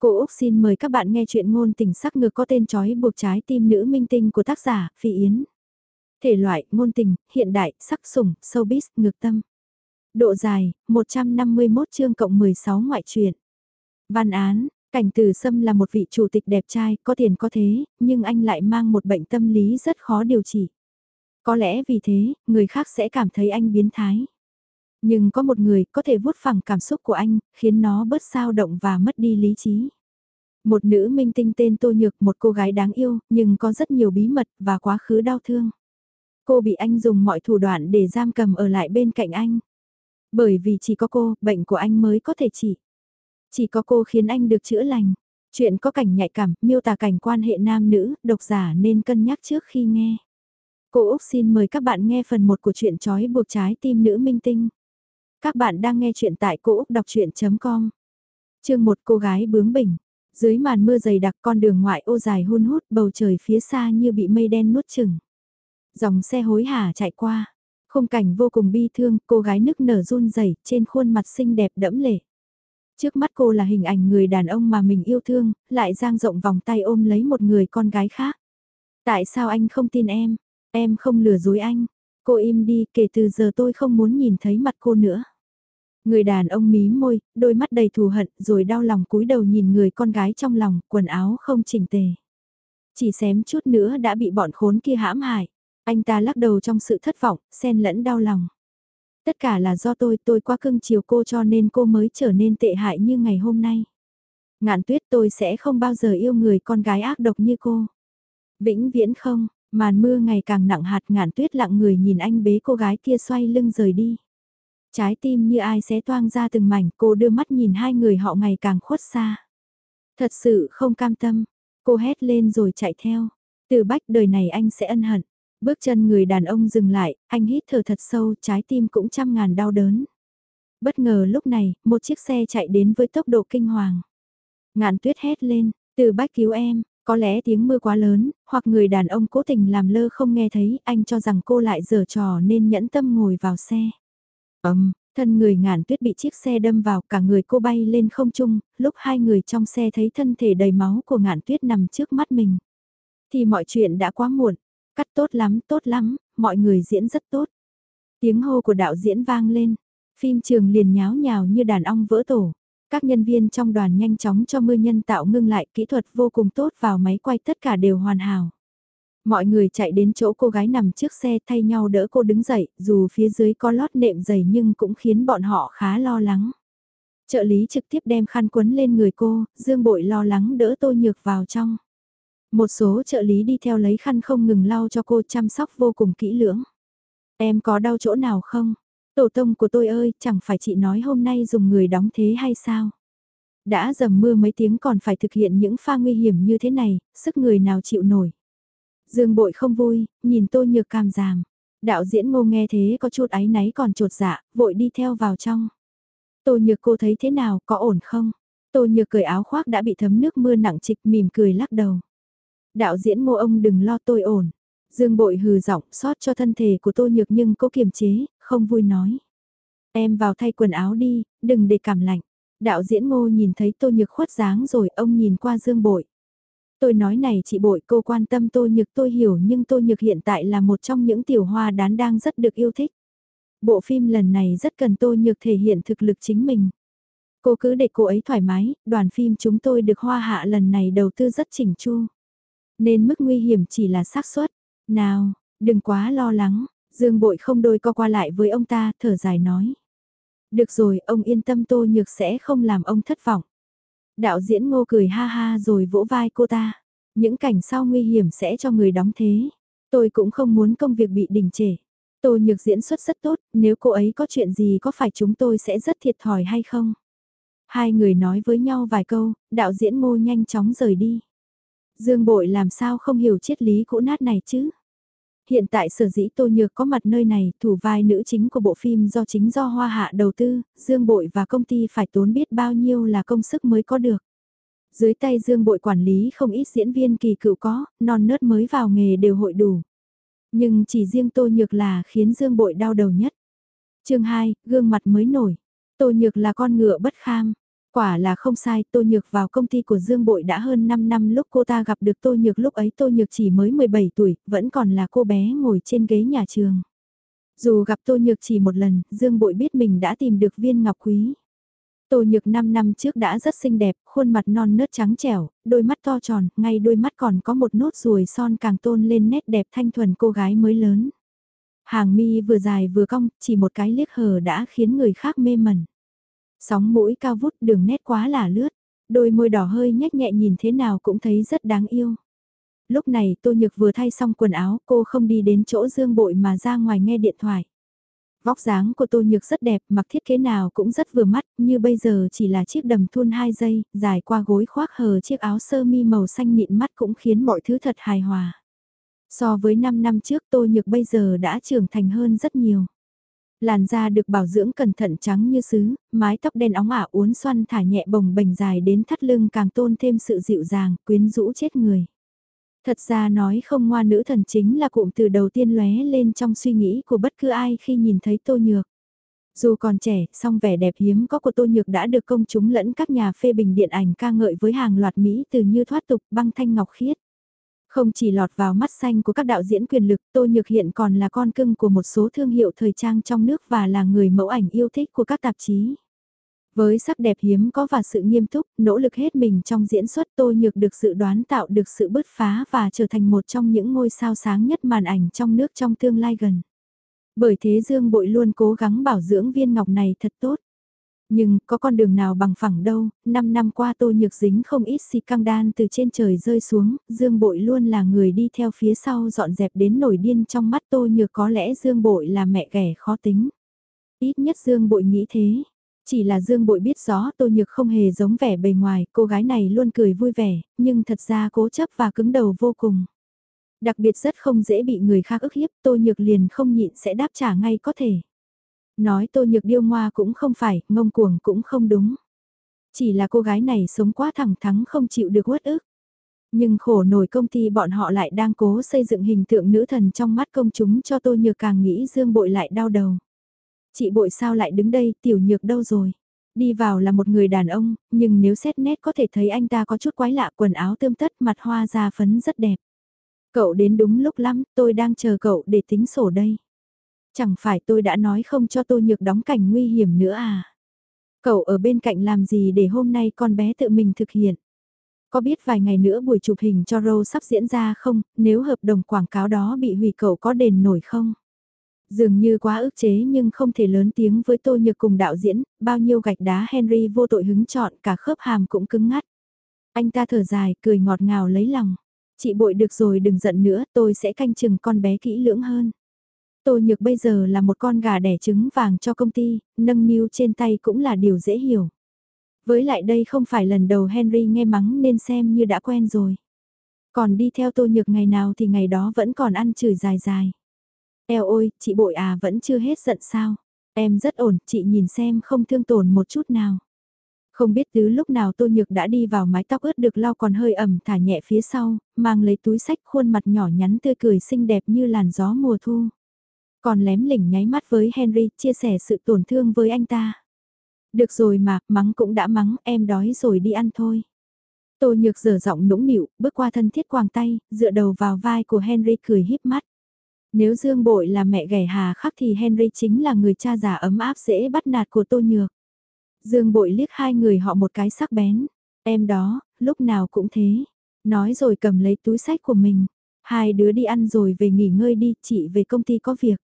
Cô Úc xin mời các bạn nghe chuyện ngôn tình sắc ngược có tên chói buộc trái tim nữ minh tinh của tác giả Phi Yến. Thể loại, ngôn tình, hiện đại, sắc sủng, showbiz, ngược tâm. Độ dài, 151 chương cộng 16 ngoại truyện. Văn án, Cảnh Từ Sâm là một vị chủ tịch đẹp trai, có tiền có thế, nhưng anh lại mang một bệnh tâm lý rất khó điều trị. Có lẽ vì thế, người khác sẽ cảm thấy anh biến thái. Nhưng có một người có thể vuốt phẳng cảm xúc của anh, khiến nó bớt sao động và mất đi lý trí. Một nữ minh tinh tên Tô Nhược, một cô gái đáng yêu, nhưng có rất nhiều bí mật và quá khứ đau thương. Cô bị anh dùng mọi thủ đoạn để giam cầm ở lại bên cạnh anh. Bởi vì chỉ có cô, bệnh của anh mới có thể trị. Chỉ có cô khiến anh được chữa lành. Chuyện có cảnh nhạy cảm, miêu tả cảnh quan hệ nam nữ, độc giả nên cân nhắc trước khi nghe. Cô Úc xin mời các bạn nghe phần 1 của chuyện chói buộc trái tim nữ minh tinh. Các bạn đang nghe chuyện tại cô Đọc Chuyện.com Chương một cô gái bướng bỉnh. Dưới màn mưa dày đặc con đường ngoại ô dài hun hút bầu trời phía xa như bị mây đen nuốt chừng. Dòng xe hối hả chạy qua. Khung cảnh vô cùng bi thương, cô gái nức nở run rẩy trên khuôn mặt xinh đẹp đẫm lệ. Trước mắt cô là hình ảnh người đàn ông mà mình yêu thương, lại giang rộng vòng tay ôm lấy một người con gái khác. Tại sao anh không tin em? Em không lừa dối anh. Cô im đi, kể từ giờ tôi không muốn nhìn thấy mặt cô nữa. Người đàn ông mí môi, đôi mắt đầy thù hận, rồi đau lòng cúi đầu nhìn người con gái trong lòng, quần áo không chỉnh tề. Chỉ xém chút nữa đã bị bọn khốn kia hãm hại. Anh ta lắc đầu trong sự thất vọng, xen lẫn đau lòng. Tất cả là do tôi, tôi quá cưng chiều cô cho nên cô mới trở nên tệ hại như ngày hôm nay. Ngạn tuyết tôi sẽ không bao giờ yêu người con gái ác độc như cô. Vĩnh viễn không, Màn mưa ngày càng nặng hạt ngạn tuyết lặng người nhìn anh bế cô gái kia xoay lưng rời đi. Trái tim như ai xé toang ra từng mảnh, cô đưa mắt nhìn hai người họ ngày càng khuất xa. Thật sự không cam tâm, cô hét lên rồi chạy theo. Từ bách đời này anh sẽ ân hận. Bước chân người đàn ông dừng lại, anh hít thở thật sâu, trái tim cũng trăm ngàn đau đớn. Bất ngờ lúc này, một chiếc xe chạy đến với tốc độ kinh hoàng. Ngạn tuyết hét lên, từ bách cứu em, có lẽ tiếng mưa quá lớn, hoặc người đàn ông cố tình làm lơ không nghe thấy, anh cho rằng cô lại giở trò nên nhẫn tâm ngồi vào xe. Ấm, thân người ngàn tuyết bị chiếc xe đâm vào cả người cô bay lên không trung, lúc hai người trong xe thấy thân thể đầy máu của ngạn tuyết nằm trước mắt mình. Thì mọi chuyện đã quá muộn, cắt tốt lắm, tốt lắm, mọi người diễn rất tốt. Tiếng hô của đạo diễn vang lên, phim trường liền nháo nhào như đàn ong vỡ tổ. Các nhân viên trong đoàn nhanh chóng cho mưa nhân tạo ngưng lại kỹ thuật vô cùng tốt vào máy quay tất cả đều hoàn hảo. Mọi người chạy đến chỗ cô gái nằm trước xe thay nhau đỡ cô đứng dậy, dù phía dưới có lót nệm dày nhưng cũng khiến bọn họ khá lo lắng. Trợ lý trực tiếp đem khăn quấn lên người cô, Dương Bội lo lắng đỡ Tô Nhược vào trong. Một số trợ lý đi theo lấy khăn không ngừng lau cho cô chăm sóc vô cùng kỹ lưỡng. Em có đau chỗ nào không? Tổ tông của tôi ơi, chẳng phải chị nói hôm nay dùng người đóng thế hay sao? Đã dầm mưa mấy tiếng còn phải thực hiện những pha nguy hiểm như thế này, sức người nào chịu nổi. Dương bội không vui, nhìn tôi nhược cam giảm. Đạo diễn ngô nghe thế có chút áy náy còn trột dạ, vội đi theo vào trong. Tô nhược cô thấy thế nào, có ổn không? Tô nhược cười áo khoác đã bị thấm nước mưa nặng trịch mỉm cười lắc đầu. Đạo diễn ngô ông đừng lo tôi ổn. Dương bội hừ giọng xót cho thân thể của tô nhược nhưng cố kiềm chế, không vui nói. Em vào thay quần áo đi, đừng để cảm lạnh. Đạo diễn ngô nhìn thấy tô nhược khuất dáng rồi ông nhìn qua dương bội. Tôi nói này chị bội cô quan tâm tô nhược tôi hiểu nhưng tô nhược hiện tại là một trong những tiểu hoa đán đang rất được yêu thích. Bộ phim lần này rất cần tô nhược thể hiện thực lực chính mình. Cô cứ để cô ấy thoải mái, đoàn phim chúng tôi được hoa hạ lần này đầu tư rất chỉnh chu. Nên mức nguy hiểm chỉ là xác suất. Nào, đừng quá lo lắng, Dương bội không đôi co qua lại với ông ta, thở dài nói. Được rồi, ông yên tâm tô nhược sẽ không làm ông thất vọng. Đạo diễn ngô cười ha ha rồi vỗ vai cô ta. Những cảnh sau nguy hiểm sẽ cho người đóng thế. Tôi cũng không muốn công việc bị đình trệ. Tô nhược diễn xuất rất tốt, nếu cô ấy có chuyện gì có phải chúng tôi sẽ rất thiệt thòi hay không? Hai người nói với nhau vài câu, đạo diễn ngô nhanh chóng rời đi. Dương bội làm sao không hiểu triết lý cũ nát này chứ? Hiện tại sở dĩ Tô Nhược có mặt nơi này, thủ vai nữ chính của bộ phim do chính do Hoa Hạ đầu tư, Dương Bội và công ty phải tốn biết bao nhiêu là công sức mới có được. Dưới tay Dương Bội quản lý không ít diễn viên kỳ cựu có, non nớt mới vào nghề đều hội đủ. Nhưng chỉ riêng Tô Nhược là khiến Dương Bội đau đầu nhất. chương 2, gương mặt mới nổi. Tô Nhược là con ngựa bất kham. Quả là không sai, Tô Nhược vào công ty của Dương Bội đã hơn 5 năm lúc cô ta gặp được Tô Nhược lúc ấy Tô Nhược chỉ mới 17 tuổi, vẫn còn là cô bé ngồi trên ghế nhà trường. Dù gặp Tô Nhược chỉ một lần, Dương Bội biết mình đã tìm được viên ngọc quý. Tô Nhược 5 năm trước đã rất xinh đẹp, khuôn mặt non nớt trắng trẻo, đôi mắt to tròn, ngay đôi mắt còn có một nốt ruồi son càng tôn lên nét đẹp thanh thuần cô gái mới lớn. Hàng mi vừa dài vừa cong, chỉ một cái liếc hờ đã khiến người khác mê mẩn. Sóng mũi cao vút đường nét quá là lướt, đôi môi đỏ hơi nhếch nhẹ nhìn thế nào cũng thấy rất đáng yêu. Lúc này Tô Nhược vừa thay xong quần áo, cô không đi đến chỗ Dương Bội mà ra ngoài nghe điện thoại. Vóc dáng của Tô Nhược rất đẹp, mặc thiết kế nào cũng rất vừa mắt, như bây giờ chỉ là chiếc đầm thun 2 giây, dài qua gối khoác hờ chiếc áo sơ mi màu xanh mịn mắt cũng khiến mọi thứ thật hài hòa. So với 5 năm trước Tô Nhược bây giờ đã trưởng thành hơn rất nhiều. Làn da được bảo dưỡng cẩn thận trắng như sứ, mái tóc đen óng ả uốn xoăn thả nhẹ bồng bềnh dài đến thắt lưng càng tôn thêm sự dịu dàng, quyến rũ chết người. Thật ra nói không ngoan nữ thần chính là cụm từ đầu tiên lóe lên trong suy nghĩ của bất cứ ai khi nhìn thấy Tô Nhược. Dù còn trẻ, song vẻ đẹp hiếm có của Tô Nhược đã được công chúng lẫn các nhà phê bình điện ảnh ca ngợi với hàng loạt Mỹ từ như thoát tục băng thanh ngọc khiết. Không chỉ lọt vào mắt xanh của các đạo diễn quyền lực, Tô Nhược hiện còn là con cưng của một số thương hiệu thời trang trong nước và là người mẫu ảnh yêu thích của các tạp chí. Với sắc đẹp hiếm có và sự nghiêm túc, nỗ lực hết mình trong diễn xuất Tô Nhược được dự đoán tạo được sự bứt phá và trở thành một trong những ngôi sao sáng nhất màn ảnh trong nước trong tương lai gần. Bởi thế Dương Bội luôn cố gắng bảo dưỡng viên ngọc này thật tốt. Nhưng có con đường nào bằng phẳng đâu, 5 năm qua Tô Nhược dính không ít xì căng đan từ trên trời rơi xuống, Dương Bội luôn là người đi theo phía sau dọn dẹp đến nổi điên trong mắt Tô Nhược có lẽ Dương Bội là mẹ ghẻ khó tính. Ít nhất Dương Bội nghĩ thế. Chỉ là Dương Bội biết rõ Tô Nhược không hề giống vẻ bề ngoài, cô gái này luôn cười vui vẻ, nhưng thật ra cố chấp và cứng đầu vô cùng. Đặc biệt rất không dễ bị người khác ức hiếp, Tô Nhược liền không nhịn sẽ đáp trả ngay có thể. Nói Tô Nhược điêu ngoa cũng không phải, ngông cuồng cũng không đúng. Chỉ là cô gái này sống quá thẳng thắng không chịu được uất ức. Nhưng khổ nổi công ty bọn họ lại đang cố xây dựng hình tượng nữ thần trong mắt công chúng cho Tô Nhược càng nghĩ Dương Bội lại đau đầu. Chị Bội sao lại đứng đây, tiểu nhược đâu rồi? Đi vào là một người đàn ông, nhưng nếu xét nét có thể thấy anh ta có chút quái lạ quần áo tươm tất mặt hoa da phấn rất đẹp. Cậu đến đúng lúc lắm, tôi đang chờ cậu để tính sổ đây. Chẳng phải tôi đã nói không cho tôi nhược đóng cảnh nguy hiểm nữa à? Cậu ở bên cạnh làm gì để hôm nay con bé tự mình thực hiện? Có biết vài ngày nữa buổi chụp hình cho Rô sắp diễn ra không, nếu hợp đồng quảng cáo đó bị hủy cậu có đền nổi không? Dường như quá ức chế nhưng không thể lớn tiếng với tôi nhược cùng đạo diễn, bao nhiêu gạch đá Henry vô tội hứng chọn cả khớp hàm cũng cứng ngắt. Anh ta thở dài, cười ngọt ngào lấy lòng. Chị bội được rồi đừng giận nữa, tôi sẽ canh chừng con bé kỹ lưỡng hơn. Tô Nhược bây giờ là một con gà đẻ trứng vàng cho công ty, nâng niu trên tay cũng là điều dễ hiểu. Với lại đây không phải lần đầu Henry nghe mắng nên xem như đã quen rồi. Còn đi theo Tô Nhược ngày nào thì ngày đó vẫn còn ăn chửi dài dài. Eo ôi, chị bội à vẫn chưa hết giận sao? Em rất ổn, chị nhìn xem không thương tổn một chút nào. Không biết từ lúc nào Tô Nhược đã đi vào mái tóc ướt được lau còn hơi ẩm thả nhẹ phía sau, mang lấy túi sách khuôn mặt nhỏ nhắn tươi cười xinh đẹp như làn gió mùa thu. Còn lém lỉnh nháy mắt với Henry, chia sẻ sự tổn thương với anh ta. Được rồi mà, mắng cũng đã mắng, em đói rồi đi ăn thôi. Tô nhược dở giọng nũng nịu, bước qua thân thiết quàng tay, dựa đầu vào vai của Henry cười híp mắt. Nếu Dương Bội là mẹ ghẻ hà khắc thì Henry chính là người cha già ấm áp dễ bắt nạt của Tô Nhược. Dương Bội liếc hai người họ một cái sắc bén. Em đó, lúc nào cũng thế. Nói rồi cầm lấy túi sách của mình. Hai đứa đi ăn rồi về nghỉ ngơi đi, chị về công ty có việc.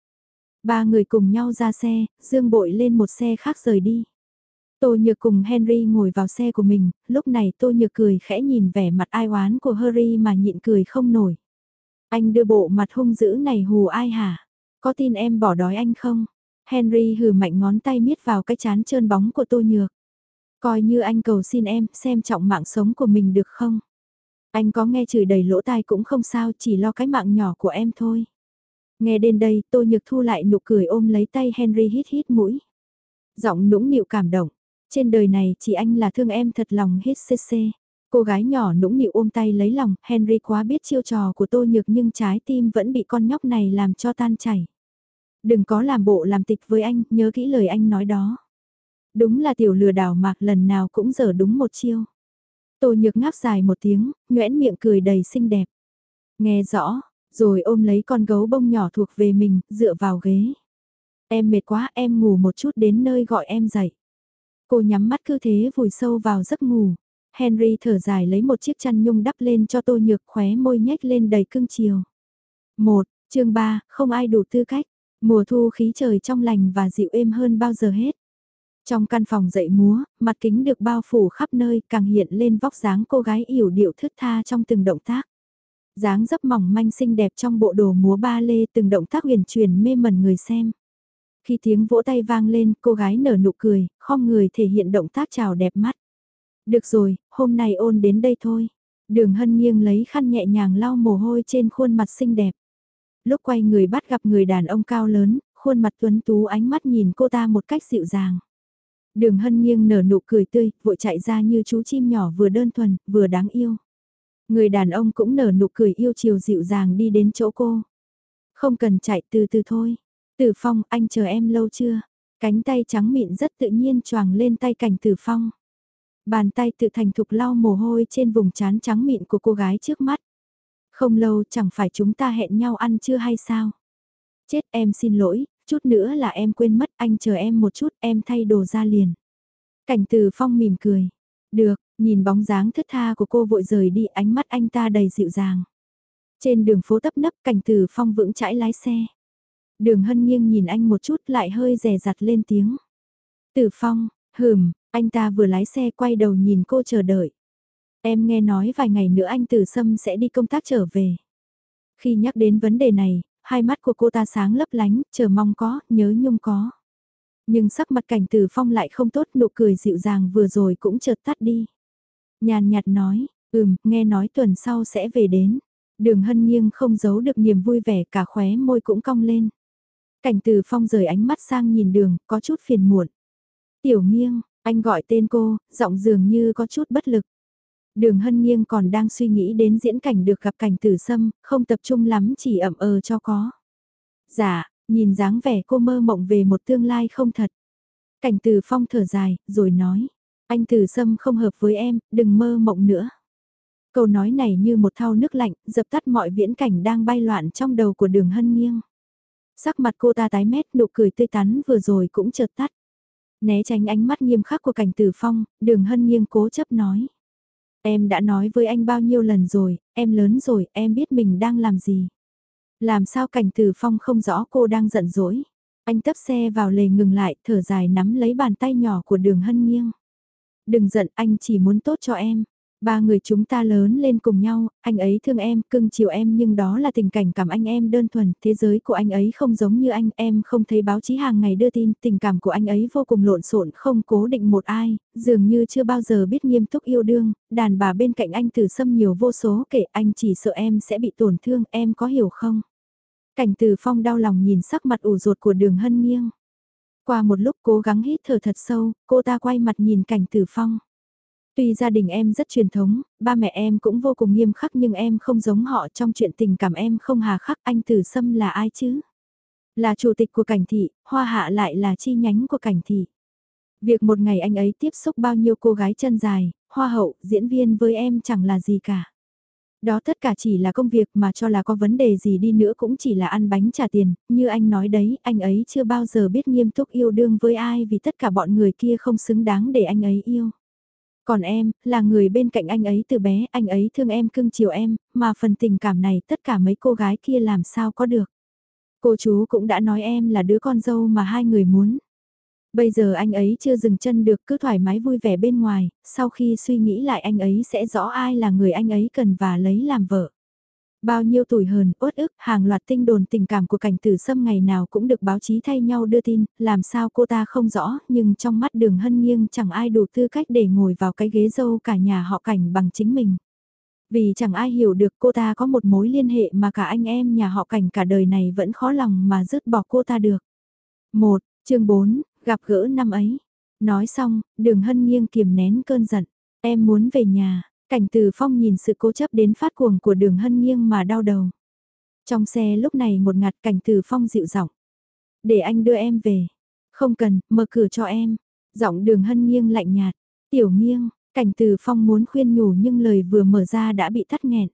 Ba người cùng nhau ra xe, Dương Bội lên một xe khác rời đi. Tô Nhược cùng Henry ngồi vào xe của mình, lúc này Tô Nhược cười khẽ nhìn vẻ mặt ai oán của Harry mà nhịn cười không nổi. Anh đưa bộ mặt hung dữ này hù ai hả? Có tin em bỏ đói anh không? Henry hừ mạnh ngón tay miết vào cái chán trơn bóng của Tô Nhược. Coi như anh cầu xin em xem trọng mạng sống của mình được không? Anh có nghe chửi đầy lỗ tai cũng không sao chỉ lo cái mạng nhỏ của em thôi. Nghe đến đây, Tô Nhược Thu lại nụ cười ôm lấy tay Henry hít hít mũi. Giọng nũng nịu cảm động. Trên đời này chỉ anh là thương em thật lòng hết cc. Cô gái nhỏ nũng nịu ôm tay lấy lòng, Henry quá biết chiêu trò của Tô Nhược nhưng trái tim vẫn bị con nhóc này làm cho tan chảy. Đừng có làm bộ làm tịch với anh, nhớ kỹ lời anh nói đó. Đúng là tiểu lừa đảo mạc lần nào cũng dở đúng một chiêu. Tô nhược ngáp dài một tiếng, nhoẻn miệng cười đầy xinh đẹp. Nghe rõ, rồi ôm lấy con gấu bông nhỏ thuộc về mình, dựa vào ghế. Em mệt quá, em ngủ một chút đến nơi gọi em dậy. Cô nhắm mắt cứ thế vùi sâu vào giấc ngủ. Henry thở dài lấy một chiếc chăn nhung đắp lên cho tô nhược khóe môi nhếch lên đầy cưng chiều. Một, chương 3, không ai đủ tư cách. Mùa thu khí trời trong lành và dịu êm hơn bao giờ hết. Trong căn phòng dậy múa, mặt kính được bao phủ khắp nơi càng hiện lên vóc dáng cô gái yểu điệu thướt tha trong từng động tác dáng dấp mỏng manh xinh đẹp trong bộ đồ múa ba lê từng động tác huyền truyền mê mẩn người xem. Khi tiếng vỗ tay vang lên, cô gái nở nụ cười, khom người thể hiện động tác chào đẹp mắt. Được rồi, hôm nay ôn đến đây thôi. Đường hân nghiêng lấy khăn nhẹ nhàng lau mồ hôi trên khuôn mặt xinh đẹp. Lúc quay người bắt gặp người đàn ông cao lớn, khuôn mặt tuấn tú ánh mắt nhìn cô ta một cách dịu dàng. Đường hân nghiêng nở nụ cười tươi, vội chạy ra như chú chim nhỏ vừa đơn thuần, vừa đáng yêu. Người đàn ông cũng nở nụ cười yêu chiều dịu dàng đi đến chỗ cô. Không cần chạy từ từ thôi. Tử Phong, anh chờ em lâu chưa? Cánh tay trắng mịn rất tự nhiên choàng lên tay cảnh Tử Phong. Bàn tay tự thành thục lau mồ hôi trên vùng trán trắng mịn của cô gái trước mắt. Không lâu chẳng phải chúng ta hẹn nhau ăn chưa hay sao? Chết em xin lỗi, chút nữa là em quên mất anh chờ em một chút em thay đồ ra liền. Cảnh Tử Phong mỉm cười. Được, nhìn bóng dáng thất tha của cô vội rời đi ánh mắt anh ta đầy dịu dàng. Trên đường phố tấp nấp cảnh Tử Phong vững chãi lái xe. Đường hân nghiêng nhìn anh một chút lại hơi rè rặt lên tiếng. Tử Phong, hừm, anh ta vừa lái xe quay đầu nhìn cô chờ đợi. Em nghe nói vài ngày nữa anh Tử Sâm sẽ đi công tác trở về. Khi nhắc đến vấn đề này, hai mắt của cô ta sáng lấp lánh, chờ mong có, nhớ nhung có. Nhưng sắc mặt cảnh Tử Phong lại không tốt, nụ cười dịu dàng vừa rồi cũng chợt tắt đi. Nhàn nhạt nói, ừm, nghe nói tuần sau sẽ về đến. Đường hân nghiêng không giấu được niềm vui vẻ cả khóe môi cũng cong lên. Cảnh từ phong rời ánh mắt sang nhìn đường, có chút phiền muộn. Tiểu nghiêng, anh gọi tên cô, giọng dường như có chút bất lực. Đường hân nghiêng còn đang suy nghĩ đến diễn cảnh được gặp cảnh tử sâm, không tập trung lắm chỉ ẩm ờ cho có. Dạ, nhìn dáng vẻ cô mơ mộng về một tương lai không thật. Cảnh tử phong thở dài, rồi nói, anh tử sâm không hợp với em, đừng mơ mộng nữa. Câu nói này như một thao nước lạnh, dập tắt mọi viễn cảnh đang bay loạn trong đầu của đường hân nghiêng. Sắc mặt cô ta tái mét nụ cười tươi tắn vừa rồi cũng chợt tắt. Né tránh ánh mắt nghiêm khắc của cảnh tử phong, đường hân nghiêng cố chấp nói. Em đã nói với anh bao nhiêu lần rồi, em lớn rồi, em biết mình đang làm gì. Làm sao cảnh tử phong không rõ cô đang giận dỗi. Anh tấp xe vào lề ngừng lại, thở dài nắm lấy bàn tay nhỏ của đường hân nghiêng. Đừng giận, anh chỉ muốn tốt cho em. Ba người chúng ta lớn lên cùng nhau, anh ấy thương em, cưng chiều em nhưng đó là tình cảnh cảm anh em đơn thuần, thế giới của anh ấy không giống như anh, em không thấy báo chí hàng ngày đưa tin, tình cảm của anh ấy vô cùng lộn xộn, không cố định một ai, dường như chưa bao giờ biết nghiêm túc yêu đương, đàn bà bên cạnh anh từ xâm nhiều vô số kể anh chỉ sợ em sẽ bị tổn thương, em có hiểu không? Cảnh từ phong đau lòng nhìn sắc mặt ủ rột của đường hân nghiêng. Qua một lúc cố gắng hít thở thật sâu, cô ta quay mặt nhìn cảnh tử phong. Tuy gia đình em rất truyền thống, ba mẹ em cũng vô cùng nghiêm khắc nhưng em không giống họ trong chuyện tình cảm em không hà khắc anh Tử Sâm là ai chứ? Là chủ tịch của cảnh thị, hoa hạ lại là chi nhánh của cảnh thị. Việc một ngày anh ấy tiếp xúc bao nhiêu cô gái chân dài, hoa hậu, diễn viên với em chẳng là gì cả. Đó tất cả chỉ là công việc mà cho là có vấn đề gì đi nữa cũng chỉ là ăn bánh trả tiền, như anh nói đấy, anh ấy chưa bao giờ biết nghiêm túc yêu đương với ai vì tất cả bọn người kia không xứng đáng để anh ấy yêu. Còn em, là người bên cạnh anh ấy từ bé, anh ấy thương em cưng chiều em, mà phần tình cảm này tất cả mấy cô gái kia làm sao có được. Cô chú cũng đã nói em là đứa con dâu mà hai người muốn. Bây giờ anh ấy chưa dừng chân được cứ thoải mái vui vẻ bên ngoài, sau khi suy nghĩ lại anh ấy sẽ rõ ai là người anh ấy cần và lấy làm vợ. Bao nhiêu tuổi hờn, uất ức, hàng loạt tinh đồn tình cảm của cảnh tử sâm ngày nào cũng được báo chí thay nhau đưa tin, làm sao cô ta không rõ, nhưng trong mắt đường hân nghiêng chẳng ai đủ tư cách để ngồi vào cái ghế dâu cả nhà họ cảnh bằng chính mình. Vì chẳng ai hiểu được cô ta có một mối liên hệ mà cả anh em nhà họ cảnh cả đời này vẫn khó lòng mà dứt bỏ cô ta được. một chương 4, gặp gỡ năm ấy. Nói xong, đường hân nghiêng kiềm nén cơn giận. Em muốn về nhà, Cảnh từ phong nhìn sự cố chấp đến phát cuồng của đường hân nghiêng mà đau đầu. Trong xe lúc này một ngạt cảnh từ phong dịu giọng Để anh đưa em về. Không cần, mở cửa cho em. Giọng đường hân nghiêng lạnh nhạt, tiểu nghiêng, cảnh từ phong muốn khuyên nhủ nhưng lời vừa mở ra đã bị tắt nghẹn.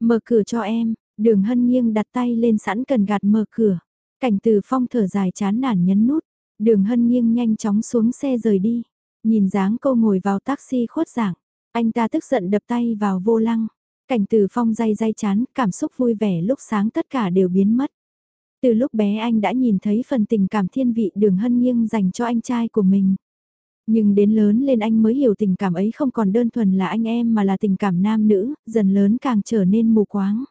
Mở cửa cho em, đường hân nghiêng đặt tay lên sẵn cần gạt mở cửa. Cảnh từ phong thở dài chán nản nhấn nút, đường hân nghiêng nhanh chóng xuống xe rời đi. Nhìn dáng cô ngồi vào taxi khuất dạng, anh ta tức giận đập tay vào vô lăng. Cảnh từ phong day day chán, cảm xúc vui vẻ lúc sáng tất cả đều biến mất. Từ lúc bé anh đã nhìn thấy phần tình cảm thiên vị đường hân nghiêng dành cho anh trai của mình. Nhưng đến lớn lên anh mới hiểu tình cảm ấy không còn đơn thuần là anh em mà là tình cảm nam nữ, dần lớn càng trở nên mù quáng.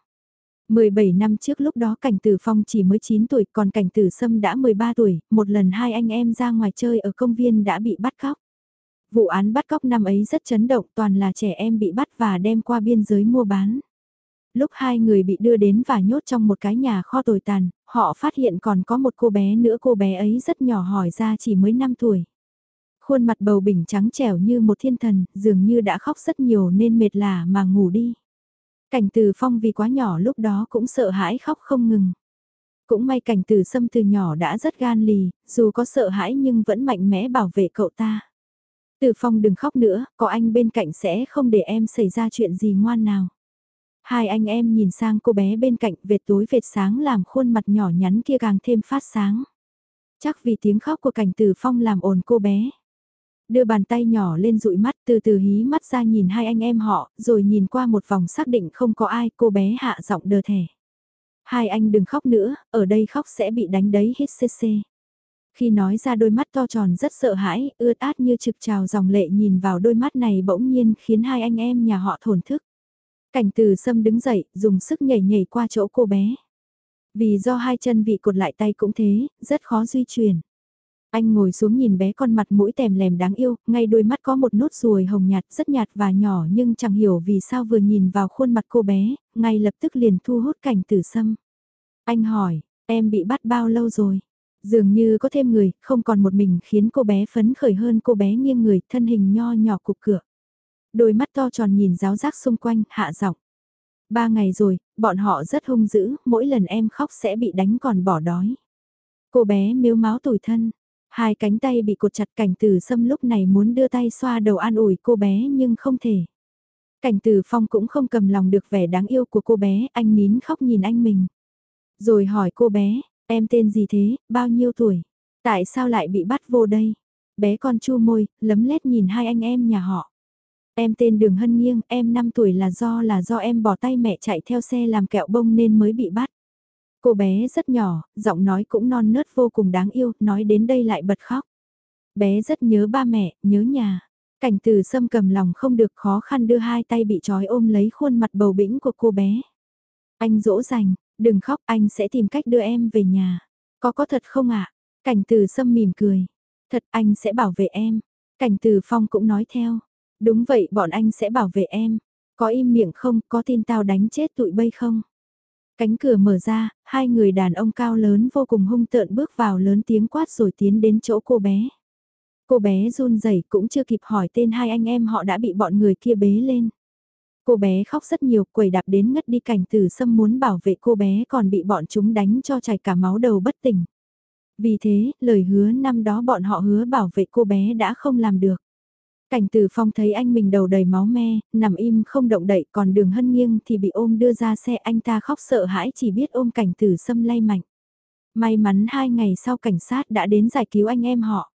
17 năm trước lúc đó Cảnh Tử Phong chỉ mới 9 tuổi còn Cảnh Tử Sâm đã 13 tuổi, một lần hai anh em ra ngoài chơi ở công viên đã bị bắt cóc. Vụ án bắt cóc năm ấy rất chấn động toàn là trẻ em bị bắt và đem qua biên giới mua bán. Lúc hai người bị đưa đến và nhốt trong một cái nhà kho tồi tàn, họ phát hiện còn có một cô bé nữa cô bé ấy rất nhỏ hỏi ra chỉ mới 5 tuổi. Khuôn mặt bầu bình trắng trẻo như một thiên thần, dường như đã khóc rất nhiều nên mệt lả mà ngủ đi. Cảnh từ phong vì quá nhỏ lúc đó cũng sợ hãi khóc không ngừng. Cũng may cảnh từ sâm từ nhỏ đã rất gan lì, dù có sợ hãi nhưng vẫn mạnh mẽ bảo vệ cậu ta. Từ phong đừng khóc nữa, có anh bên cạnh sẽ không để em xảy ra chuyện gì ngoan nào. Hai anh em nhìn sang cô bé bên cạnh vệt tối vệt sáng làm khuôn mặt nhỏ nhắn kia càng thêm phát sáng. Chắc vì tiếng khóc của cảnh từ phong làm ồn cô bé. Đưa bàn tay nhỏ lên dụi mắt từ từ hí mắt ra nhìn hai anh em họ, rồi nhìn qua một vòng xác định không có ai cô bé hạ giọng đờ thẻ. Hai anh đừng khóc nữa, ở đây khóc sẽ bị đánh đấy hết xê xê. Khi nói ra đôi mắt to tròn rất sợ hãi, ướt át như trực trào dòng lệ nhìn vào đôi mắt này bỗng nhiên khiến hai anh em nhà họ thổn thức. Cảnh từ sâm đứng dậy, dùng sức nhảy nhảy qua chỗ cô bé. Vì do hai chân bị cột lại tay cũng thế, rất khó di chuyển. Anh ngồi xuống nhìn bé con mặt mũi tèm lèm đáng yêu, ngay đôi mắt có một nốt ruồi hồng nhạt rất nhạt và nhỏ nhưng chẳng hiểu vì sao vừa nhìn vào khuôn mặt cô bé, ngay lập tức liền thu hút cảnh tử sâm. Anh hỏi, em bị bắt bao lâu rồi? Dường như có thêm người, không còn một mình khiến cô bé phấn khởi hơn cô bé nghiêng người, thân hình nho nhỏ cục cửa. Đôi mắt to tròn nhìn giáo giác xung quanh, hạ giọng. Ba ngày rồi, bọn họ rất hung dữ, mỗi lần em khóc sẽ bị đánh còn bỏ đói. Cô bé miếu máu tủi thân, hai cánh tay bị cột chặt cảnh tử sâm lúc này muốn đưa tay xoa đầu an ủi cô bé nhưng không thể. Cảnh tử phong cũng không cầm lòng được vẻ đáng yêu của cô bé, anh nín khóc nhìn anh mình. Rồi hỏi cô bé, em tên gì thế, bao nhiêu tuổi? Tại sao lại bị bắt vô đây? Bé con chu môi, lấm lét nhìn hai anh em nhà họ. Em tên Đường Hân Nghiêng, em 5 tuổi là do là do em bỏ tay mẹ chạy theo xe làm kẹo bông nên mới bị bắt. Cô bé rất nhỏ, giọng nói cũng non nớt vô cùng đáng yêu, nói đến đây lại bật khóc. Bé rất nhớ ba mẹ, nhớ nhà. Cảnh từ sâm cầm lòng không được khó khăn đưa hai tay bị trói ôm lấy khuôn mặt bầu bĩnh của cô bé. Anh dỗ dành, đừng khóc anh sẽ tìm cách đưa em về nhà. Có có thật không ạ? Cảnh từ sâm mỉm cười. Thật anh sẽ bảo vệ em. Cảnh từ phong cũng nói theo. Đúng vậy bọn anh sẽ bảo vệ em. Có im miệng không, có tin tao đánh chết tụi bây không? Cánh cửa mở ra, hai người đàn ông cao lớn vô cùng hung tợn bước vào lớn tiếng quát rồi tiến đến chỗ cô bé. Cô bé run rẩy cũng chưa kịp hỏi tên hai anh em họ đã bị bọn người kia bế lên. Cô bé khóc rất nhiều, quẩy đạp đến ngất đi cảnh tử sâm muốn bảo vệ cô bé còn bị bọn chúng đánh cho chảy cả máu đầu bất tỉnh. Vì thế, lời hứa năm đó bọn họ hứa bảo vệ cô bé đã không làm được. Cảnh Từ Phong thấy anh mình đầu đầy máu me, nằm im không động đậy còn đường hân nghiêng thì bị ôm đưa ra xe anh ta khóc sợ hãi chỉ biết ôm cảnh Từ Sâm lay mạnh. May mắn hai ngày sau cảnh sát đã đến giải cứu anh em họ.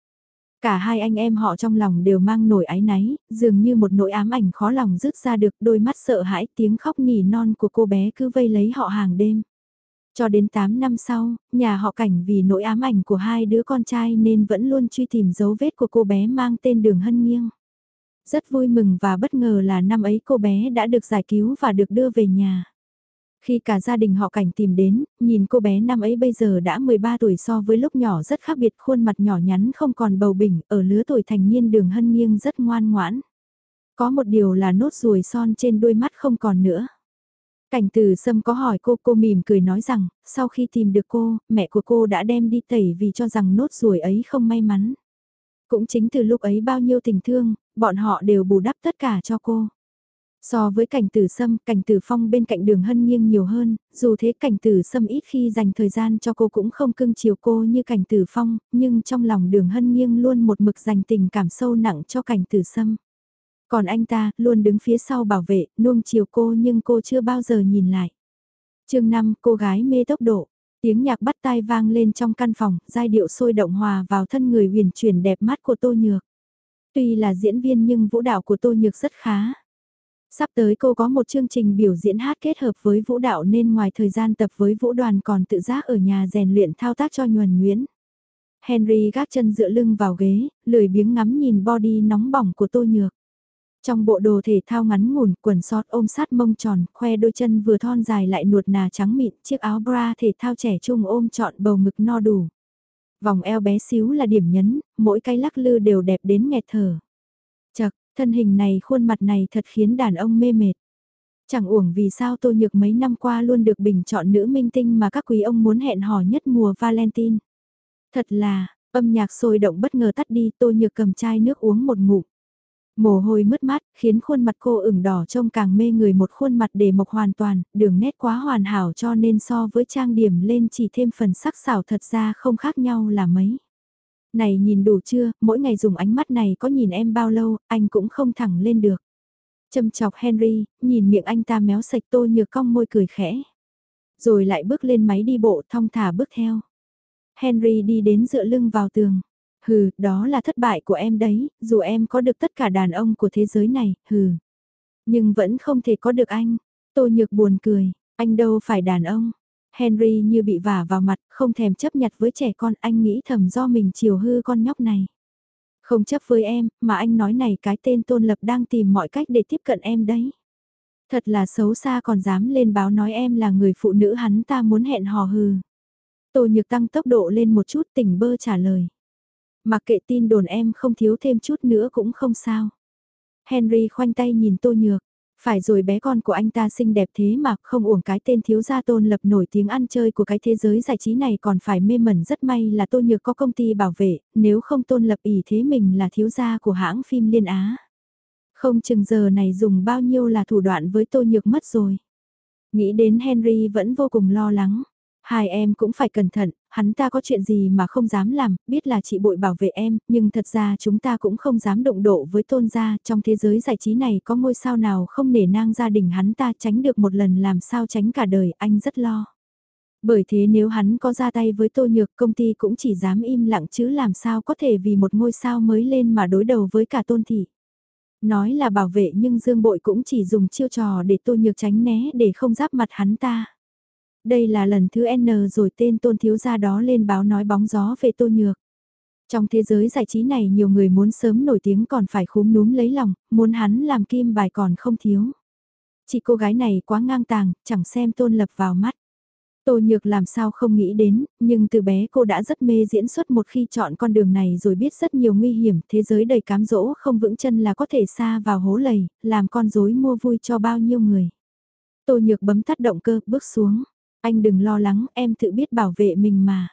Cả hai anh em họ trong lòng đều mang nổi ái náy, dường như một nỗi ám ảnh khó lòng dứt ra được đôi mắt sợ hãi tiếng khóc nỉ non của cô bé cứ vây lấy họ hàng đêm. Cho đến 8 năm sau, nhà họ cảnh vì nỗi ám ảnh của hai đứa con trai nên vẫn luôn truy tìm dấu vết của cô bé mang tên đường hân nghiêng. Rất vui mừng và bất ngờ là năm ấy cô bé đã được giải cứu và được đưa về nhà. Khi cả gia đình họ cảnh tìm đến, nhìn cô bé năm ấy bây giờ đã 13 tuổi so với lúc nhỏ rất khác biệt khuôn mặt nhỏ nhắn không còn bầu bỉnh, ở lứa tuổi thành niên đường hân nghiêng rất ngoan ngoãn. Có một điều là nốt ruồi son trên đôi mắt không còn nữa. Cảnh từ sâm có hỏi cô, cô mỉm cười nói rằng, sau khi tìm được cô, mẹ của cô đã đem đi tẩy vì cho rằng nốt ruồi ấy không may mắn. Cũng chính từ lúc ấy bao nhiêu tình thương, bọn họ đều bù đắp tất cả cho cô. So với cảnh tử sâm, cảnh tử phong bên cạnh đường hân nghiêng nhiều hơn, dù thế cảnh tử sâm ít khi dành thời gian cho cô cũng không cưng chiều cô như cảnh tử phong, nhưng trong lòng đường hân nghiêng luôn một mực dành tình cảm sâu nặng cho cảnh tử sâm. Còn anh ta, luôn đứng phía sau bảo vệ, nuông chiều cô nhưng cô chưa bao giờ nhìn lại. chương 5, cô gái mê tốc độ. Tiếng nhạc bắt tai vang lên trong căn phòng, giai điệu sôi động hòa vào thân người huyền chuyển đẹp mắt của Tô Nhược. Tuy là diễn viên nhưng vũ đạo của Tô Nhược rất khá. Sắp tới cô có một chương trình biểu diễn hát kết hợp với vũ đạo nên ngoài thời gian tập với vũ đoàn còn tự giác ở nhà rèn luyện thao tác cho nhuần nhuyễn. Henry gác chân dựa lưng vào ghế, lười biếng ngắm nhìn body nóng bỏng của Tô Nhược. Trong bộ đồ thể thao ngắn ngủn, quần sót ôm sát mông tròn, khoe đôi chân vừa thon dài lại nuột nà trắng mịn, chiếc áo bra thể thao trẻ trung ôm trọn bầu ngực no đủ. Vòng eo bé xíu là điểm nhấn, mỗi cái lắc lư đều đẹp đến nghẹt thở. Chật, thân hình này khuôn mặt này thật khiến đàn ông mê mệt. Chẳng uổng vì sao Tô Nhược mấy năm qua luôn được bình chọn nữ minh tinh mà các quý ông muốn hẹn hò nhất mùa Valentine. Thật là, âm nhạc sôi động bất ngờ tắt đi Tô Nhược cầm chai nước uống một ngụm. Mồ hôi mất mát, khiến khuôn mặt cô ửng đỏ trông càng mê người một khuôn mặt để mộc hoàn toàn, đường nét quá hoàn hảo cho nên so với trang điểm lên chỉ thêm phần sắc sảo thật ra không khác nhau là mấy. Này nhìn đủ chưa, mỗi ngày dùng ánh mắt này có nhìn em bao lâu, anh cũng không thẳng lên được. Châm chọc Henry, nhìn miệng anh ta méo sạch tô nhược cong môi cười khẽ. Rồi lại bước lên máy đi bộ thong thả bước theo. Henry đi đến dựa lưng vào tường. Hừ, đó là thất bại của em đấy, dù em có được tất cả đàn ông của thế giới này, hừ. Nhưng vẫn không thể có được anh. Tô nhược buồn cười, anh đâu phải đàn ông. Henry như bị vả vào mặt, không thèm chấp nhặt với trẻ con, anh nghĩ thầm do mình chiều hư con nhóc này. Không chấp với em, mà anh nói này cái tên Tôn Lập đang tìm mọi cách để tiếp cận em đấy. Thật là xấu xa còn dám lên báo nói em là người phụ nữ hắn ta muốn hẹn hò hừ. Tô Nhược tăng tốc độ lên một chút tỉnh bơ trả lời. Mặc kệ tin đồn em không thiếu thêm chút nữa cũng không sao. Henry khoanh tay nhìn Tô Nhược. Phải rồi bé con của anh ta xinh đẹp thế mà không uổng cái tên thiếu gia tôn lập nổi tiếng ăn chơi của cái thế giới giải trí này còn phải mê mẩn rất may là Tô Nhược có công ty bảo vệ, nếu không tôn lập ỷ thế mình là thiếu gia của hãng phim Liên Á. Không chừng giờ này dùng bao nhiêu là thủ đoạn với Tô Nhược mất rồi. Nghĩ đến Henry vẫn vô cùng lo lắng. Hai em cũng phải cẩn thận, hắn ta có chuyện gì mà không dám làm, biết là chị bội bảo vệ em, nhưng thật ra chúng ta cũng không dám động độ với tôn gia, trong thế giới giải trí này có ngôi sao nào không nể nang gia đình hắn ta tránh được một lần làm sao tránh cả đời, anh rất lo. Bởi thế nếu hắn có ra tay với tô nhược công ty cũng chỉ dám im lặng chứ làm sao có thể vì một ngôi sao mới lên mà đối đầu với cả tôn thị. Nói là bảo vệ nhưng Dương Bội cũng chỉ dùng chiêu trò để tô nhược tránh né để không giáp mặt hắn ta. Đây là lần thứ N rồi tên tôn thiếu gia đó lên báo nói bóng gió về tô nhược. Trong thế giới giải trí này nhiều người muốn sớm nổi tiếng còn phải khúm núm lấy lòng, muốn hắn làm kim bài còn không thiếu. Chị cô gái này quá ngang tàng, chẳng xem tôn lập vào mắt. Tô Nhược làm sao không nghĩ đến, nhưng từ bé cô đã rất mê diễn xuất một khi chọn con đường này rồi biết rất nhiều nguy hiểm, thế giới đầy cám dỗ không vững chân là có thể xa vào hố lầy, làm con rối mua vui cho bao nhiêu người. Tô Nhược bấm tắt động cơ, bước xuống. Anh đừng lo lắng, em tự biết bảo vệ mình mà.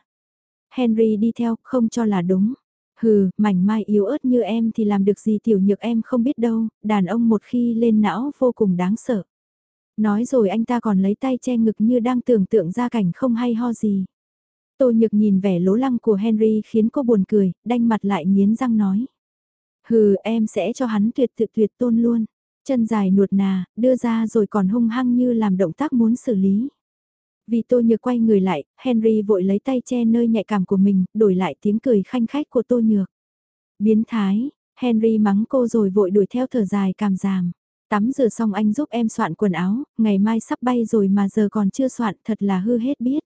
Henry đi theo, không cho là đúng. Hừ, mảnh mai yếu ớt như em thì làm được gì tiểu nhược em không biết đâu, đàn ông một khi lên não vô cùng đáng sợ. Nói rồi anh ta còn lấy tay che ngực như đang tưởng tượng ra cảnh không hay ho gì. Tô nhược nhìn vẻ lố lăng của Henry khiến cô buồn cười, đanh mặt lại nghiến răng nói. Hừ, em sẽ cho hắn tuyệt tự tuyệt tôn luôn. Chân dài nuột nà, đưa ra rồi còn hung hăng như làm động tác muốn xử lý. Vì Tô Nhược quay người lại, Henry vội lấy tay che nơi nhạy cảm của mình, đổi lại tiếng cười khanh khách của Tô Nhược. Biến thái, Henry mắng cô rồi vội đuổi theo thở dài cảm giảm. Tắm rửa xong anh giúp em soạn quần áo, ngày mai sắp bay rồi mà giờ còn chưa soạn thật là hư hết biết.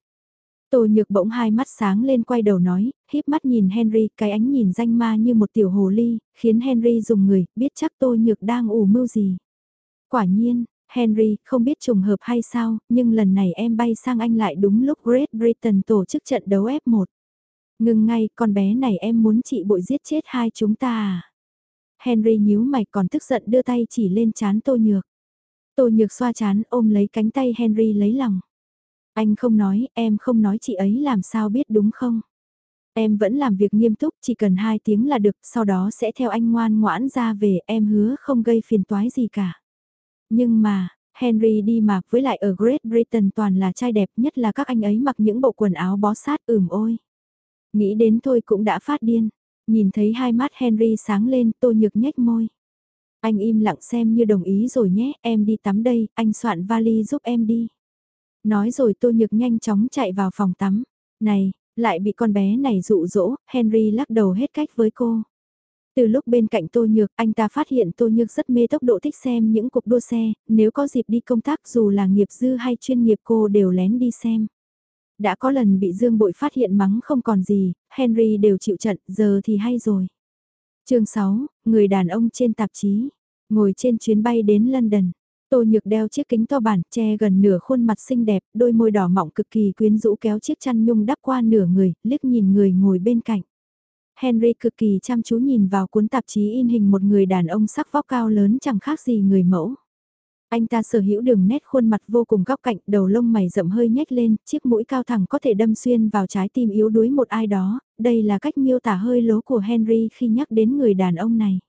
Tô Nhược bỗng hai mắt sáng lên quay đầu nói, híp mắt nhìn Henry, cái ánh nhìn danh ma như một tiểu hồ ly, khiến Henry dùng người, biết chắc Tô Nhược đang ủ mưu gì. Quả nhiên, Henry, không biết trùng hợp hay sao, nhưng lần này em bay sang Anh lại đúng lúc Great Britain tổ chức trận đấu F1. Ngừng ngay, con bé này em muốn chị bội giết chết hai chúng ta à? Henry nhíu mày còn tức giận đưa tay chỉ lên chán tô nhược. Tô nhược xoa chán ôm lấy cánh tay Henry lấy lòng. Anh không nói, em không nói chị ấy làm sao biết đúng không? Em vẫn làm việc nghiêm túc, chỉ cần hai tiếng là được, sau đó sẽ theo anh ngoan ngoãn ra về, em hứa không gây phiền toái gì cả. Nhưng mà, Henry đi mà với lại ở Great Britain toàn là trai đẹp nhất là các anh ấy mặc những bộ quần áo bó sát ửm ôi. Nghĩ đến thôi cũng đã phát điên. Nhìn thấy hai mắt Henry sáng lên tô nhược nhếch môi. Anh im lặng xem như đồng ý rồi nhé, em đi tắm đây, anh soạn vali giúp em đi. Nói rồi tô nhược nhanh chóng chạy vào phòng tắm. Này, lại bị con bé này dụ dỗ, Henry lắc đầu hết cách với cô. Từ lúc bên cạnh Tô Nhược, anh ta phát hiện Tô Nhược rất mê tốc độ thích xem những cuộc đua xe, nếu có dịp đi công tác dù là nghiệp dư hay chuyên nghiệp cô đều lén đi xem. Đã có lần bị Dương Bội phát hiện mắng không còn gì, Henry đều chịu trận, giờ thì hay rồi. chương 6, người đàn ông trên tạp chí, ngồi trên chuyến bay đến London. Tô Nhược đeo chiếc kính to bản che gần nửa khuôn mặt xinh đẹp, đôi môi đỏ mọng cực kỳ quyến rũ kéo chiếc chăn nhung đắp qua nửa người, liếc nhìn người ngồi bên cạnh. Henry cực kỳ chăm chú nhìn vào cuốn tạp chí in hình một người đàn ông sắc vóc cao lớn chẳng khác gì người mẫu. Anh ta sở hữu đường nét khuôn mặt vô cùng góc cạnh, đầu lông mày rậm hơi nhếch lên, chiếc mũi cao thẳng có thể đâm xuyên vào trái tim yếu đuối một ai đó, đây là cách miêu tả hơi lố của Henry khi nhắc đến người đàn ông này.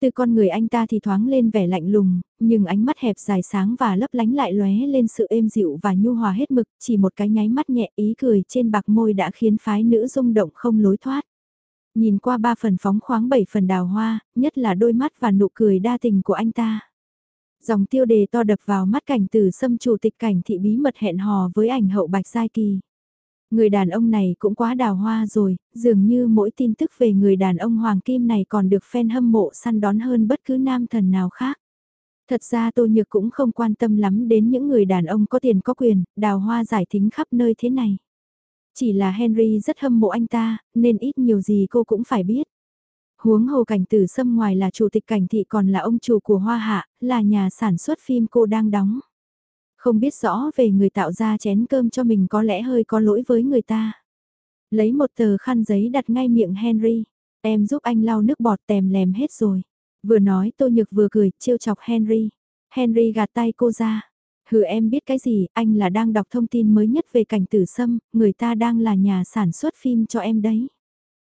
Từ con người anh ta thì thoáng lên vẻ lạnh lùng, nhưng ánh mắt hẹp dài sáng và lấp lánh lại lóe lên sự êm dịu và nhu hòa hết mực, chỉ một cái nháy mắt nhẹ ý cười trên bạc môi đã khiến phái nữ rung động không lối thoát. Nhìn qua ba phần phóng khoáng bảy phần đào hoa, nhất là đôi mắt và nụ cười đa tình của anh ta. Dòng tiêu đề to đập vào mắt cảnh từ xâm chủ tịch cảnh thị bí mật hẹn hò với ảnh hậu Bạch Giai Kỳ. Người đàn ông này cũng quá đào hoa rồi, dường như mỗi tin tức về người đàn ông Hoàng Kim này còn được fan hâm mộ săn đón hơn bất cứ nam thần nào khác. Thật ra Tô Nhược cũng không quan tâm lắm đến những người đàn ông có tiền có quyền, đào hoa giải thính khắp nơi thế này. Chỉ là Henry rất hâm mộ anh ta, nên ít nhiều gì cô cũng phải biết. Huống hồ cảnh tử sâm ngoài là chủ tịch cảnh thị còn là ông chủ của Hoa Hạ, là nhà sản xuất phim cô đang đóng. Không biết rõ về người tạo ra chén cơm cho mình có lẽ hơi có lỗi với người ta. Lấy một tờ khăn giấy đặt ngay miệng Henry. Em giúp anh lau nước bọt tèm lèm hết rồi. Vừa nói Tô Nhược vừa cười, trêu chọc Henry. Henry gạt tay cô ra. Hừ em biết cái gì, anh là đang đọc thông tin mới nhất về cảnh tử sâm, người ta đang là nhà sản xuất phim cho em đấy.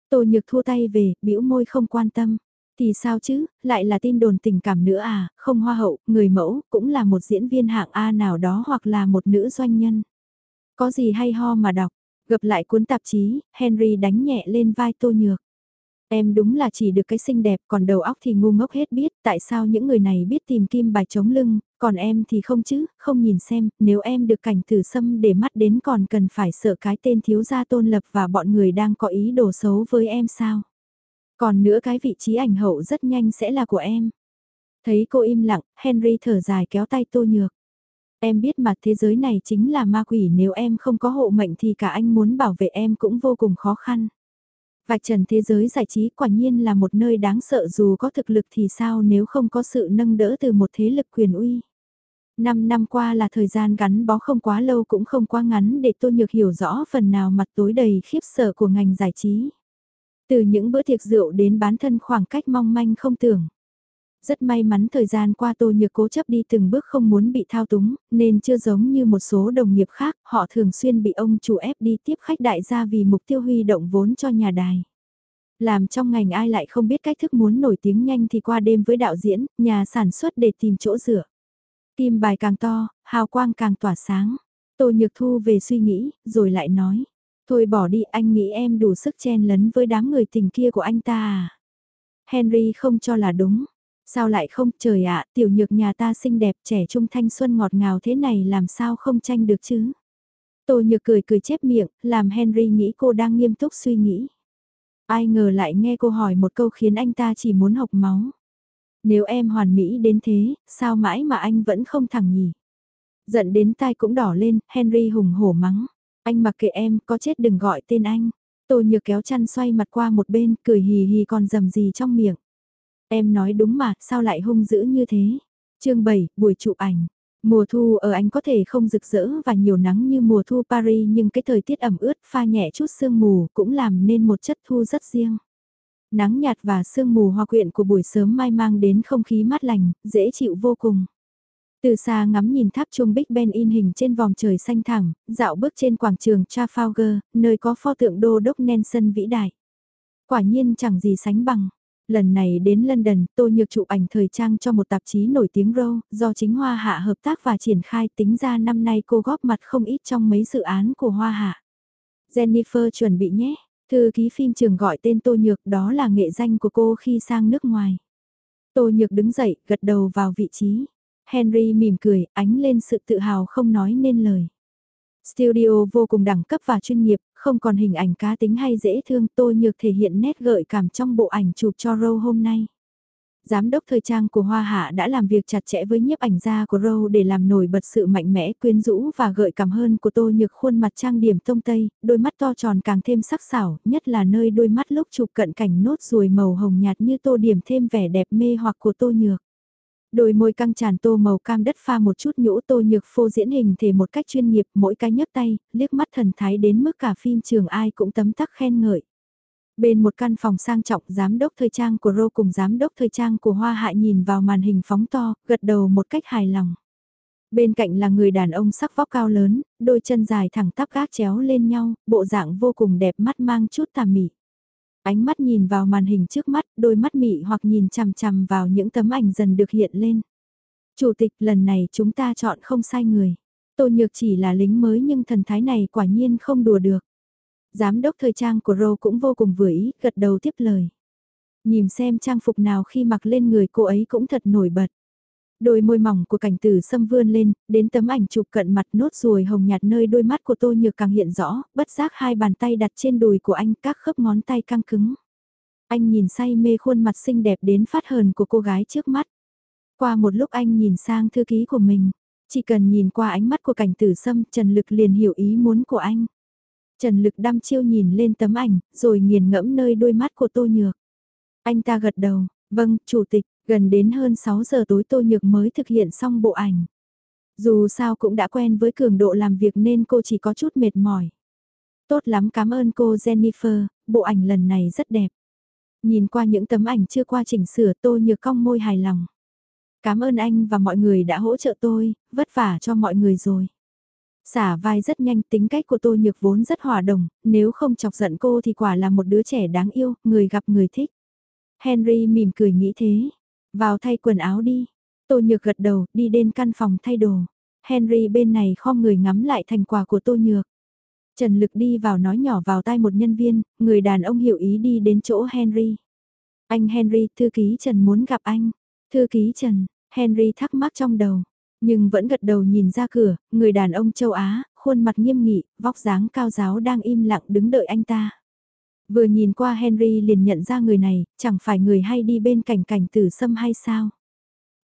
Tô Nhược thua tay về, bĩu môi không quan tâm. Thì sao chứ, lại là tin đồn tình cảm nữa à, không hoa hậu, người mẫu, cũng là một diễn viên hạng A nào đó hoặc là một nữ doanh nhân. Có gì hay ho mà đọc, gập lại cuốn tạp chí, Henry đánh nhẹ lên vai Tô Nhược. Em đúng là chỉ được cái xinh đẹp còn đầu óc thì ngu ngốc hết biết tại sao những người này biết tìm kim bài chống lưng, còn em thì không chứ, không nhìn xem, nếu em được cảnh tử xâm để mắt đến còn cần phải sợ cái tên thiếu gia tôn lập và bọn người đang có ý đồ xấu với em sao. Còn nữa cái vị trí ảnh hậu rất nhanh sẽ là của em. Thấy cô im lặng, Henry thở dài kéo tay tô nhược. Em biết mà thế giới này chính là ma quỷ nếu em không có hộ mệnh thì cả anh muốn bảo vệ em cũng vô cùng khó khăn. Vạch trần thế giới giải trí quả nhiên là một nơi đáng sợ dù có thực lực thì sao nếu không có sự nâng đỡ từ một thế lực quyền uy. Năm năm qua là thời gian gắn bó không quá lâu cũng không quá ngắn để Tô Nhược hiểu rõ phần nào mặt tối đầy khiếp sợ của ngành giải trí. Từ những bữa tiệc rượu đến bán thân khoảng cách mong manh không tưởng. Rất may mắn thời gian qua Tô Nhược cố chấp đi từng bước không muốn bị thao túng, nên chưa giống như một số đồng nghiệp khác, họ thường xuyên bị ông chủ ép đi tiếp khách đại gia vì mục tiêu huy động vốn cho nhà đài. Làm trong ngành ai lại không biết cách thức muốn nổi tiếng nhanh thì qua đêm với đạo diễn, nhà sản xuất để tìm chỗ dựa. Kim bài càng to, hào quang càng tỏa sáng. Tô Nhược Thu về suy nghĩ, rồi lại nói. Thôi bỏ đi anh nghĩ em đủ sức chen lấn với đám người tình kia của anh ta à. Henry không cho là đúng. Sao lại không, trời ạ, tiểu nhược nhà ta xinh đẹp trẻ trung thanh xuân ngọt ngào thế này làm sao không tranh được chứ. Tô nhược cười cười chép miệng, làm Henry nghĩ cô đang nghiêm túc suy nghĩ. Ai ngờ lại nghe cô hỏi một câu khiến anh ta chỉ muốn học máu. Nếu em hoàn mỹ đến thế, sao mãi mà anh vẫn không thẳng nhỉ? Giận đến tai cũng đỏ lên, Henry hùng hổ mắng. Anh mặc kệ em, có chết đừng gọi tên anh. Tô nhược kéo chăn xoay mặt qua một bên, cười hì hì còn dầm gì trong miệng. Em nói đúng mà, sao lại hung dữ như thế? chương 7, buổi chụp ảnh. Mùa thu ở Anh có thể không rực rỡ và nhiều nắng như mùa thu Paris nhưng cái thời tiết ẩm ướt pha nhẹ chút sương mù cũng làm nên một chất thu rất riêng. Nắng nhạt và sương mù hoa quyện của buổi sớm mai mang đến không khí mát lành, dễ chịu vô cùng. Từ xa ngắm nhìn tháp trung Big Ben in hình trên vòng trời xanh thẳng, dạo bước trên quảng trường Trafalgar, nơi có pho tượng đô đốc Nelson vĩ đại. Quả nhiên chẳng gì sánh bằng. Lần này đến London, tôi nhược chụp ảnh thời trang cho một tạp chí nổi tiếng Row, do chính Hoa Hạ hợp tác và triển khai tính ra năm nay cô góp mặt không ít trong mấy dự án của Hoa Hạ. Jennifer chuẩn bị nhé, thư ký phim trường gọi tên Tô Nhược đó là nghệ danh của cô khi sang nước ngoài. Tô Nhược đứng dậy, gật đầu vào vị trí. Henry mỉm cười, ánh lên sự tự hào không nói nên lời. Studio vô cùng đẳng cấp và chuyên nghiệp, không còn hình ảnh cá tính hay dễ thương tôi nhược thể hiện nét gợi cảm trong bộ ảnh chụp cho râu hôm nay. Giám đốc thời trang của Hoa Hạ đã làm việc chặt chẽ với nhiếp ảnh gia của râu để làm nổi bật sự mạnh mẽ quyến rũ và gợi cảm hơn của tô nhược khuôn mặt trang điểm tông tây, đôi mắt to tròn càng thêm sắc sảo, nhất là nơi đôi mắt lúc chụp cận cảnh nốt ruồi màu hồng nhạt như tô điểm thêm vẻ đẹp mê hoặc của tô nhược. Đôi môi căng tràn tô màu cam đất pha một chút nhũ tô nhược phô diễn hình thể một cách chuyên nghiệp mỗi cái nhấc tay, liếc mắt thần thái đến mức cả phim trường ai cũng tấm tắc khen ngợi. Bên một căn phòng sang trọng giám đốc thời trang của Rô cùng giám đốc thời trang của Hoa Hạ nhìn vào màn hình phóng to, gật đầu một cách hài lòng. Bên cạnh là người đàn ông sắc vóc cao lớn, đôi chân dài thẳng tắp gác chéo lên nhau, bộ dạng vô cùng đẹp mắt mang chút tà mị. Ánh mắt nhìn vào màn hình trước mắt, đôi mắt mị hoặc nhìn chằm chằm vào những tấm ảnh dần được hiện lên. Chủ tịch lần này chúng ta chọn không sai người. Tô Nhược chỉ là lính mới nhưng thần thái này quả nhiên không đùa được. Giám đốc thời trang của Rô cũng vô cùng vừa ý, gật đầu tiếp lời. Nhìn xem trang phục nào khi mặc lên người cô ấy cũng thật nổi bật. Đôi môi mỏng của cảnh tử xâm vươn lên, đến tấm ảnh chụp cận mặt nốt ruồi hồng nhạt nơi đôi mắt của tô nhược càng hiện rõ, bất giác hai bàn tay đặt trên đùi của anh các khớp ngón tay căng cứng. Anh nhìn say mê khuôn mặt xinh đẹp đến phát hờn của cô gái trước mắt. Qua một lúc anh nhìn sang thư ký của mình, chỉ cần nhìn qua ánh mắt của cảnh tử sâm Trần Lực liền hiểu ý muốn của anh. Trần Lực đăm chiêu nhìn lên tấm ảnh, rồi nghiền ngẫm nơi đôi mắt của Tô Nhược. Anh ta gật đầu, vâng, chủ tịch, gần đến hơn 6 giờ tối Tô Nhược mới thực hiện xong bộ ảnh. Dù sao cũng đã quen với cường độ làm việc nên cô chỉ có chút mệt mỏi. Tốt lắm cảm ơn cô Jennifer, bộ ảnh lần này rất đẹp. Nhìn qua những tấm ảnh chưa qua chỉnh sửa Tô Nhược cong môi hài lòng. Cảm ơn anh và mọi người đã hỗ trợ tôi, vất vả cho mọi người rồi. Xả vai rất nhanh tính cách của tôi nhược vốn rất hòa đồng, nếu không chọc giận cô thì quả là một đứa trẻ đáng yêu, người gặp người thích. Henry mỉm cười nghĩ thế. Vào thay quần áo đi. Tô nhược gật đầu, đi đến căn phòng thay đồ. Henry bên này khom người ngắm lại thành quả của tô nhược. Trần Lực đi vào nói nhỏ vào tai một nhân viên, người đàn ông hiểu ý đi đến chỗ Henry. Anh Henry, thư ký Trần muốn gặp anh. Thư ký Trần, Henry thắc mắc trong đầu. Nhưng vẫn gật đầu nhìn ra cửa, người đàn ông châu Á, khuôn mặt nghiêm nghị, vóc dáng cao giáo đang im lặng đứng đợi anh ta. Vừa nhìn qua Henry liền nhận ra người này, chẳng phải người hay đi bên cạnh cảnh tử sâm hay sao?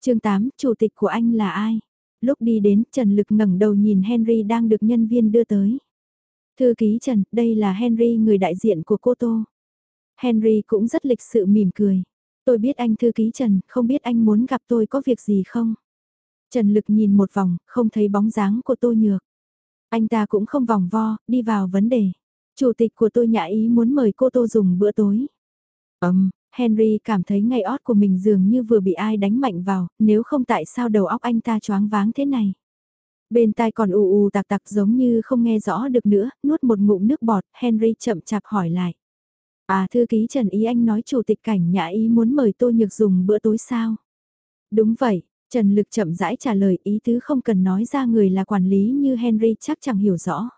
chương 8, chủ tịch của anh là ai? Lúc đi đến, Trần Lực ngẩng đầu nhìn Henry đang được nhân viên đưa tới. Thư ký Trần, đây là Henry người đại diện của cô Tô. Henry cũng rất lịch sự mỉm cười. Tôi biết anh thư ký Trần, không biết anh muốn gặp tôi có việc gì không? Trần Lực nhìn một vòng, không thấy bóng dáng của Tô Nhược. Anh ta cũng không vòng vo, đi vào vấn đề. Chủ tịch của tôi nhã ý muốn mời cô Tô dùng bữa tối. Ấm, um, Henry cảm thấy ngay ót của mình dường như vừa bị ai đánh mạnh vào, nếu không tại sao đầu óc anh ta choáng váng thế này. Bên tai còn ù ù tạc tạc giống như không nghe rõ được nữa, nuốt một ngụm nước bọt, Henry chậm chạp hỏi lại. À thư ký Trần Ý Anh nói chủ tịch cảnh nhã ý muốn mời Tô Nhược dùng bữa tối sao? Đúng vậy, Trần Lực chậm rãi trả lời ý tứ không cần nói ra người là quản lý như Henry chắc chẳng hiểu rõ.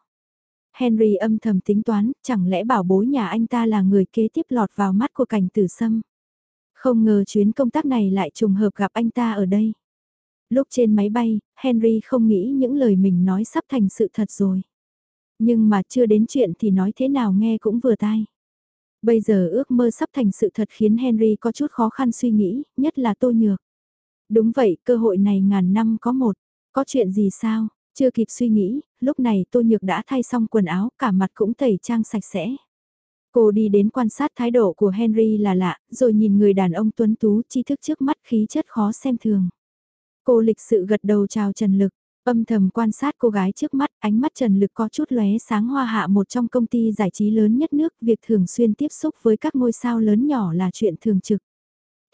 Henry âm thầm tính toán, chẳng lẽ bảo bối nhà anh ta là người kế tiếp lọt vào mắt của cảnh tử sâm. Không ngờ chuyến công tác này lại trùng hợp gặp anh ta ở đây. Lúc trên máy bay, Henry không nghĩ những lời mình nói sắp thành sự thật rồi. Nhưng mà chưa đến chuyện thì nói thế nào nghe cũng vừa tai. Bây giờ ước mơ sắp thành sự thật khiến Henry có chút khó khăn suy nghĩ, nhất là tô nhược. Đúng vậy, cơ hội này ngàn năm có một. Có chuyện gì sao? Chưa kịp suy nghĩ, lúc này Tô Nhược đã thay xong quần áo, cả mặt cũng tẩy trang sạch sẽ. Cô đi đến quan sát thái độ của Henry là lạ, rồi nhìn người đàn ông tuấn tú tri thức trước mắt khí chất khó xem thường. Cô lịch sự gật đầu chào Trần Lực, âm thầm quan sát cô gái trước mắt, ánh mắt Trần Lực có chút lóe sáng hoa hạ một trong công ty giải trí lớn nhất nước, việc thường xuyên tiếp xúc với các ngôi sao lớn nhỏ là chuyện thường trực.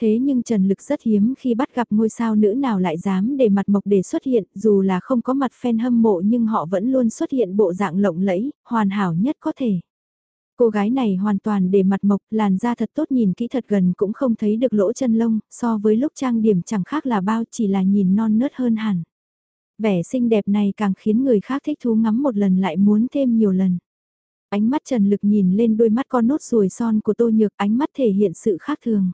Thế nhưng Trần Lực rất hiếm khi bắt gặp ngôi sao nữ nào lại dám để mặt mộc để xuất hiện, dù là không có mặt fan hâm mộ nhưng họ vẫn luôn xuất hiện bộ dạng lộng lẫy, hoàn hảo nhất có thể. Cô gái này hoàn toàn để mặt mộc, làn da thật tốt nhìn kỹ thật gần cũng không thấy được lỗ chân lông, so với lúc trang điểm chẳng khác là bao chỉ là nhìn non nớt hơn hẳn. Vẻ xinh đẹp này càng khiến người khác thích thú ngắm một lần lại muốn thêm nhiều lần. Ánh mắt Trần Lực nhìn lên đôi mắt con nốt ruồi son của Tô Nhược, ánh mắt thể hiện sự khác thường.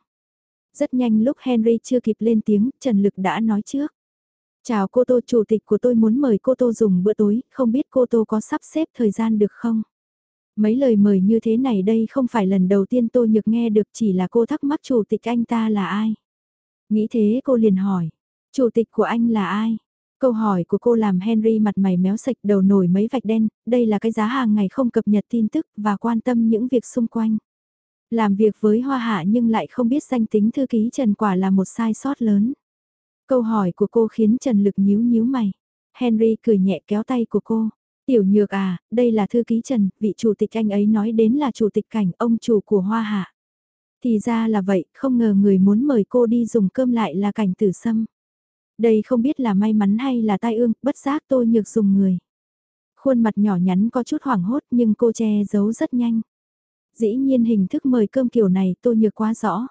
Rất nhanh lúc Henry chưa kịp lên tiếng, Trần Lực đã nói trước. Chào cô Tô, chủ tịch của tôi muốn mời cô Tô dùng bữa tối, không biết cô Tô có sắp xếp thời gian được không? Mấy lời mời như thế này đây không phải lần đầu tiên Tô Nhược nghe được chỉ là cô thắc mắc chủ tịch anh ta là ai? Nghĩ thế cô liền hỏi, chủ tịch của anh là ai? Câu hỏi của cô làm Henry mặt mày méo sạch đầu nổi mấy vạch đen, đây là cái giá hàng ngày không cập nhật tin tức và quan tâm những việc xung quanh. Làm việc với Hoa Hạ nhưng lại không biết danh tính thư ký Trần quả là một sai sót lớn. Câu hỏi của cô khiến Trần Lực nhíu nhíu mày. Henry cười nhẹ kéo tay của cô. Tiểu nhược à, đây là thư ký Trần, vị chủ tịch anh ấy nói đến là chủ tịch cảnh ông chủ của Hoa Hạ. Thì ra là vậy, không ngờ người muốn mời cô đi dùng cơm lại là cảnh tử sâm. Đây không biết là may mắn hay là tai ương, bất giác tôi nhược dùng người. Khuôn mặt nhỏ nhắn có chút hoảng hốt nhưng cô che giấu rất nhanh. Dĩ nhiên hình thức mời cơm kiểu này tôi nhược quá rõ.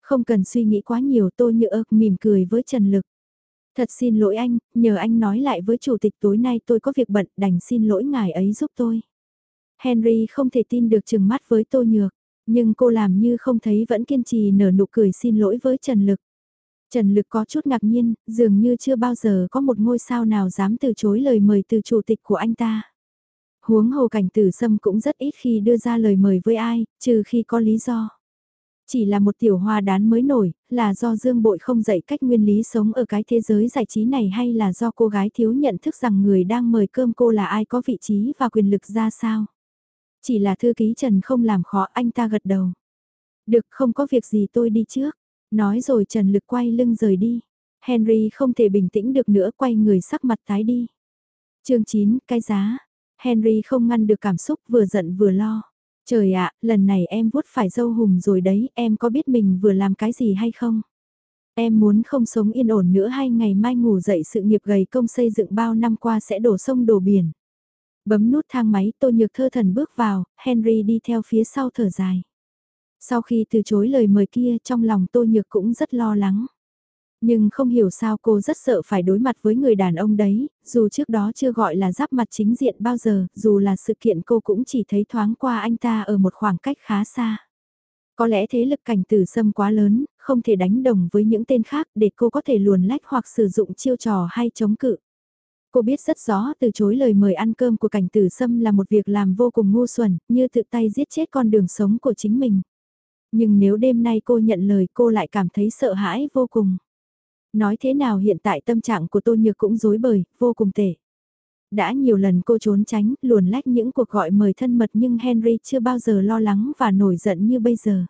Không cần suy nghĩ quá nhiều tôi nhược mỉm cười với Trần Lực. Thật xin lỗi anh, nhờ anh nói lại với chủ tịch tối nay tôi có việc bận đành xin lỗi ngài ấy giúp tôi. Henry không thể tin được chừng mắt với Tô Nhược, nhưng cô làm như không thấy vẫn kiên trì nở nụ cười xin lỗi với Trần Lực. Trần Lực có chút ngạc nhiên, dường như chưa bao giờ có một ngôi sao nào dám từ chối lời mời từ chủ tịch của anh ta. Huống hồ cảnh tử sâm cũng rất ít khi đưa ra lời mời với ai, trừ khi có lý do. Chỉ là một tiểu hoa đán mới nổi, là do Dương Bội không dạy cách nguyên lý sống ở cái thế giới giải trí này hay là do cô gái thiếu nhận thức rằng người đang mời cơm cô là ai có vị trí và quyền lực ra sao. Chỉ là thư ký Trần không làm khó anh ta gật đầu. Được không có việc gì tôi đi trước. Nói rồi Trần Lực quay lưng rời đi. Henry không thể bình tĩnh được nữa quay người sắc mặt tái đi. chương 9, cái giá. Henry không ngăn được cảm xúc vừa giận vừa lo. Trời ạ, lần này em vuốt phải dâu hùm rồi đấy, em có biết mình vừa làm cái gì hay không? Em muốn không sống yên ổn nữa hay ngày mai ngủ dậy sự nghiệp gầy công xây dựng bao năm qua sẽ đổ sông đổ biển. Bấm nút thang máy tô nhược thơ thần bước vào, Henry đi theo phía sau thở dài. Sau khi từ chối lời mời kia trong lòng Tô Nhược cũng rất lo lắng. Nhưng không hiểu sao cô rất sợ phải đối mặt với người đàn ông đấy, dù trước đó chưa gọi là giáp mặt chính diện bao giờ, dù là sự kiện cô cũng chỉ thấy thoáng qua anh ta ở một khoảng cách khá xa. Có lẽ thế lực cảnh tử sâm quá lớn, không thể đánh đồng với những tên khác để cô có thể luồn lách hoặc sử dụng chiêu trò hay chống cự. Cô biết rất rõ từ chối lời mời ăn cơm của cảnh tử sâm là một việc làm vô cùng ngu xuẩn, như tự tay giết chết con đường sống của chính mình. Nhưng nếu đêm nay cô nhận lời cô lại cảm thấy sợ hãi vô cùng. Nói thế nào hiện tại tâm trạng của Tô Nhược cũng dối bời, vô cùng tệ. Đã nhiều lần cô trốn tránh, luồn lách những cuộc gọi mời thân mật nhưng Henry chưa bao giờ lo lắng và nổi giận như bây giờ.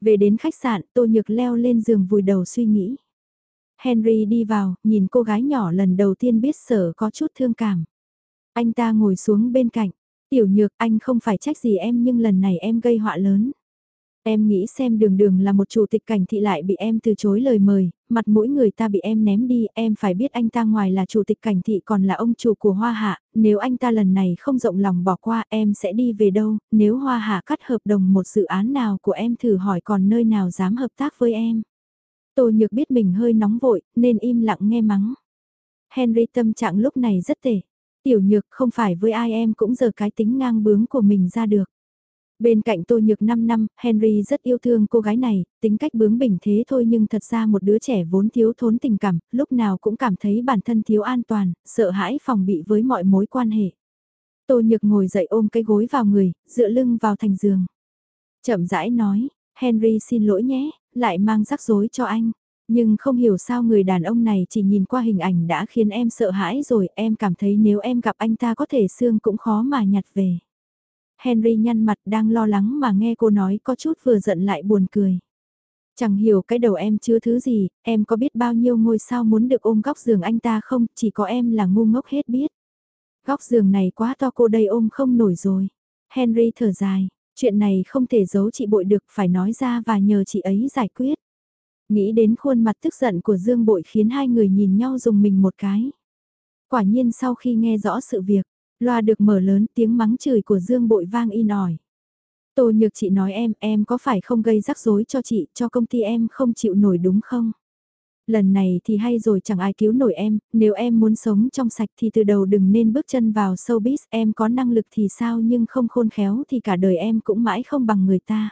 Về đến khách sạn, Tô Nhược leo lên giường vùi đầu suy nghĩ. Henry đi vào, nhìn cô gái nhỏ lần đầu tiên biết sở có chút thương cảm. Anh ta ngồi xuống bên cạnh. Tiểu Nhược anh không phải trách gì em nhưng lần này em gây họa lớn. Em nghĩ xem đường đường là một chủ tịch cảnh thị lại bị em từ chối lời mời, mặt mũi người ta bị em ném đi, em phải biết anh ta ngoài là chủ tịch cảnh thị còn là ông chủ của Hoa Hạ, nếu anh ta lần này không rộng lòng bỏ qua em sẽ đi về đâu, nếu Hoa Hạ cắt hợp đồng một dự án nào của em thử hỏi còn nơi nào dám hợp tác với em. Tô Nhược biết mình hơi nóng vội, nên im lặng nghe mắng. Henry tâm trạng lúc này rất tệ. Tiểu Nhược không phải với ai em cũng giờ cái tính ngang bướng của mình ra được. Bên cạnh Tô Nhược 5 năm, Henry rất yêu thương cô gái này, tính cách bướng bỉnh thế thôi nhưng thật ra một đứa trẻ vốn thiếu thốn tình cảm, lúc nào cũng cảm thấy bản thân thiếu an toàn, sợ hãi phòng bị với mọi mối quan hệ. Tô Nhược ngồi dậy ôm cái gối vào người, dựa lưng vào thành giường. Chậm rãi nói, Henry xin lỗi nhé, lại mang rắc rối cho anh. Nhưng không hiểu sao người đàn ông này chỉ nhìn qua hình ảnh đã khiến em sợ hãi rồi, em cảm thấy nếu em gặp anh ta có thể xương cũng khó mà nhặt về. Henry nhăn mặt đang lo lắng mà nghe cô nói có chút vừa giận lại buồn cười. Chẳng hiểu cái đầu em chứa thứ gì, em có biết bao nhiêu ngôi sao muốn được ôm góc giường anh ta không, chỉ có em là ngu ngốc hết biết. Góc giường này quá to cô đây ôm không nổi rồi. Henry thở dài, chuyện này không thể giấu chị bội được phải nói ra và nhờ chị ấy giải quyết. Nghĩ đến khuôn mặt tức giận của Dương Bội khiến hai người nhìn nhau dùng mình một cái. Quả nhiên sau khi nghe rõ sự việc, Loa được mở lớn tiếng mắng chửi của Dương Bội vang in ỏi. Tô Nhược chị nói em, em có phải không gây rắc rối cho chị, cho công ty em không chịu nổi đúng không? Lần này thì hay rồi chẳng ai cứu nổi em, nếu em muốn sống trong sạch thì từ đầu đừng nên bước chân vào showbiz, em có năng lực thì sao nhưng không khôn khéo thì cả đời em cũng mãi không bằng người ta.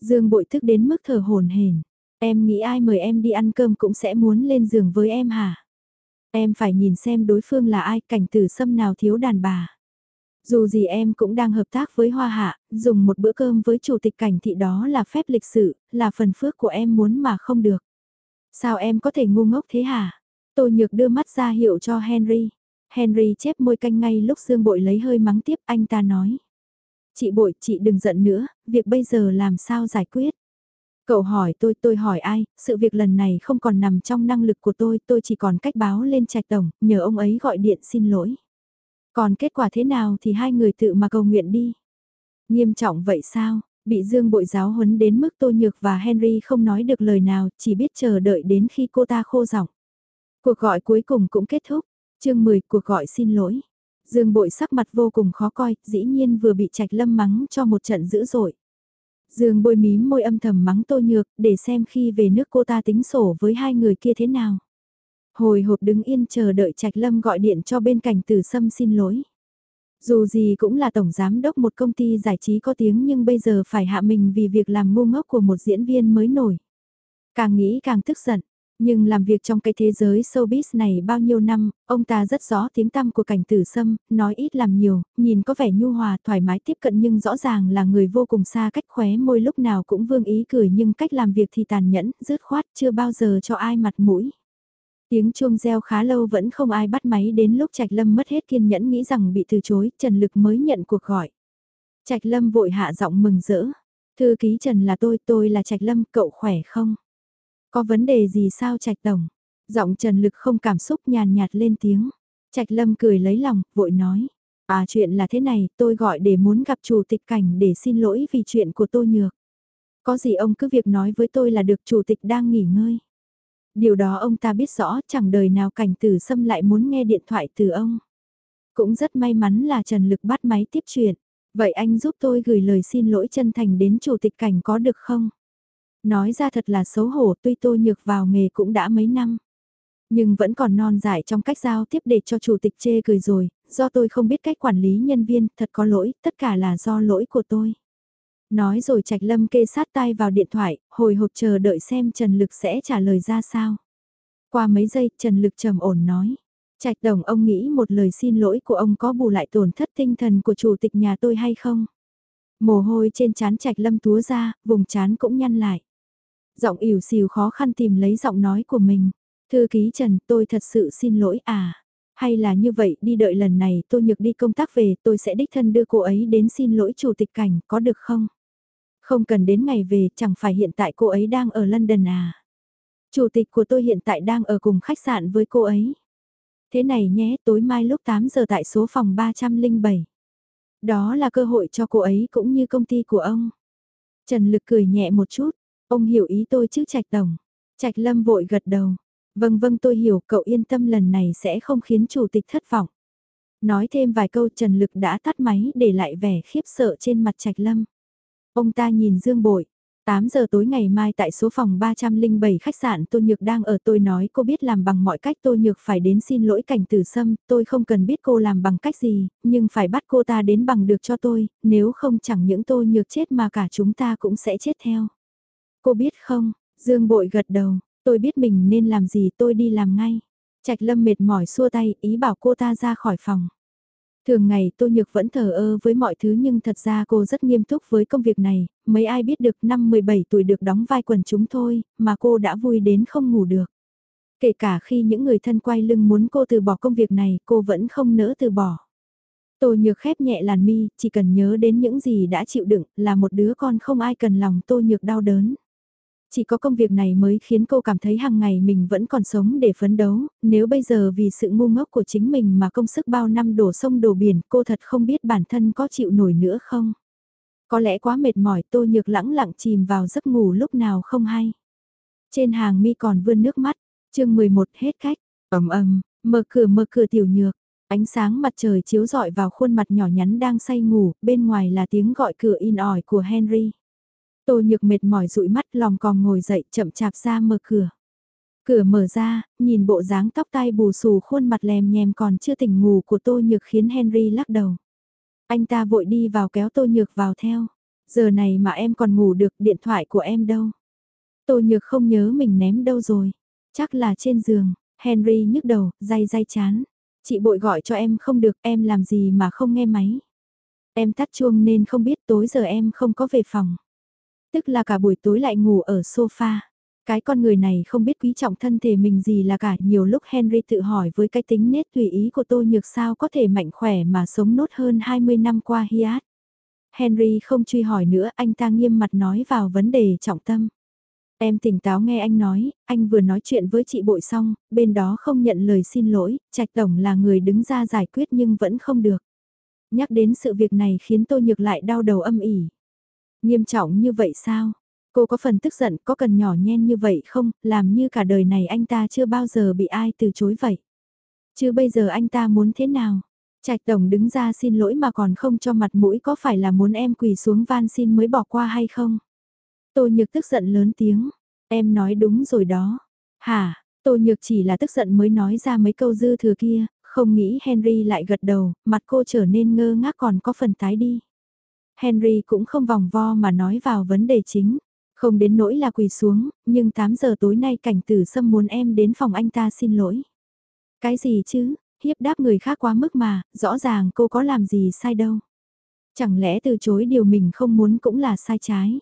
Dương bội thức đến mức thở hồn hển. Em nghĩ ai mời em đi ăn cơm cũng sẽ muốn lên giường với em hả? Em phải nhìn xem đối phương là ai, cảnh tử xâm nào thiếu đàn bà. Dù gì em cũng đang hợp tác với Hoa Hạ, dùng một bữa cơm với chủ tịch cảnh thị đó là phép lịch sự, là phần phước của em muốn mà không được. Sao em có thể ngu ngốc thế hả? Tô Nhược đưa mắt ra hiệu cho Henry. Henry chép môi canh ngay lúc Dương Bội lấy hơi mắng tiếp anh ta nói. Chị Bội, chị đừng giận nữa, việc bây giờ làm sao giải quyết? Cậu hỏi tôi, tôi hỏi ai, sự việc lần này không còn nằm trong năng lực của tôi, tôi chỉ còn cách báo lên trạch tổng, nhờ ông ấy gọi điện xin lỗi. Còn kết quả thế nào thì hai người tự mà cầu nguyện đi. Nghiêm trọng vậy sao? Bị Dương bội giáo huấn đến mức Tô Nhược và Henry không nói được lời nào, chỉ biết chờ đợi đến khi cô ta khô giọng. Cuộc gọi cuối cùng cũng kết thúc. chương 10 cuộc gọi xin lỗi. Dương bội sắc mặt vô cùng khó coi, dĩ nhiên vừa bị trạch lâm mắng cho một trận dữ dội. Dương bôi mím môi âm thầm mắng Tô Nhược, để xem khi về nước cô ta tính sổ với hai người kia thế nào. Hồi hộp đứng yên chờ đợi Trạch Lâm gọi điện cho bên cạnh Tử Sâm xin lỗi. Dù gì cũng là tổng giám đốc một công ty giải trí có tiếng nhưng bây giờ phải hạ mình vì việc làm ngu ngốc của một diễn viên mới nổi. Càng nghĩ càng tức giận, nhưng làm việc trong cái thế giới showbiz này bao nhiêu năm, ông ta rất rõ tiếng tăm của cảnh tử sâm, nói ít làm nhiều, nhìn có vẻ nhu hòa thoải mái tiếp cận nhưng rõ ràng là người vô cùng xa cách khóe môi lúc nào cũng vương ý cười nhưng cách làm việc thì tàn nhẫn, rứt khoát chưa bao giờ cho ai mặt mũi. Tiếng chuông reo khá lâu vẫn không ai bắt máy đến lúc Trạch Lâm mất hết kiên nhẫn nghĩ rằng bị từ chối, Trần Lực mới nhận cuộc gọi. Trạch Lâm vội hạ giọng mừng rỡ. Thư ký Trần là tôi, tôi là Trạch Lâm, cậu khỏe không? Có vấn đề gì sao Trạch Tổng? Giọng Trần Lực không cảm xúc nhàn nhạt lên tiếng. Trạch Lâm cười lấy lòng, vội nói. À chuyện là thế này, tôi gọi để muốn gặp chủ tịch cảnh để xin lỗi vì chuyện của tôi nhược. Có gì ông cứ việc nói với tôi là được chủ tịch đang nghỉ ngơi. Điều đó ông ta biết rõ chẳng đời nào cảnh tử xâm lại muốn nghe điện thoại từ ông. Cũng rất may mắn là Trần Lực bắt máy tiếp chuyện. Vậy anh giúp tôi gửi lời xin lỗi chân thành đến chủ tịch cảnh có được không? Nói ra thật là xấu hổ tuy tôi nhược vào nghề cũng đã mấy năm. Nhưng vẫn còn non dại trong cách giao tiếp để cho chủ tịch chê cười rồi, do tôi không biết cách quản lý nhân viên, thật có lỗi, tất cả là do lỗi của tôi. Nói rồi Trạch Lâm kê sát tai vào điện thoại, hồi hộp chờ đợi xem Trần Lực sẽ trả lời ra sao. Qua mấy giây, Trần Lực trầm ổn nói. Trạch Đồng ông nghĩ một lời xin lỗi của ông có bù lại tổn thất tinh thần của chủ tịch nhà tôi hay không? Mồ hôi trên chán Trạch Lâm túa ra, vùng chán cũng nhăn lại. Giọng ỉu xìu khó khăn tìm lấy giọng nói của mình. Thư ký Trần, tôi thật sự xin lỗi à. Hay là như vậy, đi đợi lần này tôi nhược đi công tác về, tôi sẽ đích thân đưa cô ấy đến xin lỗi chủ tịch cảnh, có được không? Không cần đến ngày về, chẳng phải hiện tại cô ấy đang ở London à. Chủ tịch của tôi hiện tại đang ở cùng khách sạn với cô ấy. Thế này nhé, tối mai lúc 8 giờ tại số phòng 307. Đó là cơ hội cho cô ấy cũng như công ty của ông. Trần Lực cười nhẹ một chút, ông hiểu ý tôi chứ Trạch Tổng. Trạch Lâm vội gật đầu. Vâng vâng tôi hiểu cậu yên tâm lần này sẽ không khiến chủ tịch thất vọng. Nói thêm vài câu Trần Lực đã tắt máy để lại vẻ khiếp sợ trên mặt Trạch Lâm. Ông ta nhìn Dương Bội. 8 giờ tối ngày mai tại số phòng 307 khách sạn Tô Nhược đang ở tôi nói cô biết làm bằng mọi cách Tô Nhược phải đến xin lỗi cảnh tử sâm, tôi không cần biết cô làm bằng cách gì, nhưng phải bắt cô ta đến bằng được cho tôi, nếu không chẳng những Tô Nhược chết mà cả chúng ta cũng sẽ chết theo. Cô biết không, Dương Bội gật đầu, tôi biết mình nên làm gì tôi đi làm ngay. Trạch Lâm mệt mỏi xua tay ý bảo cô ta ra khỏi phòng. Thường ngày Tô Nhược vẫn thờ ơ với mọi thứ nhưng thật ra cô rất nghiêm túc với công việc này, mấy ai biết được năm 17 tuổi được đóng vai quần chúng thôi, mà cô đã vui đến không ngủ được. Kể cả khi những người thân quay lưng muốn cô từ bỏ công việc này, cô vẫn không nỡ từ bỏ. Tô Nhược khép nhẹ làn mi, chỉ cần nhớ đến những gì đã chịu đựng, là một đứa con không ai cần lòng Tô Nhược đau đớn. Chỉ có công việc này mới khiến cô cảm thấy hàng ngày mình vẫn còn sống để phấn đấu, nếu bây giờ vì sự ngu ngốc của chính mình mà công sức bao năm đổ sông đổ biển cô thật không biết bản thân có chịu nổi nữa không. Có lẽ quá mệt mỏi tô nhược lẳng lặng chìm vào giấc ngủ lúc nào không hay. Trên hàng mi còn vươn nước mắt, chương 11 hết cách, ầm ầm, mở cửa mở cửa tiểu nhược, Ánh sáng mặt trời chiếu rọi vào khuôn mặt nhỏ nhắn đang say ngủ, bên ngoài là tiếng gọi cửa in ỏi của Henry. Tô nhược mệt mỏi dụi mắt lòng còn ngồi dậy chậm chạp ra mở cửa. Cửa mở ra, nhìn bộ dáng tóc tai bù xù khuôn mặt lèm nhèm còn chưa tỉnh ngủ của Tô Nhược khiến Henry lắc đầu. Anh ta vội đi vào kéo Tô Nhược vào theo. Giờ này mà em còn ngủ được điện thoại của em đâu. Tô Nhược không nhớ mình ném đâu rồi. Chắc là trên giường. Henry nhức đầu, day day chán. Chị bội gọi cho em không được, em làm gì mà không nghe máy. Em tắt chuông nên không biết tối giờ em không có về phòng. Tức là cả buổi tối lại ngủ ở sofa. Cái con người này không biết quý trọng thân thể mình gì là cả nhiều lúc Henry tự hỏi với cái tính nết tùy ý của tôi nhược sao có thể mạnh khỏe mà sống nốt hơn 20 năm qua hiát. Henry không truy hỏi nữa anh ta nghiêm mặt nói vào vấn đề trọng tâm. Em tỉnh táo nghe anh nói, anh vừa nói chuyện với chị bội xong, bên đó không nhận lời xin lỗi, trạch tổng là người đứng ra giải quyết nhưng vẫn không được. Nhắc đến sự việc này khiến tôi nhược lại đau đầu âm ỉ. Nghiêm trọng như vậy sao? Cô có phần tức giận có cần nhỏ nhen như vậy không, làm như cả đời này anh ta chưa bao giờ bị ai từ chối vậy. Chứ bây giờ anh ta muốn thế nào? Trạch Tổng đứng ra xin lỗi mà còn không cho mặt mũi có phải là muốn em quỳ xuống van xin mới bỏ qua hay không? Tô Nhược tức giận lớn tiếng, em nói đúng rồi đó. Hả, Tô Nhược chỉ là tức giận mới nói ra mấy câu dư thừa kia, không nghĩ Henry lại gật đầu, mặt cô trở nên ngơ ngác còn có phần tái đi. Henry cũng không vòng vo mà nói vào vấn đề chính. Không đến nỗi là quỳ xuống, nhưng 8 giờ tối nay cảnh tử xâm muốn em đến phòng anh ta xin lỗi. Cái gì chứ, hiếp đáp người khác quá mức mà, rõ ràng cô có làm gì sai đâu. Chẳng lẽ từ chối điều mình không muốn cũng là sai trái.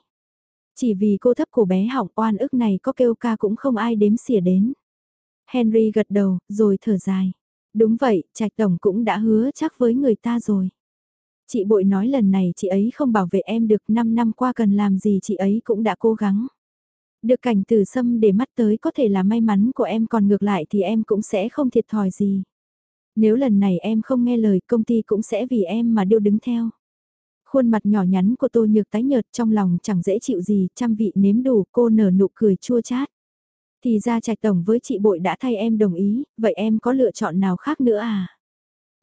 Chỉ vì cô thấp cổ bé hỏng oan ức này có kêu ca cũng không ai đếm xỉa đến. Henry gật đầu, rồi thở dài. Đúng vậy, Trạch Tổng cũng đã hứa chắc với người ta rồi. Chị bội nói lần này chị ấy không bảo vệ em được 5 năm qua cần làm gì chị ấy cũng đã cố gắng. Được cảnh từ sâm để mắt tới có thể là may mắn của em còn ngược lại thì em cũng sẽ không thiệt thòi gì. Nếu lần này em không nghe lời công ty cũng sẽ vì em mà điêu đứng theo. Khuôn mặt nhỏ nhắn của tô nhược tái nhợt trong lòng chẳng dễ chịu gì, trăm vị nếm đủ cô nở nụ cười chua chát. Thì ra trạch tổng với chị bội đã thay em đồng ý, vậy em có lựa chọn nào khác nữa à?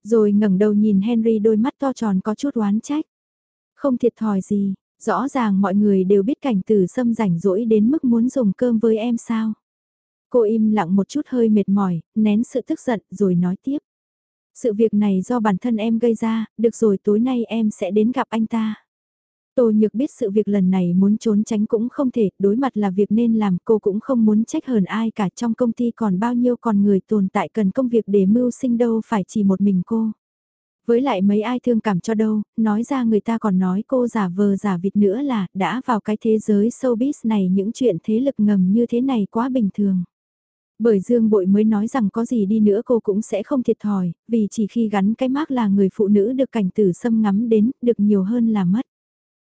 Rồi ngẩng đầu nhìn Henry đôi mắt to tròn có chút oán trách. Không thiệt thòi gì, rõ ràng mọi người đều biết cảnh tử xâm rảnh rỗi đến mức muốn dùng cơm với em sao. Cô im lặng một chút hơi mệt mỏi, nén sự tức giận rồi nói tiếp. Sự việc này do bản thân em gây ra, được rồi tối nay em sẽ đến gặp anh ta. Tô Nhược biết sự việc lần này muốn trốn tránh cũng không thể, đối mặt là việc nên làm, cô cũng không muốn trách hờn ai cả trong công ty còn bao nhiêu con người tồn tại cần công việc để mưu sinh đâu phải chỉ một mình cô. Với lại mấy ai thương cảm cho đâu, nói ra người ta còn nói cô giả vờ giả vịt nữa là đã vào cái thế giới showbiz này những chuyện thế lực ngầm như thế này quá bình thường. Bởi Dương Bội mới nói rằng có gì đi nữa cô cũng sẽ không thiệt thòi, vì chỉ khi gắn cái mác là người phụ nữ được cảnh tử xâm ngắm đến, được nhiều hơn là mất.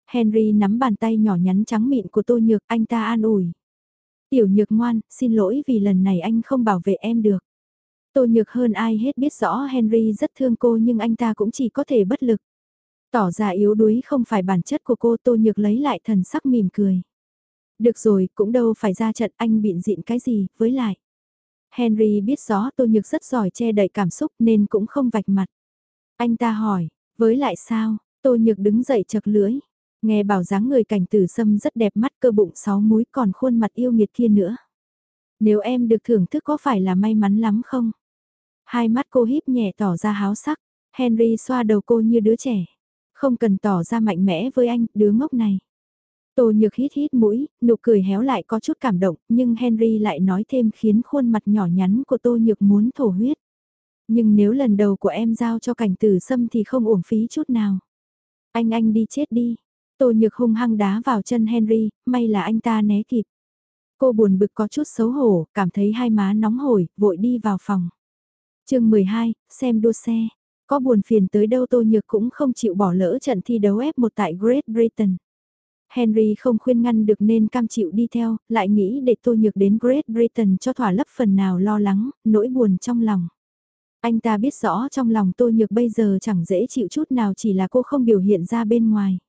Henry nắm bàn tay nhỏ nhắn trắng mịn của Tô Nhược, anh ta an ủi. Tiểu Nhược ngoan, xin lỗi vì lần này anh không bảo vệ em được. Tô Nhược hơn ai hết biết rõ Henry rất thương cô nhưng anh ta cũng chỉ có thể bất lực. Tỏ ra yếu đuối không phải bản chất của cô Tô Nhược lấy lại thần sắc mỉm cười. Được rồi, cũng đâu phải ra trận anh bịn diện cái gì, với lại. Henry biết rõ Tô Nhược rất giỏi che đậy cảm xúc nên cũng không vạch mặt. Anh ta hỏi, với lại sao, Tô Nhược đứng dậy chật lưỡi. Nghe bảo dáng người cảnh tử sâm rất đẹp mắt cơ bụng sáu múi còn khuôn mặt yêu nghiệt kia nữa. Nếu em được thưởng thức có phải là may mắn lắm không? Hai mắt cô híp nhẹ tỏ ra háo sắc, Henry xoa đầu cô như đứa trẻ. Không cần tỏ ra mạnh mẽ với anh, đứa ngốc này. Tô nhược hít hít mũi, nụ cười héo lại có chút cảm động, nhưng Henry lại nói thêm khiến khuôn mặt nhỏ nhắn của tô nhược muốn thổ huyết. Nhưng nếu lần đầu của em giao cho cảnh tử sâm thì không uổng phí chút nào. Anh anh đi chết đi, Tô nhược hung hăng đá vào chân Henry, may là anh ta né kịp. Cô buồn bực có chút xấu hổ, cảm thấy hai má nóng hổi, vội đi vào phòng. chương 12, xem đua xe. Có buồn phiền tới đâu Tô Nhược cũng không chịu bỏ lỡ trận thi đấu F1 tại Great Britain. Henry không khuyên ngăn được nên cam chịu đi theo, lại nghĩ để Tô Nhược đến Great Britain cho thỏa lấp phần nào lo lắng, nỗi buồn trong lòng. Anh ta biết rõ trong lòng Tô Nhược bây giờ chẳng dễ chịu chút nào chỉ là cô không biểu hiện ra bên ngoài.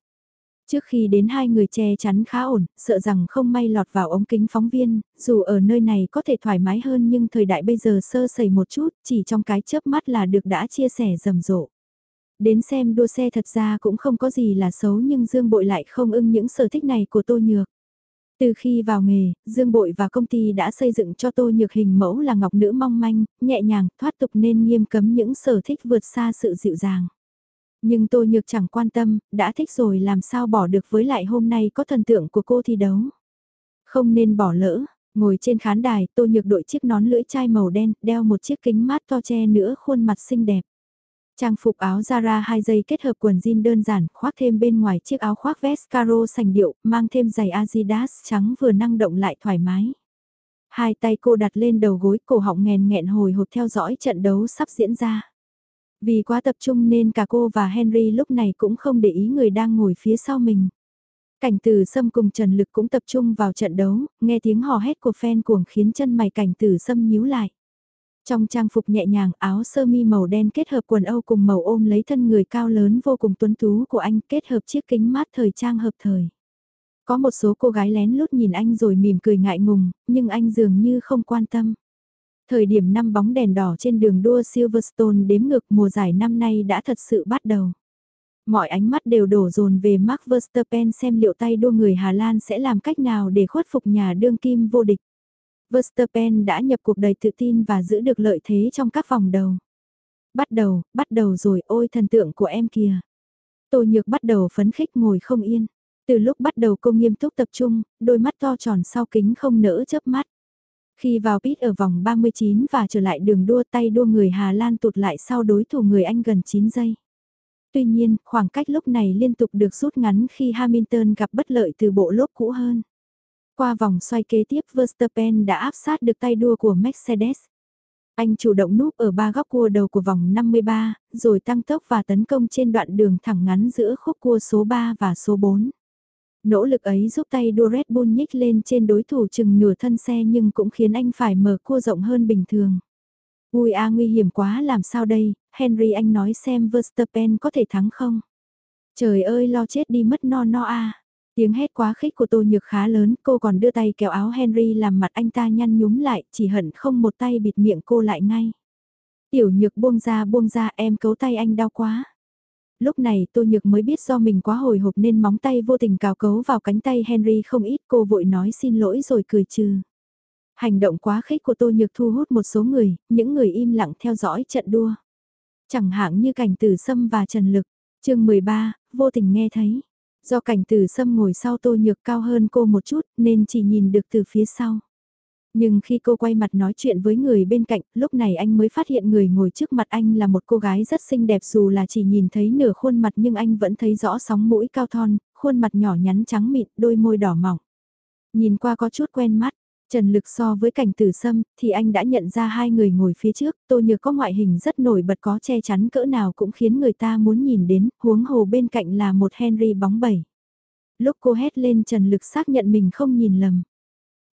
Trước khi đến hai người che chắn khá ổn, sợ rằng không may lọt vào ống kính phóng viên, dù ở nơi này có thể thoải mái hơn nhưng thời đại bây giờ sơ sẩy một chút, chỉ trong cái chớp mắt là được đã chia sẻ rầm rộ. Đến xem đua xe thật ra cũng không có gì là xấu nhưng Dương Bội lại không ưng những sở thích này của Tô Nhược. Từ khi vào nghề, Dương Bội và công ty đã xây dựng cho Tô Nhược hình mẫu là ngọc nữ mong manh, nhẹ nhàng, thoát tục nên nghiêm cấm những sở thích vượt xa sự dịu dàng. Nhưng Tô Nhược chẳng quan tâm, đã thích rồi làm sao bỏ được với lại hôm nay có thần tượng của cô thi đấu. Không nên bỏ lỡ, ngồi trên khán đài Tô Nhược đội chiếc nón lưỡi chai màu đen, đeo một chiếc kính mát to che nữa khuôn mặt xinh đẹp. Trang phục áo Zara hai dây kết hợp quần jean đơn giản, khoác thêm bên ngoài chiếc áo khoác vest caro sành điệu, mang thêm giày Adidas trắng vừa năng động lại thoải mái. Hai tay cô đặt lên đầu gối, cổ họng nghèn nghẹn hồi hộp theo dõi trận đấu sắp diễn ra. Vì quá tập trung nên cả cô và Henry lúc này cũng không để ý người đang ngồi phía sau mình. Cảnh tử sâm cùng Trần Lực cũng tập trung vào trận đấu, nghe tiếng hò hét của fan cuồng khiến chân mày cảnh tử sâm nhíu lại. Trong trang phục nhẹ nhàng áo sơ mi màu đen kết hợp quần âu cùng màu ôm lấy thân người cao lớn vô cùng tuấn tú của anh kết hợp chiếc kính mát thời trang hợp thời. Có một số cô gái lén lút nhìn anh rồi mỉm cười ngại ngùng, nhưng anh dường như không quan tâm. Thời điểm năm bóng đèn đỏ trên đường đua Silverstone đếm ngược mùa giải năm nay đã thật sự bắt đầu. Mọi ánh mắt đều đổ dồn về Mark Verstappen xem liệu tay đua người Hà Lan sẽ làm cách nào để khuất phục nhà đương kim vô địch. Verstappen đã nhập cuộc đầy tự tin và giữ được lợi thế trong các vòng đầu. Bắt đầu, bắt đầu rồi ôi thần tượng của em kìa. Tô Nhược bắt đầu phấn khích ngồi không yên. Từ lúc bắt đầu cô nghiêm túc tập trung, đôi mắt to tròn sau kính không nỡ chớp mắt. Khi vào pit ở vòng 39 và trở lại đường đua tay đua người Hà Lan tụt lại sau đối thủ người Anh gần 9 giây. Tuy nhiên, khoảng cách lúc này liên tục được rút ngắn khi Hamilton gặp bất lợi từ bộ lốp cũ hơn. Qua vòng xoay kế tiếp Verstappen đã áp sát được tay đua của Mercedes. Anh chủ động núp ở ba góc cua đầu của vòng 53, rồi tăng tốc và tấn công trên đoạn đường thẳng ngắn giữa khúc cua số 3 và số 4. Nỗ lực ấy giúp tay đua Red Bull nhích lên trên đối thủ chừng nửa thân xe nhưng cũng khiến anh phải mở cua rộng hơn bình thường. Ui a nguy hiểm quá làm sao đây, Henry anh nói xem Verstappen có thể thắng không? Trời ơi lo chết đi mất no no a. Tiếng hét quá khích của Tô Nhược khá lớn, cô còn đưa tay kéo áo Henry làm mặt anh ta nhăn nhúm lại, chỉ hận không một tay bịt miệng cô lại ngay. Tiểu Nhược buông ra buông ra em cấu tay anh đau quá. Lúc này Tô Nhược mới biết do mình quá hồi hộp nên móng tay vô tình cào cấu vào cánh tay Henry không ít cô vội nói xin lỗi rồi cười trừ. Hành động quá khích của Tô Nhược thu hút một số người, những người im lặng theo dõi trận đua. Chẳng hạn như cảnh tử sâm và trần lực. chương 13, vô tình nghe thấy. Do cảnh tử sâm ngồi sau tô nhược cao hơn cô một chút nên chỉ nhìn được từ phía sau. Nhưng khi cô quay mặt nói chuyện với người bên cạnh, lúc này anh mới phát hiện người ngồi trước mặt anh là một cô gái rất xinh đẹp dù là chỉ nhìn thấy nửa khuôn mặt nhưng anh vẫn thấy rõ sóng mũi cao thon, khuôn mặt nhỏ nhắn trắng mịn, đôi môi đỏ mỏng. Nhìn qua có chút quen mắt, Trần Lực so với cảnh tử sâm, thì anh đã nhận ra hai người ngồi phía trước, Tô Nhược có ngoại hình rất nổi bật có che chắn cỡ nào cũng khiến người ta muốn nhìn đến, huống hồ bên cạnh là một Henry bóng bẩy. Lúc cô hét lên Trần Lực xác nhận mình không nhìn lầm.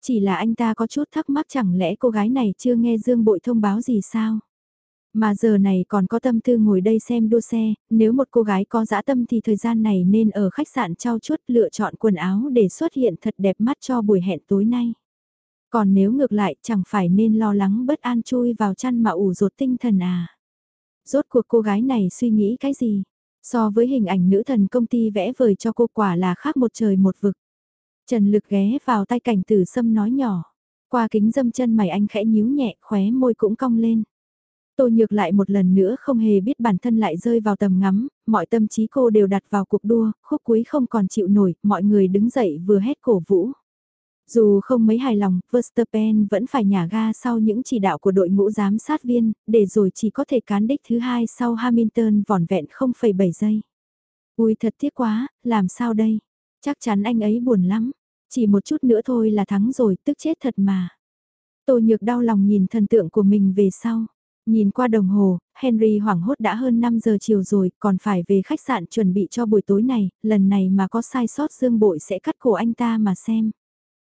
Chỉ là anh ta có chút thắc mắc chẳng lẽ cô gái này chưa nghe Dương Bội thông báo gì sao? Mà giờ này còn có tâm tư ngồi đây xem đua xe, nếu một cô gái có dã tâm thì thời gian này nên ở khách sạn trao chuốt lựa chọn quần áo để xuất hiện thật đẹp mắt cho buổi hẹn tối nay. Còn nếu ngược lại chẳng phải nên lo lắng bất an chui vào chăn mà ủ rột tinh thần à. Rốt cuộc cô gái này suy nghĩ cái gì? So với hình ảnh nữ thần công ty vẽ vời cho cô quả là khác một trời một vực. Trần Lực ghé vào tay cảnh tử sâm nói nhỏ. Qua kính dâm chân mày anh khẽ nhíu nhẹ, khóe môi cũng cong lên. Tô nhược lại một lần nữa không hề biết bản thân lại rơi vào tầm ngắm, mọi tâm trí cô đều đặt vào cuộc đua, khúc cuối không còn chịu nổi, mọi người đứng dậy vừa hét cổ vũ. Dù không mấy hài lòng, Verstappen vẫn phải nhả ga sau những chỉ đạo của đội ngũ giám sát viên, để rồi chỉ có thể cán đích thứ hai sau Hamilton vỏn vẹn 0,7 giây. Ui thật tiếc quá, làm sao đây? Chắc chắn anh ấy buồn lắm. Chỉ một chút nữa thôi là thắng rồi, tức chết thật mà. Tô nhược đau lòng nhìn thần tượng của mình về sau. Nhìn qua đồng hồ, Henry hoảng hốt đã hơn 5 giờ chiều rồi, còn phải về khách sạn chuẩn bị cho buổi tối này, lần này mà có sai sót dương bội sẽ cắt cổ anh ta mà xem.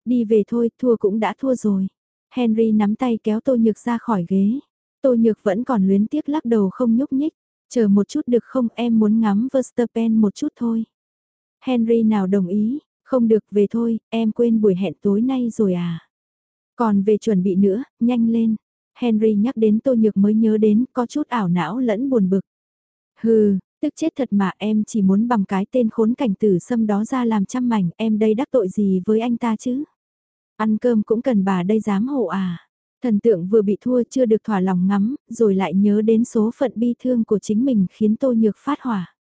Đi về thôi, thua cũng đã thua rồi. Henry nắm tay kéo Tô Nhược ra khỏi ghế. Tô Nhược vẫn còn luyến tiếc lắc đầu không nhúc nhích. Chờ một chút được không em muốn ngắm Verstappen một chút thôi. Henry nào đồng ý, không được về thôi, em quên buổi hẹn tối nay rồi à. Còn về chuẩn bị nữa, nhanh lên. Henry nhắc đến Tô Nhược mới nhớ đến, có chút ảo não lẫn buồn bực. Hừ, tức chết thật mà em chỉ muốn bằng cái tên khốn cảnh tử xâm đó ra làm trăm mảnh, em đây đắc tội gì với anh ta chứ? Ăn cơm cũng cần bà đây dám hộ à? Thần tượng vừa bị thua chưa được thỏa lòng ngắm, rồi lại nhớ đến số phận bi thương của chính mình khiến Tô Nhược phát hỏa.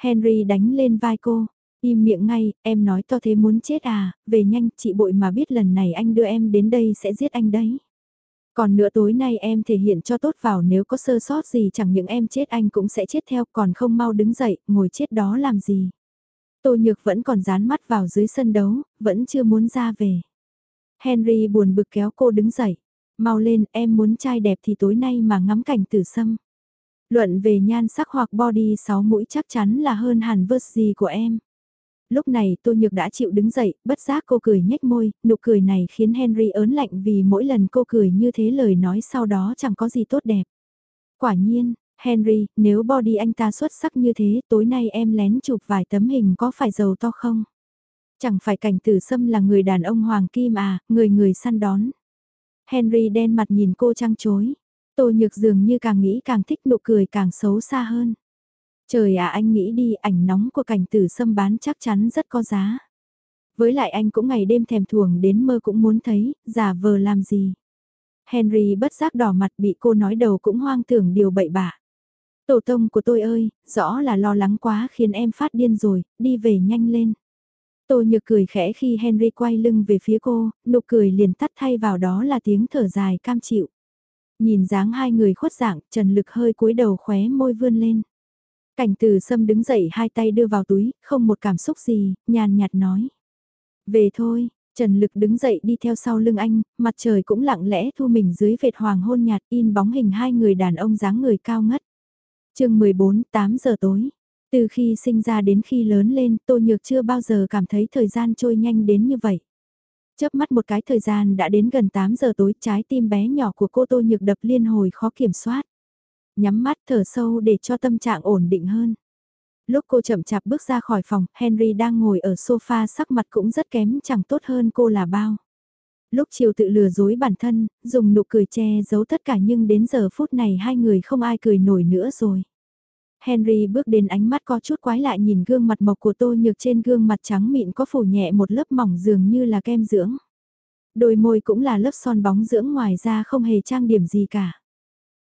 Henry đánh lên vai cô, im miệng ngay, em nói to thế muốn chết à, về nhanh, chị bội mà biết lần này anh đưa em đến đây sẽ giết anh đấy. Còn nữa tối nay em thể hiện cho tốt vào nếu có sơ sót gì chẳng những em chết anh cũng sẽ chết theo còn không mau đứng dậy, ngồi chết đó làm gì. Tô Nhược vẫn còn dán mắt vào dưới sân đấu, vẫn chưa muốn ra về. Henry buồn bực kéo cô đứng dậy. Mau lên, em muốn trai đẹp thì tối nay mà ngắm cảnh tử sâm. Luận về nhan sắc hoặc body 6 mũi chắc chắn là hơn hẳn vớt gì của em. Lúc này Tô Nhược đã chịu đứng dậy, bất giác cô cười nhếch môi, nụ cười này khiến Henry ớn lạnh vì mỗi lần cô cười như thế lời nói sau đó chẳng có gì tốt đẹp. Quả nhiên, Henry, nếu body anh ta xuất sắc như thế, tối nay em lén chụp vài tấm hình có phải giàu to không? Chẳng phải cảnh tử sâm là người đàn ông hoàng kim à, người người săn đón. Henry đen mặt nhìn cô trăng chối. Tô nhược dường như càng nghĩ càng thích nụ cười càng xấu xa hơn. Trời à anh nghĩ đi ảnh nóng của cảnh tử sâm bán chắc chắn rất có giá. Với lại anh cũng ngày đêm thèm thuồng đến mơ cũng muốn thấy, giả vờ làm gì. Henry bất giác đỏ mặt bị cô nói đầu cũng hoang tưởng điều bậy bạ. Tổ tông của tôi ơi, rõ là lo lắng quá khiến em phát điên rồi, đi về nhanh lên. Tô nhược cười khẽ khi Henry quay lưng về phía cô, nụ cười liền tắt thay vào đó là tiếng thở dài cam chịu. Nhìn dáng hai người khuất dạng, Trần Lực hơi cúi đầu khóe môi vươn lên. Cảnh từ sâm đứng dậy hai tay đưa vào túi, không một cảm xúc gì, nhàn nhạt nói. Về thôi, Trần Lực đứng dậy đi theo sau lưng anh, mặt trời cũng lặng lẽ thu mình dưới vệt hoàng hôn nhạt in bóng hình hai người đàn ông dáng người cao ngất. chương 14, 8 giờ tối. Từ khi sinh ra đến khi lớn lên, Tô Nhược chưa bao giờ cảm thấy thời gian trôi nhanh đến như vậy. Chớp mắt một cái thời gian đã đến gần 8 giờ tối, trái tim bé nhỏ của cô Tô Nhược đập liên hồi khó kiểm soát. Nhắm mắt thở sâu để cho tâm trạng ổn định hơn. Lúc cô chậm chạp bước ra khỏi phòng, Henry đang ngồi ở sofa sắc mặt cũng rất kém chẳng tốt hơn cô là bao. Lúc chiều tự lừa dối bản thân, dùng nụ cười che giấu tất cả nhưng đến giờ phút này hai người không ai cười nổi nữa rồi. Henry bước đến ánh mắt có chút quái lại nhìn gương mặt mộc của tôi nhược trên gương mặt trắng mịn có phủ nhẹ một lớp mỏng dường như là kem dưỡng. Đôi môi cũng là lớp son bóng dưỡng ngoài ra không hề trang điểm gì cả.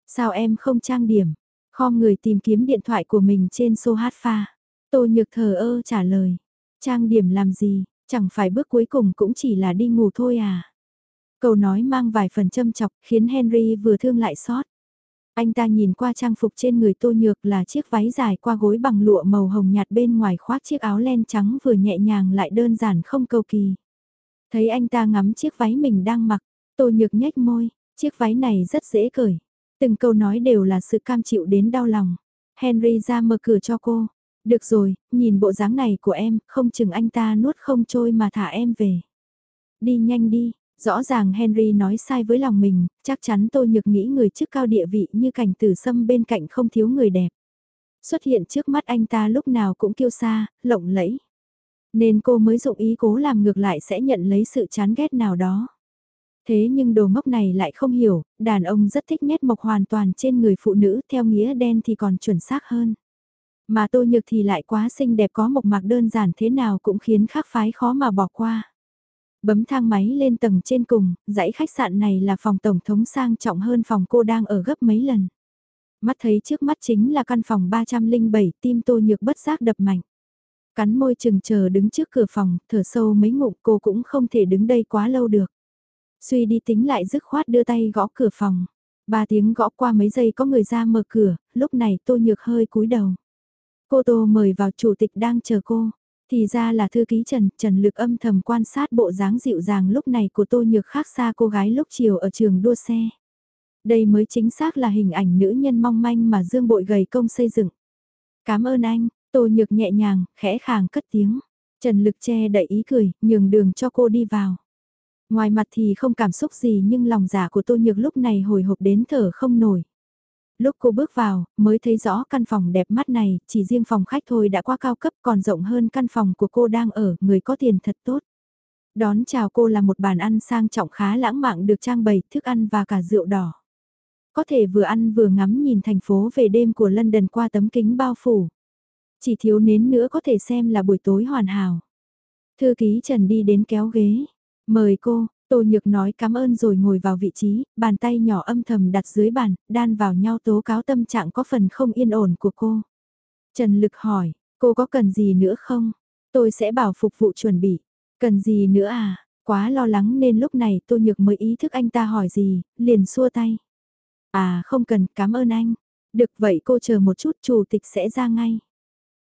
Sao em không trang điểm? Kho người tìm kiếm điện thoại của mình trên xô hát pha. Tô nhược thờ ơ trả lời. Trang điểm làm gì, chẳng phải bước cuối cùng cũng chỉ là đi ngủ thôi à. Câu nói mang vài phần châm chọc khiến Henry vừa thương lại xót. Anh ta nhìn qua trang phục trên người tô nhược là chiếc váy dài qua gối bằng lụa màu hồng nhạt bên ngoài khoác chiếc áo len trắng vừa nhẹ nhàng lại đơn giản không cầu kỳ. Thấy anh ta ngắm chiếc váy mình đang mặc, tô nhược nhếch môi, chiếc váy này rất dễ cởi. Từng câu nói đều là sự cam chịu đến đau lòng. Henry ra mở cửa cho cô. Được rồi, nhìn bộ dáng này của em, không chừng anh ta nuốt không trôi mà thả em về. Đi nhanh đi, Rõ ràng Henry nói sai với lòng mình, chắc chắn tôi nhược nghĩ người chức cao địa vị như cảnh tử sâm bên cạnh không thiếu người đẹp. Xuất hiện trước mắt anh ta lúc nào cũng kiêu xa, lộng lẫy. Nên cô mới dụng ý cố làm ngược lại sẽ nhận lấy sự chán ghét nào đó. Thế nhưng đồ ngốc này lại không hiểu, đàn ông rất thích nét mộc hoàn toàn trên người phụ nữ theo nghĩa đen thì còn chuẩn xác hơn. Mà tô nhược thì lại quá xinh đẹp có mộc mạc đơn giản thế nào cũng khiến khác phái khó mà bỏ qua. Bấm thang máy lên tầng trên cùng, dãy khách sạn này là phòng tổng thống sang trọng hơn phòng cô đang ở gấp mấy lần. Mắt thấy trước mắt chính là căn phòng 307, tim tô nhược bất giác đập mạnh. Cắn môi chừng chờ đứng trước cửa phòng, thở sâu mấy ngụm cô cũng không thể đứng đây quá lâu được. Suy đi tính lại dứt khoát đưa tay gõ cửa phòng. Ba tiếng gõ qua mấy giây có người ra mở cửa, lúc này tô nhược hơi cúi đầu. Cô tô mời vào chủ tịch đang chờ cô. Thì ra là thư ký Trần, Trần Lực âm thầm quan sát bộ dáng dịu dàng lúc này của Tô Nhược khác xa cô gái lúc chiều ở trường đua xe. Đây mới chính xác là hình ảnh nữ nhân mong manh mà Dương Bội gầy công xây dựng. Cảm ơn anh, Tô Nhược nhẹ nhàng, khẽ khàng cất tiếng. Trần Lực che đậy ý cười, nhường đường cho cô đi vào. Ngoài mặt thì không cảm xúc gì nhưng lòng giả của Tô Nhược lúc này hồi hộp đến thở không nổi. Lúc cô bước vào, mới thấy rõ căn phòng đẹp mắt này, chỉ riêng phòng khách thôi đã quá cao cấp còn rộng hơn căn phòng của cô đang ở, người có tiền thật tốt. Đón chào cô là một bàn ăn sang trọng khá lãng mạn được trang bày thức ăn và cả rượu đỏ. Có thể vừa ăn vừa ngắm nhìn thành phố về đêm của London qua tấm kính bao phủ. Chỉ thiếu nến nữa có thể xem là buổi tối hoàn hảo. Thư ký Trần đi đến kéo ghế. Mời cô, Tô Nhược nói cảm ơn rồi ngồi vào vị trí, bàn tay nhỏ âm thầm đặt dưới bàn, đan vào nhau tố cáo tâm trạng có phần không yên ổn của cô. Trần Lực hỏi, cô có cần gì nữa không? Tôi sẽ bảo phục vụ chuẩn bị. Cần gì nữa à? Quá lo lắng nên lúc này Tô Nhược mới ý thức anh ta hỏi gì, liền xua tay. À không cần, cảm ơn anh. Được vậy cô chờ một chút chủ tịch sẽ ra ngay.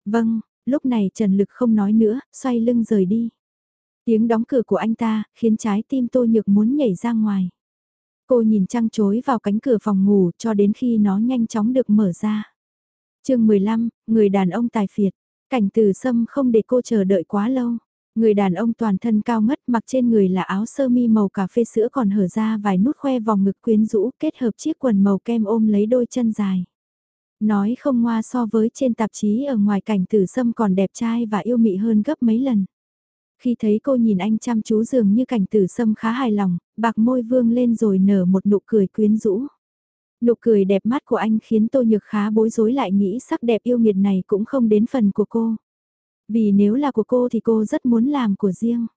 Vâng, lúc này Trần Lực không nói nữa, xoay lưng rời đi. Tiếng đóng cửa của anh ta, khiến trái tim Tô Nhược muốn nhảy ra ngoài. Cô nhìn trăng chối vào cánh cửa phòng ngủ cho đến khi nó nhanh chóng được mở ra. chương 15, người đàn ông tài phiệt. Cảnh từ sâm không để cô chờ đợi quá lâu. Người đàn ông toàn thân cao ngất mặc trên người là áo sơ mi màu cà phê sữa còn hở ra vài nút khoe vòng ngực quyến rũ kết hợp chiếc quần màu kem ôm lấy đôi chân dài. Nói không ngoa so với trên tạp chí ở ngoài cảnh tử sâm còn đẹp trai và yêu mị hơn gấp mấy lần. Khi thấy cô nhìn anh chăm chú dường như cảnh tử sâm khá hài lòng, bạc môi vương lên rồi nở một nụ cười quyến rũ. Nụ cười đẹp mắt của anh khiến Tô Nhược khá bối rối lại nghĩ sắc đẹp yêu nghiệt này cũng không đến phần của cô. Vì nếu là của cô thì cô rất muốn làm của riêng.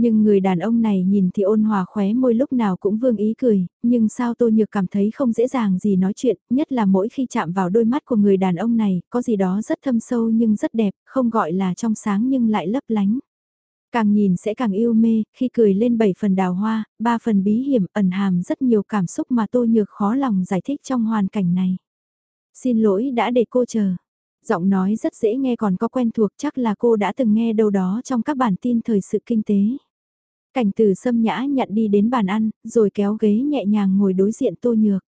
Nhưng người đàn ông này nhìn thì ôn hòa khóe môi lúc nào cũng vương ý cười, nhưng sao Tô Nhược cảm thấy không dễ dàng gì nói chuyện, nhất là mỗi khi chạm vào đôi mắt của người đàn ông này, có gì đó rất thâm sâu nhưng rất đẹp, không gọi là trong sáng nhưng lại lấp lánh. Càng nhìn sẽ càng yêu mê, khi cười lên 7 phần đào hoa, 3 phần bí hiểm ẩn hàm rất nhiều cảm xúc mà Tô Nhược khó lòng giải thích trong hoàn cảnh này. Xin lỗi đã để cô chờ. Giọng nói rất dễ nghe còn có quen thuộc chắc là cô đã từng nghe đâu đó trong các bản tin thời sự kinh tế. Cảnh từ sâm nhã nhận đi đến bàn ăn, rồi kéo ghế nhẹ nhàng ngồi đối diện Tô Nhược.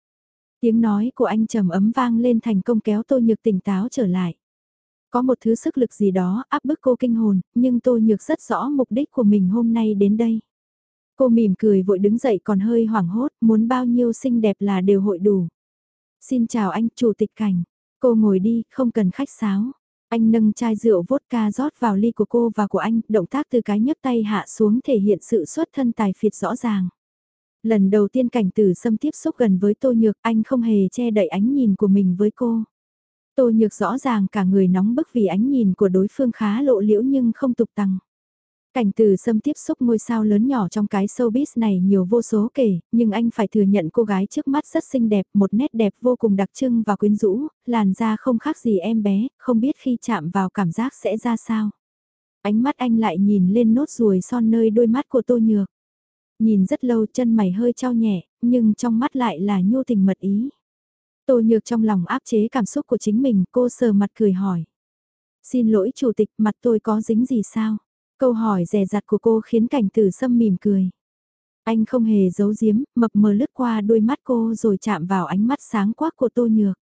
Tiếng nói của anh trầm ấm vang lên thành công kéo Tô Nhược tỉnh táo trở lại. Có một thứ sức lực gì đó áp bức cô kinh hồn, nhưng Tô Nhược rất rõ mục đích của mình hôm nay đến đây. Cô mỉm cười vội đứng dậy còn hơi hoảng hốt, muốn bao nhiêu xinh đẹp là đều hội đủ. Xin chào anh, chủ tịch cảnh. Cô ngồi đi, không cần khách sáo. Anh nâng chai rượu vodka rót vào ly của cô và của anh, động tác từ cái nhấc tay hạ xuống thể hiện sự xuất thân tài phiệt rõ ràng. Lần đầu tiên cảnh tử xâm tiếp xúc gần với Tô Nhược, anh không hề che đậy ánh nhìn của mình với cô. Tô Nhược rõ ràng cả người nóng bức vì ánh nhìn của đối phương khá lộ liễu nhưng không tục tăng. Cảnh từ xâm tiếp xúc ngôi sao lớn nhỏ trong cái showbiz này nhiều vô số kể, nhưng anh phải thừa nhận cô gái trước mắt rất xinh đẹp, một nét đẹp vô cùng đặc trưng và quyến rũ, làn da không khác gì em bé, không biết khi chạm vào cảm giác sẽ ra sao. Ánh mắt anh lại nhìn lên nốt ruồi son nơi đôi mắt của tô nhược. Nhìn rất lâu chân mày hơi trao nhẹ, nhưng trong mắt lại là nhu tình mật ý. Tô nhược trong lòng áp chế cảm xúc của chính mình, cô sờ mặt cười hỏi. Xin lỗi chủ tịch, mặt tôi có dính gì sao? Câu hỏi rè rặt của cô khiến cảnh tử sâm mỉm cười. Anh không hề giấu giếm, mập mờ lướt qua đôi mắt cô rồi chạm vào ánh mắt sáng quắc của tô nhược.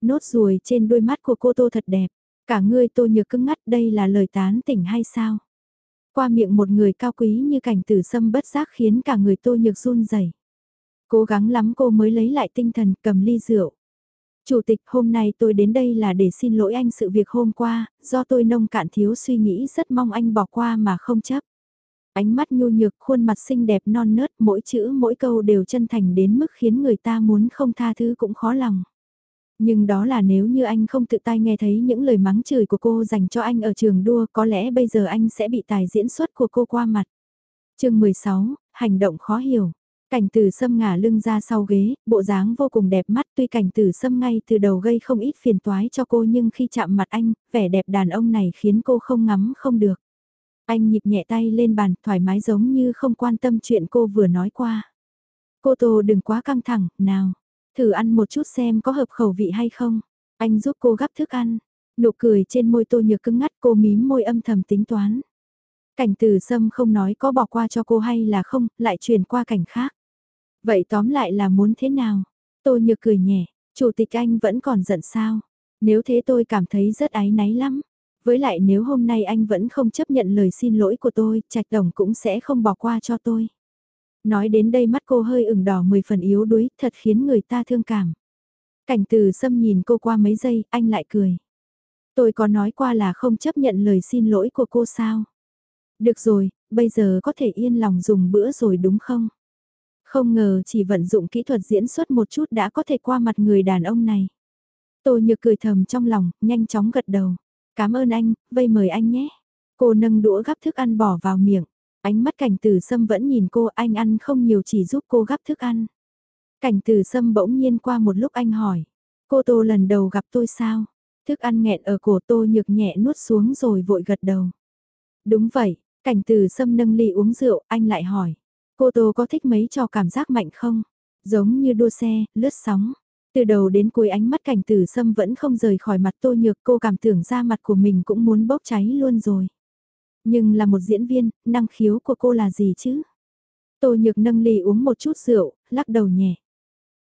Nốt ruồi trên đôi mắt của cô tô thật đẹp. Cả người tô nhược cứng ngắt đây là lời tán tỉnh hay sao? Qua miệng một người cao quý như cảnh tử sâm bất giác khiến cả người tô nhược run rẩy. Cố gắng lắm cô mới lấy lại tinh thần cầm ly rượu. Chủ tịch hôm nay tôi đến đây là để xin lỗi anh sự việc hôm qua, do tôi nông cạn thiếu suy nghĩ rất mong anh bỏ qua mà không chấp. Ánh mắt nhu nhược, khuôn mặt xinh đẹp non nớt, mỗi chữ mỗi câu đều chân thành đến mức khiến người ta muốn không tha thứ cũng khó lòng. Nhưng đó là nếu như anh không tự tay nghe thấy những lời mắng chửi của cô dành cho anh ở trường đua có lẽ bây giờ anh sẽ bị tài diễn xuất của cô qua mặt. chương 16, hành động khó hiểu. Cảnh tử sâm ngả lưng ra sau ghế, bộ dáng vô cùng đẹp mắt tuy cảnh tử sâm ngay từ đầu gây không ít phiền toái cho cô nhưng khi chạm mặt anh, vẻ đẹp đàn ông này khiến cô không ngắm không được. Anh nhịp nhẹ tay lên bàn thoải mái giống như không quan tâm chuyện cô vừa nói qua. Cô Tô đừng quá căng thẳng, nào, thử ăn một chút xem có hợp khẩu vị hay không. Anh giúp cô gắp thức ăn, nụ cười trên môi Tô nhược cứng ngắt cô mím môi âm thầm tính toán. Cảnh tử sâm không nói có bỏ qua cho cô hay là không, lại chuyển qua cảnh khác. Vậy tóm lại là muốn thế nào? Tô nhược cười nhẹ, chủ tịch anh vẫn còn giận sao? Nếu thế tôi cảm thấy rất áy náy lắm. Với lại nếu hôm nay anh vẫn không chấp nhận lời xin lỗi của tôi, Trạch Tổng cũng sẽ không bỏ qua cho tôi. Nói đến đây mắt cô hơi ửng đỏ mười phần yếu đuối, thật khiến người ta thương cảm. Cảnh từ xâm nhìn cô qua mấy giây, anh lại cười. Tôi có nói qua là không chấp nhận lời xin lỗi của cô sao? Được rồi, bây giờ có thể yên lòng dùng bữa rồi đúng không? Không ngờ chỉ vận dụng kỹ thuật diễn xuất một chút đã có thể qua mặt người đàn ông này. Tô nhược cười thầm trong lòng, nhanh chóng gật đầu. Cảm ơn anh, vây mời anh nhé. Cô nâng đũa gắp thức ăn bỏ vào miệng. Ánh mắt cảnh tử sâm vẫn nhìn cô, anh ăn không nhiều chỉ giúp cô gắp thức ăn. Cảnh tử sâm bỗng nhiên qua một lúc anh hỏi. Cô Tô lần đầu gặp tôi sao? Thức ăn nghẹn ở cổ Tô nhược nhẹ nuốt xuống rồi vội gật đầu. Đúng vậy, cảnh tử sâm nâng ly uống rượu, anh lại hỏi. Cô Tô có thích mấy trò cảm giác mạnh không? Giống như đua xe, lướt sóng. Từ đầu đến cuối ánh mắt cảnh tử sâm vẫn không rời khỏi mặt Tô Nhược cô cảm tưởng ra mặt của mình cũng muốn bốc cháy luôn rồi. Nhưng là một diễn viên, năng khiếu của cô là gì chứ? Tô Nhược nâng ly uống một chút rượu, lắc đầu nhẹ.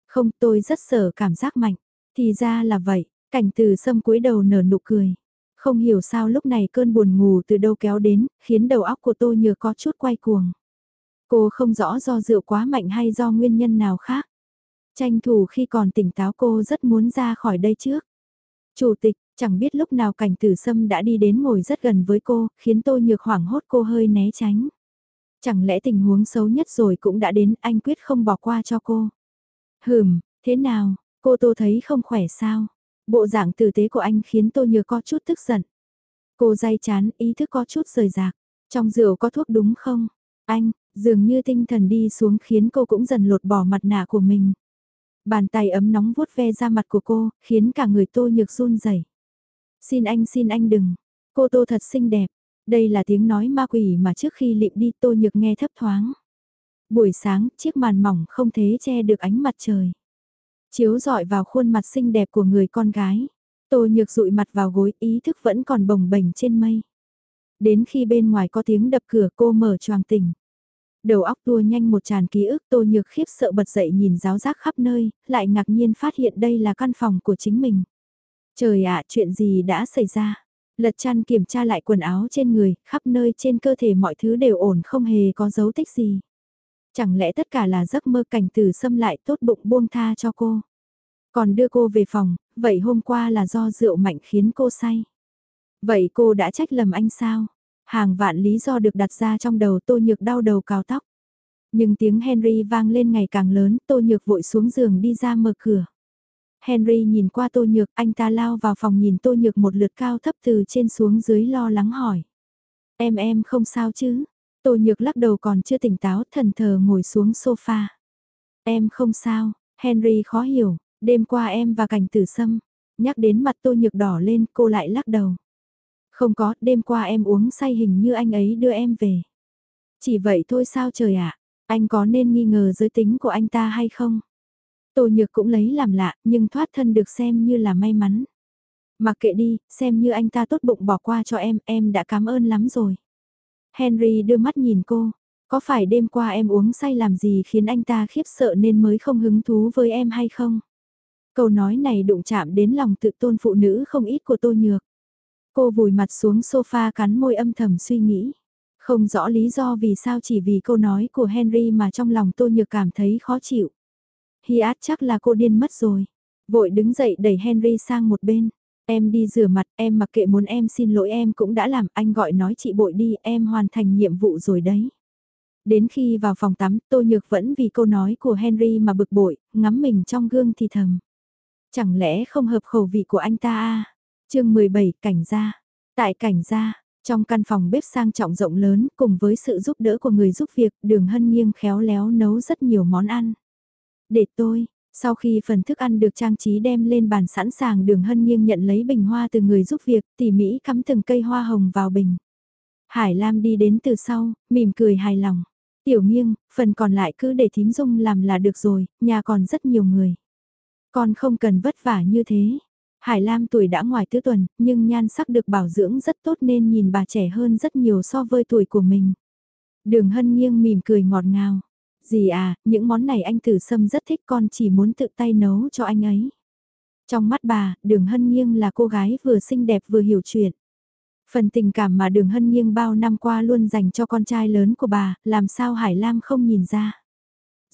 Không tôi rất sợ cảm giác mạnh. Thì ra là vậy, cảnh từ sâm cúi đầu nở nụ cười. Không hiểu sao lúc này cơn buồn ngủ từ đâu kéo đến, khiến đầu óc của tôi Nhược có chút quay cuồng. Cô không rõ do rượu quá mạnh hay do nguyên nhân nào khác. Tranh thủ khi còn tỉnh táo cô rất muốn ra khỏi đây trước. Chủ tịch, chẳng biết lúc nào cảnh tử sâm đã đi đến ngồi rất gần với cô, khiến tôi nhược hoảng hốt cô hơi né tránh. Chẳng lẽ tình huống xấu nhất rồi cũng đã đến anh quyết không bỏ qua cho cô. Hừm, thế nào, cô tô thấy không khỏe sao? Bộ dạng tử tế của anh khiến tôi nhược có chút tức giận. Cô day chán, ý thức có chút rời rạc. Trong rượu có thuốc đúng không? Anh, dường như tinh thần đi xuống khiến cô cũng dần lột bỏ mặt nạ của mình. Bàn tay ấm nóng vuốt ve ra mặt của cô, khiến cả người tô nhược run rẩy. Xin anh xin anh đừng. Cô tô thật xinh đẹp. Đây là tiếng nói ma quỷ mà trước khi lịm đi tô nhược nghe thấp thoáng. Buổi sáng, chiếc màn mỏng không thế che được ánh mặt trời. Chiếu dọi vào khuôn mặt xinh đẹp của người con gái. Tô nhược dụi mặt vào gối ý thức vẫn còn bồng bềnh trên mây. Đến khi bên ngoài có tiếng đập cửa cô mở choàng tỉnh. Đầu óc tua nhanh một tràn ký ức tô nhược khiếp sợ bật dậy nhìn giáo giác khắp nơi, lại ngạc nhiên phát hiện đây là căn phòng của chính mình. Trời ạ, chuyện gì đã xảy ra? Lật chăn kiểm tra lại quần áo trên người, khắp nơi trên cơ thể mọi thứ đều ổn không hề có dấu tích gì. Chẳng lẽ tất cả là giấc mơ cảnh từ xâm lại tốt bụng buông tha cho cô? Còn đưa cô về phòng, vậy hôm qua là do rượu mạnh khiến cô say. Vậy cô đã trách lầm anh sao? Hàng vạn lý do được đặt ra trong đầu tô nhược đau đầu cào tóc. Nhưng tiếng Henry vang lên ngày càng lớn, tô nhược vội xuống giường đi ra mở cửa. Henry nhìn qua tô nhược, anh ta lao vào phòng nhìn tô nhược một lượt cao thấp từ trên xuống dưới lo lắng hỏi. Em em không sao chứ? Tô nhược lắc đầu còn chưa tỉnh táo thần thờ ngồi xuống sofa. Em không sao, Henry khó hiểu, đêm qua em và cảnh tử sâm. Nhắc đến mặt tô nhược đỏ lên cô lại lắc đầu. Không có, đêm qua em uống say hình như anh ấy đưa em về. Chỉ vậy thôi sao trời ạ, anh có nên nghi ngờ giới tính của anh ta hay không? Tô Nhược cũng lấy làm lạ, nhưng thoát thân được xem như là may mắn. Mặc kệ đi, xem như anh ta tốt bụng bỏ qua cho em, em đã cảm ơn lắm rồi. Henry đưa mắt nhìn cô, có phải đêm qua em uống say làm gì khiến anh ta khiếp sợ nên mới không hứng thú với em hay không? Câu nói này đụng chạm đến lòng tự tôn phụ nữ không ít của Tô Nhược. Cô vùi mặt xuống sofa cắn môi âm thầm suy nghĩ. Không rõ lý do vì sao chỉ vì câu nói của Henry mà trong lòng Tô Nhược cảm thấy khó chịu. Hi chắc là cô điên mất rồi. Vội đứng dậy đẩy Henry sang một bên. Em đi rửa mặt, em mặc kệ muốn em xin lỗi em cũng đã làm, anh gọi nói chị bội đi, em hoàn thành nhiệm vụ rồi đấy. Đến khi vào phòng tắm, Tô Nhược vẫn vì câu nói của Henry mà bực bội, ngắm mình trong gương thì thầm. Chẳng lẽ không hợp khẩu vị của anh ta à? Chương 17 Cảnh gia. Tại Cảnh gia, trong căn phòng bếp sang trọng rộng lớn cùng với sự giúp đỡ của người giúp việc, đường hân nghiêng khéo léo nấu rất nhiều món ăn. Để tôi, sau khi phần thức ăn được trang trí đem lên bàn sẵn sàng đường hân nghiêng nhận lấy bình hoa từ người giúp việc, tỉ mỹ cắm từng cây hoa hồng vào bình. Hải Lam đi đến từ sau, mỉm cười hài lòng. Tiểu nghiêng, phần còn lại cứ để thím dung làm là được rồi, nhà còn rất nhiều người. Con không cần vất vả như thế. Hải Lam tuổi đã ngoài tứ tuần, nhưng nhan sắc được bảo dưỡng rất tốt nên nhìn bà trẻ hơn rất nhiều so với tuổi của mình. Đường hân nghiêng mỉm cười ngọt ngào. Dì à, những món này anh Tử Sâm rất thích con chỉ muốn tự tay nấu cho anh ấy. Trong mắt bà, đường hân nghiêng là cô gái vừa xinh đẹp vừa hiểu chuyện. Phần tình cảm mà đường hân nghiêng bao năm qua luôn dành cho con trai lớn của bà, làm sao Hải Lam không nhìn ra.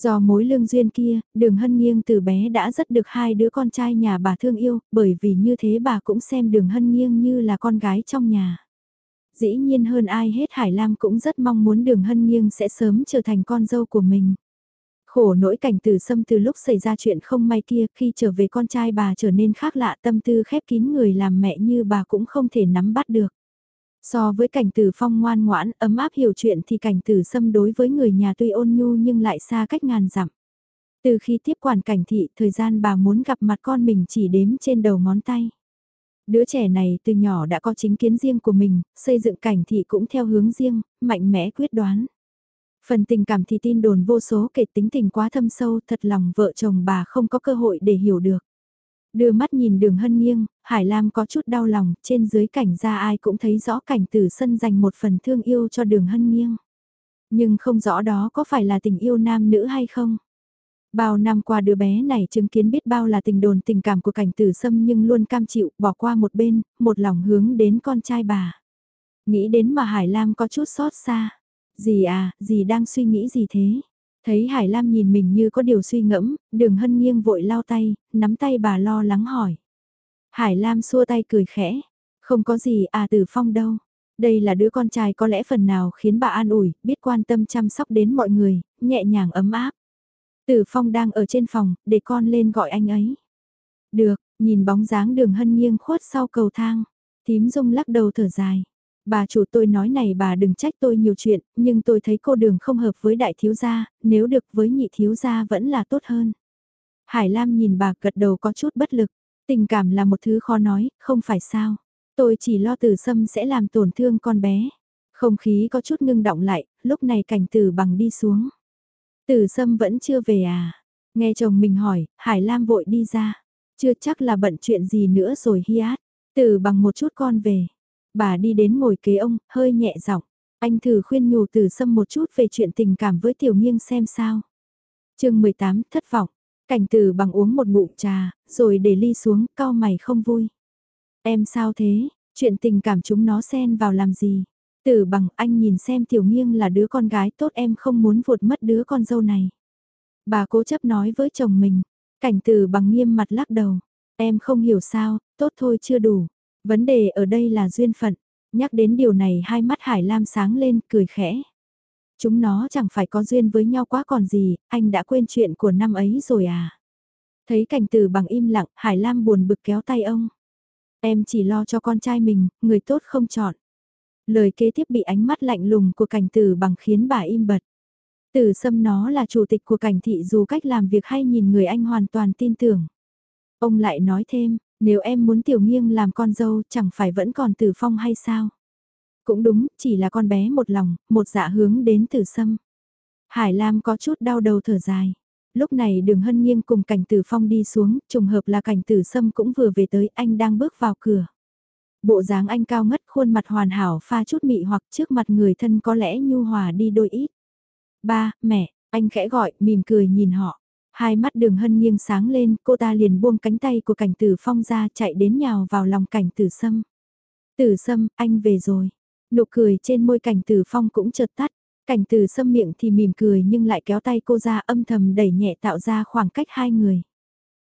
Do mối lương duyên kia, đường hân nghiêng từ bé đã rất được hai đứa con trai nhà bà thương yêu, bởi vì như thế bà cũng xem đường hân nghiêng như là con gái trong nhà. Dĩ nhiên hơn ai hết Hải Lam cũng rất mong muốn đường hân nghiêng sẽ sớm trở thành con dâu của mình. Khổ nỗi cảnh từ xâm từ lúc xảy ra chuyện không may kia khi trở về con trai bà trở nên khác lạ tâm tư khép kín người làm mẹ như bà cũng không thể nắm bắt được. So với cảnh tử phong ngoan ngoãn, ấm áp hiểu chuyện thì cảnh tử xâm đối với người nhà tuy ôn nhu nhưng lại xa cách ngàn dặm. Từ khi tiếp quản cảnh thị, thời gian bà muốn gặp mặt con mình chỉ đếm trên đầu ngón tay. Đứa trẻ này từ nhỏ đã có chính kiến riêng của mình, xây dựng cảnh thị cũng theo hướng riêng, mạnh mẽ quyết đoán. Phần tình cảm thì tin đồn vô số kể tính tình quá thâm sâu thật lòng vợ chồng bà không có cơ hội để hiểu được. Đưa mắt nhìn đường hân nghiêng, Hải Lam có chút đau lòng, trên dưới cảnh ra ai cũng thấy rõ cảnh tử sân dành một phần thương yêu cho đường hân nghiêng. Nhưng không rõ đó có phải là tình yêu nam nữ hay không. Bao năm qua đứa bé này chứng kiến biết bao là tình đồn tình cảm của cảnh tử sâm nhưng luôn cam chịu bỏ qua một bên, một lòng hướng đến con trai bà. Nghĩ đến mà Hải Lam có chút xót xa. Gì à, gì đang suy nghĩ gì thế? Thấy Hải Lam nhìn mình như có điều suy ngẫm, đường hân nghiêng vội lao tay, nắm tay bà lo lắng hỏi. Hải Lam xua tay cười khẽ, không có gì à tử phong đâu. Đây là đứa con trai có lẽ phần nào khiến bà an ủi, biết quan tâm chăm sóc đến mọi người, nhẹ nhàng ấm áp. Tử phong đang ở trên phòng, để con lên gọi anh ấy. Được, nhìn bóng dáng đường hân nghiêng khuất sau cầu thang. Tím dung lắc đầu thở dài. Bà chủ tôi nói này bà đừng trách tôi nhiều chuyện, nhưng tôi thấy cô đường không hợp với đại thiếu gia, nếu được với nhị thiếu gia vẫn là tốt hơn. Hải Lam nhìn bà gật đầu có chút bất lực, tình cảm là một thứ khó nói, không phải sao. Tôi chỉ lo tử sâm sẽ làm tổn thương con bé. Không khí có chút ngưng động lại, lúc này cảnh tử bằng đi xuống. Tử sâm vẫn chưa về à? Nghe chồng mình hỏi, Hải Lam vội đi ra. Chưa chắc là bận chuyện gì nữa rồi hi át. Tử bằng một chút con về. Bà đi đến ngồi kế ông, hơi nhẹ giọng. Anh thử khuyên nhủ từ sâm một chút về chuyện tình cảm với tiểu nghiêng xem sao. chương 18, thất vọng. Cảnh từ bằng uống một ngụm trà, rồi để ly xuống, cao mày không vui. Em sao thế, chuyện tình cảm chúng nó xen vào làm gì? Tử bằng anh nhìn xem tiểu nghiêng là đứa con gái tốt em không muốn vụt mất đứa con dâu này. Bà cố chấp nói với chồng mình, cảnh tử bằng nghiêm mặt lắc đầu. Em không hiểu sao, tốt thôi chưa đủ. Vấn đề ở đây là duyên phận, nhắc đến điều này hai mắt Hải Lam sáng lên, cười khẽ. Chúng nó chẳng phải có duyên với nhau quá còn gì, anh đã quên chuyện của năm ấy rồi à. Thấy cảnh từ bằng im lặng, Hải Lam buồn bực kéo tay ông. Em chỉ lo cho con trai mình, người tốt không chọn. Lời kế tiếp bị ánh mắt lạnh lùng của cảnh tử bằng khiến bà im bật. Tử sâm nó là chủ tịch của cảnh thị dù cách làm việc hay nhìn người anh hoàn toàn tin tưởng. Ông lại nói thêm, nếu em muốn tiểu nghiêng làm con dâu chẳng phải vẫn còn tử phong hay sao? Cũng đúng, chỉ là con bé một lòng, một dạ hướng đến tử sâm. Hải Lam có chút đau đầu thở dài. Lúc này đường hân nghiêng cùng cảnh tử phong đi xuống, trùng hợp là cảnh tử sâm cũng vừa về tới anh đang bước vào cửa. Bộ dáng anh cao ngất khuôn mặt hoàn hảo pha chút mị hoặc trước mặt người thân có lẽ nhu hòa đi đôi ít. Ba, mẹ, anh khẽ gọi, mỉm cười nhìn họ. Hai mắt đường hân nghiêng sáng lên, cô ta liền buông cánh tay của cảnh tử phong ra chạy đến nhào vào lòng cảnh tử sâm. Tử sâm, anh về rồi. Nụ cười trên môi cảnh tử phong cũng chợt tắt. Cảnh tử sâm miệng thì mỉm cười nhưng lại kéo tay cô ra âm thầm đẩy nhẹ tạo ra khoảng cách hai người.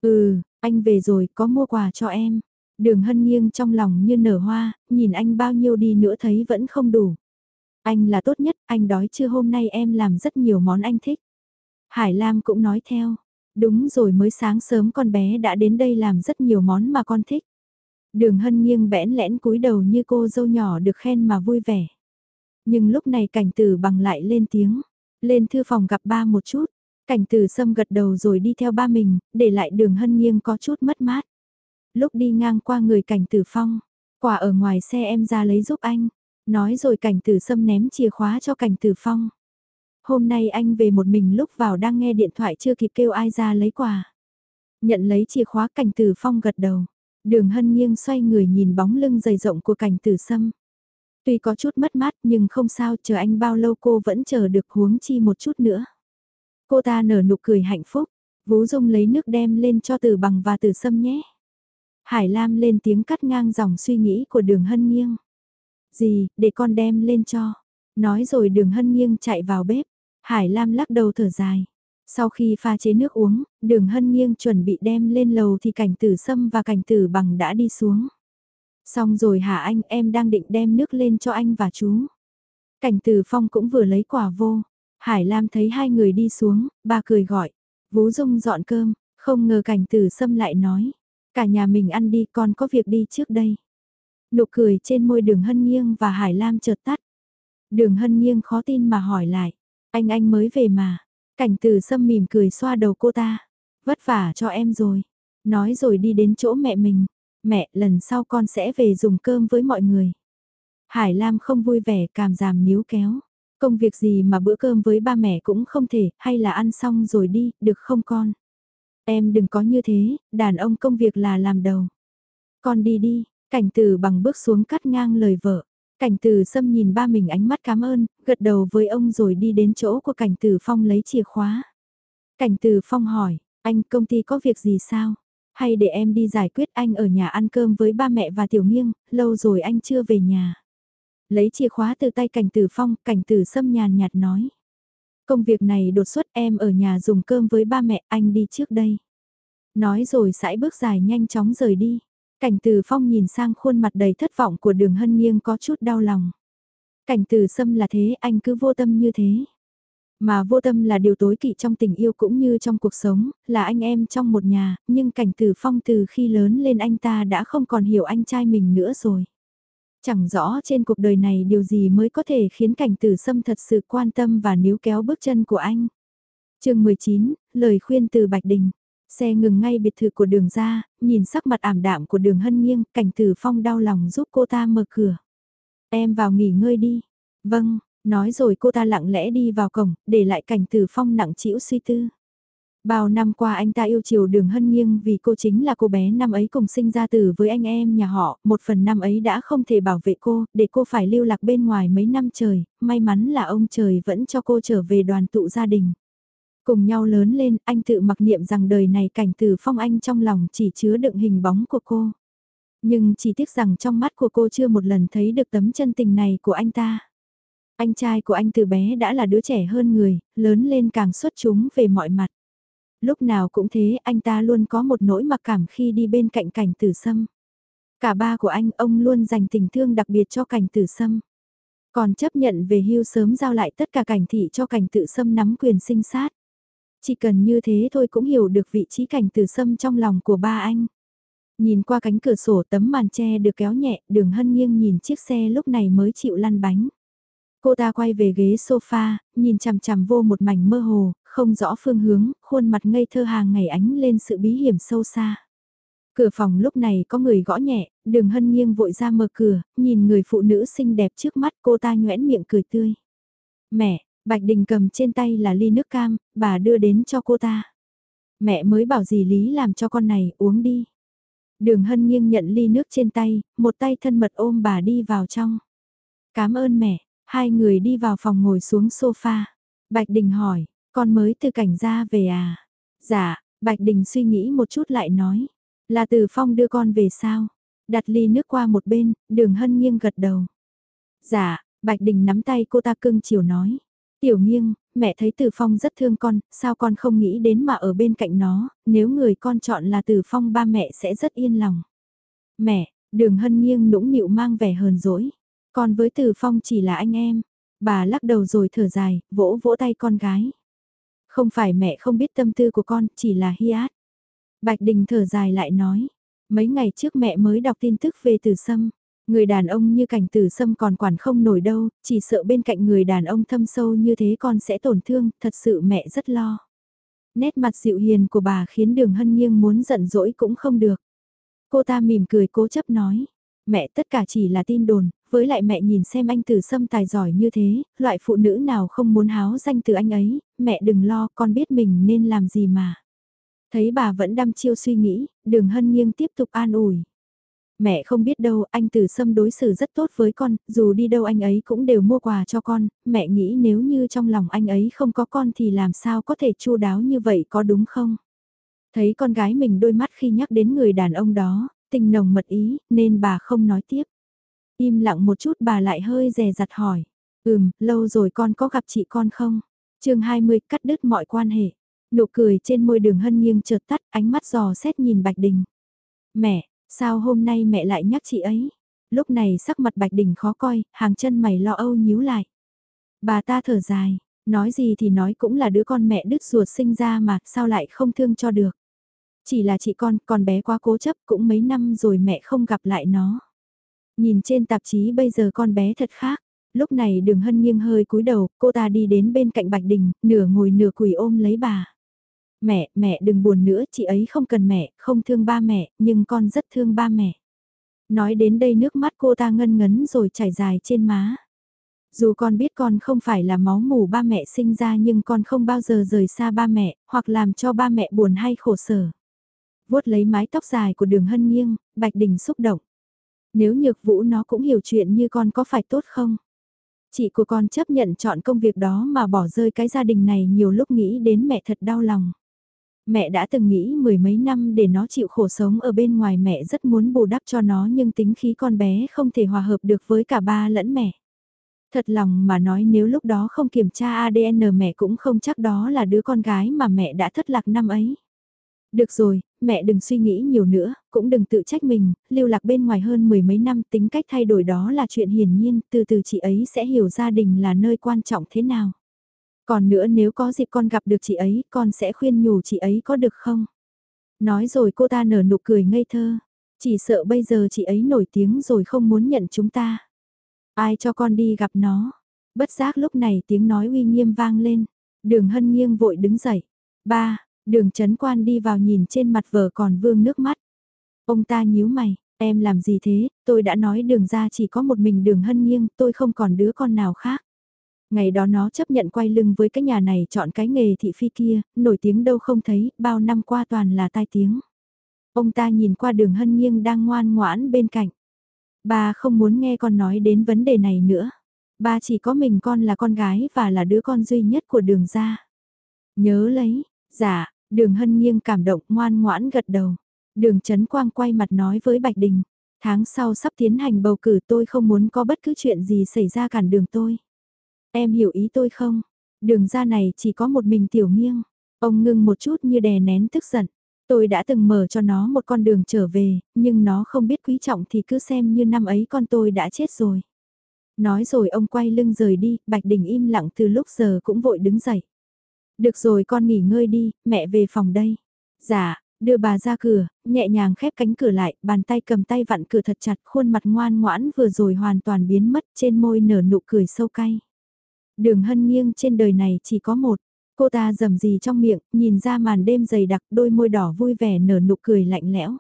Ừ, anh về rồi, có mua quà cho em. Đường hân nghiêng trong lòng như nở hoa, nhìn anh bao nhiêu đi nữa thấy vẫn không đủ. Anh là tốt nhất, anh đói chưa hôm nay em làm rất nhiều món anh thích. Hải Lam cũng nói theo, đúng rồi mới sáng sớm con bé đã đến đây làm rất nhiều món mà con thích. Đường hân nghiêng bẽn lẽn cúi đầu như cô dâu nhỏ được khen mà vui vẻ. Nhưng lúc này cảnh tử bằng lại lên tiếng, lên thư phòng gặp ba một chút. Cảnh tử sâm gật đầu rồi đi theo ba mình, để lại đường hân nghiêng có chút mất mát. Lúc đi ngang qua người cảnh tử phong, quả ở ngoài xe em ra lấy giúp anh. Nói rồi cảnh tử sâm ném chìa khóa cho cảnh tử phong. Hôm nay anh về một mình lúc vào đang nghe điện thoại chưa kịp kêu ai ra lấy quà. Nhận lấy chìa khóa cảnh tử phong gật đầu. Đường hân nghiêng xoay người nhìn bóng lưng dày rộng của cảnh tử sâm. Tuy có chút mất mát nhưng không sao chờ anh bao lâu cô vẫn chờ được huống chi một chút nữa. Cô ta nở nụ cười hạnh phúc, Vú Dung lấy nước đem lên cho Tử Bằng và Tử Sâm nhé. Hải Lam lên tiếng cắt ngang dòng suy nghĩ của đường hân nghiêng. Gì, để con đem lên cho. Nói rồi đường hân nghiêng chạy vào bếp. Hải Lam lắc đầu thở dài. Sau khi pha chế nước uống, đường hân nghiêng chuẩn bị đem lên lầu thì cảnh tử sâm và cảnh tử bằng đã đi xuống. Xong rồi hả anh em đang định đem nước lên cho anh và chú. Cảnh tử phong cũng vừa lấy quả vô. Hải Lam thấy hai người đi xuống, bà cười gọi. Vú Dung dọn cơm, không ngờ cảnh tử sâm lại nói. Cả nhà mình ăn đi con có việc đi trước đây. Nụ cười trên môi đường hân nghiêng và Hải Lam chợt tắt. Đường hân nghiêng khó tin mà hỏi lại. Anh anh mới về mà. Cảnh tử sâm mỉm cười xoa đầu cô ta. Vất vả cho em rồi. Nói rồi đi đến chỗ mẹ mình. Mẹ, lần sau con sẽ về dùng cơm với mọi người. Hải Lam không vui vẻ cảm giảm níu kéo. Công việc gì mà bữa cơm với ba mẹ cũng không thể, hay là ăn xong rồi đi, được không con? Em đừng có như thế, đàn ông công việc là làm đầu. Con đi đi, cảnh từ bằng bước xuống cắt ngang lời vợ. Cảnh từ xâm nhìn ba mình ánh mắt cảm ơn, gật đầu với ông rồi đi đến chỗ của cảnh từ phong lấy chìa khóa. Cảnh từ phong hỏi, anh công ty có việc gì sao? Hay để em đi giải quyết anh ở nhà ăn cơm với ba mẹ và tiểu nghiêng, lâu rồi anh chưa về nhà. Lấy chìa khóa từ tay cảnh tử phong, cảnh tử xâm nhàn nhạt nói. Công việc này đột xuất em ở nhà dùng cơm với ba mẹ, anh đi trước đây. Nói rồi sải bước dài nhanh chóng rời đi. Cảnh Từ phong nhìn sang khuôn mặt đầy thất vọng của đường hân nghiêng có chút đau lòng. Cảnh Từ xâm là thế, anh cứ vô tâm như thế. Mà vô tâm là điều tối kỵ trong tình yêu cũng như trong cuộc sống, là anh em trong một nhà, nhưng cảnh Từ phong từ khi lớn lên anh ta đã không còn hiểu anh trai mình nữa rồi. Chẳng rõ trên cuộc đời này điều gì mới có thể khiến cảnh tử sâm thật sự quan tâm và níu kéo bước chân của anh. chương 19, lời khuyên từ Bạch Đình. Xe ngừng ngay biệt thự của đường ra, nhìn sắc mặt ảm đạm của đường hân nghiêng, cảnh tử phong đau lòng giúp cô ta mở cửa. Em vào nghỉ ngơi đi. Vâng, nói rồi cô ta lặng lẽ đi vào cổng, để lại cảnh tử phong nặng trĩu suy tư. Bao năm qua anh ta yêu chiều đường hân nghiêng vì cô chính là cô bé năm ấy cùng sinh ra từ với anh em nhà họ, một phần năm ấy đã không thể bảo vệ cô, để cô phải lưu lạc bên ngoài mấy năm trời, may mắn là ông trời vẫn cho cô trở về đoàn tụ gia đình. Cùng nhau lớn lên, anh tự mặc niệm rằng đời này cảnh từ phong anh trong lòng chỉ chứa đựng hình bóng của cô. Nhưng chỉ tiếc rằng trong mắt của cô chưa một lần thấy được tấm chân tình này của anh ta. Anh trai của anh từ bé đã là đứa trẻ hơn người, lớn lên càng xuất chúng về mọi mặt. Lúc nào cũng thế anh ta luôn có một nỗi mặc cảm khi đi bên cạnh cảnh tử sâm. Cả ba của anh ông luôn dành tình thương đặc biệt cho cảnh tử sâm. Còn chấp nhận về hưu sớm giao lại tất cả cảnh thị cho cảnh tử sâm nắm quyền sinh sát. Chỉ cần như thế thôi cũng hiểu được vị trí cảnh từ sâm trong lòng của ba anh. Nhìn qua cánh cửa sổ tấm màn tre được kéo nhẹ, đường hân nghiêng nhìn chiếc xe lúc này mới chịu lăn bánh. Cô ta quay về ghế sofa, nhìn chằm chằm vô một mảnh mơ hồ, không rõ phương hướng, khuôn mặt ngây thơ hàng ngày ánh lên sự bí hiểm sâu xa. Cửa phòng lúc này có người gõ nhẹ, đường hân nghiêng vội ra mở cửa, nhìn người phụ nữ xinh đẹp trước mắt cô ta nhoẽn miệng cười tươi. Mẹ, Bạch Đình cầm trên tay là ly nước cam, bà đưa đến cho cô ta. Mẹ mới bảo gì Lý làm cho con này uống đi. Đường hân nghiêng nhận ly nước trên tay, một tay thân mật ôm bà đi vào trong. Cảm ơn mẹ, hai người đi vào phòng ngồi xuống sofa. Bạch Đình hỏi, con mới từ cảnh ra về à? Dạ, Bạch Đình suy nghĩ một chút lại nói. Là từ phong đưa con về sao? Đặt ly nước qua một bên, đường hân nghiêng gật đầu. Dạ, Bạch Đình nắm tay cô ta cưng chiều nói. Tiểu nghiêng, mẹ thấy Tử Phong rất thương con, sao con không nghĩ đến mà ở bên cạnh nó, nếu người con chọn là Tử Phong ba mẹ sẽ rất yên lòng. Mẹ, đường hân nghiêng nũng nịu mang vẻ hờn dỗi. Con với Tử Phong chỉ là anh em. Bà lắc đầu rồi thở dài, vỗ vỗ tay con gái. Không phải mẹ không biết tâm tư của con, chỉ là hi át. Bạch Đình thở dài lại nói. Mấy ngày trước mẹ mới đọc tin tức về Tử Sâm. Người đàn ông như cảnh tử sâm còn quản không nổi đâu, chỉ sợ bên cạnh người đàn ông thâm sâu như thế con sẽ tổn thương, thật sự mẹ rất lo. Nét mặt dịu hiền của bà khiến đường hân nghiêng muốn giận dỗi cũng không được. Cô ta mỉm cười cố chấp nói, mẹ tất cả chỉ là tin đồn, với lại mẹ nhìn xem anh tử sâm tài giỏi như thế, loại phụ nữ nào không muốn háo danh từ anh ấy, mẹ đừng lo, con biết mình nên làm gì mà. Thấy bà vẫn đăm chiêu suy nghĩ, đường hân nghiêng tiếp tục an ủi. Mẹ không biết đâu, anh từ Sâm đối xử rất tốt với con, dù đi đâu anh ấy cũng đều mua quà cho con, mẹ nghĩ nếu như trong lòng anh ấy không có con thì làm sao có thể chu đáo như vậy có đúng không? Thấy con gái mình đôi mắt khi nhắc đến người đàn ông đó, tình nồng mật ý, nên bà không nói tiếp. Im lặng một chút bà lại hơi dè dặt hỏi. Ừm, lâu rồi con có gặp chị con không? chương 20 cắt đứt mọi quan hệ. Nụ cười trên môi đường hân nghiêng chợt tắt, ánh mắt giò xét nhìn Bạch Đình. Mẹ, sao hôm nay mẹ lại nhắc chị ấy? Lúc này sắc mặt Bạch Đình khó coi, hàng chân mày lo âu nhíu lại. Bà ta thở dài, nói gì thì nói cũng là đứa con mẹ đứt ruột sinh ra mà, sao lại không thương cho được. Chỉ là chị con, con bé quá cố chấp cũng mấy năm rồi mẹ không gặp lại nó. Nhìn trên tạp chí bây giờ con bé thật khác. Lúc này đường hân nghiêng hơi cúi đầu, cô ta đi đến bên cạnh Bạch Đình, nửa ngồi nửa quỳ ôm lấy bà. Mẹ, mẹ đừng buồn nữa, chị ấy không cần mẹ, không thương ba mẹ, nhưng con rất thương ba mẹ. Nói đến đây nước mắt cô ta ngân ngấn rồi chảy dài trên má. Dù con biết con không phải là máu mủ ba mẹ sinh ra nhưng con không bao giờ rời xa ba mẹ, hoặc làm cho ba mẹ buồn hay khổ sở. vuốt lấy mái tóc dài của đường hân nghiêng, Bạch Đình xúc động. Nếu nhược vũ nó cũng hiểu chuyện như con có phải tốt không? Chị của con chấp nhận chọn công việc đó mà bỏ rơi cái gia đình này nhiều lúc nghĩ đến mẹ thật đau lòng. Mẹ đã từng nghĩ mười mấy năm để nó chịu khổ sống ở bên ngoài mẹ rất muốn bù đắp cho nó nhưng tính khí con bé không thể hòa hợp được với cả ba lẫn mẹ. Thật lòng mà nói nếu lúc đó không kiểm tra ADN mẹ cũng không chắc đó là đứa con gái mà mẹ đã thất lạc năm ấy. Được rồi, mẹ đừng suy nghĩ nhiều nữa, cũng đừng tự trách mình, lưu lạc bên ngoài hơn mười mấy năm tính cách thay đổi đó là chuyện hiển nhiên, từ từ chị ấy sẽ hiểu gia đình là nơi quan trọng thế nào. Còn nữa nếu có dịp con gặp được chị ấy, con sẽ khuyên nhủ chị ấy có được không? Nói rồi cô ta nở nụ cười ngây thơ, chỉ sợ bây giờ chị ấy nổi tiếng rồi không muốn nhận chúng ta. Ai cho con đi gặp nó? Bất giác lúc này tiếng nói uy nghiêm vang lên, đường hân nghiêng vội đứng dậy. Ba, Đường chấn quan đi vào nhìn trên mặt vợ còn vương nước mắt. Ông ta nhíu mày, em làm gì thế, tôi đã nói đường ra chỉ có một mình đường hân nghiêng, tôi không còn đứa con nào khác. Ngày đó nó chấp nhận quay lưng với cái nhà này chọn cái nghề thị phi kia, nổi tiếng đâu không thấy, bao năm qua toàn là tai tiếng. Ông ta nhìn qua đường hân nghiêng đang ngoan ngoãn bên cạnh. Ba không muốn nghe con nói đến vấn đề này nữa. Ba chỉ có mình con là con gái và là đứa con duy nhất của đường gia Nhớ lấy, dạ, Đường hân nghiêng cảm động ngoan ngoãn gật đầu. Đường Trấn Quang quay mặt nói với Bạch Đình. Tháng sau sắp tiến hành bầu cử tôi không muốn có bất cứ chuyện gì xảy ra cản đường tôi. Em hiểu ý tôi không? Đường ra này chỉ có một mình tiểu nghiêng. Ông ngưng một chút như đè nén tức giận. Tôi đã từng mở cho nó một con đường trở về, nhưng nó không biết quý trọng thì cứ xem như năm ấy con tôi đã chết rồi. Nói rồi ông quay lưng rời đi, Bạch Đình im lặng từ lúc giờ cũng vội đứng dậy. Được rồi con nghỉ ngơi đi, mẹ về phòng đây. Dạ, đưa bà ra cửa, nhẹ nhàng khép cánh cửa lại, bàn tay cầm tay vặn cửa thật chặt, khuôn mặt ngoan ngoãn vừa rồi hoàn toàn biến mất, trên môi nở nụ cười sâu cay. Đường hân nghiêng trên đời này chỉ có một, cô ta dầm gì trong miệng, nhìn ra màn đêm dày đặc, đôi môi đỏ vui vẻ nở nụ cười lạnh lẽo.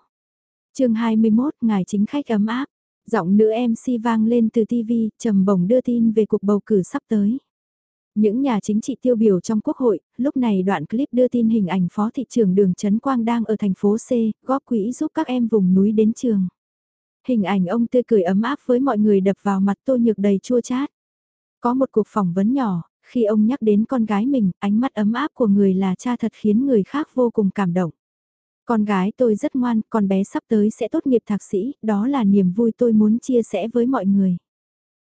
chương 21, ngài chính khách ấm áp, giọng nữ MC vang lên từ TV, trầm bổng đưa tin về cuộc bầu cử sắp tới. Những nhà chính trị tiêu biểu trong quốc hội, lúc này đoạn clip đưa tin hình ảnh phó thị trưởng đường Trấn Quang đang ở thành phố C, góp quỹ giúp các em vùng núi đến trường. Hình ảnh ông tươi cười ấm áp với mọi người đập vào mặt tô nhược đầy chua chát. Có một cuộc phỏng vấn nhỏ, khi ông nhắc đến con gái mình, ánh mắt ấm áp của người là cha thật khiến người khác vô cùng cảm động. Con gái tôi rất ngoan, con bé sắp tới sẽ tốt nghiệp thạc sĩ, đó là niềm vui tôi muốn chia sẻ với mọi người.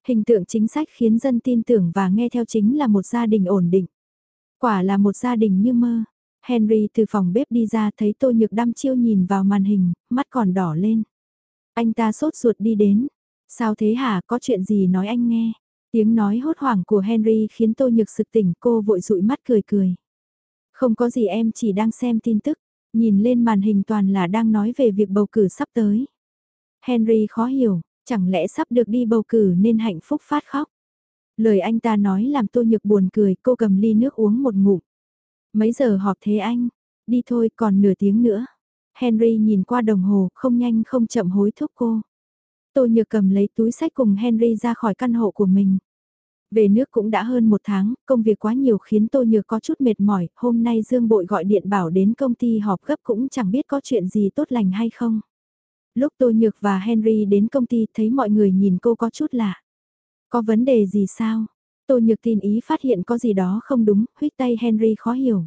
Hình tượng chính sách khiến dân tin tưởng và nghe theo chính là một gia đình ổn định. Quả là một gia đình như mơ. Henry từ phòng bếp đi ra thấy tôi Nhược đăm chiêu nhìn vào màn hình, mắt còn đỏ lên. Anh ta sốt ruột đi đến. Sao thế hả, có chuyện gì nói anh nghe. Tiếng nói hốt hoảng của Henry khiến Tô Nhược sực tỉnh cô vội dụi mắt cười cười. Không có gì em chỉ đang xem tin tức, nhìn lên màn hình toàn là đang nói về việc bầu cử sắp tới. Henry khó hiểu, Chẳng lẽ sắp được đi bầu cử nên hạnh phúc phát khóc. Lời anh ta nói làm tô nhược buồn cười, cô cầm ly nước uống một ngụm. Mấy giờ họp thế anh? Đi thôi, còn nửa tiếng nữa. Henry nhìn qua đồng hồ, không nhanh không chậm hối thúc cô. Tô nhược cầm lấy túi sách cùng Henry ra khỏi căn hộ của mình. Về nước cũng đã hơn một tháng, công việc quá nhiều khiến Tô Nhược có chút mệt mỏi, hôm nay Dương Bội gọi điện bảo đến công ty họp gấp cũng chẳng biết có chuyện gì tốt lành hay không. Lúc Tô Nhược và Henry đến công ty thấy mọi người nhìn cô có chút lạ. Có vấn đề gì sao? Tô Nhược tin ý phát hiện có gì đó không đúng, huyết tay Henry khó hiểu.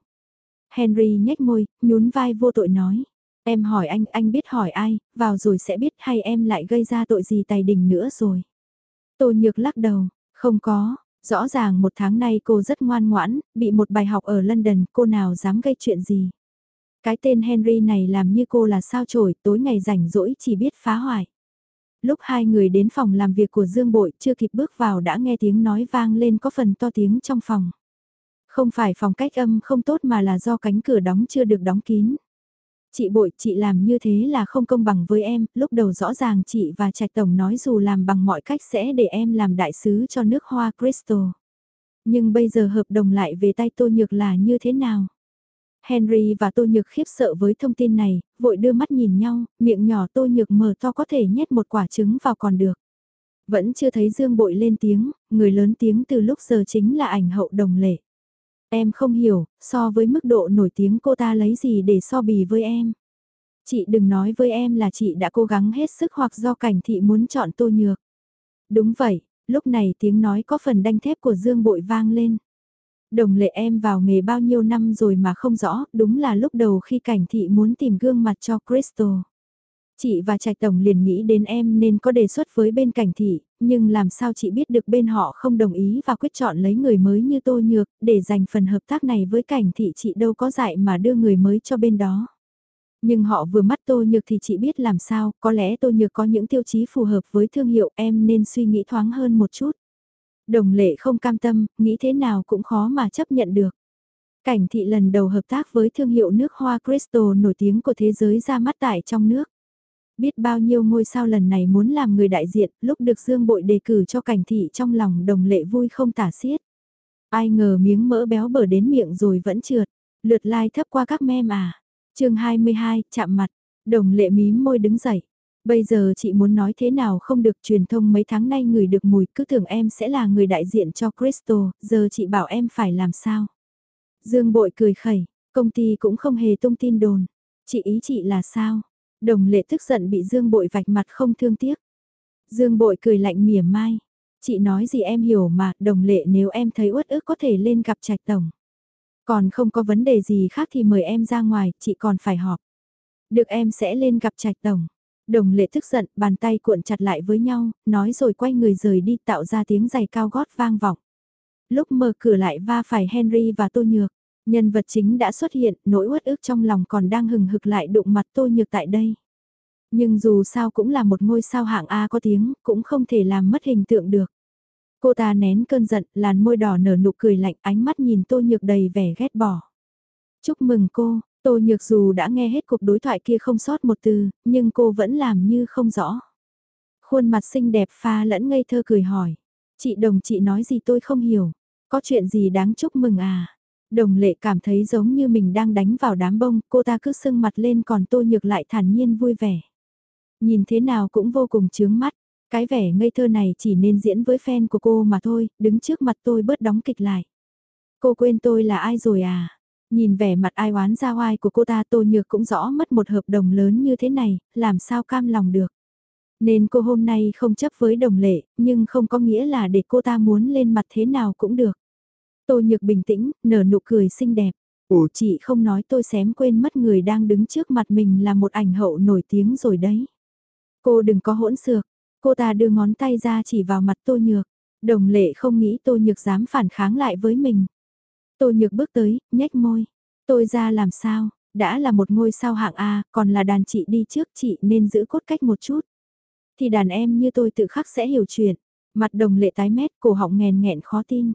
Henry nhếch môi, nhún vai vô tội nói. Em hỏi anh, anh biết hỏi ai, vào rồi sẽ biết hay em lại gây ra tội gì tài đình nữa rồi. Tô Nhược lắc đầu, không có, Rõ ràng một tháng nay cô rất ngoan ngoãn, bị một bài học ở London, cô nào dám gây chuyện gì. Cái tên Henry này làm như cô là sao chổi, tối ngày rảnh rỗi chỉ biết phá hoại. Lúc hai người đến phòng làm việc của Dương Bội chưa kịp bước vào đã nghe tiếng nói vang lên có phần to tiếng trong phòng. Không phải phòng cách âm không tốt mà là do cánh cửa đóng chưa được đóng kín. Chị bội, chị làm như thế là không công bằng với em, lúc đầu rõ ràng chị và Trạch Tổng nói dù làm bằng mọi cách sẽ để em làm đại sứ cho nước hoa Crystal. Nhưng bây giờ hợp đồng lại về tay Tô Nhược là như thế nào? Henry và Tô Nhược khiếp sợ với thông tin này, vội đưa mắt nhìn nhau, miệng nhỏ Tô Nhược mở to có thể nhét một quả trứng vào còn được. Vẫn chưa thấy Dương Bội lên tiếng, người lớn tiếng từ lúc giờ chính là ảnh hậu đồng lệ. Em không hiểu, so với mức độ nổi tiếng cô ta lấy gì để so bì với em. Chị đừng nói với em là chị đã cố gắng hết sức hoặc do cảnh thị muốn chọn tô nhược. Đúng vậy, lúc này tiếng nói có phần đanh thép của Dương Bội vang lên. Đồng lệ em vào nghề bao nhiêu năm rồi mà không rõ, đúng là lúc đầu khi cảnh thị muốn tìm gương mặt cho Crystal. Chị và Trạch Tổng liền nghĩ đến em nên có đề xuất với bên cảnh thị, nhưng làm sao chị biết được bên họ không đồng ý và quyết chọn lấy người mới như Tô Nhược, để dành phần hợp tác này với cảnh thị chị đâu có dạy mà đưa người mới cho bên đó. Nhưng họ vừa mắt Tô Nhược thì chị biết làm sao, có lẽ Tô Nhược có những tiêu chí phù hợp với thương hiệu em nên suy nghĩ thoáng hơn một chút. Đồng lệ không cam tâm, nghĩ thế nào cũng khó mà chấp nhận được. Cảnh thị lần đầu hợp tác với thương hiệu nước hoa Crystal nổi tiếng của thế giới ra mắt tại trong nước. Biết bao nhiêu ngôi sao lần này muốn làm người đại diện, lúc được Dương Bội đề cử cho cảnh thị trong lòng đồng lệ vui không tả xiết. Ai ngờ miếng mỡ béo bở đến miệng rồi vẫn trượt, lượt lai like thấp qua các mem à. chương 22, chạm mặt, đồng lệ mím môi đứng dậy. Bây giờ chị muốn nói thế nào không được truyền thông mấy tháng nay người được mùi cứ tưởng em sẽ là người đại diện cho Crystal, giờ chị bảo em phải làm sao. Dương bội cười khẩy, công ty cũng không hề tung tin đồn. Chị ý chị là sao? Đồng lệ tức giận bị Dương bội vạch mặt không thương tiếc. Dương bội cười lạnh mỉa mai. Chị nói gì em hiểu mà, đồng lệ nếu em thấy uất ức có thể lên gặp trạch tổng. Còn không có vấn đề gì khác thì mời em ra ngoài, chị còn phải họp. Được em sẽ lên gặp trạch tổng. Đồng lệ tức giận, bàn tay cuộn chặt lại với nhau, nói rồi quay người rời đi tạo ra tiếng giày cao gót vang vọng. Lúc mở cửa lại va phải Henry và Tô Nhược, nhân vật chính đã xuất hiện, nỗi uất ức trong lòng còn đang hừng hực lại đụng mặt Tô Nhược tại đây. Nhưng dù sao cũng là một ngôi sao hạng A có tiếng, cũng không thể làm mất hình tượng được. Cô ta nén cơn giận, làn môi đỏ nở nụ cười lạnh ánh mắt nhìn Tô Nhược đầy vẻ ghét bỏ. Chúc mừng cô, Tô Nhược dù đã nghe hết cuộc đối thoại kia không sót một từ, nhưng cô vẫn làm như không rõ. Khuôn mặt xinh đẹp pha lẫn ngây thơ cười hỏi. Chị đồng chị nói gì tôi không hiểu. Có chuyện gì đáng chúc mừng à? Đồng lệ cảm thấy giống như mình đang đánh vào đám bông, cô ta cứ sưng mặt lên còn Tô Nhược lại thản nhiên vui vẻ. Nhìn thế nào cũng vô cùng chướng mắt. Cái vẻ ngây thơ này chỉ nên diễn với fan của cô mà thôi, đứng trước mặt tôi bớt đóng kịch lại. Cô quên tôi là ai rồi à? Nhìn vẻ mặt ai oán ra oai của cô ta Tô Nhược cũng rõ mất một hợp đồng lớn như thế này, làm sao cam lòng được. Nên cô hôm nay không chấp với đồng lệ, nhưng không có nghĩa là để cô ta muốn lên mặt thế nào cũng được. Tô Nhược bình tĩnh, nở nụ cười xinh đẹp. Ủa chị không nói tôi xém quên mất người đang đứng trước mặt mình là một ảnh hậu nổi tiếng rồi đấy. Cô đừng có hỗn xược. Cô ta đưa ngón tay ra chỉ vào mặt Tô Nhược. Đồng lệ không nghĩ Tô Nhược dám phản kháng lại với mình. Tô Nhược bước tới, nhếch môi. Tôi ra làm sao, đã là một ngôi sao hạng A, còn là đàn chị đi trước chị nên giữ cốt cách một chút. Thì đàn em như tôi tự khắc sẽ hiểu chuyện. Mặt đồng lệ tái mét, cổ họng nghèn nghẹn khó tin.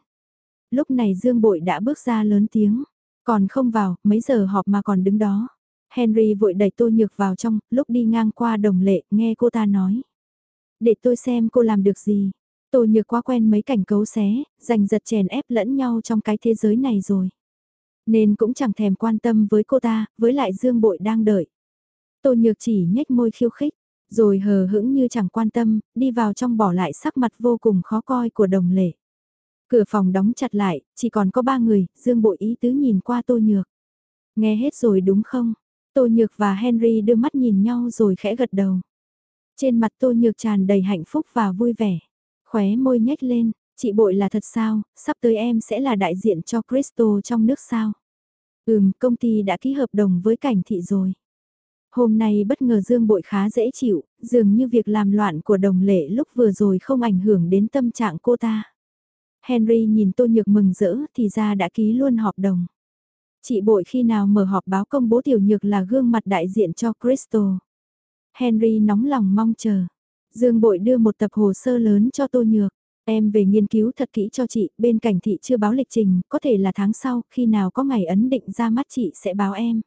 Lúc này Dương Bội đã bước ra lớn tiếng. Còn không vào, mấy giờ họp mà còn đứng đó. Henry vội đẩy Tô Nhược vào trong, lúc đi ngang qua đồng lệ, nghe cô ta nói. Để tôi xem cô làm được gì. Tô Nhược quá quen mấy cảnh cấu xé, giành giật chèn ép lẫn nhau trong cái thế giới này rồi. Nên cũng chẳng thèm quan tâm với cô ta, với lại Dương Bội đang đợi. Tô Nhược chỉ nhếch môi khiêu khích, rồi hờ hững như chẳng quan tâm, đi vào trong bỏ lại sắc mặt vô cùng khó coi của đồng lệ. Cửa phòng đóng chặt lại, chỉ còn có ba người, Dương Bội ý tứ nhìn qua Tô Nhược. Nghe hết rồi đúng không? Tô Nhược và Henry đưa mắt nhìn nhau rồi khẽ gật đầu. Trên mặt Tô Nhược tràn đầy hạnh phúc và vui vẻ. Khóe môi nhếch lên, chị bội là thật sao, sắp tới em sẽ là đại diện cho Crystal trong nước sao? Ừm, công ty đã ký hợp đồng với cảnh thị rồi. Hôm nay bất ngờ Dương bội khá dễ chịu, dường như việc làm loạn của đồng lệ lúc vừa rồi không ảnh hưởng đến tâm trạng cô ta. Henry nhìn Tô Nhược mừng rỡ thì ra đã ký luôn hợp đồng. Chị bội khi nào mở họp báo công bố Tiểu Nhược là gương mặt đại diện cho Crystal. Henry nóng lòng mong chờ. Dương bội đưa một tập hồ sơ lớn cho Tô Nhược. Em về nghiên cứu thật kỹ cho chị, bên cạnh thị chưa báo lịch trình, có thể là tháng sau, khi nào có ngày ấn định ra mắt chị sẽ báo em.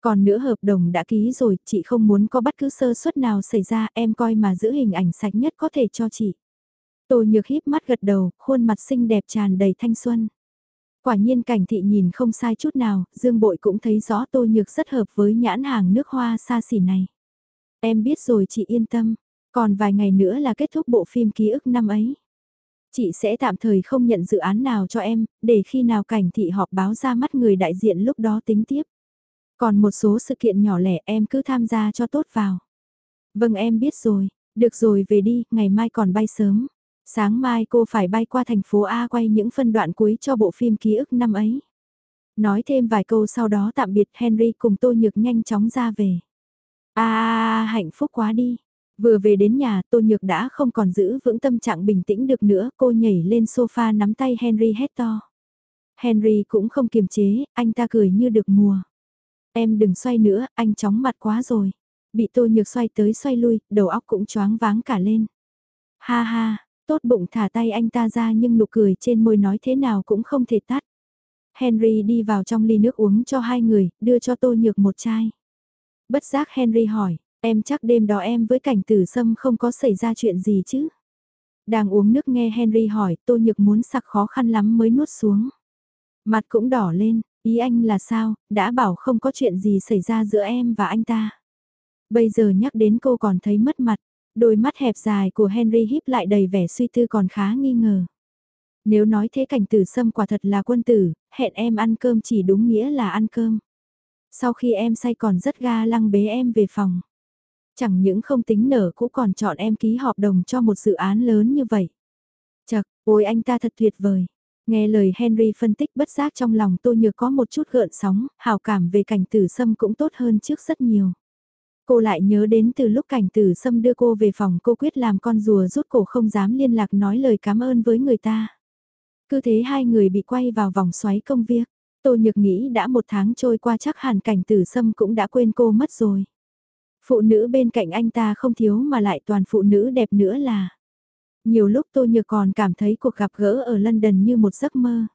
Còn nữa hợp đồng đã ký rồi, chị không muốn có bất cứ sơ suất nào xảy ra, em coi mà giữ hình ảnh sạch nhất có thể cho chị. Tô nhược híp mắt gật đầu, khuôn mặt xinh đẹp tràn đầy thanh xuân. Quả nhiên cảnh thị nhìn không sai chút nào, Dương Bội cũng thấy rõ Tô Nhược rất hợp với nhãn hàng nước hoa xa xỉ này. Em biết rồi chị yên tâm, còn vài ngày nữa là kết thúc bộ phim ký ức năm ấy. Chị sẽ tạm thời không nhận dự án nào cho em, để khi nào cảnh thị họp báo ra mắt người đại diện lúc đó tính tiếp. Còn một số sự kiện nhỏ lẻ em cứ tham gia cho tốt vào. Vâng em biết rồi, được rồi về đi, ngày mai còn bay sớm. Sáng mai cô phải bay qua thành phố A quay những phân đoạn cuối cho bộ phim ký ức năm ấy. Nói thêm vài câu sau đó tạm biệt Henry cùng Tô Nhược nhanh chóng ra về. À, hạnh phúc quá đi. Vừa về đến nhà, Tô Nhược đã không còn giữ vững tâm trạng bình tĩnh được nữa, cô nhảy lên sofa nắm tay Henry hét to. Henry cũng không kiềm chế, anh ta cười như được mùa. Em đừng xoay nữa, anh chóng mặt quá rồi. Bị Tô Nhược xoay tới xoay lui, đầu óc cũng choáng váng cả lên. Ha ha, tốt bụng thả tay anh ta ra nhưng nụ cười trên môi nói thế nào cũng không thể tắt. Henry đi vào trong ly nước uống cho hai người, đưa cho Tô Nhược một chai. Bất giác Henry hỏi, Em chắc đêm đó em với cảnh tử sâm không có xảy ra chuyện gì chứ? Đang uống nước nghe Henry hỏi, tô nhược muốn sặc khó khăn lắm mới nuốt xuống. Mặt cũng đỏ lên, ý anh là sao, đã bảo không có chuyện gì xảy ra giữa em và anh ta. Bây giờ nhắc đến cô còn thấy mất mặt, đôi mắt hẹp dài của Henry híp lại đầy vẻ suy tư còn khá nghi ngờ. Nếu nói thế cảnh tử sâm quả thật là quân tử, hẹn em ăn cơm chỉ đúng nghĩa là ăn cơm. Sau khi em say còn rất ga lăng bế em về phòng. Chẳng những không tính nở cũng còn chọn em ký hợp đồng cho một dự án lớn như vậy. Chật, ôi anh ta thật tuyệt vời. Nghe lời Henry phân tích bất giác trong lòng tôi nhược có một chút gợn sóng, hào cảm về cảnh tử sâm cũng tốt hơn trước rất nhiều. Cô lại nhớ đến từ lúc cảnh tử xâm đưa cô về phòng cô quyết làm con rùa rút cổ không dám liên lạc nói lời cảm ơn với người ta. Cứ thế hai người bị quay vào vòng xoáy công việc. Tô Nhược nghĩ đã một tháng trôi qua chắc hẳn cảnh tử sâm cũng đã quên cô mất rồi. Phụ nữ bên cạnh anh ta không thiếu mà lại toàn phụ nữ đẹp nữa là. Nhiều lúc tô Nhược còn cảm thấy cuộc gặp gỡ ở London như một giấc mơ.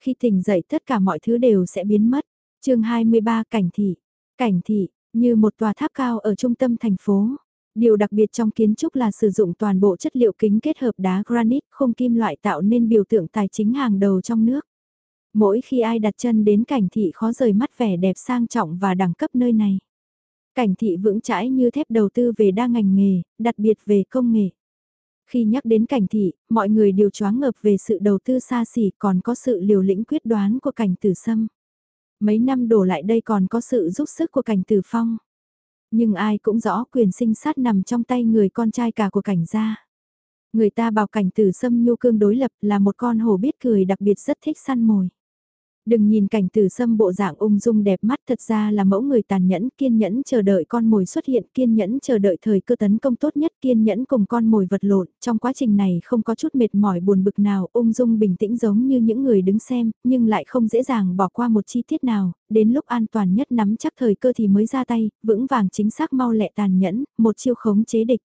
Khi tỉnh dậy tất cả mọi thứ đều sẽ biến mất. chương 23 Cảnh Thị. Cảnh Thị, như một tòa tháp cao ở trung tâm thành phố. Điều đặc biệt trong kiến trúc là sử dụng toàn bộ chất liệu kính kết hợp đá granite không kim loại tạo nên biểu tượng tài chính hàng đầu trong nước. Mỗi khi ai đặt chân đến cảnh thị khó rời mắt vẻ đẹp sang trọng và đẳng cấp nơi này. Cảnh thị vững chãi như thép đầu tư về đa ngành nghề, đặc biệt về công nghệ. Khi nhắc đến cảnh thị, mọi người đều choáng ngợp về sự đầu tư xa xỉ còn có sự liều lĩnh quyết đoán của cảnh tử sâm. Mấy năm đổ lại đây còn có sự giúp sức của cảnh tử phong. Nhưng ai cũng rõ quyền sinh sát nằm trong tay người con trai cả của cảnh gia. Người ta bảo cảnh tử sâm nhu cương đối lập là một con hổ biết cười đặc biệt rất thích săn mồi. Đừng nhìn cảnh từ sâm bộ dạng ung dung đẹp mắt, thật ra là mẫu người tàn nhẫn, kiên nhẫn chờ đợi con mồi xuất hiện, kiên nhẫn chờ đợi thời cơ tấn công tốt nhất, kiên nhẫn cùng con mồi vật lộn. Trong quá trình này không có chút mệt mỏi buồn bực nào, ung dung bình tĩnh giống như những người đứng xem, nhưng lại không dễ dàng bỏ qua một chi tiết nào. Đến lúc an toàn nhất nắm chắc thời cơ thì mới ra tay, vững vàng chính xác mau lẹ tàn nhẫn, một chiêu khống chế địch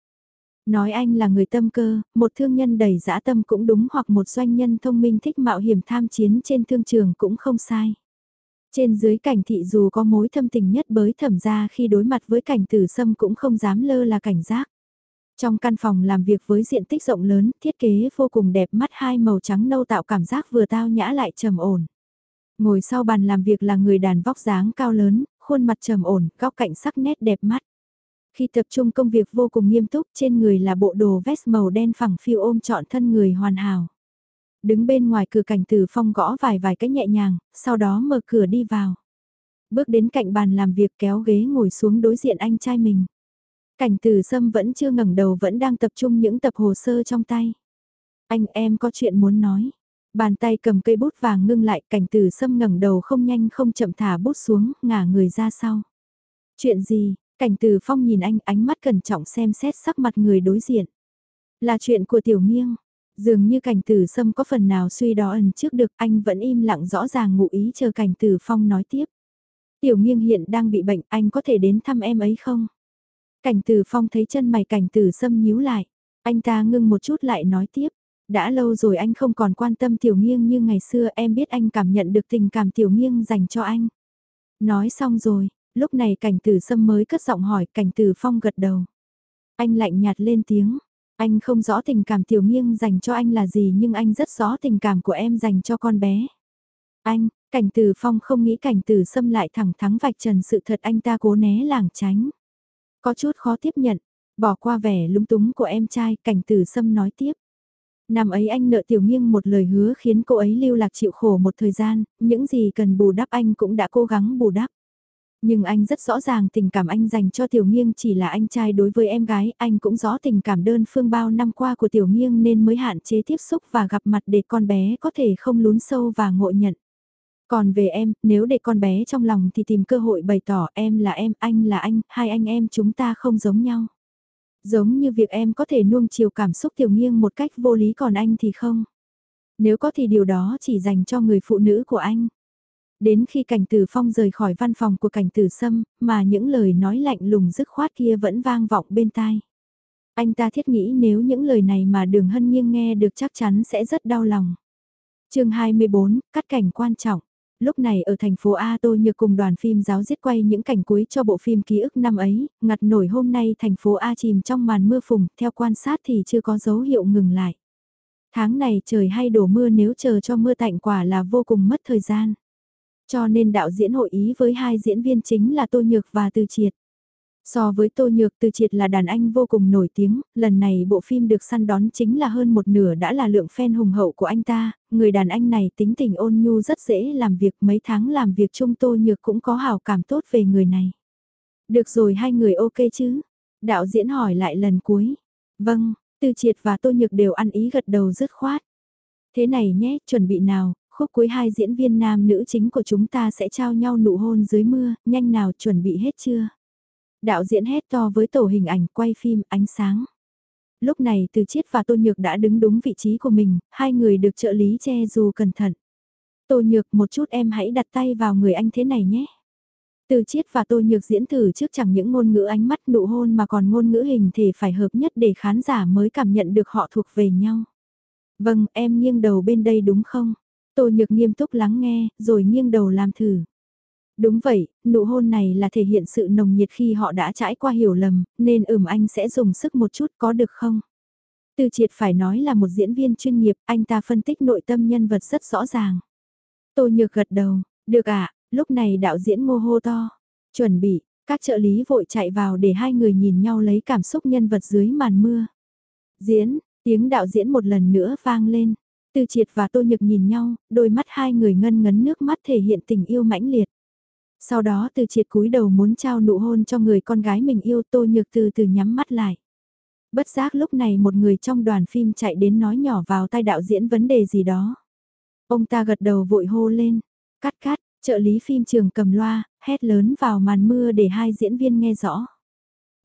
Nói anh là người tâm cơ, một thương nhân đầy dã tâm cũng đúng hoặc một doanh nhân thông minh thích mạo hiểm tham chiến trên thương trường cũng không sai. Trên dưới cảnh thị dù có mối thâm tình nhất bới thẩm ra khi đối mặt với cảnh tử sâm cũng không dám lơ là cảnh giác. Trong căn phòng làm việc với diện tích rộng lớn, thiết kế vô cùng đẹp mắt hai màu trắng nâu tạo cảm giác vừa tao nhã lại trầm ổn. Ngồi sau bàn làm việc là người đàn vóc dáng cao lớn, khuôn mặt trầm ổn, góc cạnh sắc nét đẹp mắt. Khi tập trung công việc vô cùng nghiêm túc trên người là bộ đồ vest màu đen phẳng phiêu ôm trọn thân người hoàn hảo. Đứng bên ngoài cửa cảnh từ phong gõ vài vài cái nhẹ nhàng, sau đó mở cửa đi vào. Bước đến cạnh bàn làm việc kéo ghế ngồi xuống đối diện anh trai mình. Cảnh từ sâm vẫn chưa ngẩng đầu vẫn đang tập trung những tập hồ sơ trong tay. Anh em có chuyện muốn nói. Bàn tay cầm cây bút vàng ngưng lại cảnh từ sâm ngẩng đầu không nhanh không chậm thả bút xuống, ngả người ra sau. Chuyện gì, Cảnh từ phong nhìn anh ánh mắt cẩn trọng xem xét sắc mặt người đối diện. Là chuyện của tiểu nghiêng. Dường như cảnh Từ sâm có phần nào suy đó ẩn trước được anh vẫn im lặng rõ ràng ngụ ý chờ cảnh Từ phong nói tiếp. Tiểu nghiêng hiện đang bị bệnh anh có thể đến thăm em ấy không? Cảnh Từ phong thấy chân mày cảnh Từ sâm nhíu lại. Anh ta ngưng một chút lại nói tiếp. Đã lâu rồi anh không còn quan tâm tiểu nghiêng như ngày xưa em biết anh cảm nhận được tình cảm tiểu nghiêng dành cho anh. Nói xong rồi, lúc này cảnh tử sâm mới cất giọng hỏi cảnh tử phong gật đầu. Anh lạnh nhạt lên tiếng, anh không rõ tình cảm tiểu nghiêng dành cho anh là gì nhưng anh rất rõ tình cảm của em dành cho con bé. Anh, cảnh tử phong không nghĩ cảnh tử sâm lại thẳng thắng vạch trần sự thật anh ta cố né làng tránh. Có chút khó tiếp nhận, bỏ qua vẻ lúng túng của em trai cảnh tử sâm nói tiếp. Năm ấy anh nợ tiểu nghiêng một lời hứa khiến cô ấy lưu lạc chịu khổ một thời gian, những gì cần bù đắp anh cũng đã cố gắng bù đắp. Nhưng anh rất rõ ràng tình cảm anh dành cho Tiểu Nghiêng chỉ là anh trai đối với em gái, anh cũng rõ tình cảm đơn phương bao năm qua của Tiểu Nghiêng nên mới hạn chế tiếp xúc và gặp mặt để con bé có thể không lún sâu và ngộ nhận. Còn về em, nếu để con bé trong lòng thì tìm cơ hội bày tỏ em là em, anh là anh, hai anh em chúng ta không giống nhau. Giống như việc em có thể nuông chiều cảm xúc Tiểu Nghiêng một cách vô lý còn anh thì không. Nếu có thì điều đó chỉ dành cho người phụ nữ của anh. Đến khi cảnh tử phong rời khỏi văn phòng của cảnh tử sâm, mà những lời nói lạnh lùng dứt khoát kia vẫn vang vọng bên tai. Anh ta thiết nghĩ nếu những lời này mà đường hân nghiêng nghe được chắc chắn sẽ rất đau lòng. chương 24, cắt cảnh quan trọng. Lúc này ở thành phố A Tô Nhược cùng đoàn phim giáo giết quay những cảnh cuối cho bộ phim ký ức năm ấy, ngặt nổi hôm nay thành phố A chìm trong màn mưa phùng, theo quan sát thì chưa có dấu hiệu ngừng lại. Tháng này trời hay đổ mưa nếu chờ cho mưa tạnh quả là vô cùng mất thời gian. Cho nên đạo diễn hội ý với hai diễn viên chính là Tô Nhược và Từ Triệt. So với Tô Nhược Từ Triệt là đàn anh vô cùng nổi tiếng, lần này bộ phim được săn đón chính là hơn một nửa đã là lượng fan hùng hậu của anh ta, người đàn anh này tính tình ôn nhu rất dễ làm việc mấy tháng làm việc chung Tô Nhược cũng có hào cảm tốt về người này. Được rồi hai người ok chứ? Đạo diễn hỏi lại lần cuối. Vâng, Từ Triệt và Tô Nhược đều ăn ý gật đầu dứt khoát. Thế này nhé, chuẩn bị nào, khúc cuối hai diễn viên nam nữ chính của chúng ta sẽ trao nhau nụ hôn dưới mưa, nhanh nào chuẩn bị hết chưa? Đạo diễn hét to với tổ hình ảnh quay phim ánh sáng. Lúc này Từ Chiết và Tô Nhược đã đứng đúng vị trí của mình, hai người được trợ lý che dù cẩn thận. Tô Nhược một chút em hãy đặt tay vào người anh thế này nhé. Từ Chiết và Tô Nhược diễn thử trước chẳng những ngôn ngữ ánh mắt nụ hôn mà còn ngôn ngữ hình thể phải hợp nhất để khán giả mới cảm nhận được họ thuộc về nhau. Vâng, em nghiêng đầu bên đây đúng không? Tô Nhược nghiêm túc lắng nghe, rồi nghiêng đầu làm thử. Đúng vậy, nụ hôn này là thể hiện sự nồng nhiệt khi họ đã trải qua hiểu lầm, nên ừm anh sẽ dùng sức một chút có được không? Từ triệt phải nói là một diễn viên chuyên nghiệp, anh ta phân tích nội tâm nhân vật rất rõ ràng. Tô Nhược gật đầu, được ạ, lúc này đạo diễn ngô hô to, chuẩn bị, các trợ lý vội chạy vào để hai người nhìn nhau lấy cảm xúc nhân vật dưới màn mưa. Diễn, tiếng đạo diễn một lần nữa vang lên, từ triệt và tô nhược nhìn nhau, đôi mắt hai người ngân ngấn nước mắt thể hiện tình yêu mãnh liệt. Sau đó từ triệt cúi đầu muốn trao nụ hôn cho người con gái mình yêu tô nhược từ từ nhắm mắt lại. Bất giác lúc này một người trong đoàn phim chạy đến nói nhỏ vào tai đạo diễn vấn đề gì đó. Ông ta gật đầu vội hô lên, cắt cắt, trợ lý phim trường cầm loa, hét lớn vào màn mưa để hai diễn viên nghe rõ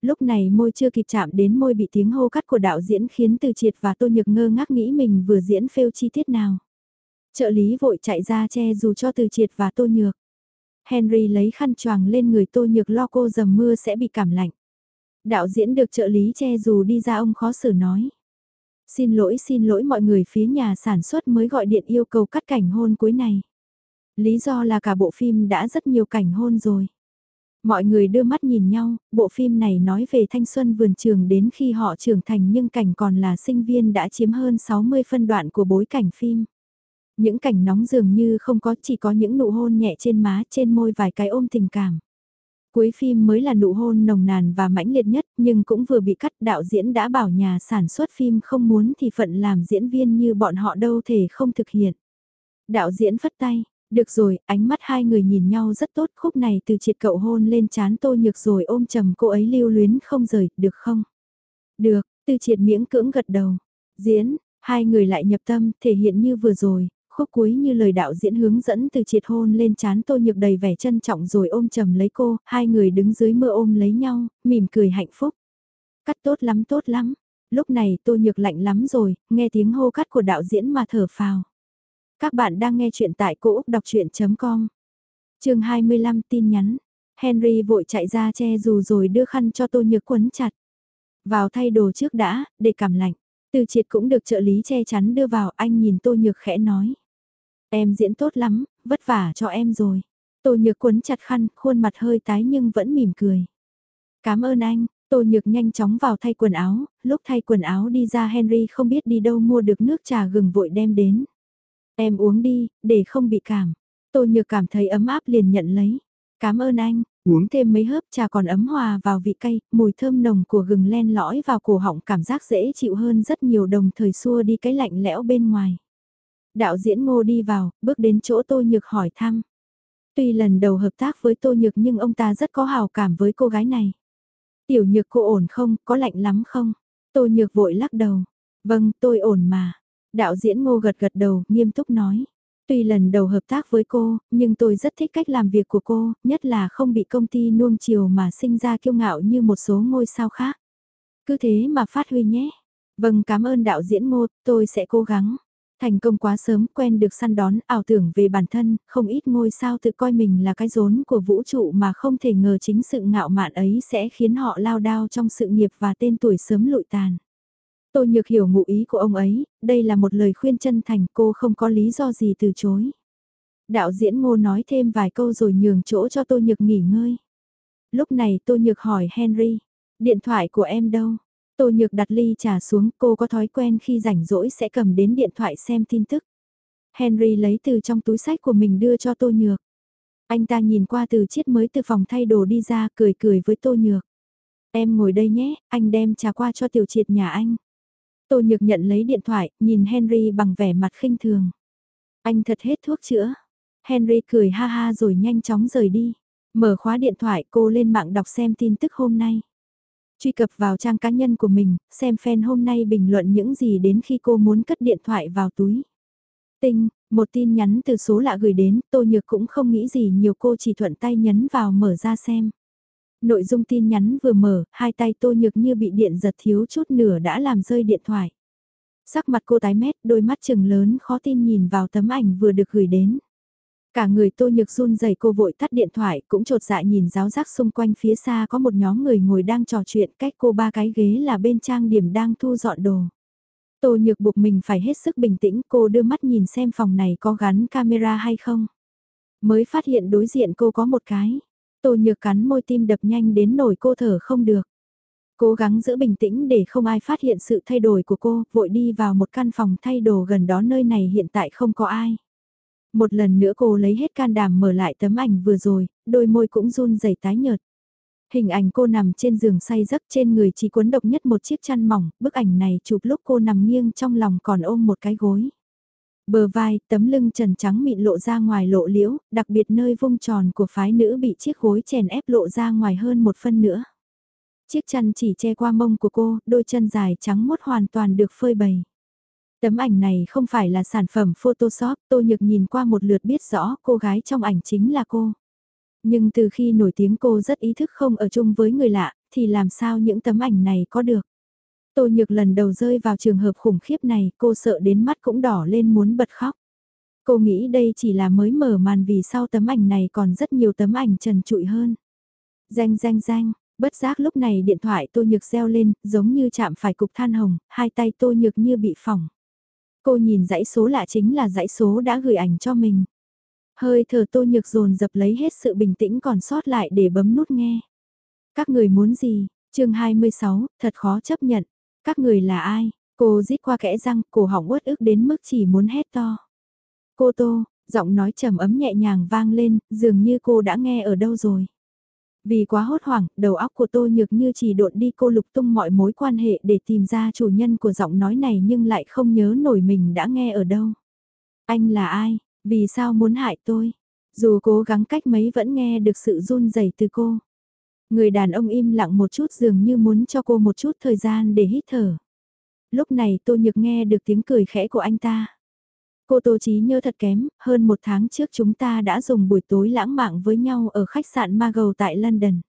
lúc này môi chưa kịp chạm đến môi bị tiếng hô cắt của đạo diễn khiến từ triệt và tô nhược ngơ ngác nghĩ mình vừa diễn phêu chi tiết nào. Trợ lý vội chạy ra che dù cho từ triệt và tô nhược. Henry lấy khăn choàng lên người tô nhược lo cô dầm mưa sẽ bị cảm lạnh. Đạo diễn được trợ lý che dù đi ra ông khó xử nói. Xin lỗi xin lỗi mọi người, phía nhà sản xuất mới gọi điện yêu cầu cắt cảnh hôn cuối này. Lý do là cả bộ phim đã rất nhiều cảnh hôn rồi. Mọi người đưa mắt nhìn nhau, bộ phim này nói về thanh xuân vườn trường đến khi họ trưởng thành nhưng cảnh còn là sinh viên đã chiếm hơn 60 phân đoạn của bối cảnh phim. Những cảnh nóng dường như không có chỉ có những nụ hôn nhẹ trên má trên môi vài cái ôm tình cảm. Cuối phim mới là nụ hôn nồng nàn và mãnh liệt nhất nhưng cũng vừa bị cắt đạo diễn đã bảo nhà sản xuất phim không muốn thì phận làm diễn viên như bọn họ đâu thể không thực hiện. Đạo diễn phất tay, được rồi, ánh mắt hai người nhìn nhau rất tốt, khúc này từ triệt cậu hôn lên chán tô nhược rồi ôm chầm cô ấy lưu luyến không rời, được không? Được, từ triệt miễn cưỡng gật đầu. Diễn, hai người lại nhập tâm, thể hiện như vừa rồi, khúc cuối như lời đạo diễn hướng dẫn từ triệt hôn lên chán tô nhược đầy vẻ trân trọng rồi ôm chầm lấy cô, hai người đứng dưới mưa ôm lấy nhau, mỉm cười hạnh phúc. Cắt tốt lắm tốt lắm, Lúc này Tô Nhược lạnh lắm rồi, nghe tiếng hô cắt của đạo diễn mà thở phào. Các bạn đang nghe chuyện tại cỗ Úc Đọc Chuyện.com Trường 25 tin nhắn. Henry vội chạy ra che dù rồi đưa khăn cho Tô Nhược quấn chặt. Vào thay đồ trước đã, để cảm lạnh. Từ triệt cũng được trợ lý che chắn đưa vào, anh nhìn Tô Nhược khẽ nói. Em diễn tốt lắm, vất vả cho em rồi. Tô Nhược quấn chặt khăn, khuôn mặt hơi tái nhưng vẫn mỉm cười. Cảm ơn anh, Tô Nhược nhanh chóng vào thay quần áo, lúc thay quần áo đi ra Henry không biết đi đâu mua được nước trà gừng vội đem đến. Em uống đi, để không bị cảm. Tô Nhược cảm thấy ấm áp liền nhận lấy. Cảm ơn anh, uống thêm mấy hớp trà còn ấm hòa vào vị cay, mùi thơm nồng của gừng len lõi vào cổ họng cảm giác dễ chịu hơn rất nhiều đồng thời xua đi cái lạnh lẽo bên ngoài. Đạo diễn ngô đi vào, bước đến chỗ Tô Nhược hỏi thăm. Tuy lần đầu hợp tác với Tô Nhược nhưng ông ta rất có hào cảm với cô gái này. Tiểu Nhược cô ổn không, có lạnh lắm không? Tô Nhược vội lắc đầu. Vâng, tôi ổn mà. Đạo diễn ngô gật gật đầu, nghiêm túc nói. Tuy lần đầu hợp tác với cô, nhưng tôi rất thích cách làm việc của cô, nhất là không bị công ty nuông chiều mà sinh ra kiêu ngạo như một số ngôi sao khác. Cứ thế mà phát huy nhé. Vâng cảm ơn đạo diễn ngô, tôi sẽ cố gắng. Thành công quá sớm quen được săn đón ảo tưởng về bản thân, không ít ngôi sao tự coi mình là cái rốn của vũ trụ mà không thể ngờ chính sự ngạo mạn ấy sẽ khiến họ lao đao trong sự nghiệp và tên tuổi sớm lụi tàn. Tô Nhược hiểu ngụ ý của ông ấy, đây là một lời khuyên chân thành cô không có lý do gì từ chối. Đạo diễn ngô nói thêm vài câu rồi nhường chỗ cho Tô Nhược nghỉ ngơi. Lúc này Tô Nhược hỏi Henry, điện thoại của em đâu? Tô Nhược đặt ly trà xuống cô có thói quen khi rảnh rỗi sẽ cầm đến điện thoại xem tin tức. Henry lấy từ trong túi sách của mình đưa cho Tô Nhược. Anh ta nhìn qua từ chiếc mới từ phòng thay đồ đi ra cười cười với Tô Nhược. Em ngồi đây nhé, anh đem trà qua cho tiểu triệt nhà anh. Tô Nhược nhận lấy điện thoại, nhìn Henry bằng vẻ mặt khinh thường. Anh thật hết thuốc chữa. Henry cười ha ha rồi nhanh chóng rời đi. Mở khóa điện thoại cô lên mạng đọc xem tin tức hôm nay. Truy cập vào trang cá nhân của mình, xem fan hôm nay bình luận những gì đến khi cô muốn cất điện thoại vào túi. Tinh, một tin nhắn từ số lạ gửi đến, Tô Nhược cũng không nghĩ gì nhiều cô chỉ thuận tay nhấn vào mở ra xem. Nội dung tin nhắn vừa mở, hai tay Tô Nhược như bị điện giật thiếu chút nửa đã làm rơi điện thoại. Sắc mặt cô tái mét, đôi mắt trừng lớn khó tin nhìn vào tấm ảnh vừa được gửi đến. Cả người tô nhược run rẩy cô vội tắt điện thoại cũng trột dạ nhìn giáo giác xung quanh phía xa có một nhóm người ngồi đang trò chuyện cách cô ba cái ghế là bên trang điểm đang thu dọn đồ. Tô nhược buộc mình phải hết sức bình tĩnh cô đưa mắt nhìn xem phòng này có gắn camera hay không. Mới phát hiện đối diện cô có một cái. Tô nhược cắn môi tim đập nhanh đến nổi cô thở không được. Cố gắng giữ bình tĩnh để không ai phát hiện sự thay đổi của cô, vội đi vào một căn phòng thay đồ gần đó nơi này hiện tại không có ai. Một lần nữa cô lấy hết can đảm mở lại tấm ảnh vừa rồi, đôi môi cũng run rẩy tái nhợt. Hình ảnh cô nằm trên giường say giấc trên người chỉ cuốn độc nhất một chiếc chăn mỏng, bức ảnh này chụp lúc cô nằm nghiêng trong lòng còn ôm một cái gối. Bờ vai, tấm lưng trần trắng mịn lộ ra ngoài lộ liễu, đặc biệt nơi vung tròn của phái nữ bị chiếc gối chèn ép lộ ra ngoài hơn một phân nữa. Chiếc chăn chỉ che qua mông của cô, đôi chân dài trắng mốt hoàn toàn được phơi bày. Tấm ảnh này không phải là sản phẩm Photoshop, Tô Nhược nhìn qua một lượt biết rõ cô gái trong ảnh chính là cô. Nhưng từ khi nổi tiếng cô rất ý thức không ở chung với người lạ, thì làm sao những tấm ảnh này có được. Tô Nhược lần đầu rơi vào trường hợp khủng khiếp này, cô sợ đến mắt cũng đỏ lên muốn bật khóc. Cô nghĩ đây chỉ là mới mở màn vì sau tấm ảnh này còn rất nhiều tấm ảnh trần trụi hơn. Danh danh danh, bất giác lúc này điện thoại Tô Nhược reo lên, giống như chạm phải cục than hồng, hai tay Tô Nhược như bị phỏng. Cô nhìn dãy số lạ chính là dãy số đã gửi ảnh cho mình. Hơi thở tô nhược dồn dập lấy hết sự bình tĩnh còn sót lại để bấm nút nghe. Các người muốn gì? chương 26, thật khó chấp nhận. Các người là ai? Cô rít qua kẽ răng, cổ họng uất ức đến mức chỉ muốn hét to. Cô Tô, giọng nói trầm ấm nhẹ nhàng vang lên, dường như cô đã nghe ở đâu rồi. Vì quá hốt hoảng, đầu óc của tôi nhược như chỉ độn đi cô lục tung mọi mối quan hệ để tìm ra chủ nhân của giọng nói này nhưng lại không nhớ nổi mình đã nghe ở đâu. Anh là ai? Vì sao muốn hại tôi? Dù cố gắng cách mấy vẫn nghe được sự run rẩy từ cô. Người đàn ông im lặng một chút dường như muốn cho cô một chút thời gian để hít thở. Lúc này tôi nhược nghe được tiếng cười khẽ của anh ta. Cô Tô Chí nhớ thật kém, hơn một tháng trước chúng ta đã dùng buổi tối lãng mạn với nhau ở khách sạn Margot tại London.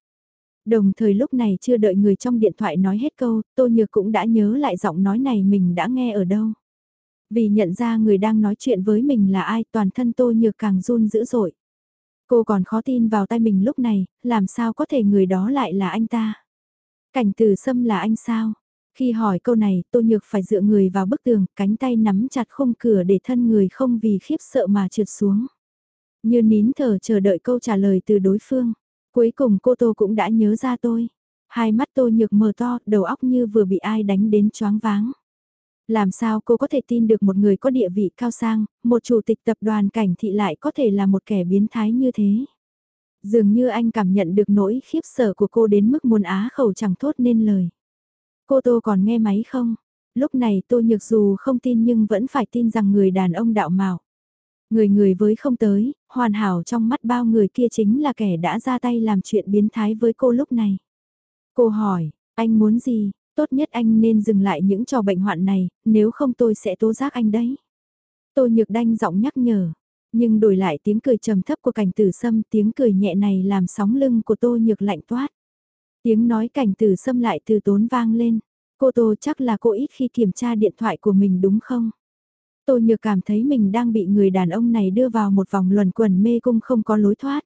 Đồng thời lúc này chưa đợi người trong điện thoại nói hết câu, Tô Nhược cũng đã nhớ lại giọng nói này mình đã nghe ở đâu. Vì nhận ra người đang nói chuyện với mình là ai toàn thân Tô Nhược càng run dữ dội. Cô còn khó tin vào tay mình lúc này, làm sao có thể người đó lại là anh ta. Cảnh từ sâm là anh sao? Khi hỏi câu này, Tô Nhược phải dựa người vào bức tường, cánh tay nắm chặt khung cửa để thân người không vì khiếp sợ mà trượt xuống. Như nín thở chờ đợi câu trả lời từ đối phương. Cuối cùng cô Tô cũng đã nhớ ra tôi. Hai mắt Tô Nhược mờ to, đầu óc như vừa bị ai đánh đến choáng váng. Làm sao cô có thể tin được một người có địa vị cao sang, một chủ tịch tập đoàn cảnh thị lại có thể là một kẻ biến thái như thế. Dường như anh cảm nhận được nỗi khiếp sợ của cô đến mức muốn á khẩu chẳng thốt nên lời. Cô Tô còn nghe máy không? Lúc này Tô Nhược dù không tin nhưng vẫn phải tin rằng người đàn ông đạo mạo. Người người với không tới, hoàn hảo trong mắt bao người kia chính là kẻ đã ra tay làm chuyện biến thái với cô lúc này. Cô hỏi, anh muốn gì? Tốt nhất anh nên dừng lại những trò bệnh hoạn này, nếu không tôi sẽ tố giác anh đấy. Tô Nhược Đanh giọng nhắc nhở, nhưng đổi lại tiếng cười trầm thấp của cảnh tử sâm, tiếng cười nhẹ này làm sóng lưng của Tô Nhược lạnh toát. Tiếng nói cảnh tử sâm lại từ tốn vang lên, cô Tô chắc là cô ít khi kiểm tra điện thoại của mình đúng không? Tô Nhược cảm thấy mình đang bị người đàn ông này đưa vào một vòng luẩn quẩn mê cung không có lối thoát.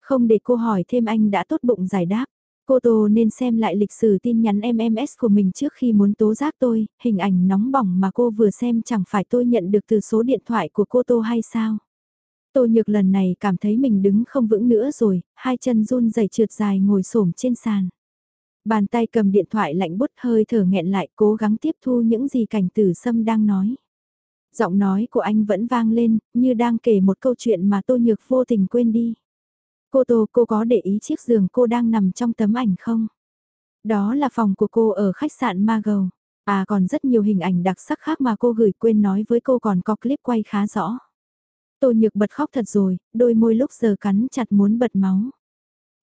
Không để cô hỏi thêm anh đã tốt bụng giải đáp. Cô Tô nên xem lại lịch sử tin nhắn MMS của mình trước khi muốn tố giác tôi, hình ảnh nóng bỏng mà cô vừa xem chẳng phải tôi nhận được từ số điện thoại của cô Tô hay sao? Tô Nhược lần này cảm thấy mình đứng không vững nữa rồi, hai chân run rẩy trượt dài ngồi xổm trên sàn. Bàn tay cầm điện thoại lạnh bút hơi thở nghẹn lại cố gắng tiếp thu những gì cảnh tử sâm đang nói. Giọng nói của anh vẫn vang lên, như đang kể một câu chuyện mà Tô Nhược vô tình quên đi. Cô Tô, cô có để ý chiếc giường cô đang nằm trong tấm ảnh không? Đó là phòng của cô ở khách sạn Mago. À còn rất nhiều hình ảnh đặc sắc khác mà cô gửi quên nói với cô còn có clip quay khá rõ. Tô Nhược bật khóc thật rồi, đôi môi lúc giờ cắn chặt muốn bật máu.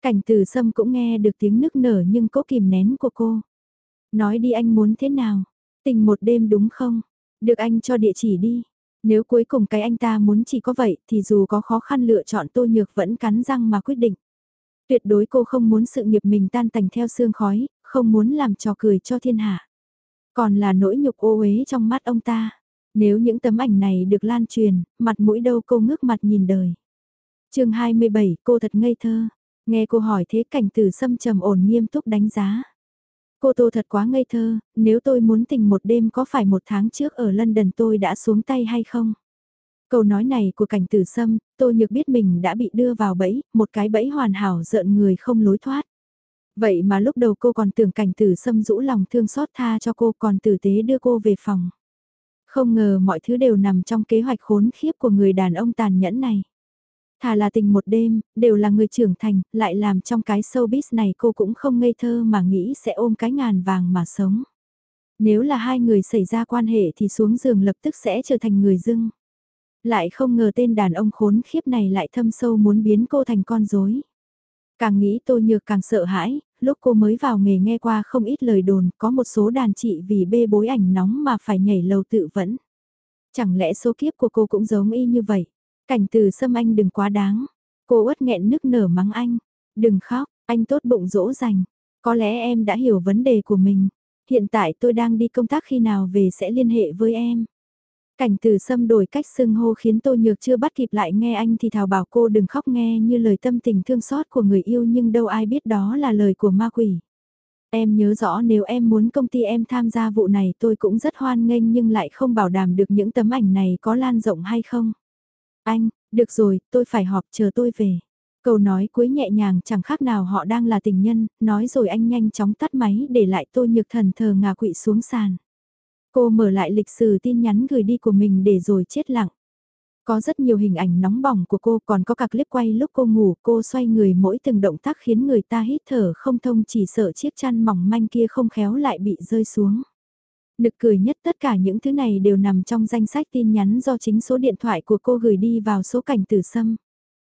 Cảnh từ sâm cũng nghe được tiếng nức nở nhưng cố kìm nén của cô. Nói đi anh muốn thế nào? Tình một đêm đúng không? Được anh cho địa chỉ đi. Nếu cuối cùng cái anh ta muốn chỉ có vậy thì dù có khó khăn lựa chọn Tô Nhược vẫn cắn răng mà quyết định. Tuyệt đối cô không muốn sự nghiệp mình tan tành theo sương khói, không muốn làm trò cười cho thiên hạ. Còn là nỗi nhục ô uế trong mắt ông ta. Nếu những tấm ảnh này được lan truyền, mặt mũi đâu cô ngước mặt nhìn đời. chương 27, cô thật ngây thơ. Nghe cô hỏi thế cảnh tử xâm trầm ổn nghiêm túc đánh giá. Cô Tô thật quá ngây thơ, nếu tôi muốn tình một đêm có phải một tháng trước ở London tôi đã xuống tay hay không? Câu nói này của cảnh tử sâm, tôi nhược biết mình đã bị đưa vào bẫy, một cái bẫy hoàn hảo rợn người không lối thoát. Vậy mà lúc đầu cô còn tưởng cảnh tử sâm rũ lòng thương xót tha cho cô còn tử tế đưa cô về phòng. Không ngờ mọi thứ đều nằm trong kế hoạch khốn khiếp của người đàn ông tàn nhẫn này. Thà là tình một đêm, đều là người trưởng thành, lại làm trong cái showbiz này cô cũng không ngây thơ mà nghĩ sẽ ôm cái ngàn vàng mà sống. Nếu là hai người xảy ra quan hệ thì xuống giường lập tức sẽ trở thành người dưng. Lại không ngờ tên đàn ông khốn khiếp này lại thâm sâu muốn biến cô thành con rối. Càng nghĩ tô nhược càng sợ hãi, lúc cô mới vào nghề nghe qua không ít lời đồn, có một số đàn chị vì bê bối ảnh nóng mà phải nhảy lầu tự vẫn. Chẳng lẽ số kiếp của cô cũng giống y như vậy? Cảnh từ xâm anh đừng quá đáng. Cô uất nghẹn nức nở mắng anh. Đừng khóc, anh tốt bụng dỗ dành. Có lẽ em đã hiểu vấn đề của mình. Hiện tại tôi đang đi công tác khi nào về sẽ liên hệ với em. Cảnh từ xâm đổi cách xưng hô khiến tôi nhược chưa bắt kịp lại nghe anh thì thào bảo cô đừng khóc nghe như lời tâm tình thương xót của người yêu nhưng đâu ai biết đó là lời của ma quỷ. Em nhớ rõ nếu em muốn công ty em tham gia vụ này tôi cũng rất hoan nghênh nhưng lại không bảo đảm được những tấm ảnh này có lan rộng hay không. Anh, được rồi, tôi phải họp chờ tôi về. Câu nói cuối nhẹ nhàng chẳng khác nào họ đang là tình nhân, nói rồi anh nhanh chóng tắt máy để lại tôi nhược thần thờ ngà quỵ xuống sàn. Cô mở lại lịch sử tin nhắn gửi đi của mình để rồi chết lặng. Có rất nhiều hình ảnh nóng bỏng của cô còn có cả clip quay lúc cô ngủ cô xoay người mỗi từng động tác khiến người ta hít thở không thông chỉ sợ chiếc chăn mỏng manh kia không khéo lại bị rơi xuống. Nực cười nhất tất cả những thứ này đều nằm trong danh sách tin nhắn do chính số điện thoại của cô gửi đi vào số cảnh tử sâm.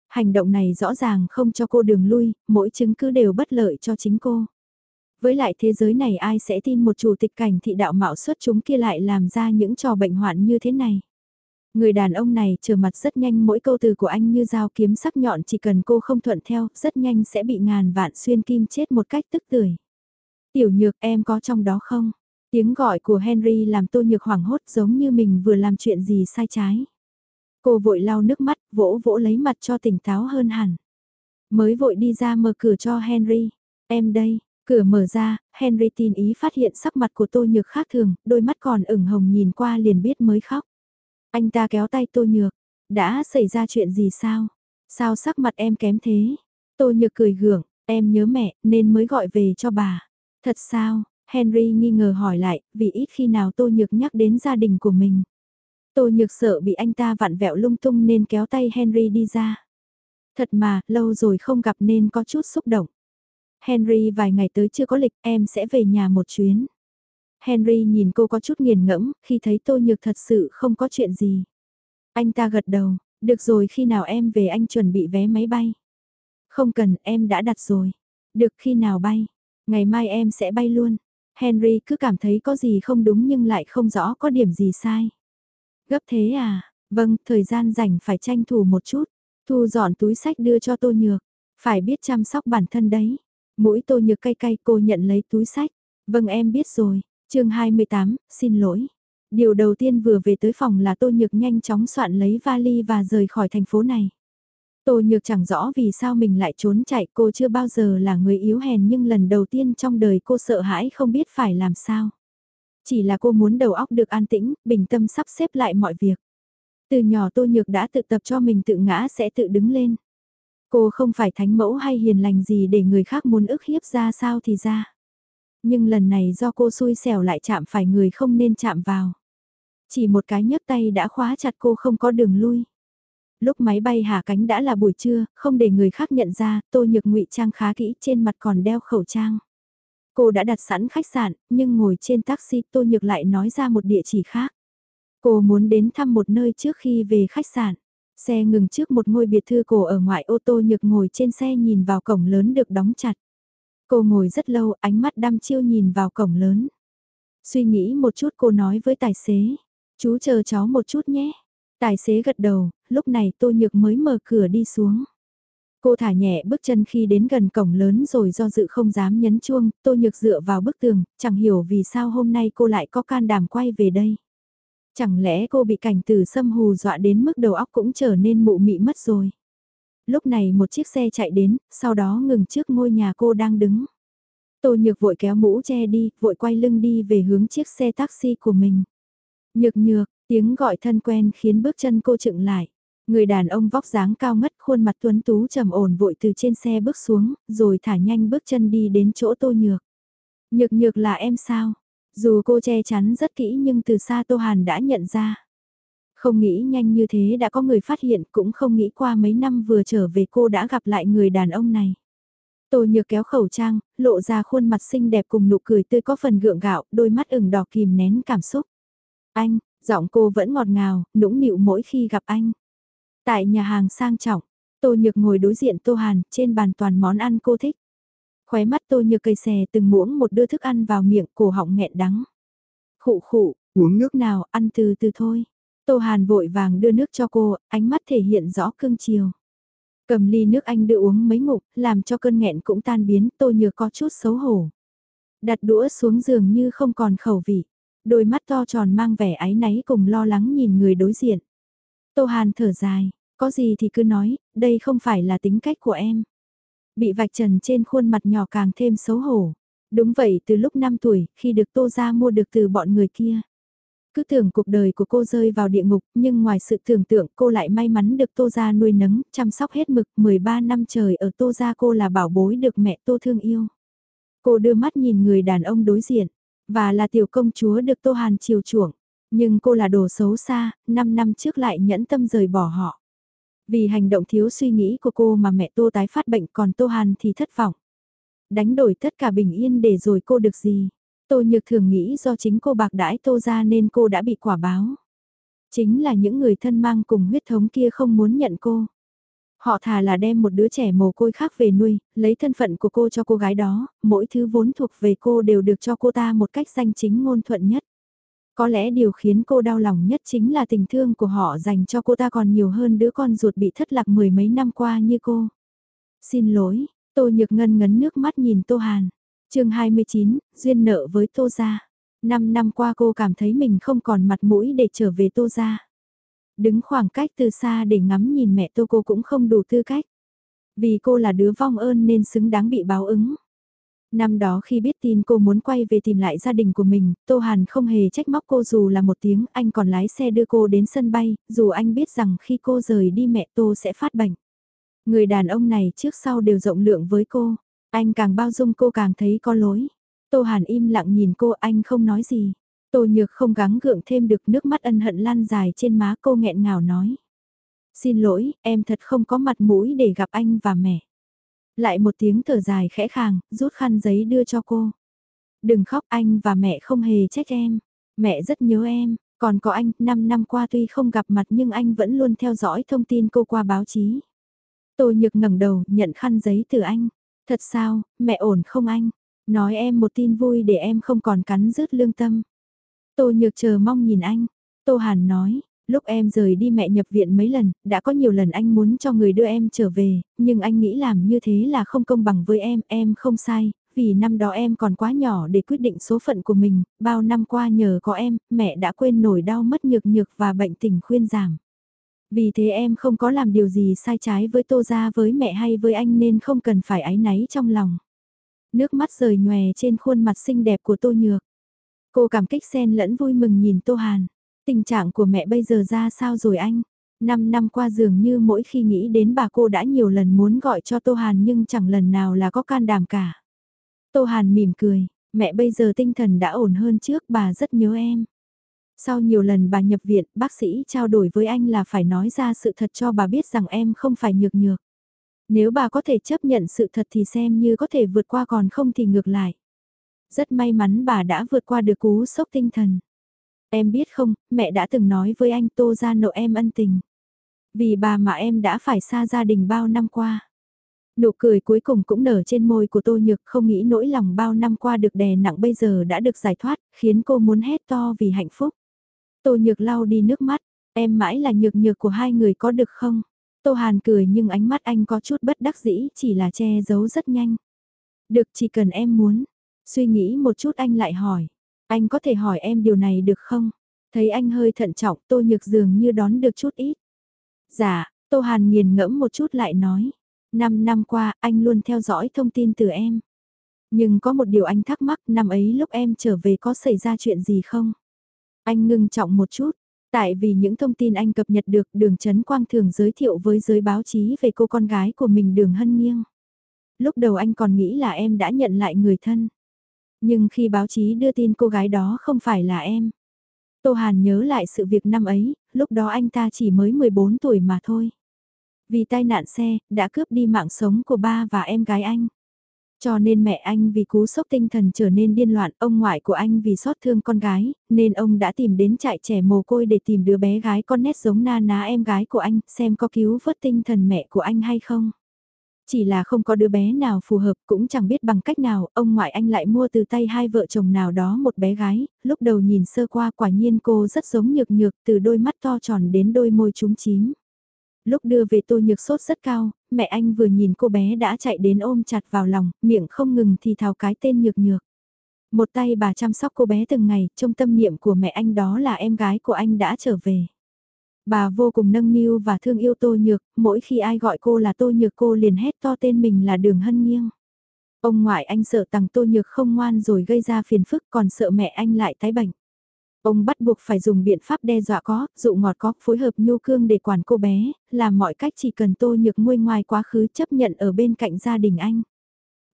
Hành động này rõ ràng không cho cô đường lui, mỗi chứng cứ đều bất lợi cho chính cô. Với lại thế giới này ai sẽ tin một chủ tịch cảnh thị đạo mạo xuất chúng kia lại làm ra những trò bệnh hoạn như thế này. Người đàn ông này trở mặt rất nhanh mỗi câu từ của anh như dao kiếm sắc nhọn chỉ cần cô không thuận theo, rất nhanh sẽ bị ngàn vạn xuyên kim chết một cách tức tưởi. Tiểu nhược em có trong đó không? Tiếng gọi của Henry làm tô nhược hoảng hốt giống như mình vừa làm chuyện gì sai trái. Cô vội lau nước mắt, vỗ vỗ lấy mặt cho tỉnh táo hơn hẳn. Mới vội đi ra mở cửa cho Henry. Em đây, cửa mở ra, Henry tin ý phát hiện sắc mặt của tô nhược khác thường, đôi mắt còn ửng hồng nhìn qua liền biết mới khóc. Anh ta kéo tay tô nhược, đã xảy ra chuyện gì sao? Sao sắc mặt em kém thế? Tô nhược cười gượng, em nhớ mẹ nên mới gọi về cho bà. Thật sao? Henry nghi ngờ hỏi lại, vì ít khi nào Tô Nhược nhắc đến gia đình của mình. Tô Nhược sợ bị anh ta vặn vẹo lung tung nên kéo tay Henry đi ra. Thật mà, lâu rồi không gặp nên có chút xúc động. Henry vài ngày tới chưa có lịch, em sẽ về nhà một chuyến. Henry nhìn cô có chút nghiền ngẫm, khi thấy Tô Nhược thật sự không có chuyện gì. Anh ta gật đầu, được rồi khi nào em về anh chuẩn bị vé máy bay. Không cần, em đã đặt rồi. Được khi nào bay? Ngày mai em sẽ bay luôn. Henry cứ cảm thấy có gì không đúng nhưng lại không rõ có điểm gì sai. Gấp thế à? Vâng, thời gian rảnh phải tranh thủ một chút. Thu dọn túi sách đưa cho Tô Nhược. Phải biết chăm sóc bản thân đấy. Mũi Tô Nhược cay cay cô nhận lấy túi sách. Vâng em biết rồi. chương 28, xin lỗi. Điều đầu tiên vừa về tới phòng là Tô Nhược nhanh chóng soạn lấy vali và rời khỏi thành phố này. Tô Nhược chẳng rõ vì sao mình lại trốn chạy cô chưa bao giờ là người yếu hèn nhưng lần đầu tiên trong đời cô sợ hãi không biết phải làm sao. Chỉ là cô muốn đầu óc được an tĩnh, bình tâm sắp xếp lại mọi việc. Từ nhỏ Tô Nhược đã tự tập cho mình tự ngã sẽ tự đứng lên. Cô không phải thánh mẫu hay hiền lành gì để người khác muốn ức hiếp ra sao thì ra. Nhưng lần này do cô xui xẻo lại chạm phải người không nên chạm vào. Chỉ một cái nhấc tay đã khóa chặt cô không có đường lui. Lúc máy bay hạ cánh đã là buổi trưa, không để người khác nhận ra, tô nhược ngụy trang khá kỹ trên mặt còn đeo khẩu trang. Cô đã đặt sẵn khách sạn, nhưng ngồi trên taxi tô nhược lại nói ra một địa chỉ khác. Cô muốn đến thăm một nơi trước khi về khách sạn. Xe ngừng trước một ngôi biệt thư cổ ở ngoại ô tô nhược ngồi trên xe nhìn vào cổng lớn được đóng chặt. Cô ngồi rất lâu, ánh mắt đăm chiêu nhìn vào cổng lớn. Suy nghĩ một chút cô nói với tài xế. Chú chờ cháu một chút nhé. Tài xế gật đầu, lúc này Tô Nhược mới mở cửa đi xuống. Cô thả nhẹ bước chân khi đến gần cổng lớn rồi do dự không dám nhấn chuông, Tô Nhược dựa vào bức tường, chẳng hiểu vì sao hôm nay cô lại có can đảm quay về đây. Chẳng lẽ cô bị cảnh tử xâm hù dọa đến mức đầu óc cũng trở nên mụ mị mất rồi. Lúc này một chiếc xe chạy đến, sau đó ngừng trước ngôi nhà cô đang đứng. Tô Nhược vội kéo mũ che đi, vội quay lưng đi về hướng chiếc xe taxi của mình. Nhược nhược, Tiếng gọi thân quen khiến bước chân cô chựng lại. Người đàn ông vóc dáng cao ngất khuôn mặt tuấn tú trầm ổn vội từ trên xe bước xuống, rồi thả nhanh bước chân đi đến chỗ tô nhược. Nhược nhược là em sao? Dù cô che chắn rất kỹ nhưng từ xa Tô Hàn đã nhận ra. Không nghĩ nhanh như thế đã có người phát hiện cũng không nghĩ qua mấy năm vừa trở về cô đã gặp lại người đàn ông này. Tô nhược kéo khẩu trang, lộ ra khuôn mặt xinh đẹp cùng nụ cười tươi có phần gượng gạo, đôi mắt ửng đỏ kìm nén cảm xúc. Anh, Giọng cô vẫn ngọt ngào, nũng nịu mỗi khi gặp anh. Tại nhà hàng sang trọng, Tô Nhược ngồi đối diện Tô Hàn, trên bàn toàn món ăn cô thích. Khóe mắt Tô Nhược cây xè từng muỗng một đưa thức ăn vào miệng, cổ họng nghẹn đắng. Khụ khụ, uống nước nào, ăn từ từ thôi. Tô Hàn vội vàng đưa nước cho cô, ánh mắt thể hiện rõ cương chiều. Cầm ly nước anh đưa uống mấy ngụm, làm cho cơn nghẹn cũng tan biến, Tô Nhược có chút xấu hổ. Đặt đũa xuống giường như không còn khẩu vị đôi mắt to tròn mang vẻ áy náy cùng lo lắng nhìn người đối diện. Tô Hàn thở dài, có gì thì cứ nói, đây không phải là tính cách của em. Bị vạch trần trên khuôn mặt nhỏ càng thêm xấu hổ. Đúng vậy từ lúc 5 tuổi, khi được Tô ra mua được từ bọn người kia. Cứ tưởng cuộc đời của cô rơi vào địa ngục, nhưng ngoài sự tưởng tượng cô lại may mắn được Tô ra nuôi nấng, chăm sóc hết mực 13 năm trời ở Tô ra cô là bảo bối được mẹ Tô thương yêu. Cô đưa mắt nhìn người đàn ông đối diện, và là tiểu công chúa được Tô Hàn chiều chuộng. Nhưng cô là đồ xấu xa, 5 năm trước lại nhẫn tâm rời bỏ họ. Vì hành động thiếu suy nghĩ của cô mà mẹ Tô tái phát bệnh còn Tô Hàn thì thất vọng. Đánh đổi tất cả bình yên để rồi cô được gì. Tô Nhược thường nghĩ do chính cô bạc đãi Tô ra nên cô đã bị quả báo. Chính là những người thân mang cùng huyết thống kia không muốn nhận cô. Họ thà là đem một đứa trẻ mồ côi khác về nuôi, lấy thân phận của cô cho cô gái đó, mỗi thứ vốn thuộc về cô đều được cho cô ta một cách danh chính ngôn thuận nhất. Có lẽ điều khiến cô đau lòng nhất chính là tình thương của họ dành cho cô ta còn nhiều hơn đứa con ruột bị thất lạc mười mấy năm qua như cô. Xin lỗi, Tô Nhược Ngân ngấn nước mắt nhìn Tô Hàn. chương 29, duyên nợ với Tô Gia. Năm năm qua cô cảm thấy mình không còn mặt mũi để trở về Tô Gia. Đứng khoảng cách từ xa để ngắm nhìn mẹ Tô cô cũng không đủ tư cách. Vì cô là đứa vong ơn nên xứng đáng bị báo ứng. Năm đó khi biết tin cô muốn quay về tìm lại gia đình của mình, Tô Hàn không hề trách móc cô dù là một tiếng, anh còn lái xe đưa cô đến sân bay, dù anh biết rằng khi cô rời đi mẹ Tô sẽ phát bệnh. Người đàn ông này trước sau đều rộng lượng với cô, anh càng bao dung cô càng thấy có lối. Tô Hàn im lặng nhìn cô anh không nói gì. Tô Nhược không gắng gượng thêm được nước mắt ân hận lan dài trên má cô nghẹn ngào nói. Xin lỗi, em thật không có mặt mũi để gặp anh và mẹ. Lại một tiếng thở dài khẽ khàng, rút khăn giấy đưa cho cô. Đừng khóc anh và mẹ không hề trách em. Mẹ rất nhớ em, còn có anh, 5 năm qua tuy không gặp mặt nhưng anh vẫn luôn theo dõi thông tin cô qua báo chí. Tô nhược ngẩng đầu, nhận khăn giấy từ anh. Thật sao, mẹ ổn không anh? Nói em một tin vui để em không còn cắn rứt lương tâm. Tô nhược chờ mong nhìn anh. Tô Hàn nói, lúc em rời đi mẹ nhập viện mấy lần, đã có nhiều lần anh muốn cho người đưa em trở về, nhưng anh nghĩ làm như thế là không công bằng với em, em không sai, vì năm đó em còn quá nhỏ để quyết định số phận của mình, bao năm qua nhờ có em, mẹ đã quên nổi đau mất nhược nhược và bệnh tình khuyên giảm. Vì thế em không có làm điều gì sai trái với tô gia với mẹ hay với anh nên không cần phải áy náy trong lòng. Nước mắt rời nhòe trên khuôn mặt xinh đẹp của tô nhược. Cô cảm kích xen lẫn vui mừng nhìn tô hàn. Tình trạng của mẹ bây giờ ra sao rồi anh? Năm năm qua dường như mỗi khi nghĩ đến bà cô đã nhiều lần muốn gọi cho Tô Hàn nhưng chẳng lần nào là có can đảm cả. Tô Hàn mỉm cười, mẹ bây giờ tinh thần đã ổn hơn trước bà rất nhớ em. Sau nhiều lần bà nhập viện, bác sĩ trao đổi với anh là phải nói ra sự thật cho bà biết rằng em không phải nhược nhược. Nếu bà có thể chấp nhận sự thật thì xem như có thể vượt qua còn không thì ngược lại. Rất may mắn bà đã vượt qua được cú sốc tinh thần. Em biết không, mẹ đã từng nói với anh Tô ra nộ em ân tình. Vì bà mà em đã phải xa gia đình bao năm qua. Nụ cười cuối cùng cũng nở trên môi của Tô Nhược không nghĩ nỗi lòng bao năm qua được đè nặng bây giờ đã được giải thoát, khiến cô muốn hét to vì hạnh phúc. Tô Nhược lau đi nước mắt, em mãi là nhược nhược của hai người có được không? Tô Hàn cười nhưng ánh mắt anh có chút bất đắc dĩ chỉ là che giấu rất nhanh. Được chỉ cần em muốn. Suy nghĩ một chút anh lại hỏi. Anh có thể hỏi em điều này được không? Thấy anh hơi thận trọng Tô Nhược dường như đón được chút ít. Dạ, Tô Hàn nghiền ngẫm một chút lại nói. Năm năm qua anh luôn theo dõi thông tin từ em. Nhưng có một điều anh thắc mắc năm ấy lúc em trở về có xảy ra chuyện gì không? Anh ngưng trọng một chút. Tại vì những thông tin anh cập nhật được đường Trấn Quang thường giới thiệu với giới báo chí về cô con gái của mình đường hân nghiêng. Lúc đầu anh còn nghĩ là em đã nhận lại người thân. Nhưng khi báo chí đưa tin cô gái đó không phải là em. Tô Hàn nhớ lại sự việc năm ấy, lúc đó anh ta chỉ mới 14 tuổi mà thôi. Vì tai nạn xe, đã cướp đi mạng sống của ba và em gái anh. Cho nên mẹ anh vì cú sốc tinh thần trở nên điên loạn, ông ngoại của anh vì xót thương con gái, nên ông đã tìm đến trại trẻ mồ côi để tìm đứa bé gái con nét giống na ná em gái của anh, xem có cứu vớt tinh thần mẹ của anh hay không. Chỉ là không có đứa bé nào phù hợp cũng chẳng biết bằng cách nào, ông ngoại anh lại mua từ tay hai vợ chồng nào đó một bé gái, lúc đầu nhìn sơ qua quả nhiên cô rất giống nhược nhược từ đôi mắt to tròn đến đôi môi trúng chím. Lúc đưa về tô nhược sốt rất cao, mẹ anh vừa nhìn cô bé đã chạy đến ôm chặt vào lòng, miệng không ngừng thì thào cái tên nhược nhược. Một tay bà chăm sóc cô bé từng ngày, trong tâm niệm của mẹ anh đó là em gái của anh đã trở về. Bà vô cùng nâng niu và thương yêu Tô Nhược, mỗi khi ai gọi cô là Tô Nhược cô liền hét to tên mình là Đường Hân Nghiêng. Ông ngoại anh sợ tằng Tô Nhược không ngoan rồi gây ra phiền phức còn sợ mẹ anh lại tái bệnh. Ông bắt buộc phải dùng biện pháp đe dọa có, dụ ngọt có, phối hợp nhu cương để quản cô bé, làm mọi cách chỉ cần Tô Nhược nguôi ngoài quá khứ chấp nhận ở bên cạnh gia đình anh.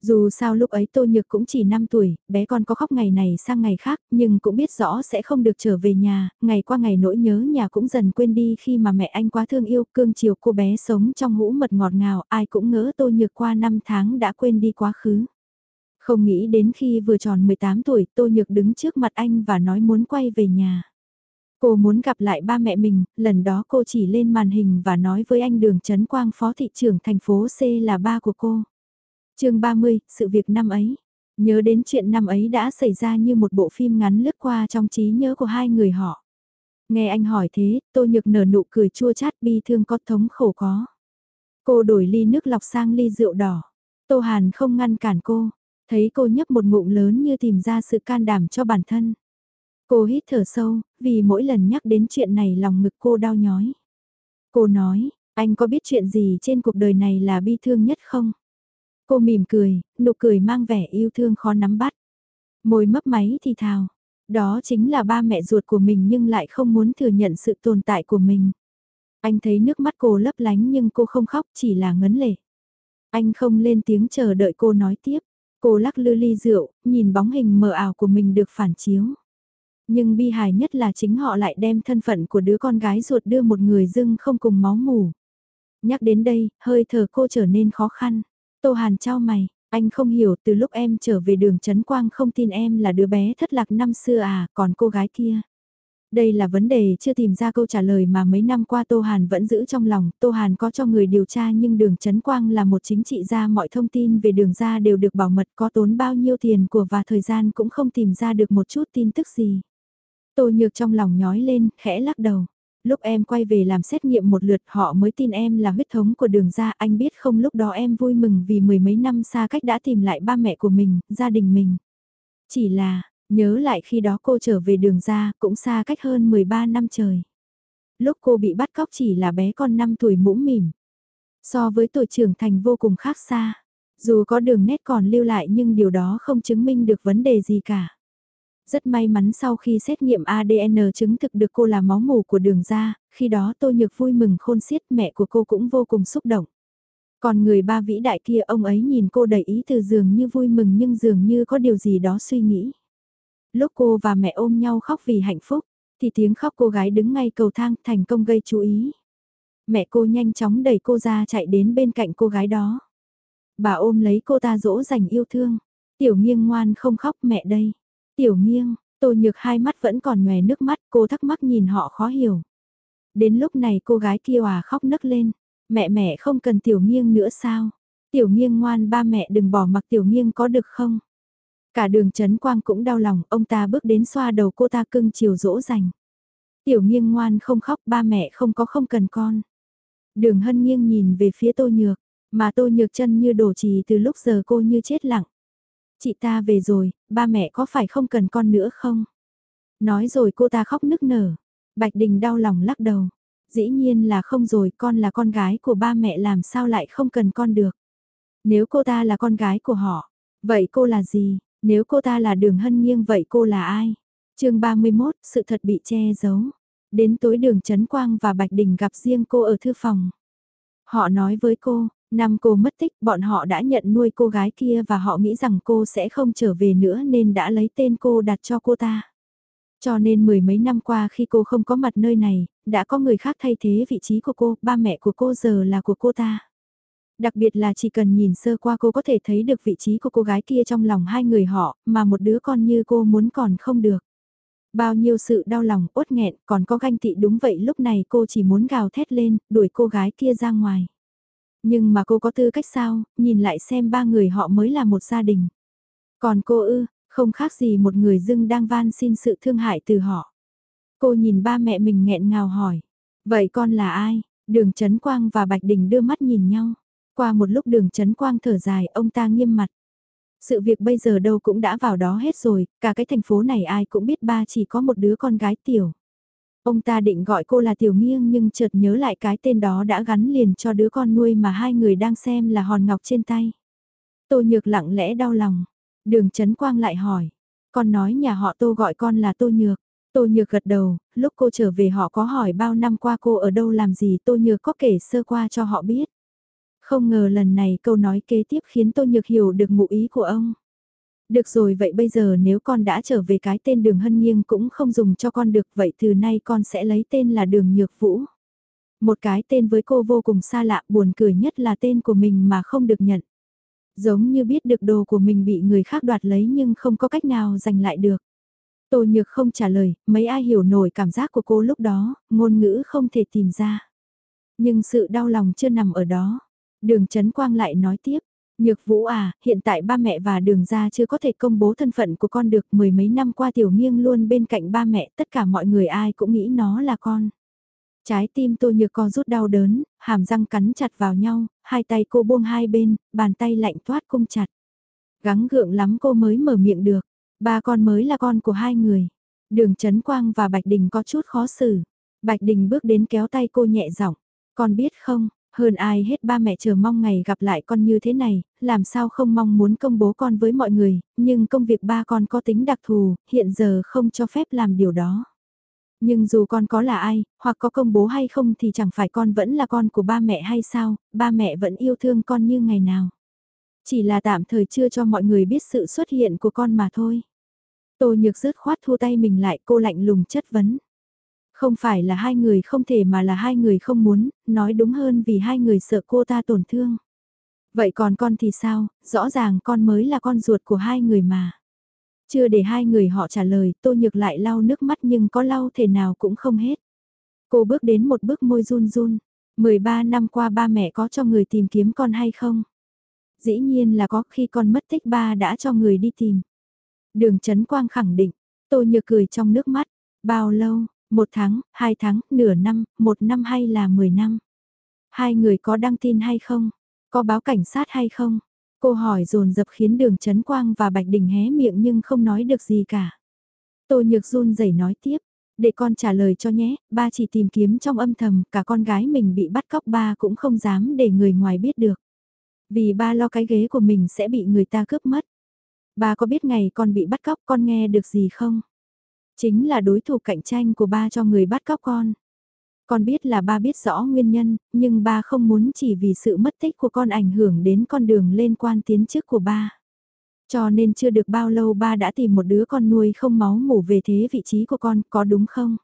Dù sao lúc ấy Tô Nhược cũng chỉ 5 tuổi, bé con có khóc ngày này sang ngày khác, nhưng cũng biết rõ sẽ không được trở về nhà, ngày qua ngày nỗi nhớ nhà cũng dần quên đi khi mà mẹ anh quá thương yêu, cương chiều cô bé sống trong hũ mật ngọt ngào, ai cũng ngỡ Tô Nhược qua 5 tháng đã quên đi quá khứ. Không nghĩ đến khi vừa tròn 18 tuổi, Tô Nhược đứng trước mặt anh và nói muốn quay về nhà. Cô muốn gặp lại ba mẹ mình, lần đó cô chỉ lên màn hình và nói với anh Đường Trấn Quang phó thị trưởng thành phố C là ba của cô chương 30, sự việc năm ấy. Nhớ đến chuyện năm ấy đã xảy ra như một bộ phim ngắn lướt qua trong trí nhớ của hai người họ. Nghe anh hỏi thế, Tô Nhược nở nụ cười chua chát bi thương có thống khổ có. Cô đổi ly nước lọc sang ly rượu đỏ. Tô Hàn không ngăn cản cô, thấy cô nhấp một ngụm lớn như tìm ra sự can đảm cho bản thân. Cô hít thở sâu, vì mỗi lần nhắc đến chuyện này lòng ngực cô đau nhói. Cô nói, anh có biết chuyện gì trên cuộc đời này là bi thương nhất không? Cô mỉm cười, nụ cười mang vẻ yêu thương khó nắm bắt. Môi mấp máy thì thào, đó chính là ba mẹ ruột của mình nhưng lại không muốn thừa nhận sự tồn tại của mình. Anh thấy nước mắt cô lấp lánh nhưng cô không khóc chỉ là ngấn lệ. Anh không lên tiếng chờ đợi cô nói tiếp. Cô lắc lư ly rượu, nhìn bóng hình mờ ảo của mình được phản chiếu. Nhưng bi hài nhất là chính họ lại đem thân phận của đứa con gái ruột đưa một người dưng không cùng máu mủ. Nhắc đến đây, hơi thở cô trở nên khó khăn. Tô Hàn trao mày, anh không hiểu từ lúc em trở về đường Trấn Quang không tin em là đứa bé thất lạc năm xưa à, còn cô gái kia. Đây là vấn đề chưa tìm ra câu trả lời mà mấy năm qua Tô Hàn vẫn giữ trong lòng. Tô Hàn có cho người điều tra nhưng đường Trấn Quang là một chính trị gia mọi thông tin về đường ra đều được bảo mật có tốn bao nhiêu tiền của và thời gian cũng không tìm ra được một chút tin tức gì. Tô Nhược trong lòng nhói lên, khẽ lắc đầu. Lúc em quay về làm xét nghiệm một lượt họ mới tin em là huyết thống của đường ra anh biết không lúc đó em vui mừng vì mười mấy năm xa cách đã tìm lại ba mẹ của mình, gia đình mình. Chỉ là, nhớ lại khi đó cô trở về đường ra cũng xa cách hơn 13 năm trời. Lúc cô bị bắt cóc chỉ là bé con 5 tuổi mũm mỉm. So với tuổi trưởng thành vô cùng khác xa. Dù có đường nét còn lưu lại nhưng điều đó không chứng minh được vấn đề gì cả. Rất may mắn sau khi xét nghiệm ADN chứng thực được cô là máu mù của đường ra, khi đó tôi nhược vui mừng khôn xiết mẹ của cô cũng vô cùng xúc động. Còn người ba vĩ đại kia ông ấy nhìn cô đầy ý từ dường như vui mừng nhưng dường như có điều gì đó suy nghĩ. Lúc cô và mẹ ôm nhau khóc vì hạnh phúc, thì tiếng khóc cô gái đứng ngay cầu thang thành công gây chú ý. Mẹ cô nhanh chóng đẩy cô ra chạy đến bên cạnh cô gái đó. Bà ôm lấy cô ta dỗ dành yêu thương. Tiểu nghiêng ngoan không khóc mẹ đây. Tiểu nghiêng, tô nhược hai mắt vẫn còn nhòe nước mắt cô thắc mắc nhìn họ khó hiểu. Đến lúc này cô gái kia à khóc nấc lên. Mẹ mẹ không cần tiểu nghiêng nữa sao? Tiểu nghiêng ngoan ba mẹ đừng bỏ mặc tiểu nghiêng có được không? Cả đường Trấn Quang cũng đau lòng, ông ta bước đến xoa đầu cô ta cưng chiều dỗ dành. Tiểu nghiêng ngoan không khóc, ba mẹ không có không cần con. Đường hân nghiêng nhìn về phía tô nhược, mà tô nhược chân như đổ trì từ lúc giờ cô như chết lặng. Chị ta về rồi, ba mẹ có phải không cần con nữa không? Nói rồi cô ta khóc nức nở. Bạch Đình đau lòng lắc đầu. Dĩ nhiên là không rồi, con là con gái của ba mẹ làm sao lại không cần con được. Nếu cô ta là con gái của họ, vậy cô là gì? Nếu cô ta là đường hân nghiêng vậy cô là ai? chương 31, sự thật bị che giấu. Đến tối đường Trấn Quang và Bạch Đình gặp riêng cô ở thư phòng. Họ nói với cô, năm cô mất tích bọn họ đã nhận nuôi cô gái kia và họ nghĩ rằng cô sẽ không trở về nữa nên đã lấy tên cô đặt cho cô ta. Cho nên mười mấy năm qua khi cô không có mặt nơi này, đã có người khác thay thế vị trí của cô, ba mẹ của cô giờ là của cô ta. Đặc biệt là chỉ cần nhìn sơ qua cô có thể thấy được vị trí của cô gái kia trong lòng hai người họ, mà một đứa con như cô muốn còn không được. Bao nhiêu sự đau lòng, uất nghẹn, còn có ganh tị đúng vậy lúc này cô chỉ muốn gào thét lên, đuổi cô gái kia ra ngoài. Nhưng mà cô có tư cách sao, nhìn lại xem ba người họ mới là một gia đình. Còn cô ư, không khác gì một người dưng đang van xin sự thương hại từ họ. Cô nhìn ba mẹ mình nghẹn ngào hỏi, vậy con là ai? Đường Trấn Quang và Bạch Đình đưa mắt nhìn nhau. Qua một lúc đường chấn quang thở dài, ông ta nghiêm mặt. Sự việc bây giờ đâu cũng đã vào đó hết rồi, cả cái thành phố này ai cũng biết ba chỉ có một đứa con gái tiểu. Ông ta định gọi cô là Tiểu Nghiêng nhưng chợt nhớ lại cái tên đó đã gắn liền cho đứa con nuôi mà hai người đang xem là hòn ngọc trên tay. Tô Nhược lặng lẽ đau lòng. Đường Trấn Quang lại hỏi. Con nói nhà họ Tô gọi con là Tô Nhược. Tô Nhược gật đầu, lúc cô trở về họ có hỏi bao năm qua cô ở đâu làm gì Tô Nhược có kể sơ qua cho họ biết. Không ngờ lần này câu nói kế tiếp khiến Tô Nhược hiểu được ngụ ý của ông. Được rồi vậy bây giờ nếu con đã trở về cái tên đường hân nghiêng cũng không dùng cho con được vậy từ nay con sẽ lấy tên là đường nhược vũ. Một cái tên với cô vô cùng xa lạ buồn cười nhất là tên của mình mà không được nhận. Giống như biết được đồ của mình bị người khác đoạt lấy nhưng không có cách nào giành lại được. Tô Nhược không trả lời, mấy ai hiểu nổi cảm giác của cô lúc đó, ngôn ngữ không thể tìm ra. Nhưng sự đau lòng chưa nằm ở đó. Đường Trấn Quang lại nói tiếp, Nhược vũ à, hiện tại ba mẹ và đường ra chưa có thể công bố thân phận của con được mười mấy năm qua tiểu nghiêng luôn bên cạnh ba mẹ, tất cả mọi người ai cũng nghĩ nó là con. Trái tim tôi nhược co rút đau đớn, hàm răng cắn chặt vào nhau, hai tay cô buông hai bên, bàn tay lạnh toát cung chặt. Gắng gượng lắm cô mới mở miệng được, ba con mới là con của hai người. Đường Trấn Quang và Bạch Đình có chút khó xử. Bạch Đình bước đến kéo tay cô nhẹ giọng, con biết không, hơn ai hết ba mẹ chờ mong ngày gặp lại con như thế này, làm sao không mong muốn công bố con với mọi người, nhưng công việc ba con có tính đặc thù, hiện giờ không cho phép làm điều đó. Nhưng dù con có là ai, hoặc có công bố hay không thì chẳng phải con vẫn là con của ba mẹ hay sao, ba mẹ vẫn yêu thương con như ngày nào. Chỉ là tạm thời chưa cho mọi người biết sự xuất hiện của con mà thôi. Tô nhược rứt khoát thu tay mình lại cô lạnh lùng chất vấn. Không phải là hai người không thể mà là hai người không muốn, nói đúng hơn vì hai người sợ cô ta tổn thương. Vậy còn con thì sao, rõ ràng con mới là con ruột của hai người mà. Chưa để hai người họ trả lời, tô nhược lại lau nước mắt nhưng có lau thể nào cũng không hết. Cô bước đến một bước môi run run. 13 năm qua ba mẹ có cho người tìm kiếm con hay không? Dĩ nhiên là có khi con mất tích ba đã cho người đi tìm. Đường Trấn Quang khẳng định, Tô Nhược cười trong nước mắt, bao lâu, một tháng, hai tháng, nửa năm, một năm hay là mười năm? Hai người có đăng tin hay không? Có báo cảnh sát hay không? Cô hỏi dồn dập khiến đường Trấn Quang và Bạch Đình hé miệng nhưng không nói được gì cả. Tô Nhược run rẩy nói tiếp, để con trả lời cho nhé, ba chỉ tìm kiếm trong âm thầm, cả con gái mình bị bắt cóc ba cũng không dám để người ngoài biết được. Vì ba lo cái ghế của mình sẽ bị người ta cướp mất. Ba có biết ngày con bị bắt cóc con nghe được gì không? Chính là đối thủ cạnh tranh của ba cho người bắt cóc con. Con biết là ba biết rõ nguyên nhân, nhưng ba không muốn chỉ vì sự mất tích của con ảnh hưởng đến con đường lên quan tiến chức của ba. Cho nên chưa được bao lâu ba đã tìm một đứa con nuôi không máu mủ về thế vị trí của con, có đúng không?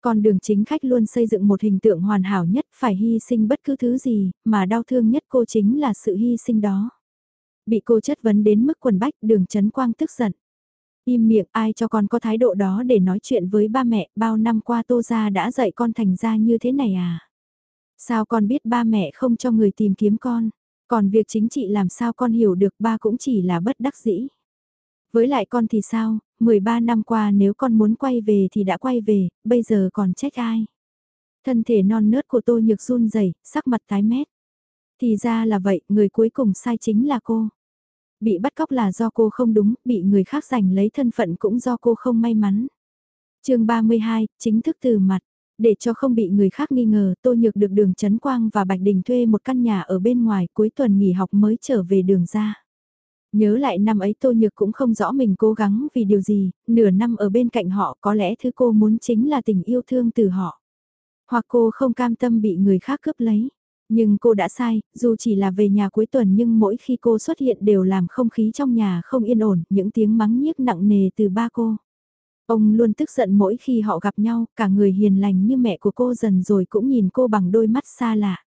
Con đường chính khách luôn xây dựng một hình tượng hoàn hảo nhất, phải hy sinh bất cứ thứ gì, mà đau thương nhất cô chính là sự hy sinh đó. Bị cô chất vấn đến mức quần bách, đường chấn quang tức giận. Im miệng ai cho con có thái độ đó để nói chuyện với ba mẹ, bao năm qua tô gia đã dạy con thành ra như thế này à? Sao con biết ba mẹ không cho người tìm kiếm con? Còn việc chính trị làm sao con hiểu được ba cũng chỉ là bất đắc dĩ. Với lại con thì sao, 13 năm qua nếu con muốn quay về thì đã quay về, bây giờ còn trách ai? Thân thể non nớt của tôi nhược run rẩy, sắc mặt tái mét. Thì ra là vậy, người cuối cùng sai chính là cô. Bị bắt cóc là do cô không đúng, bị người khác giành lấy thân phận cũng do cô không may mắn. chương 32, chính thức từ mặt. Để cho không bị người khác nghi ngờ, Tô Nhược được đường Trấn Quang và Bạch Đình thuê một căn nhà ở bên ngoài cuối tuần nghỉ học mới trở về đường ra. Nhớ lại năm ấy Tô Nhược cũng không rõ mình cố gắng vì điều gì, nửa năm ở bên cạnh họ có lẽ thứ cô muốn chính là tình yêu thương từ họ. Hoặc cô không cam tâm bị người khác cướp lấy. Nhưng cô đã sai, dù chỉ là về nhà cuối tuần nhưng mỗi khi cô xuất hiện đều làm không khí trong nhà không yên ổn, những tiếng mắng nhiếc nặng nề từ ba cô. Ông luôn tức giận mỗi khi họ gặp nhau, cả người hiền lành như mẹ của cô dần rồi cũng nhìn cô bằng đôi mắt xa lạ.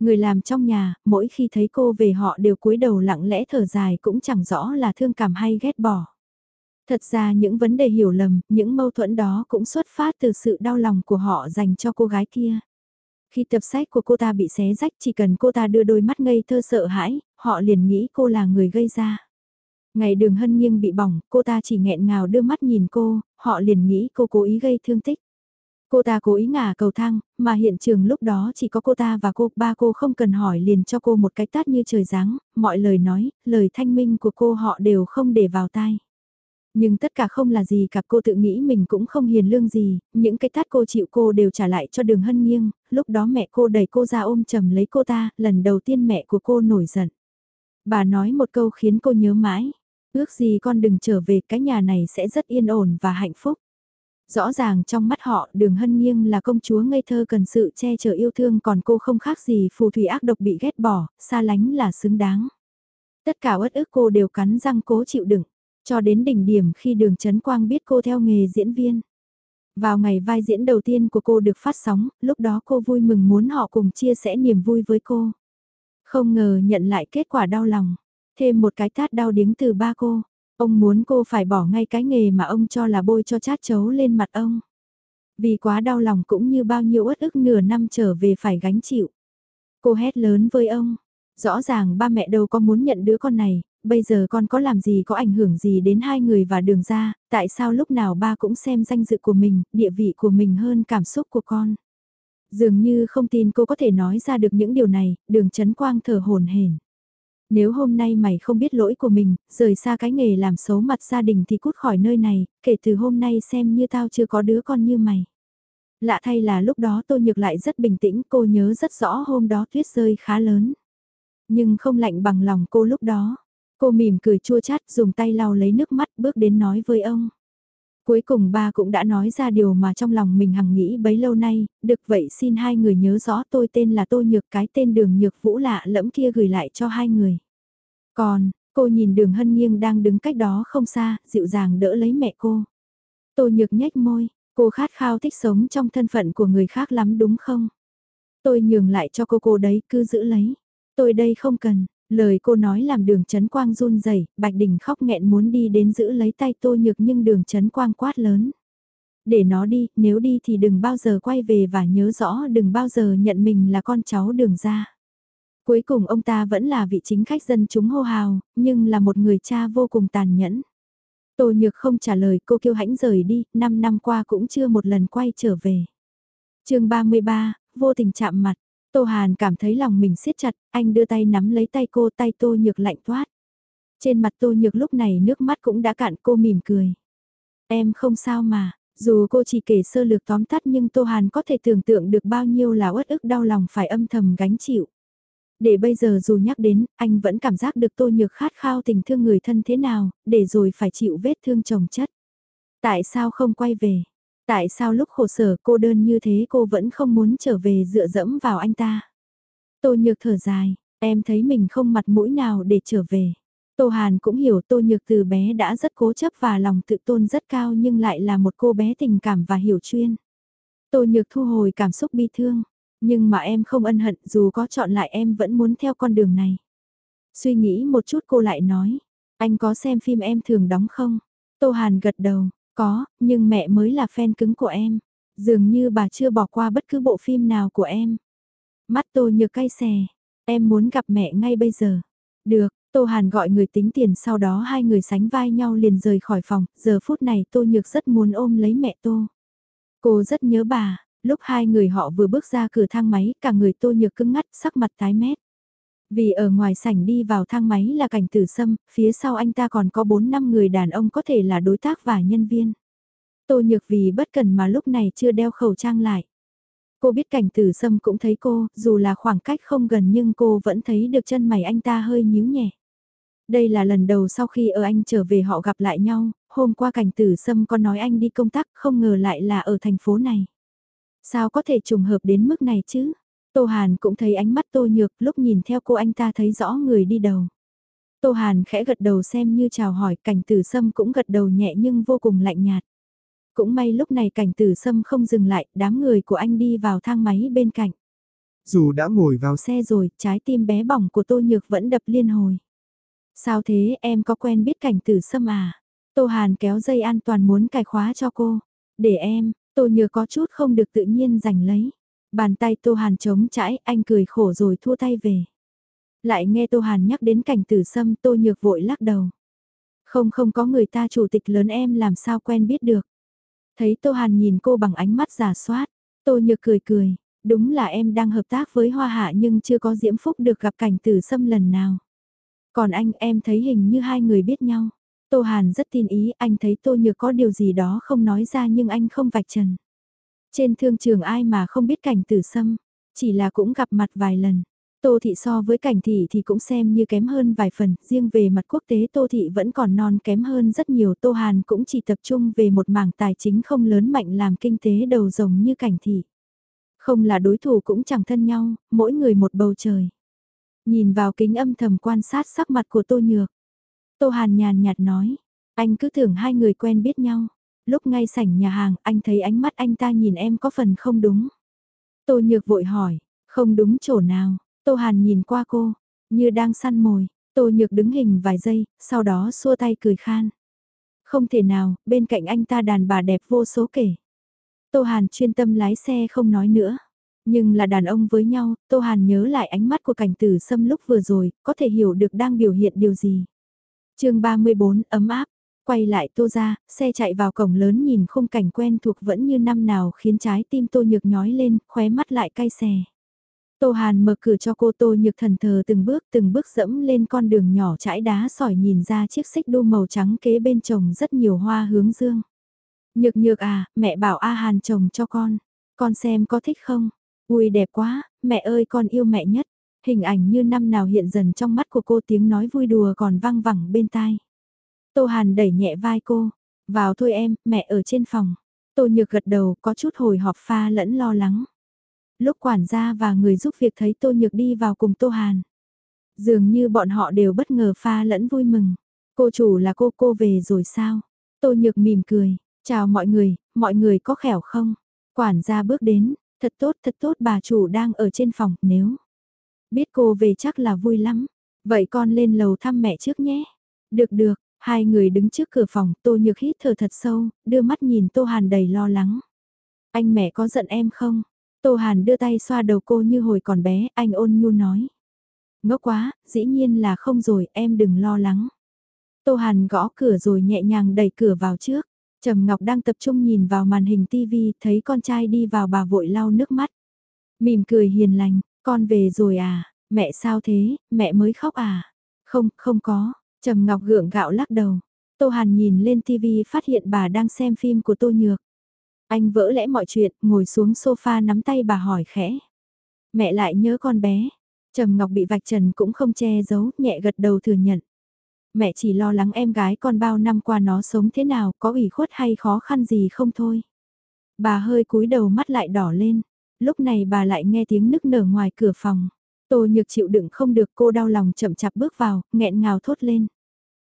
Người làm trong nhà, mỗi khi thấy cô về họ đều cúi đầu lặng lẽ thở dài cũng chẳng rõ là thương cảm hay ghét bỏ. Thật ra những vấn đề hiểu lầm, những mâu thuẫn đó cũng xuất phát từ sự đau lòng của họ dành cho cô gái kia. Khi tập sách của cô ta bị xé rách chỉ cần cô ta đưa đôi mắt ngây thơ sợ hãi, họ liền nghĩ cô là người gây ra. Ngày đường hân nghiêng bị bỏng, cô ta chỉ nghẹn ngào đưa mắt nhìn cô, họ liền nghĩ cô cố ý gây thương tích. Cô ta cố ý ngả cầu thang, mà hiện trường lúc đó chỉ có cô ta và cô, ba cô không cần hỏi liền cho cô một cái tát như trời giáng, mọi lời nói, lời thanh minh của cô họ đều không để vào tai. Nhưng tất cả không là gì cả cô tự nghĩ mình cũng không hiền lương gì, những cái tát cô chịu cô đều trả lại cho đường hân nghiêng, lúc đó mẹ cô đẩy cô ra ôm chầm lấy cô ta, lần đầu tiên mẹ của cô nổi giận. Bà nói một câu khiến cô nhớ mãi, ước gì con đừng trở về cái nhà này sẽ rất yên ổn và hạnh phúc. Rõ ràng trong mắt họ đường hân nghiêng là công chúa ngây thơ cần sự che chở yêu thương còn cô không khác gì phù thủy ác độc bị ghét bỏ, xa lánh là xứng đáng. Tất cả uất ức cô đều cắn răng cố chịu đựng. Cho đến đỉnh điểm khi đường Trấn Quang biết cô theo nghề diễn viên. Vào ngày vai diễn đầu tiên của cô được phát sóng, lúc đó cô vui mừng muốn họ cùng chia sẻ niềm vui với cô. Không ngờ nhận lại kết quả đau lòng. Thêm một cái tát đau điếng từ ba cô. Ông muốn cô phải bỏ ngay cái nghề mà ông cho là bôi cho chát chấu lên mặt ông. Vì quá đau lòng cũng như bao nhiêu uất ức nửa năm trở về phải gánh chịu. Cô hét lớn với ông. Rõ ràng ba mẹ đâu có muốn nhận đứa con này, bây giờ con có làm gì có ảnh hưởng gì đến hai người và đường ra, tại sao lúc nào ba cũng xem danh dự của mình, địa vị của mình hơn cảm xúc của con. Dường như không tin cô có thể nói ra được những điều này, đường chấn quang thở hồn hển. Nếu hôm nay mày không biết lỗi của mình, rời xa cái nghề làm xấu mặt gia đình thì cút khỏi nơi này, kể từ hôm nay xem như tao chưa có đứa con như mày. Lạ thay là lúc đó tôi nhược lại rất bình tĩnh, cô nhớ rất rõ hôm đó tuyết rơi khá lớn. Nhưng không lạnh bằng lòng cô lúc đó. Cô mỉm cười chua chát dùng tay lau lấy nước mắt bước đến nói với ông. Cuối cùng ba cũng đã nói ra điều mà trong lòng mình hằng nghĩ bấy lâu nay, được vậy xin hai người nhớ rõ tôi tên là Tô Nhược cái tên đường Nhược Vũ lạ lẫm kia gửi lại cho hai người. Còn, cô nhìn đường hân nghiêng đang đứng cách đó không xa, dịu dàng đỡ lấy mẹ cô. Tô Nhược nhếch môi, cô khát khao thích sống trong thân phận của người khác lắm đúng không? Tôi nhường lại cho cô cô đấy cứ giữ lấy. Tôi đây không cần, Lời cô nói làm đường chấn quang run rẩy Bạch Đình khóc nghẹn muốn đi đến giữ lấy tay tô nhược nhưng đường chấn quang quát lớn. Để nó đi, nếu đi thì đừng bao giờ quay về và nhớ rõ đừng bao giờ nhận mình là con cháu đường ra. Cuối cùng ông ta vẫn là vị chính khách dân chúng hô hào, nhưng là một người cha vô cùng tàn nhẫn. Tô Nhược không trả lời cô kêu hãnh rời đi, 5 năm qua cũng chưa một lần quay trở về. chương 33, vô tình chạm mặt, Tô Hàn cảm thấy lòng mình siết chặt, anh đưa tay nắm lấy tay cô tay Tô Nhược lạnh toát. Trên mặt Tô Nhược lúc này nước mắt cũng đã cạn cô mỉm cười. Em không sao mà, dù cô chỉ kể sơ lược tóm tắt nhưng Tô Hàn có thể tưởng tượng được bao nhiêu là uất ức đau lòng phải âm thầm gánh chịu. Để bây giờ dù nhắc đến, anh vẫn cảm giác được Tô Nhược khát khao tình thương người thân thế nào, để rồi phải chịu vết thương chồng chất. Tại sao không quay về? Tại sao lúc khổ sở cô đơn như thế cô vẫn không muốn trở về dựa dẫm vào anh ta? Tô Nhược thở dài, em thấy mình không mặt mũi nào để trở về. Tô Hàn cũng hiểu Tô Nhược từ bé đã rất cố chấp và lòng tự tôn rất cao nhưng lại là một cô bé tình cảm và hiểu chuyên. Tô Nhược thu hồi cảm xúc bi thương, nhưng mà em không ân hận dù có chọn lại em vẫn muốn theo con đường này. Suy nghĩ một chút cô lại nói, anh có xem phim em thường đóng không? Tô Hàn gật đầu, có, nhưng mẹ mới là fan cứng của em. Dường như bà chưa bỏ qua bất cứ bộ phim nào của em. Mắt Tô Nhược cay xè. Em muốn gặp mẹ ngay bây giờ. Được, Tô Hàn gọi người tính tiền sau đó hai người sánh vai nhau liền rời khỏi phòng. Giờ phút này Tô Nhược rất muốn ôm lấy mẹ Tô. Cô rất nhớ bà. Lúc hai người họ vừa bước ra cửa thang máy, cả người Tô Nhược cứng ngắt, sắc mặt tái mét. Vì ở ngoài sảnh đi vào thang máy là cảnh tử sâm, phía sau anh ta còn có 4 năm người đàn ông có thể là đối tác và nhân viên. Tô nhược vì bất cần mà lúc này chưa đeo khẩu trang lại. Cô biết cảnh tử sâm cũng thấy cô, dù là khoảng cách không gần nhưng cô vẫn thấy được chân mày anh ta hơi nhíu nhẹ. Đây là lần đầu sau khi ở anh trở về họ gặp lại nhau, hôm qua cảnh tử sâm có nói anh đi công tác không ngờ lại là ở thành phố này. Sao có thể trùng hợp đến mức này chứ? Tô Hàn cũng thấy ánh mắt Tô Nhược lúc nhìn theo cô anh ta thấy rõ người đi đầu. Tô Hàn khẽ gật đầu xem như chào hỏi cảnh tử sâm cũng gật đầu nhẹ nhưng vô cùng lạnh nhạt. Cũng may lúc này cảnh tử sâm không dừng lại, đám người của anh đi vào thang máy bên cạnh. Dù đã ngồi vào xe rồi, trái tim bé bỏng của Tô Nhược vẫn đập liên hồi. Sao thế em có quen biết cảnh tử sâm à? Tô Hàn kéo dây an toàn muốn cài khóa cho cô. Để em, Tô Nhược có chút không được tự nhiên giành lấy. Bàn tay Tô Hàn chống chãi, anh cười khổ rồi thua tay về. Lại nghe Tô Hàn nhắc đến cảnh tử sâm Tô Nhược vội lắc đầu. Không không có người ta chủ tịch lớn em làm sao quen biết được. Thấy Tô Hàn nhìn cô bằng ánh mắt giả soát, Tô Nhược cười cười, đúng là em đang hợp tác với Hoa Hạ nhưng chưa có diễm phúc được gặp cảnh tử sâm lần nào. Còn anh em thấy hình như hai người biết nhau. Tô Hàn rất tin ý anh thấy Tô Nhược có điều gì đó không nói ra nhưng anh không vạch trần. Trên thương trường ai mà không biết cảnh tử sâm, chỉ là cũng gặp mặt vài lần. Tô thị so với cảnh thị thì cũng xem như kém hơn vài phần, riêng về mặt quốc tế Tô thị vẫn còn non kém hơn rất nhiều. Tô Hàn cũng chỉ tập trung về một mảng tài chính không lớn mạnh làm kinh tế đầu rồng như cảnh thị. Không là đối thủ cũng chẳng thân nhau, mỗi người một bầu trời. Nhìn vào kính âm thầm quan sát sắc mặt của Tô Nhược. Tô Hàn nhàn nhạt nói, anh cứ tưởng hai người quen biết nhau. Lúc ngay sảnh nhà hàng, anh thấy ánh mắt anh ta nhìn em có phần không đúng. Tô Nhược vội hỏi, không đúng chỗ nào, Tô Hàn nhìn qua cô, như đang săn mồi, Tô Nhược đứng hình vài giây, sau đó xua tay cười khan. Không thể nào, bên cạnh anh ta đàn bà đẹp vô số kể. Tô Hàn chuyên tâm lái xe không nói nữa. Nhưng là đàn ông với nhau, Tô Hàn nhớ lại ánh mắt của cảnh tử sâm lúc vừa rồi, có thể hiểu được đang biểu hiện điều gì. chương 34, ấm áp, quay lại Tô ra, xe chạy vào cổng lớn nhìn khung cảnh quen thuộc vẫn như năm nào khiến trái tim Tô Nhược nhói lên, khóe mắt lại cay xè. Tô Hàn mở cửa cho cô Tô Nhược thần thờ từng bước từng bước dẫm lên con đường nhỏ trải đá sỏi nhìn ra chiếc xích đu màu trắng kế bên trồng rất nhiều hoa hướng dương. Nhược nhược à, mẹ bảo A Hàn trồng cho con, con xem có thích không? Ui đẹp quá, mẹ ơi con yêu mẹ nhất. Hình ảnh như năm nào hiện dần trong mắt của cô tiếng nói vui đùa còn vang vẳng bên tai. Tô Hàn đẩy nhẹ vai cô, vào thôi em, mẹ ở trên phòng. Tô Nhược gật đầu có chút hồi hộp pha lẫn lo lắng. Lúc quản gia và người giúp việc thấy Tô Nhược đi vào cùng Tô Hàn. Dường như bọn họ đều bất ngờ pha lẫn vui mừng. Cô chủ là cô cô về rồi sao? Tô Nhược mỉm cười, chào mọi người, mọi người có khỏe không? Quản gia bước đến, thật tốt thật tốt bà chủ đang ở trên phòng, nếu biết cô về chắc là vui lắm. Vậy con lên lầu thăm mẹ trước nhé. Được được, hai người đứng trước cửa phòng, Tô Nhược hít thở thật sâu, đưa mắt nhìn Tô Hàn đầy lo lắng. Anh mẹ có giận em không? Tô Hàn đưa tay xoa đầu cô như hồi còn bé, anh ôn nhu nói. Ngốc quá, dĩ nhiên là không rồi, em đừng lo lắng. Tô Hàn gõ cửa rồi nhẹ nhàng đẩy cửa vào trước. Trầm Ngọc đang tập trung nhìn vào màn hình TV, thấy con trai đi vào bà vội lau nước mắt. Mỉm cười hiền lành, con về rồi à, mẹ sao thế, mẹ mới khóc à? Không, không có, Trầm Ngọc gượng gạo lắc đầu. Tô Hàn nhìn lên TV phát hiện bà đang xem phim của Tô Nhược. Anh vỡ lẽ mọi chuyện, ngồi xuống sofa nắm tay bà hỏi khẽ. Mẹ lại nhớ con bé. Trầm Ngọc bị vạch trần cũng không che giấu, nhẹ gật đầu thừa nhận. Mẹ chỉ lo lắng em gái con bao năm qua nó sống thế nào, có ủy khuất hay khó khăn gì không thôi. Bà hơi cúi đầu mắt lại đỏ lên. Lúc này bà lại nghe tiếng nức nở ngoài cửa phòng. Tô nhược chịu đựng không được cô đau lòng chậm chạp bước vào, nghẹn ngào thốt lên.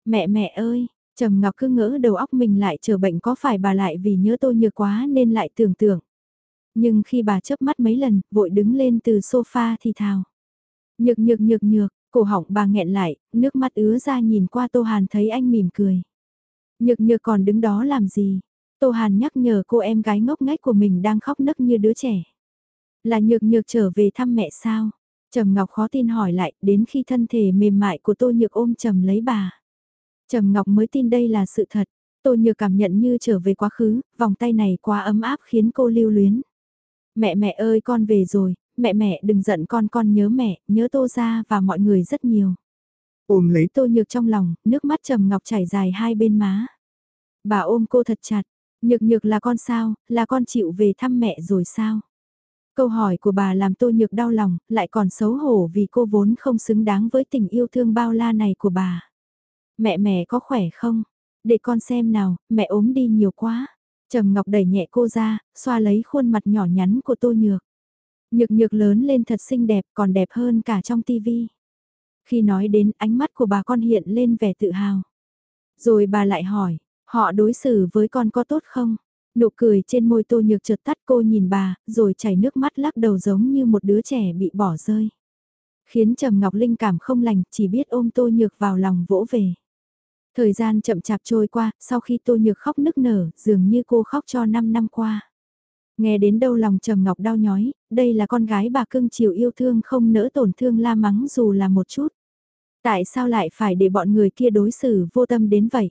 Mẹ mẹ ơi, Trầm Ngọc cứ ngỡ đầu óc mình lại trở bệnh có phải bà lại vì nhớ tôi nhược quá nên lại tưởng tượng. Nhưng khi bà chớp mắt mấy lần, vội đứng lên từ sofa thì thào. Nhược nhược nhược nhược, cổ họng bà nghẹn lại, nước mắt ứa ra nhìn qua Tô Hàn thấy anh mỉm cười. Nhược nhược còn đứng đó làm gì? Tô Hàn nhắc nhở cô em gái ngốc nghếch của mình đang khóc nấc như đứa trẻ. Là nhược nhược trở về thăm mẹ sao? Trầm Ngọc khó tin hỏi lại, đến khi thân thể mềm mại của Tô Nhược ôm trầm lấy bà. Trầm Ngọc mới tin đây là sự thật. Tô Nhược cảm nhận như trở về quá khứ, vòng tay này quá ấm áp khiến cô lưu luyến. Mẹ mẹ ơi con về rồi, mẹ mẹ đừng giận con con nhớ mẹ, nhớ Tô ra và mọi người rất nhiều. Ôm lấy Tô Nhược trong lòng, nước mắt Trầm Ngọc chảy dài hai bên má. Bà ôm cô thật chặt, Nhược Nhược là con sao, là con chịu về thăm mẹ rồi sao? Câu hỏi của bà làm Tô Nhược đau lòng, lại còn xấu hổ vì cô vốn không xứng đáng với tình yêu thương bao la này của bà. Mẹ mẹ có khỏe không? Để con xem nào, mẹ ốm đi nhiều quá. Trầm Ngọc đẩy nhẹ cô ra, xoa lấy khuôn mặt nhỏ nhắn của Tô Nhược. Nhược nhược lớn lên thật xinh đẹp, còn đẹp hơn cả trong tivi. Khi nói đến ánh mắt của bà con hiện lên vẻ tự hào. Rồi bà lại hỏi, họ đối xử với con có tốt không? Nụ cười trên môi Tô Nhược chợt tắt cô nhìn bà, rồi chảy nước mắt lắc đầu giống như một đứa trẻ bị bỏ rơi. Khiến Trầm Ngọc Linh cảm không lành, chỉ biết ôm Tô Nhược vào lòng vỗ về. Thời gian chậm chạp trôi qua, sau khi Tô Nhược khóc nức nở, dường như cô khóc cho 5 năm qua. Nghe đến đâu lòng Trầm Ngọc đau nhói, đây là con gái bà cưng chiều yêu thương không nỡ tổn thương la mắng dù là một chút. Tại sao lại phải để bọn người kia đối xử vô tâm đến vậy?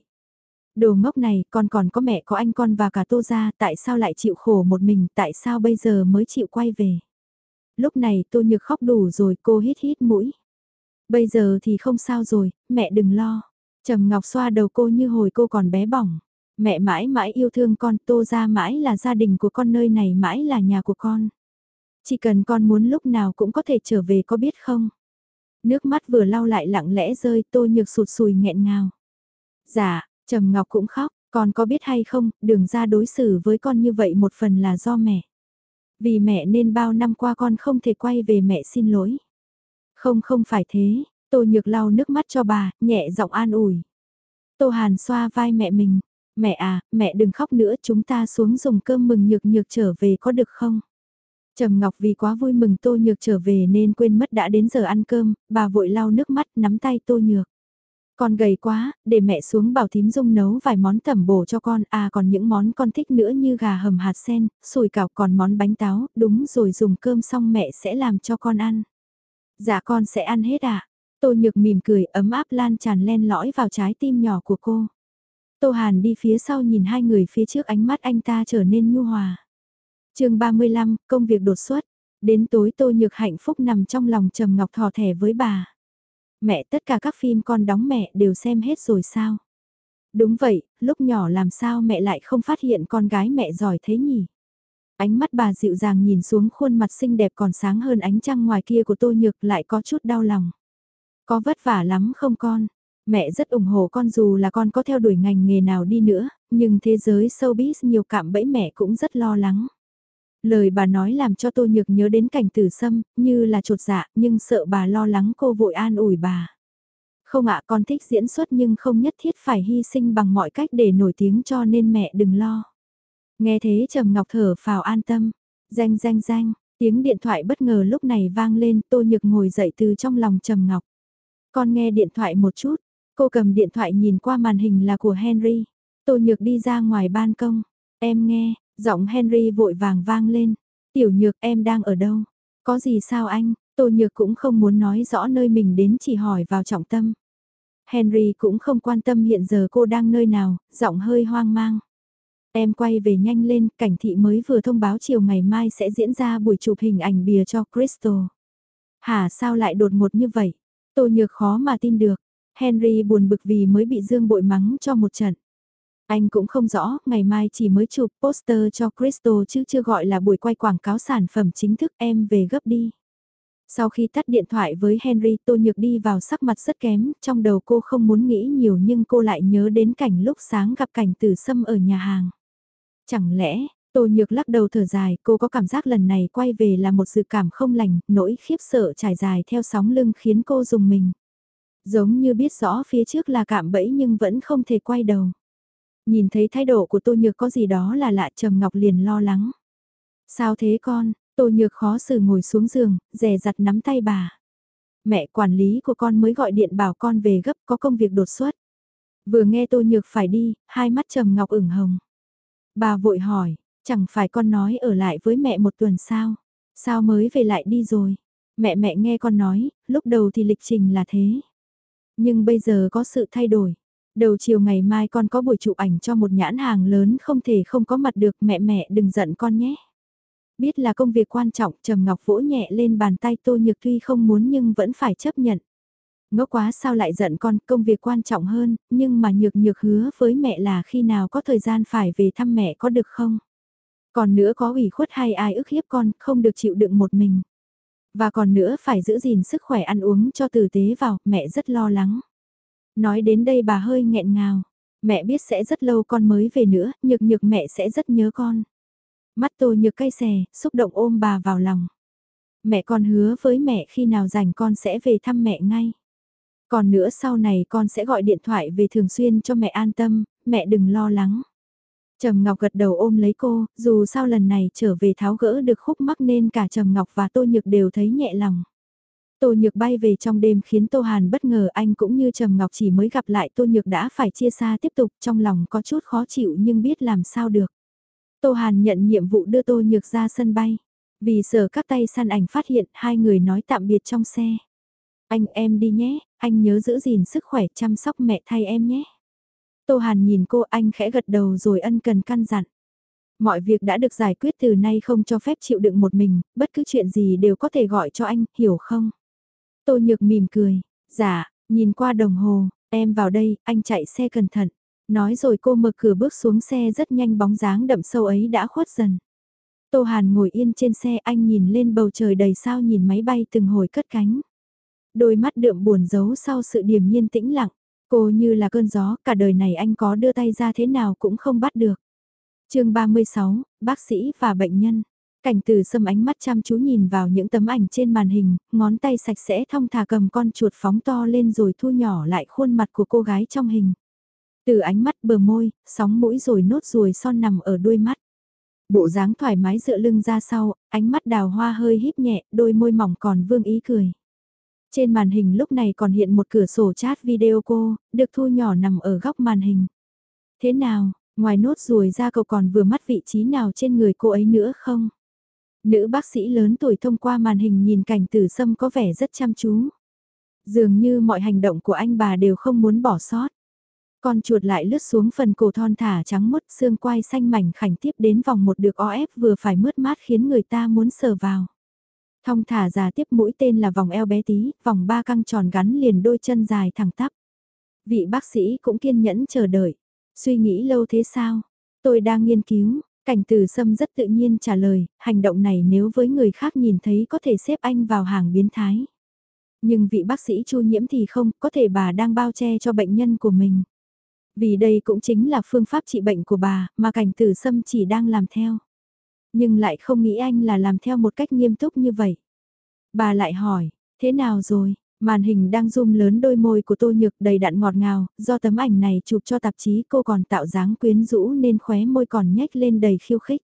Đồ ngốc này, con còn có mẹ có anh con và cả tô ra, tại sao lại chịu khổ một mình, tại sao bây giờ mới chịu quay về? Lúc này tô nhược khóc đủ rồi, cô hít hít mũi. Bây giờ thì không sao rồi, mẹ đừng lo. Trầm Ngọc xoa đầu cô như hồi cô còn bé bỏng. Mẹ mãi mãi yêu thương con, tô ra mãi là gia đình của con nơi này mãi là nhà của con. Chỉ cần con muốn lúc nào cũng có thể trở về có biết không? Nước mắt vừa lau lại lặng lẽ rơi tô nhược sụt sùi nghẹn ngào. Dạ, Trầm Ngọc cũng khóc, con có biết hay không, đường ra đối xử với con như vậy một phần là do mẹ. Vì mẹ nên bao năm qua con không thể quay về mẹ xin lỗi. Không không phải thế, Tô Nhược lau nước mắt cho bà, nhẹ giọng an ủi. Tô Hàn xoa vai mẹ mình. Mẹ à, mẹ đừng khóc nữa chúng ta xuống dùng cơm mừng nhược nhược trở về có được không? Trầm Ngọc vì quá vui mừng Tô Nhược trở về nên quên mất đã đến giờ ăn cơm, bà vội lau nước mắt nắm tay Tô Nhược. Con gầy quá, để mẹ xuống bảo thím dung nấu vài món tẩm bổ cho con, à còn những món con thích nữa như gà hầm hạt sen, sùi cảo còn món bánh táo, đúng rồi dùng cơm xong mẹ sẽ làm cho con ăn. Dạ con sẽ ăn hết ạ. À? Tô nhược mỉm cười ấm áp lan tràn len lõi vào trái tim nhỏ của cô. Tô Hàn đi phía sau nhìn hai người phía trước ánh mắt anh ta trở nên nhu hòa. chương 35, công việc đột xuất. Đến tối Tô Nhược hạnh phúc nằm trong lòng Trầm Ngọc thò thẻ với bà. Mẹ tất cả các phim con đóng mẹ đều xem hết rồi sao? Đúng vậy, lúc nhỏ làm sao mẹ lại không phát hiện con gái mẹ giỏi thế nhỉ? Ánh mắt bà dịu dàng nhìn xuống khuôn mặt xinh đẹp còn sáng hơn ánh trăng ngoài kia của Tô Nhược lại có chút đau lòng. Có vất vả lắm không con? Mẹ rất ủng hộ con dù là con có theo đuổi ngành nghề nào đi nữa, nhưng thế giới showbiz nhiều cạm bẫy mẹ cũng rất lo lắng. Lời bà nói làm cho Tô Nhược nhớ đến cảnh tử sâm, như là trột dạ, nhưng sợ bà lo lắng cô vội an ủi bà. Không ạ con thích diễn xuất nhưng không nhất thiết phải hy sinh bằng mọi cách để nổi tiếng cho nên mẹ đừng lo. Nghe thế Trầm Ngọc thở phào an tâm. Danh danh danh, tiếng điện thoại bất ngờ lúc này vang lên Tô Nhược ngồi dậy từ trong lòng Trầm Ngọc. Con nghe điện thoại một chút, cô cầm điện thoại nhìn qua màn hình là của Henry. Tô Nhược đi ra ngoài ban công. Em nghe, giọng Henry vội vàng vang lên. Tiểu Nhược em đang ở đâu? Có gì sao anh? Tô Nhược cũng không muốn nói rõ nơi mình đến chỉ hỏi vào trọng tâm. Henry cũng không quan tâm hiện giờ cô đang nơi nào, giọng hơi hoang mang. Em quay về nhanh lên, cảnh thị mới vừa thông báo chiều ngày mai sẽ diễn ra buổi chụp hình ảnh bìa cho Crystal. Hả sao lại đột ngột như vậy? Tô Nhược khó mà tin được. Henry buồn bực vì mới bị Dương bội mắng cho một trận. Anh cũng không rõ, ngày mai chỉ mới chụp poster cho Crystal chứ chưa gọi là buổi quay quảng cáo sản phẩm chính thức em về gấp đi. Sau khi tắt điện thoại với Henry Tô Nhược đi vào sắc mặt rất kém, trong đầu cô không muốn nghĩ nhiều nhưng cô lại nhớ đến cảnh lúc sáng gặp cảnh tử sâm ở nhà hàng. Chẳng lẽ, Tô Nhược lắc đầu thở dài, cô có cảm giác lần này quay về là một sự cảm không lành, nỗi khiếp sợ trải dài theo sóng lưng khiến cô dùng mình. Giống như biết rõ phía trước là cạm bẫy nhưng vẫn không thể quay đầu. Nhìn thấy thái độ của Tô Nhược có gì đó là lạ Trầm Ngọc liền lo lắng. Sao thế con, Tô Nhược khó xử ngồi xuống giường, rè rặt nắm tay bà. Mẹ quản lý của con mới gọi điện bảo con về gấp có công việc đột xuất. Vừa nghe Tô Nhược phải đi, hai mắt Trầm Ngọc ửng hồng. Bà vội hỏi, chẳng phải con nói ở lại với mẹ một tuần sao? Sao mới về lại đi rồi? Mẹ mẹ nghe con nói, lúc đầu thì lịch trình là thế. Nhưng bây giờ có sự thay đổi. Đầu chiều ngày mai con có buổi chụp ảnh cho một nhãn hàng lớn không thể không có mặt được mẹ mẹ đừng giận con nhé. Biết là công việc quan trọng Trầm Ngọc vỗ nhẹ lên bàn tay Tô Nhược tuy không muốn nhưng vẫn phải chấp nhận. Ngốc quá sao lại giận con, công việc quan trọng hơn, nhưng mà nhược nhược hứa với mẹ là khi nào có thời gian phải về thăm mẹ có được không? Còn nữa có ủy khuất hay ai ức hiếp con, không được chịu đựng một mình. Và còn nữa phải giữ gìn sức khỏe ăn uống cho tử tế vào, mẹ rất lo lắng. Nói đến đây bà hơi nghẹn ngào. Mẹ biết sẽ rất lâu con mới về nữa, nhược nhược mẹ sẽ rất nhớ con. Mắt tô nhược cay xè, xúc động ôm bà vào lòng. Mẹ con hứa với mẹ khi nào rảnh con sẽ về thăm mẹ ngay. Còn nữa sau này con sẽ gọi điện thoại về thường xuyên cho mẹ an tâm, mẹ đừng lo lắng. Trầm Ngọc gật đầu ôm lấy cô, dù sao lần này trở về tháo gỡ được khúc mắc nên cả Trầm Ngọc và Tô Nhược đều thấy nhẹ lòng. Tô Nhược bay về trong đêm khiến Tô Hàn bất ngờ anh cũng như Trầm Ngọc chỉ mới gặp lại Tô Nhược đã phải chia xa tiếp tục trong lòng có chút khó chịu nhưng biết làm sao được. Tô Hàn nhận nhiệm vụ đưa Tô Nhược ra sân bay. Vì sợ các tay săn ảnh phát hiện hai người nói tạm biệt trong xe. Anh em đi nhé, anh nhớ giữ gìn sức khỏe chăm sóc mẹ thay em nhé. Tô Hàn nhìn cô anh khẽ gật đầu rồi ân cần căn dặn. Mọi việc đã được giải quyết từ nay không cho phép chịu đựng một mình, bất cứ chuyện gì đều có thể gọi cho anh, hiểu không? Tô Nhược mỉm cười, dạ, nhìn qua đồng hồ, em vào đây, anh chạy xe cẩn thận. Nói rồi cô mở cửa bước xuống xe rất nhanh bóng dáng đậm sâu ấy đã khuất dần. Tô Hàn ngồi yên trên xe anh nhìn lên bầu trời đầy sao nhìn máy bay từng hồi cất cánh. Đôi mắt đượm buồn giấu sau sự điềm nhiên tĩnh lặng. Cô như là cơn gió, cả đời này anh có đưa tay ra thế nào cũng không bắt được. chương 36, bác sĩ và bệnh nhân. Cảnh từ sâm ánh mắt chăm chú nhìn vào những tấm ảnh trên màn hình, ngón tay sạch sẽ thong thả cầm con chuột phóng to lên rồi thu nhỏ lại khuôn mặt của cô gái trong hình. Từ ánh mắt bờ môi, sóng mũi rồi nốt ruồi son nằm ở đuôi mắt. Bộ dáng thoải mái dựa lưng ra sau, ánh mắt đào hoa hơi híp nhẹ, đôi môi mỏng còn vương ý cười. Trên màn hình lúc này còn hiện một cửa sổ chat video cô, được thu nhỏ nằm ở góc màn hình. Thế nào, ngoài nốt ruồi ra cậu còn vừa mắt vị trí nào trên người cô ấy nữa không? Nữ bác sĩ lớn tuổi thông qua màn hình nhìn cảnh tử sâm có vẻ rất chăm chú. Dường như mọi hành động của anh bà đều không muốn bỏ sót. Con chuột lại lướt xuống phần cổ thon thả trắng mốt xương quai xanh mảnh khảnh tiếp đến vòng một được o ép vừa phải mướt mát khiến người ta muốn sờ vào. Thong thả già tiếp mũi tên là vòng eo bé tí, vòng ba căng tròn gắn liền đôi chân dài thẳng tắp. Vị bác sĩ cũng kiên nhẫn chờ đợi. Suy nghĩ lâu thế sao? Tôi đang nghiên cứu, cảnh từ sâm rất tự nhiên trả lời, hành động này nếu với người khác nhìn thấy có thể xếp anh vào hàng biến thái. Nhưng vị bác sĩ chu nhiễm thì không, có thể bà đang bao che cho bệnh nhân của mình. Vì đây cũng chính là phương pháp trị bệnh của bà, mà cảnh tử sâm chỉ đang làm theo. Nhưng lại không nghĩ anh là làm theo một cách nghiêm túc như vậy. Bà lại hỏi, thế nào rồi? Màn hình đang zoom lớn đôi môi của tô nhược đầy đặn ngọt ngào, do tấm ảnh này chụp cho tạp chí cô còn tạo dáng quyến rũ nên khóe môi còn nhếch lên đầy khiêu khích.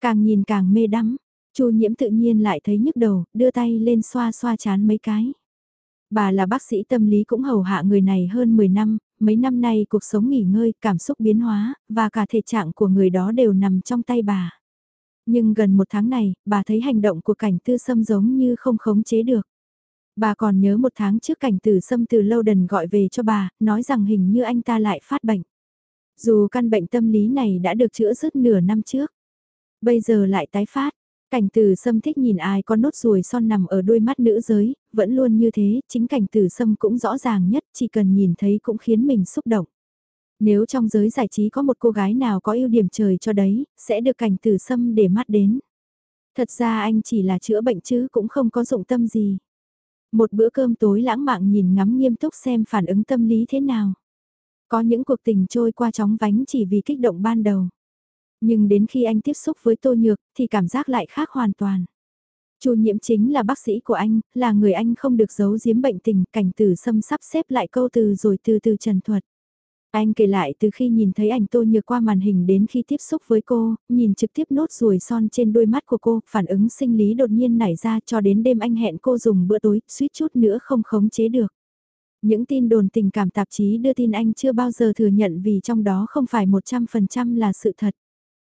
Càng nhìn càng mê đắm, chu nhiễm tự nhiên lại thấy nhức đầu, đưa tay lên xoa xoa chán mấy cái. Bà là bác sĩ tâm lý cũng hầu hạ người này hơn 10 năm, mấy năm nay cuộc sống nghỉ ngơi, cảm xúc biến hóa, và cả thể trạng của người đó đều nằm trong tay bà. Nhưng gần một tháng này, bà thấy hành động của cảnh tư sâm giống như không khống chế được. Bà còn nhớ một tháng trước cảnh tử sâm từ lâu đần gọi về cho bà, nói rằng hình như anh ta lại phát bệnh. Dù căn bệnh tâm lý này đã được chữa dứt nửa năm trước. Bây giờ lại tái phát, Cảnh tử sâm thích nhìn ai có nốt ruồi son nằm ở đôi mắt nữ giới, vẫn luôn như thế, chính cảnh tử sâm cũng rõ ràng nhất, chỉ cần nhìn thấy cũng khiến mình xúc động. Nếu trong giới giải trí có một cô gái nào có ưu điểm trời cho đấy, sẽ được cảnh tử sâm để mắt đến. Thật ra anh chỉ là chữa bệnh chứ cũng không có dụng tâm gì. Một bữa cơm tối lãng mạn nhìn ngắm nghiêm túc xem phản ứng tâm lý thế nào. Có những cuộc tình trôi qua chóng vánh chỉ vì kích động ban đầu. Nhưng đến khi anh tiếp xúc với Tô Nhược thì cảm giác lại khác hoàn toàn. Chu nhiễm chính là bác sĩ của anh, là người anh không được giấu giếm bệnh tình, cảnh tử xâm sắp xếp lại câu từ rồi từ từ trần thuật. Anh kể lại từ khi nhìn thấy ảnh Tô Nhược qua màn hình đến khi tiếp xúc với cô, nhìn trực tiếp nốt ruồi son trên đôi mắt của cô, phản ứng sinh lý đột nhiên nảy ra cho đến đêm anh hẹn cô dùng bữa tối, suýt chút nữa không khống chế được. Những tin đồn tình cảm tạp chí đưa tin anh chưa bao giờ thừa nhận vì trong đó không phải 100% là sự thật.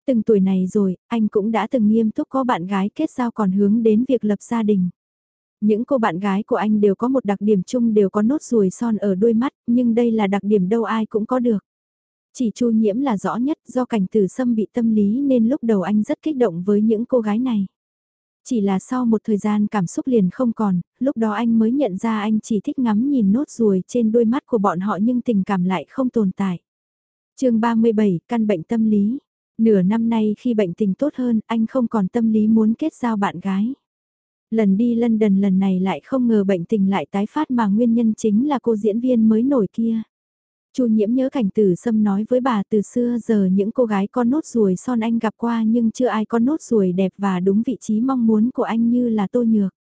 Từng tuổi này rồi, anh cũng đã từng nghiêm túc có bạn gái kết giao còn hướng đến việc lập gia đình. Những cô bạn gái của anh đều có một đặc điểm chung đều có nốt ruồi son ở đôi mắt, nhưng đây là đặc điểm đâu ai cũng có được. Chỉ Chu Nhiễm là rõ nhất do cảnh tử xâm bị tâm lý nên lúc đầu anh rất kích động với những cô gái này. Chỉ là sau một thời gian cảm xúc liền không còn, lúc đó anh mới nhận ra anh chỉ thích ngắm nhìn nốt ruồi trên đôi mắt của bọn họ nhưng tình cảm lại không tồn tại. chương 37, căn bệnh tâm lý. Nửa năm nay khi bệnh tình tốt hơn, anh không còn tâm lý muốn kết giao bạn gái. Lần đi London lần này lại không ngờ bệnh tình lại tái phát mà nguyên nhân chính là cô diễn viên mới nổi kia. Chu nhiễm nhớ cảnh tử sâm nói với bà từ xưa giờ những cô gái con nốt ruồi son anh gặp qua nhưng chưa ai con nốt ruồi đẹp và đúng vị trí mong muốn của anh như là tô nhược.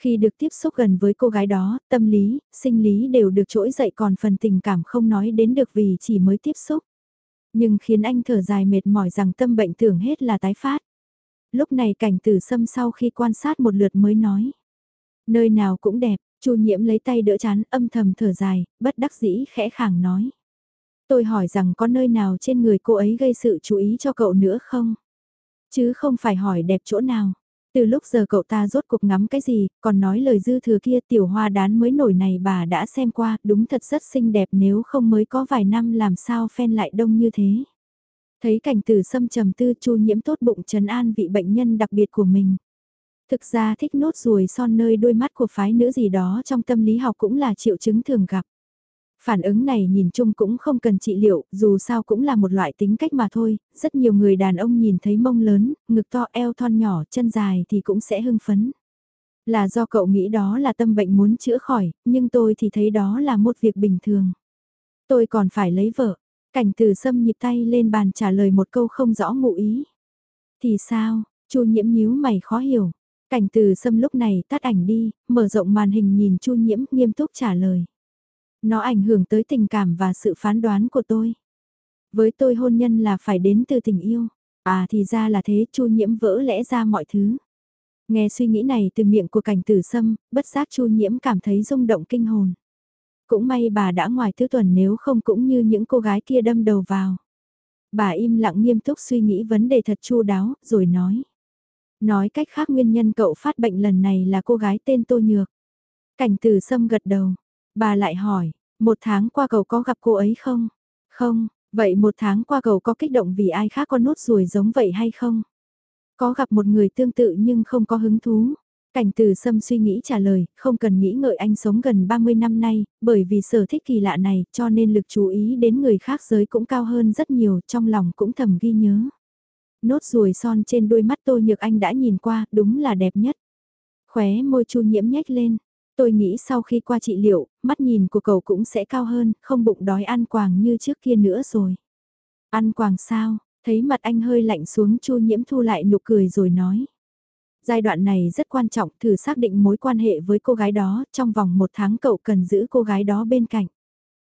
Khi được tiếp xúc gần với cô gái đó, tâm lý, sinh lý đều được trỗi dậy còn phần tình cảm không nói đến được vì chỉ mới tiếp xúc nhưng khiến anh thở dài mệt mỏi rằng tâm bệnh tưởng hết là tái phát. Lúc này cảnh tử sâm sau khi quan sát một lượt mới nói. Nơi nào cũng đẹp, chu nhiễm lấy tay đỡ chán âm thầm thở dài, bất đắc dĩ khẽ khàng nói. Tôi hỏi rằng có nơi nào trên người cô ấy gây sự chú ý cho cậu nữa không? Chứ không phải hỏi đẹp chỗ nào. Từ lúc giờ cậu ta rốt cuộc ngắm cái gì, còn nói lời dư thừa kia tiểu hoa đán mới nổi này bà đã xem qua, đúng thật rất xinh đẹp nếu không mới có vài năm làm sao phen lại đông như thế. Thấy cảnh từ sâm trầm tư chu nhiễm tốt bụng trấn an vị bệnh nhân đặc biệt của mình. Thực ra thích nốt ruồi son nơi đôi mắt của phái nữ gì đó trong tâm lý học cũng là triệu chứng thường gặp. Phản ứng này nhìn chung cũng không cần trị liệu, dù sao cũng là một loại tính cách mà thôi, rất nhiều người đàn ông nhìn thấy mông lớn, ngực to eo thon nhỏ, chân dài thì cũng sẽ hưng phấn. Là do cậu nghĩ đó là tâm bệnh muốn chữa khỏi, nhưng tôi thì thấy đó là một việc bình thường. Tôi còn phải lấy vợ. Cảnh từ sâm nhịp tay lên bàn trả lời một câu không rõ ngụ ý. Thì sao, chu nhiễm nhíu mày khó hiểu. Cảnh từ sâm lúc này tắt ảnh đi, mở rộng màn hình nhìn chu nhiễm nghiêm túc trả lời. Nó ảnh hưởng tới tình cảm và sự phán đoán của tôi. Với tôi hôn nhân là phải đến từ tình yêu. À thì ra là thế, chu nhiễm vỡ lẽ ra mọi thứ. Nghe suy nghĩ này từ miệng của cảnh tử sâm, bất giác chu nhiễm cảm thấy rung động kinh hồn. Cũng may bà đã ngoài thứ tuần nếu không cũng như những cô gái kia đâm đầu vào. Bà im lặng nghiêm túc suy nghĩ vấn đề thật chu đáo, rồi nói. Nói cách khác nguyên nhân cậu phát bệnh lần này là cô gái tên Tô Nhược. Cảnh tử sâm gật đầu. Bà lại hỏi, một tháng qua cậu có gặp cô ấy không? Không, vậy một tháng qua cậu có kích động vì ai khác có nốt ruồi giống vậy hay không? Có gặp một người tương tự nhưng không có hứng thú. Cảnh từ sâm suy nghĩ trả lời, không cần nghĩ ngợi anh sống gần 30 năm nay, bởi vì sở thích kỳ lạ này cho nên lực chú ý đến người khác giới cũng cao hơn rất nhiều, trong lòng cũng thầm ghi nhớ. Nốt ruồi son trên đôi mắt tôi nhược anh đã nhìn qua, đúng là đẹp nhất. Khóe môi chu nhiễm nhếch lên, tôi nghĩ sau khi qua trị liệu, mắt nhìn của cậu cũng sẽ cao hơn, không bụng đói ăn quàng như trước kia nữa rồi. Ăn quàng sao, thấy mặt anh hơi lạnh xuống chu nhiễm thu lại nụ cười rồi nói. Giai đoạn này rất quan trọng thử xác định mối quan hệ với cô gái đó, trong vòng một tháng cậu cần giữ cô gái đó bên cạnh.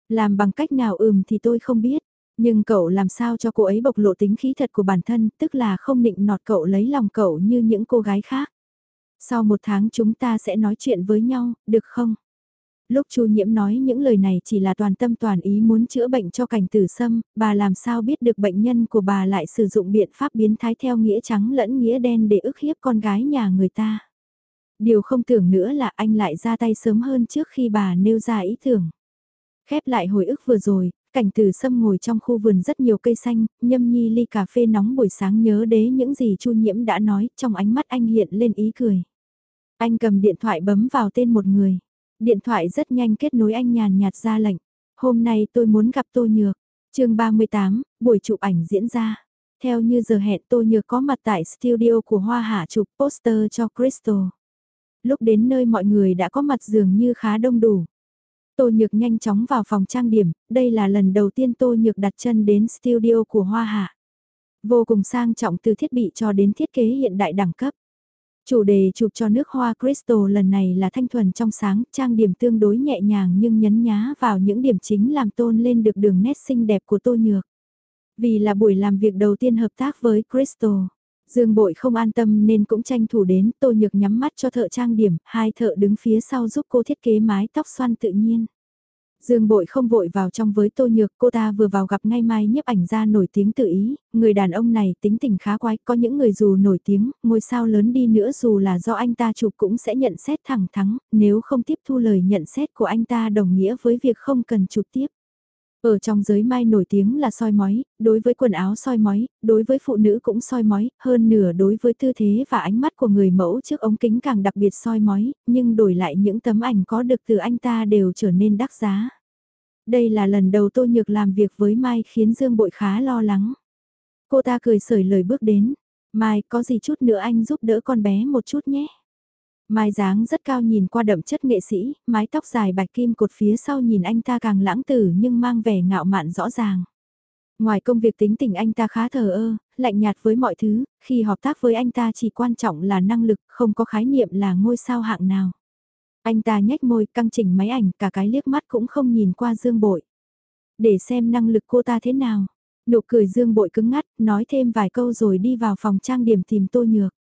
Làm bằng cách nào ừm thì tôi không biết, nhưng cậu làm sao cho cô ấy bộc lộ tính khí thật của bản thân, tức là không định nọt cậu lấy lòng cậu như những cô gái khác. Sau một tháng chúng ta sẽ nói chuyện với nhau, được không? Lúc Chu Nhiễm nói những lời này chỉ là toàn tâm toàn ý muốn chữa bệnh cho cảnh tử sâm, bà làm sao biết được bệnh nhân của bà lại sử dụng biện pháp biến thái theo nghĩa trắng lẫn nghĩa đen để ức hiếp con gái nhà người ta. Điều không tưởng nữa là anh lại ra tay sớm hơn trước khi bà nêu ra ý tưởng. Khép lại hồi ức vừa rồi, cảnh tử sâm ngồi trong khu vườn rất nhiều cây xanh, nhâm nhi ly cà phê nóng buổi sáng nhớ đế những gì Chu Nhiễm đã nói, trong ánh mắt anh hiện lên ý cười. Anh cầm điện thoại bấm vào tên một người. Điện thoại rất nhanh kết nối anh nhàn nhạt ra lệnh. Hôm nay tôi muốn gặp Tô Nhược. chương 38, buổi chụp ảnh diễn ra. Theo như giờ hẹn Tô Nhược có mặt tại studio của Hoa Hạ chụp poster cho Crystal. Lúc đến nơi mọi người đã có mặt dường như khá đông đủ. Tô Nhược nhanh chóng vào phòng trang điểm, đây là lần đầu tiên Tô Nhược đặt chân đến studio của Hoa Hạ. Vô cùng sang trọng từ thiết bị cho đến thiết kế hiện đại đẳng cấp. Chủ đề chụp cho nước hoa Crystal lần này là thanh thuần trong sáng, trang điểm tương đối nhẹ nhàng nhưng nhấn nhá vào những điểm chính làm tôn lên được đường nét xinh đẹp của Tô Nhược. Vì là buổi làm việc đầu tiên hợp tác với Crystal. Dương bội không an tâm nên cũng tranh thủ đến, Tô Nhược nhắm mắt cho thợ trang điểm, hai thợ đứng phía sau giúp cô thiết kế mái tóc xoăn tự nhiên. Dương bội không vội vào trong với tô nhược cô ta vừa vào gặp ngay mai nhiếp ảnh ra nổi tiếng tự ý, người đàn ông này tính tình khá quái, có những người dù nổi tiếng, ngôi sao lớn đi nữa dù là do anh ta chụp cũng sẽ nhận xét thẳng thắng, nếu không tiếp thu lời nhận xét của anh ta đồng nghĩa với việc không cần chụp tiếp. Ở trong giới mai nổi tiếng là soi mói, đối với quần áo soi mói, đối với phụ nữ cũng soi mói, hơn nửa đối với tư thế và ánh mắt của người mẫu trước ống kính càng đặc biệt soi mói, nhưng đổi lại những tấm ảnh có được từ anh ta đều trở nên đắt giá. Đây là lần đầu Tô Nhược làm việc với Mai khiến Dương Bội khá lo lắng. Cô ta cười sởi lời bước đến, Mai có gì chút nữa anh giúp đỡ con bé một chút nhé. Mai dáng rất cao nhìn qua đậm chất nghệ sĩ, mái tóc dài bạch kim cột phía sau nhìn anh ta càng lãng tử nhưng mang vẻ ngạo mạn rõ ràng. Ngoài công việc tính tình anh ta khá thờ ơ, lạnh nhạt với mọi thứ, khi hợp tác với anh ta chỉ quan trọng là năng lực, không có khái niệm là ngôi sao hạng nào. Anh ta nhếch môi căng chỉnh máy ảnh cả cái liếc mắt cũng không nhìn qua dương bội. Để xem năng lực cô ta thế nào. Nụ cười dương bội cứng ngắt, nói thêm vài câu rồi đi vào phòng trang điểm tìm tô nhược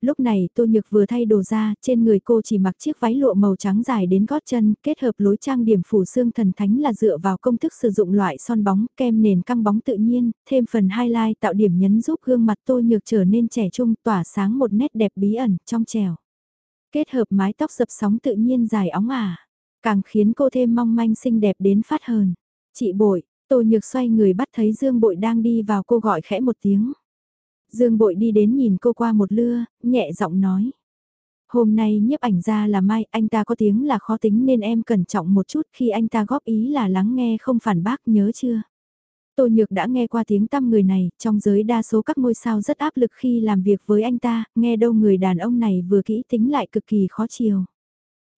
lúc này Tô Nhược vừa thay đồ ra, trên người cô chỉ mặc chiếc váy lụa màu trắng dài đến gót chân, kết hợp lối trang điểm phủ xương thần thánh là dựa vào công thức sử dụng loại son bóng, kem nền căng bóng tự nhiên, thêm phần highlight tạo điểm nhấn giúp gương mặt Tô Nhược trở nên trẻ trung, tỏa sáng một nét đẹp bí ẩn, trong trẻo. Kết hợp mái tóc dập sóng tự nhiên dài óng ả, càng khiến cô thêm mong manh xinh đẹp đến phát hờn. Chị bội, Tô Nhược xoay người bắt thấy Dương Bội đang đi vào cô gọi khẽ một tiếng. Dương Bội đi đến nhìn cô qua một lưa, nhẹ giọng nói. Hôm nay nhiếp ảnh ra là mai, anh ta có tiếng là khó tính nên em cẩn trọng một chút khi anh ta góp ý là lắng nghe không phản bác nhớ chưa? Tô Nhược đã nghe qua tiếng tăm người này, trong giới đa số các ngôi sao rất áp lực khi làm việc với anh ta, nghe đâu người đàn ông này vừa kỹ tính lại cực kỳ khó chiều.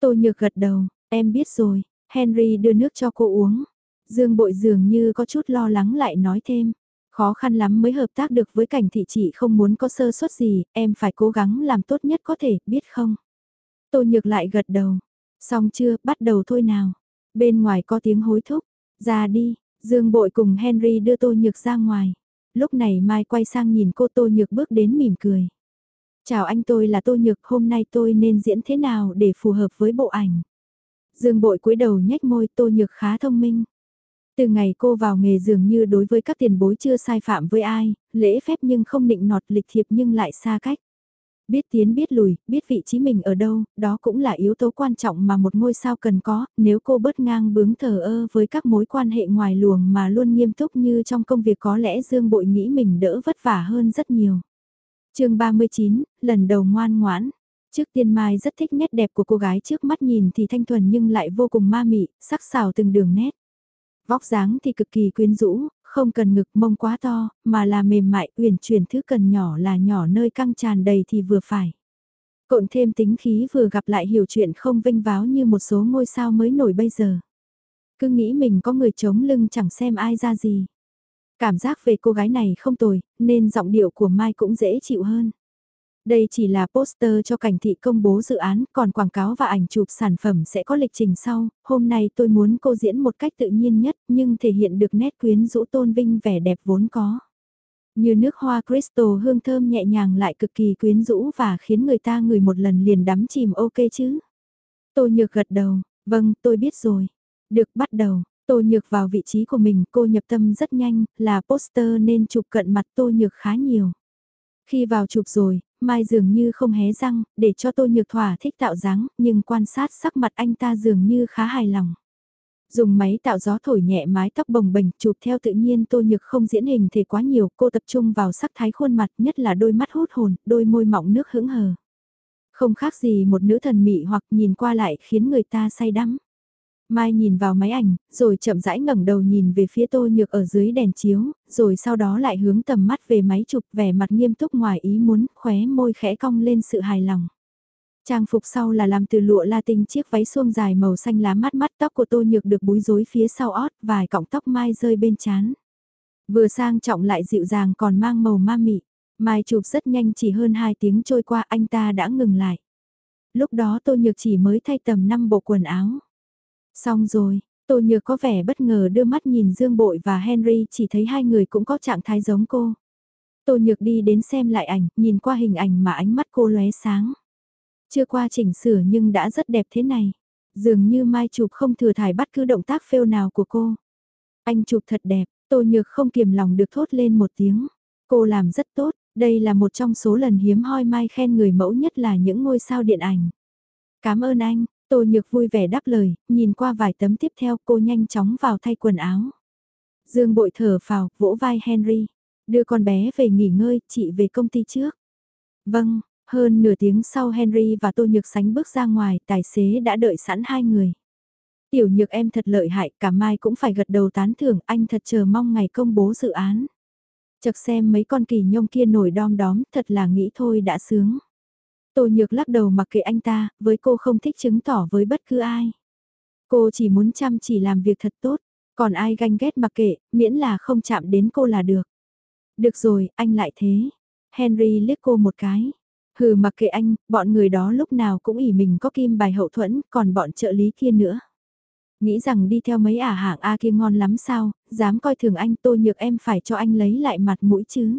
Tô Nhược gật đầu, em biết rồi, Henry đưa nước cho cô uống. Dương Bội dường như có chút lo lắng lại nói thêm. Khó khăn lắm mới hợp tác được với cảnh thị chị không muốn có sơ suất gì, em phải cố gắng làm tốt nhất có thể, biết không? Tô Nhược lại gật đầu. Xong chưa, bắt đầu thôi nào. Bên ngoài có tiếng hối thúc. Ra đi, Dương Bội cùng Henry đưa Tô Nhược ra ngoài. Lúc này Mai quay sang nhìn cô Tô Nhược bước đến mỉm cười. Chào anh tôi là Tô Nhược, hôm nay tôi nên diễn thế nào để phù hợp với bộ ảnh. Dương bội cúi đầu nhếch môi Tô Nhược khá thông minh. Từ ngày cô vào nghề dường như đối với các tiền bối chưa sai phạm với ai, lễ phép nhưng không định nọt lịch thiệp nhưng lại xa cách. Biết tiến biết lùi, biết vị trí mình ở đâu, đó cũng là yếu tố quan trọng mà một ngôi sao cần có, nếu cô bớt ngang bướng thờ ơ với các mối quan hệ ngoài luồng mà luôn nghiêm túc như trong công việc có lẽ Dương Bội nghĩ mình đỡ vất vả hơn rất nhiều. chương 39, lần đầu ngoan ngoãn. Trước tiên Mai rất thích nét đẹp của cô gái trước mắt nhìn thì thanh thuần nhưng lại vô cùng ma mị, sắc sảo từng đường nét. Vóc dáng thì cực kỳ quyến rũ, không cần ngực mông quá to, mà là mềm mại, uyển chuyển thứ cần nhỏ là nhỏ nơi căng tràn đầy thì vừa phải. Cộng thêm tính khí vừa gặp lại hiểu chuyện không vinh váo như một số ngôi sao mới nổi bây giờ. Cứ nghĩ mình có người chống lưng chẳng xem ai ra gì. Cảm giác về cô gái này không tồi, nên giọng điệu của Mai cũng dễ chịu hơn. Đây chỉ là poster cho cảnh thị công bố dự án, còn quảng cáo và ảnh chụp sản phẩm sẽ có lịch trình sau. Hôm nay tôi muốn cô diễn một cách tự nhiên nhất, nhưng thể hiện được nét quyến rũ tôn vinh vẻ đẹp vốn có. Như nước hoa crystal hương thơm nhẹ nhàng lại cực kỳ quyến rũ và khiến người ta ngửi một lần liền đắm chìm ok chứ. Tôi nhược gật đầu, vâng tôi biết rồi. Được bắt đầu, Tô Nhược vào vị trí của mình, cô nhập tâm rất nhanh, là poster nên chụp cận mặt Tô Nhược khá nhiều. Khi vào chụp rồi, Mai dường như không hé răng, để cho Tô Nhược Thỏa thích tạo dáng, nhưng quan sát sắc mặt anh ta dường như khá hài lòng. Dùng máy tạo gió thổi nhẹ mái tóc bồng bềnh, chụp theo tự nhiên Tô Nhược không diễn hình thể quá nhiều, cô tập trung vào sắc thái khuôn mặt, nhất là đôi mắt hút hồn, đôi môi mọng nước hững hờ. Không khác gì một nữ thần mị hoặc nhìn qua lại khiến người ta say đắm. Mai nhìn vào máy ảnh, rồi chậm rãi ngẩng đầu nhìn về phía tô nhược ở dưới đèn chiếu, rồi sau đó lại hướng tầm mắt về máy chụp vẻ mặt nghiêm túc ngoài ý muốn, khóe môi khẽ cong lên sự hài lòng. Trang phục sau là làm từ lụa latin chiếc váy suông dài màu xanh lá mắt mắt tóc của tô nhược được búi rối phía sau ót, vài cọng tóc mai rơi bên chán. Vừa sang trọng lại dịu dàng còn mang màu ma mị. Mai chụp rất nhanh chỉ hơn 2 tiếng trôi qua anh ta đã ngừng lại. Lúc đó tô nhược chỉ mới thay tầm 5 bộ quần áo. Xong rồi, Tô Nhược có vẻ bất ngờ đưa mắt nhìn Dương Bội và Henry chỉ thấy hai người cũng có trạng thái giống cô. Tô Nhược đi đến xem lại ảnh, nhìn qua hình ảnh mà ánh mắt cô lóe sáng. Chưa qua chỉnh sửa nhưng đã rất đẹp thế này. Dường như Mai chụp không thừa thải bắt cứ động tác phêu nào của cô. Anh chụp thật đẹp, Tô Nhược không kiềm lòng được thốt lên một tiếng. Cô làm rất tốt, đây là một trong số lần hiếm hoi Mai khen người mẫu nhất là những ngôi sao điện ảnh. Cảm ơn anh, Tô Nhược vui vẻ đáp lời, nhìn qua vài tấm tiếp theo cô nhanh chóng vào thay quần áo. Dương bội thở phào, vỗ vai Henry. Đưa con bé về nghỉ ngơi, chị về công ty trước. Vâng, hơn nửa tiếng sau Henry và Tô Nhược sánh bước ra ngoài, tài xế đã đợi sẵn hai người. Tiểu Nhược em thật lợi hại, cả mai cũng phải gật đầu tán thưởng, anh thật chờ mong ngày công bố dự án. Chật xem mấy con kỳ nhông kia nổi đom đóm, thật là nghĩ thôi đã sướng. Tô Nhược lắc đầu mặc kệ anh ta, với cô không thích chứng tỏ với bất cứ ai. Cô chỉ muốn chăm chỉ làm việc thật tốt, còn ai ganh ghét mặc kệ, miễn là không chạm đến cô là được. Được rồi, anh lại thế. Henry liếc cô một cái. Hừ mặc kệ anh, bọn người đó lúc nào cũng ỉ mình có kim bài hậu thuẫn, còn bọn trợ lý kia nữa. Nghĩ rằng đi theo mấy ả hạng A kia ngon lắm sao, dám coi thường anh tô nhược em phải cho anh lấy lại mặt mũi chứ.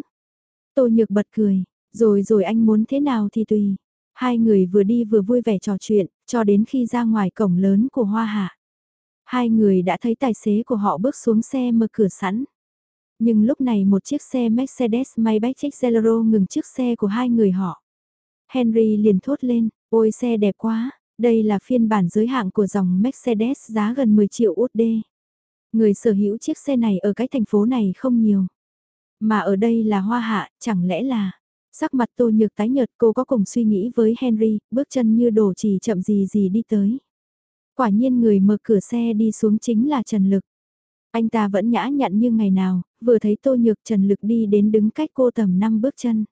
Tô nhược bật cười, rồi rồi anh muốn thế nào thì tùy. Hai người vừa đi vừa vui vẻ trò chuyện, cho đến khi ra ngoài cổng lớn của Hoa Hạ. Hai người đã thấy tài xế của họ bước xuống xe mở cửa sẵn. Nhưng lúc này một chiếc xe Mercedes Maybach Exelero ngừng trước xe của hai người họ. Henry liền thốt lên, ôi xe đẹp quá, đây là phiên bản giới hạn của dòng Mercedes giá gần 10 triệu USD. Người sở hữu chiếc xe này ở cái thành phố này không nhiều. Mà ở đây là hoa hạ, chẳng lẽ là... Sắc mặt tô nhược tái nhợt cô có cùng suy nghĩ với Henry, bước chân như đổ chỉ chậm gì gì đi tới. Quả nhiên người mở cửa xe đi xuống chính là Trần Lực. Anh ta vẫn nhã nhặn như ngày nào, vừa thấy tô nhược Trần Lực đi đến đứng cách cô tầm 5 bước chân.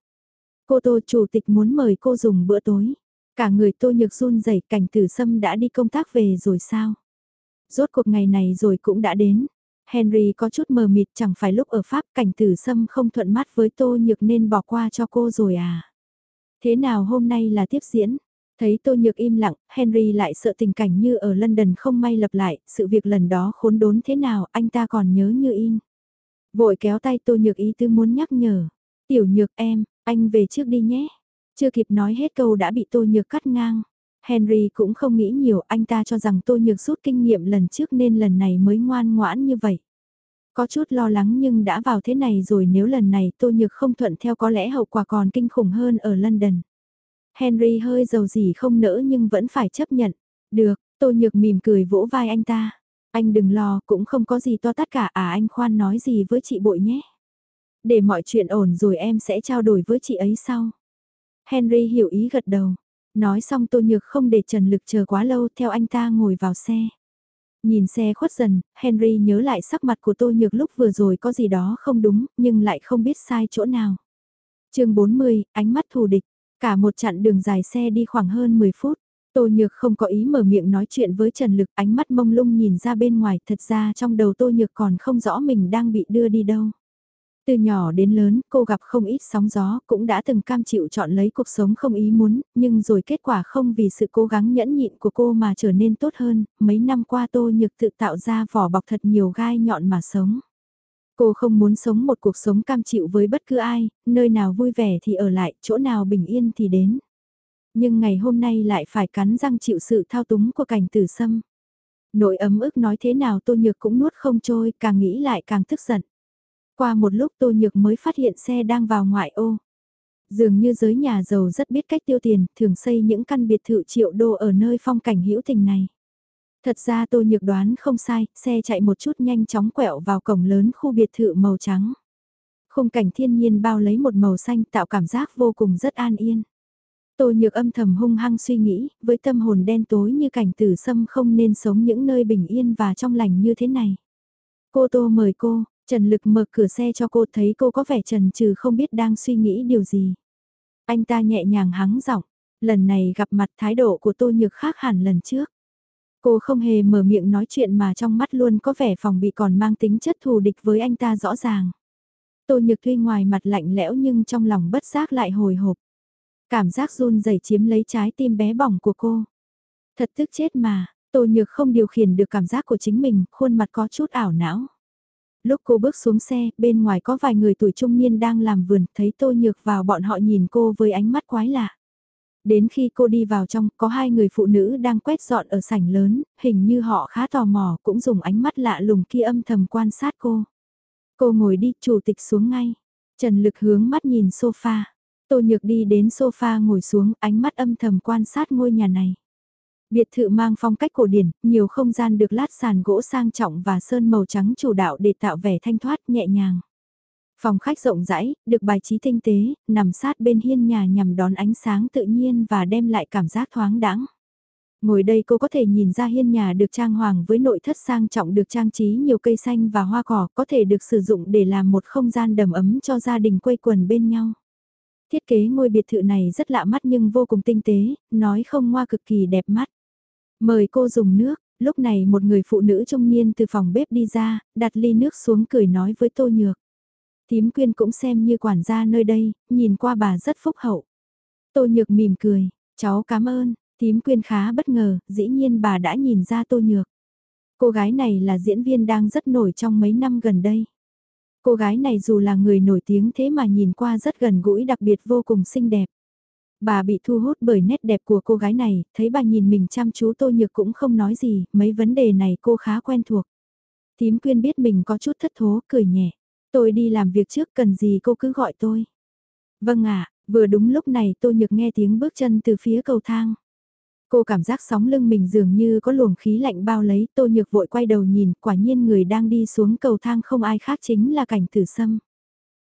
Cô tô chủ tịch muốn mời cô dùng bữa tối. Cả người tô nhược run rẩy cảnh tử sâm đã đi công tác về rồi sao? Rốt cuộc ngày này rồi cũng đã đến, Henry có chút mờ mịt chẳng phải lúc ở Pháp cảnh tử sâm không thuận mắt với Tô Nhược nên bỏ qua cho cô rồi à. Thế nào hôm nay là tiếp diễn? Thấy Tô Nhược im lặng, Henry lại sợ tình cảnh như ở London không may lặp lại, sự việc lần đó khốn đốn thế nào anh ta còn nhớ như in. Vội kéo tay Tô Nhược ý tư muốn nhắc nhở. Tiểu Nhược em, anh về trước đi nhé. Chưa kịp nói hết câu đã bị Tô Nhược cắt ngang. Henry cũng không nghĩ nhiều, anh ta cho rằng Tô Nhược rút kinh nghiệm lần trước nên lần này mới ngoan ngoãn như vậy. Có chút lo lắng nhưng đã vào thế này rồi nếu lần này Tô Nhược không thuận theo có lẽ hậu quả còn kinh khủng hơn ở London. Henry hơi giàu gì không nỡ nhưng vẫn phải chấp nhận. Được, Tô Nhược mỉm cười vỗ vai anh ta. Anh đừng lo, cũng không có gì to tát cả à anh khoan nói gì với chị bội nhé. Để mọi chuyện ổn rồi em sẽ trao đổi với chị ấy sau. Henry hiểu ý gật đầu. Nói xong Tô Nhược không để Trần Lực chờ quá lâu theo anh ta ngồi vào xe. Nhìn xe khuất dần, Henry nhớ lại sắc mặt của Tô Nhược lúc vừa rồi có gì đó không đúng, nhưng lại không biết sai chỗ nào. chương 40, ánh mắt thù địch. Cả một chặng đường dài xe đi khoảng hơn 10 phút. Tô Nhược không có ý mở miệng nói chuyện với Trần Lực, ánh mắt mông lung nhìn ra bên ngoài, thật ra trong đầu Tô Nhược còn không rõ mình đang bị đưa đi đâu. Từ nhỏ đến lớn, cô gặp không ít sóng gió, cũng đã từng cam chịu chọn lấy cuộc sống không ý muốn, nhưng rồi kết quả không vì sự cố gắng nhẫn nhịn của cô mà trở nên tốt hơn, mấy năm qua Tô Nhược tự tạo ra vỏ bọc thật nhiều gai nhọn mà sống. Cô không muốn sống một cuộc sống cam chịu với bất cứ ai, nơi nào vui vẻ thì ở lại, chỗ nào bình yên thì đến. Nhưng ngày hôm nay lại phải cắn răng chịu sự thao túng của cảnh tử sâm. Nội ấm ức nói thế nào Tô Nhược cũng nuốt không trôi, càng nghĩ lại càng tức giận. Qua một lúc Tô Nhược mới phát hiện xe đang vào ngoại ô. Dường như giới nhà giàu rất biết cách tiêu tiền, thường xây những căn biệt thự triệu đô ở nơi phong cảnh hữu tình này. Thật ra Tô Nhược đoán không sai, xe chạy một chút nhanh chóng quẹo vào cổng lớn khu biệt thự màu trắng. Khung cảnh thiên nhiên bao lấy một màu xanh tạo cảm giác vô cùng rất an yên. Tô Nhược âm thầm hung hăng suy nghĩ, với tâm hồn đen tối như cảnh tử sâm không nên sống những nơi bình yên và trong lành như thế này. Cô Tô mời cô, Trần Lực mở cửa xe cho cô thấy cô có vẻ trần trừ không biết đang suy nghĩ điều gì. Anh ta nhẹ nhàng hắng giọng, lần này gặp mặt thái độ của Tô Nhược khác hẳn lần trước. Cô không hề mở miệng nói chuyện mà trong mắt luôn có vẻ phòng bị còn mang tính chất thù địch với anh ta rõ ràng. Tô Nhược tuy ngoài mặt lạnh lẽo nhưng trong lòng bất giác lại hồi hộp. Cảm giác run rẩy chiếm lấy trái tim bé bỏng của cô. Thật tức chết mà, Tô Nhược không điều khiển được cảm giác của chính mình, khuôn mặt có chút ảo não. Lúc cô bước xuống xe, bên ngoài có vài người tuổi trung niên đang làm vườn, thấy Tô Nhược vào bọn họ nhìn cô với ánh mắt quái lạ. Đến khi cô đi vào trong, có hai người phụ nữ đang quét dọn ở sảnh lớn, hình như họ khá tò mò, cũng dùng ánh mắt lạ lùng kia âm thầm quan sát cô. Cô ngồi đi, chủ tịch xuống ngay. Trần Lực hướng mắt nhìn sofa. Tô Nhược đi đến sofa ngồi xuống, ánh mắt âm thầm quan sát ngôi nhà này. Biệt thự mang phong cách cổ điển, nhiều không gian được lát sàn gỗ sang trọng và sơn màu trắng chủ đạo để tạo vẻ thanh thoát nhẹ nhàng. Phòng khách rộng rãi, được bài trí tinh tế, nằm sát bên hiên nhà nhằm đón ánh sáng tự nhiên và đem lại cảm giác thoáng đãng. Ngồi đây cô có thể nhìn ra hiên nhà được trang hoàng với nội thất sang trọng được trang trí nhiều cây xanh và hoa cỏ có thể được sử dụng để làm một không gian đầm ấm cho gia đình quây quần bên nhau. Thiết kế ngôi biệt thự này rất lạ mắt nhưng vô cùng tinh tế, nói không ngoa cực kỳ đẹp mắt. Mời cô dùng nước, lúc này một người phụ nữ trung niên từ phòng bếp đi ra, đặt ly nước xuống cười nói với Tô Nhược. Tím quyên cũng xem như quản gia nơi đây, nhìn qua bà rất phúc hậu. Tô Nhược mỉm cười, cháu cảm ơn, tím quyên khá bất ngờ, dĩ nhiên bà đã nhìn ra Tô Nhược. Cô gái này là diễn viên đang rất nổi trong mấy năm gần đây. Cô gái này dù là người nổi tiếng thế mà nhìn qua rất gần gũi đặc biệt vô cùng xinh đẹp. Bà bị thu hút bởi nét đẹp của cô gái này, thấy bà nhìn mình chăm chú Tô Nhược cũng không nói gì, mấy vấn đề này cô khá quen thuộc. Tím quyên biết mình có chút thất thố, cười nhẹ. Tôi đi làm việc trước cần gì cô cứ gọi tôi. Vâng ạ, vừa đúng lúc này Tô Nhược nghe tiếng bước chân từ phía cầu thang. Cô cảm giác sóng lưng mình dường như có luồng khí lạnh bao lấy, Tô Nhược vội quay đầu nhìn, quả nhiên người đang đi xuống cầu thang không ai khác chính là cảnh tử sâm.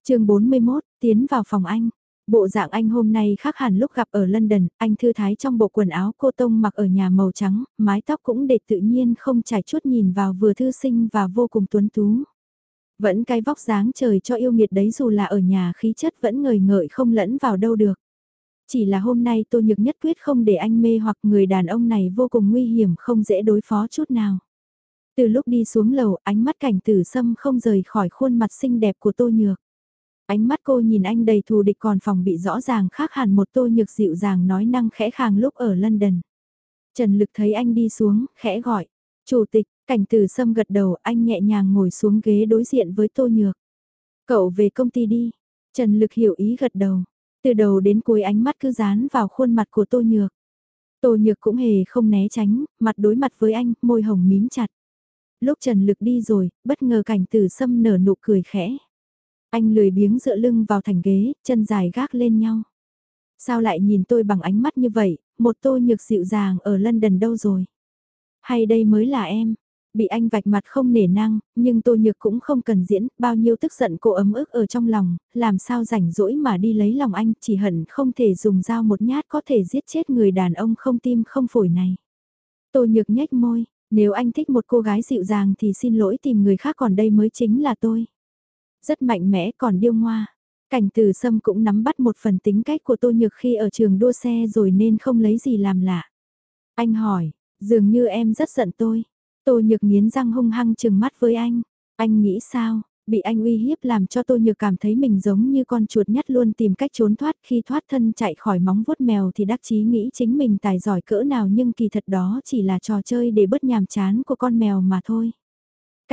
chương 41, tiến vào phòng anh. Bộ dạng anh hôm nay khác hẳn lúc gặp ở London, anh thư thái trong bộ quần áo cô tông mặc ở nhà màu trắng, mái tóc cũng để tự nhiên không trải chút nhìn vào vừa thư sinh và vô cùng tuấn tú. Vẫn cái vóc dáng trời cho yêu nghiệt đấy dù là ở nhà khí chất vẫn ngời ngợi không lẫn vào đâu được. Chỉ là hôm nay tôi Nhược nhất quyết không để anh mê hoặc người đàn ông này vô cùng nguy hiểm không dễ đối phó chút nào. Từ lúc đi xuống lầu ánh mắt cảnh tử sâm không rời khỏi khuôn mặt xinh đẹp của Tô Nhược. Ánh mắt cô nhìn anh đầy thù địch còn phòng bị rõ ràng khác hẳn một Tô Nhược dịu dàng nói năng khẽ khàng lúc ở London. Trần Lực thấy anh đi xuống, khẽ gọi. Chủ tịch, cảnh tử sâm gật đầu anh nhẹ nhàng ngồi xuống ghế đối diện với Tô Nhược. Cậu về công ty đi. Trần Lực hiểu ý gật đầu. Từ đầu đến cuối ánh mắt cứ dán vào khuôn mặt của Tô Nhược. Tô Nhược cũng hề không né tránh, mặt đối mặt với anh, môi hồng mím chặt. Lúc Trần Lực đi rồi, bất ngờ cảnh tử sâm nở nụ cười khẽ. Anh lười biếng dựa lưng vào thành ghế, chân dài gác lên nhau. Sao lại nhìn tôi bằng ánh mắt như vậy, một tôi nhược dịu dàng ở London đâu rồi? Hay đây mới là em? Bị anh vạch mặt không nể năng, nhưng tôi nhược cũng không cần diễn, bao nhiêu tức giận cô ấm ức ở trong lòng, làm sao rảnh rỗi mà đi lấy lòng anh, chỉ hận không thể dùng dao một nhát có thể giết chết người đàn ông không tim không phổi này. Tôi nhược nhếch môi, nếu anh thích một cô gái dịu dàng thì xin lỗi tìm người khác còn đây mới chính là tôi. Rất mạnh mẽ còn điêu ngoa. Cảnh từ sâm cũng nắm bắt một phần tính cách của Tô Nhược khi ở trường đua xe rồi nên không lấy gì làm lạ. Anh hỏi, dường như em rất giận tôi. Tô Nhược nghiến răng hung hăng chừng mắt với anh. Anh nghĩ sao? Bị anh uy hiếp làm cho Tô Nhược cảm thấy mình giống như con chuột nhắt luôn tìm cách trốn thoát khi thoát thân chạy khỏi móng vuốt mèo thì đắc chí nghĩ chính mình tài giỏi cỡ nào nhưng kỳ thật đó chỉ là trò chơi để bớt nhàm chán của con mèo mà thôi.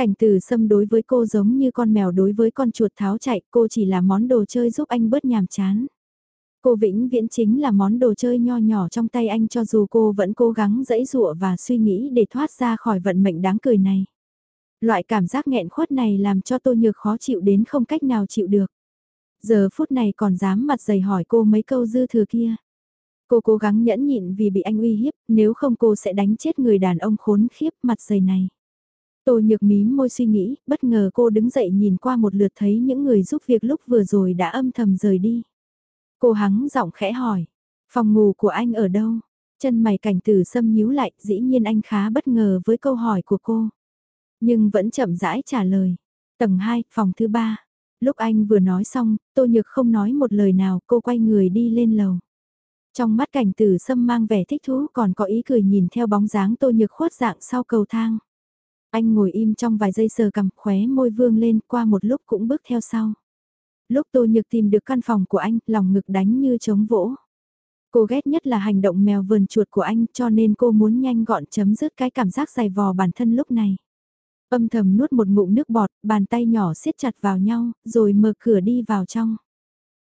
Cảnh từ xâm đối với cô giống như con mèo đối với con chuột tháo chạy, cô chỉ là món đồ chơi giúp anh bớt nhàm chán. Cô vĩnh viễn chính là món đồ chơi nho nhỏ trong tay anh cho dù cô vẫn cố gắng dẫy dụa và suy nghĩ để thoát ra khỏi vận mệnh đáng cười này. Loại cảm giác nghẹn khuất này làm cho tôi nhược khó chịu đến không cách nào chịu được. Giờ phút này còn dám mặt dày hỏi cô mấy câu dư thừa kia. Cô cố gắng nhẫn nhịn vì bị anh uy hiếp, nếu không cô sẽ đánh chết người đàn ông khốn khiếp mặt dày này. Tô nhược mím môi suy nghĩ, bất ngờ cô đứng dậy nhìn qua một lượt thấy những người giúp việc lúc vừa rồi đã âm thầm rời đi. Cô hắng giọng khẽ hỏi, phòng ngủ của anh ở đâu? Chân mày cảnh tử xâm nhíu lại, dĩ nhiên anh khá bất ngờ với câu hỏi của cô. Nhưng vẫn chậm rãi trả lời. Tầng 2, phòng thứ 3. Lúc anh vừa nói xong, Tô Nhược không nói một lời nào, cô quay người đi lên lầu. Trong mắt cảnh tử sâm mang vẻ thích thú còn có ý cười nhìn theo bóng dáng Tô Nhược khuất dạng sau cầu thang. Anh ngồi im trong vài giây sờ cầm khóe môi vương lên qua một lúc cũng bước theo sau. Lúc Tô Nhược tìm được căn phòng của anh, lòng ngực đánh như trống vỗ. Cô ghét nhất là hành động mèo vườn chuột của anh cho nên cô muốn nhanh gọn chấm dứt cái cảm giác dài vò bản thân lúc này. Âm thầm nuốt một ngụm nước bọt, bàn tay nhỏ siết chặt vào nhau, rồi mở cửa đi vào trong.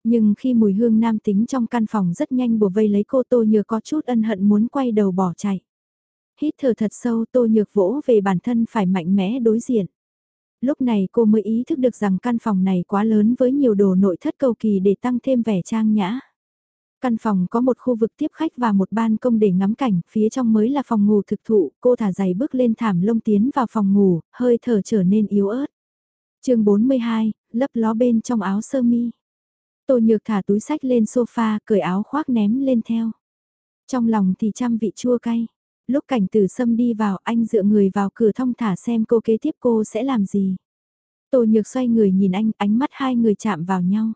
Nhưng khi mùi hương nam tính trong căn phòng rất nhanh bùa vây lấy cô Tô nhờ có chút ân hận muốn quay đầu bỏ chạy. Hít thở thật sâu Tô Nhược vỗ về bản thân phải mạnh mẽ đối diện. Lúc này cô mới ý thức được rằng căn phòng này quá lớn với nhiều đồ nội thất cầu kỳ để tăng thêm vẻ trang nhã. Căn phòng có một khu vực tiếp khách và một ban công để ngắm cảnh, phía trong mới là phòng ngủ thực thụ, cô thả giày bước lên thảm lông tiến vào phòng ngủ, hơi thở trở nên yếu ớt. chương 42, lấp ló bên trong áo sơ mi. Tô nhược thả túi sách lên sofa, cởi áo khoác ném lên theo. Trong lòng thì trăm vị chua cay. Lúc cảnh tử sâm đi vào anh dựa người vào cửa thông thả xem cô kế tiếp cô sẽ làm gì. Tô nhược xoay người nhìn anh, ánh mắt hai người chạm vào nhau.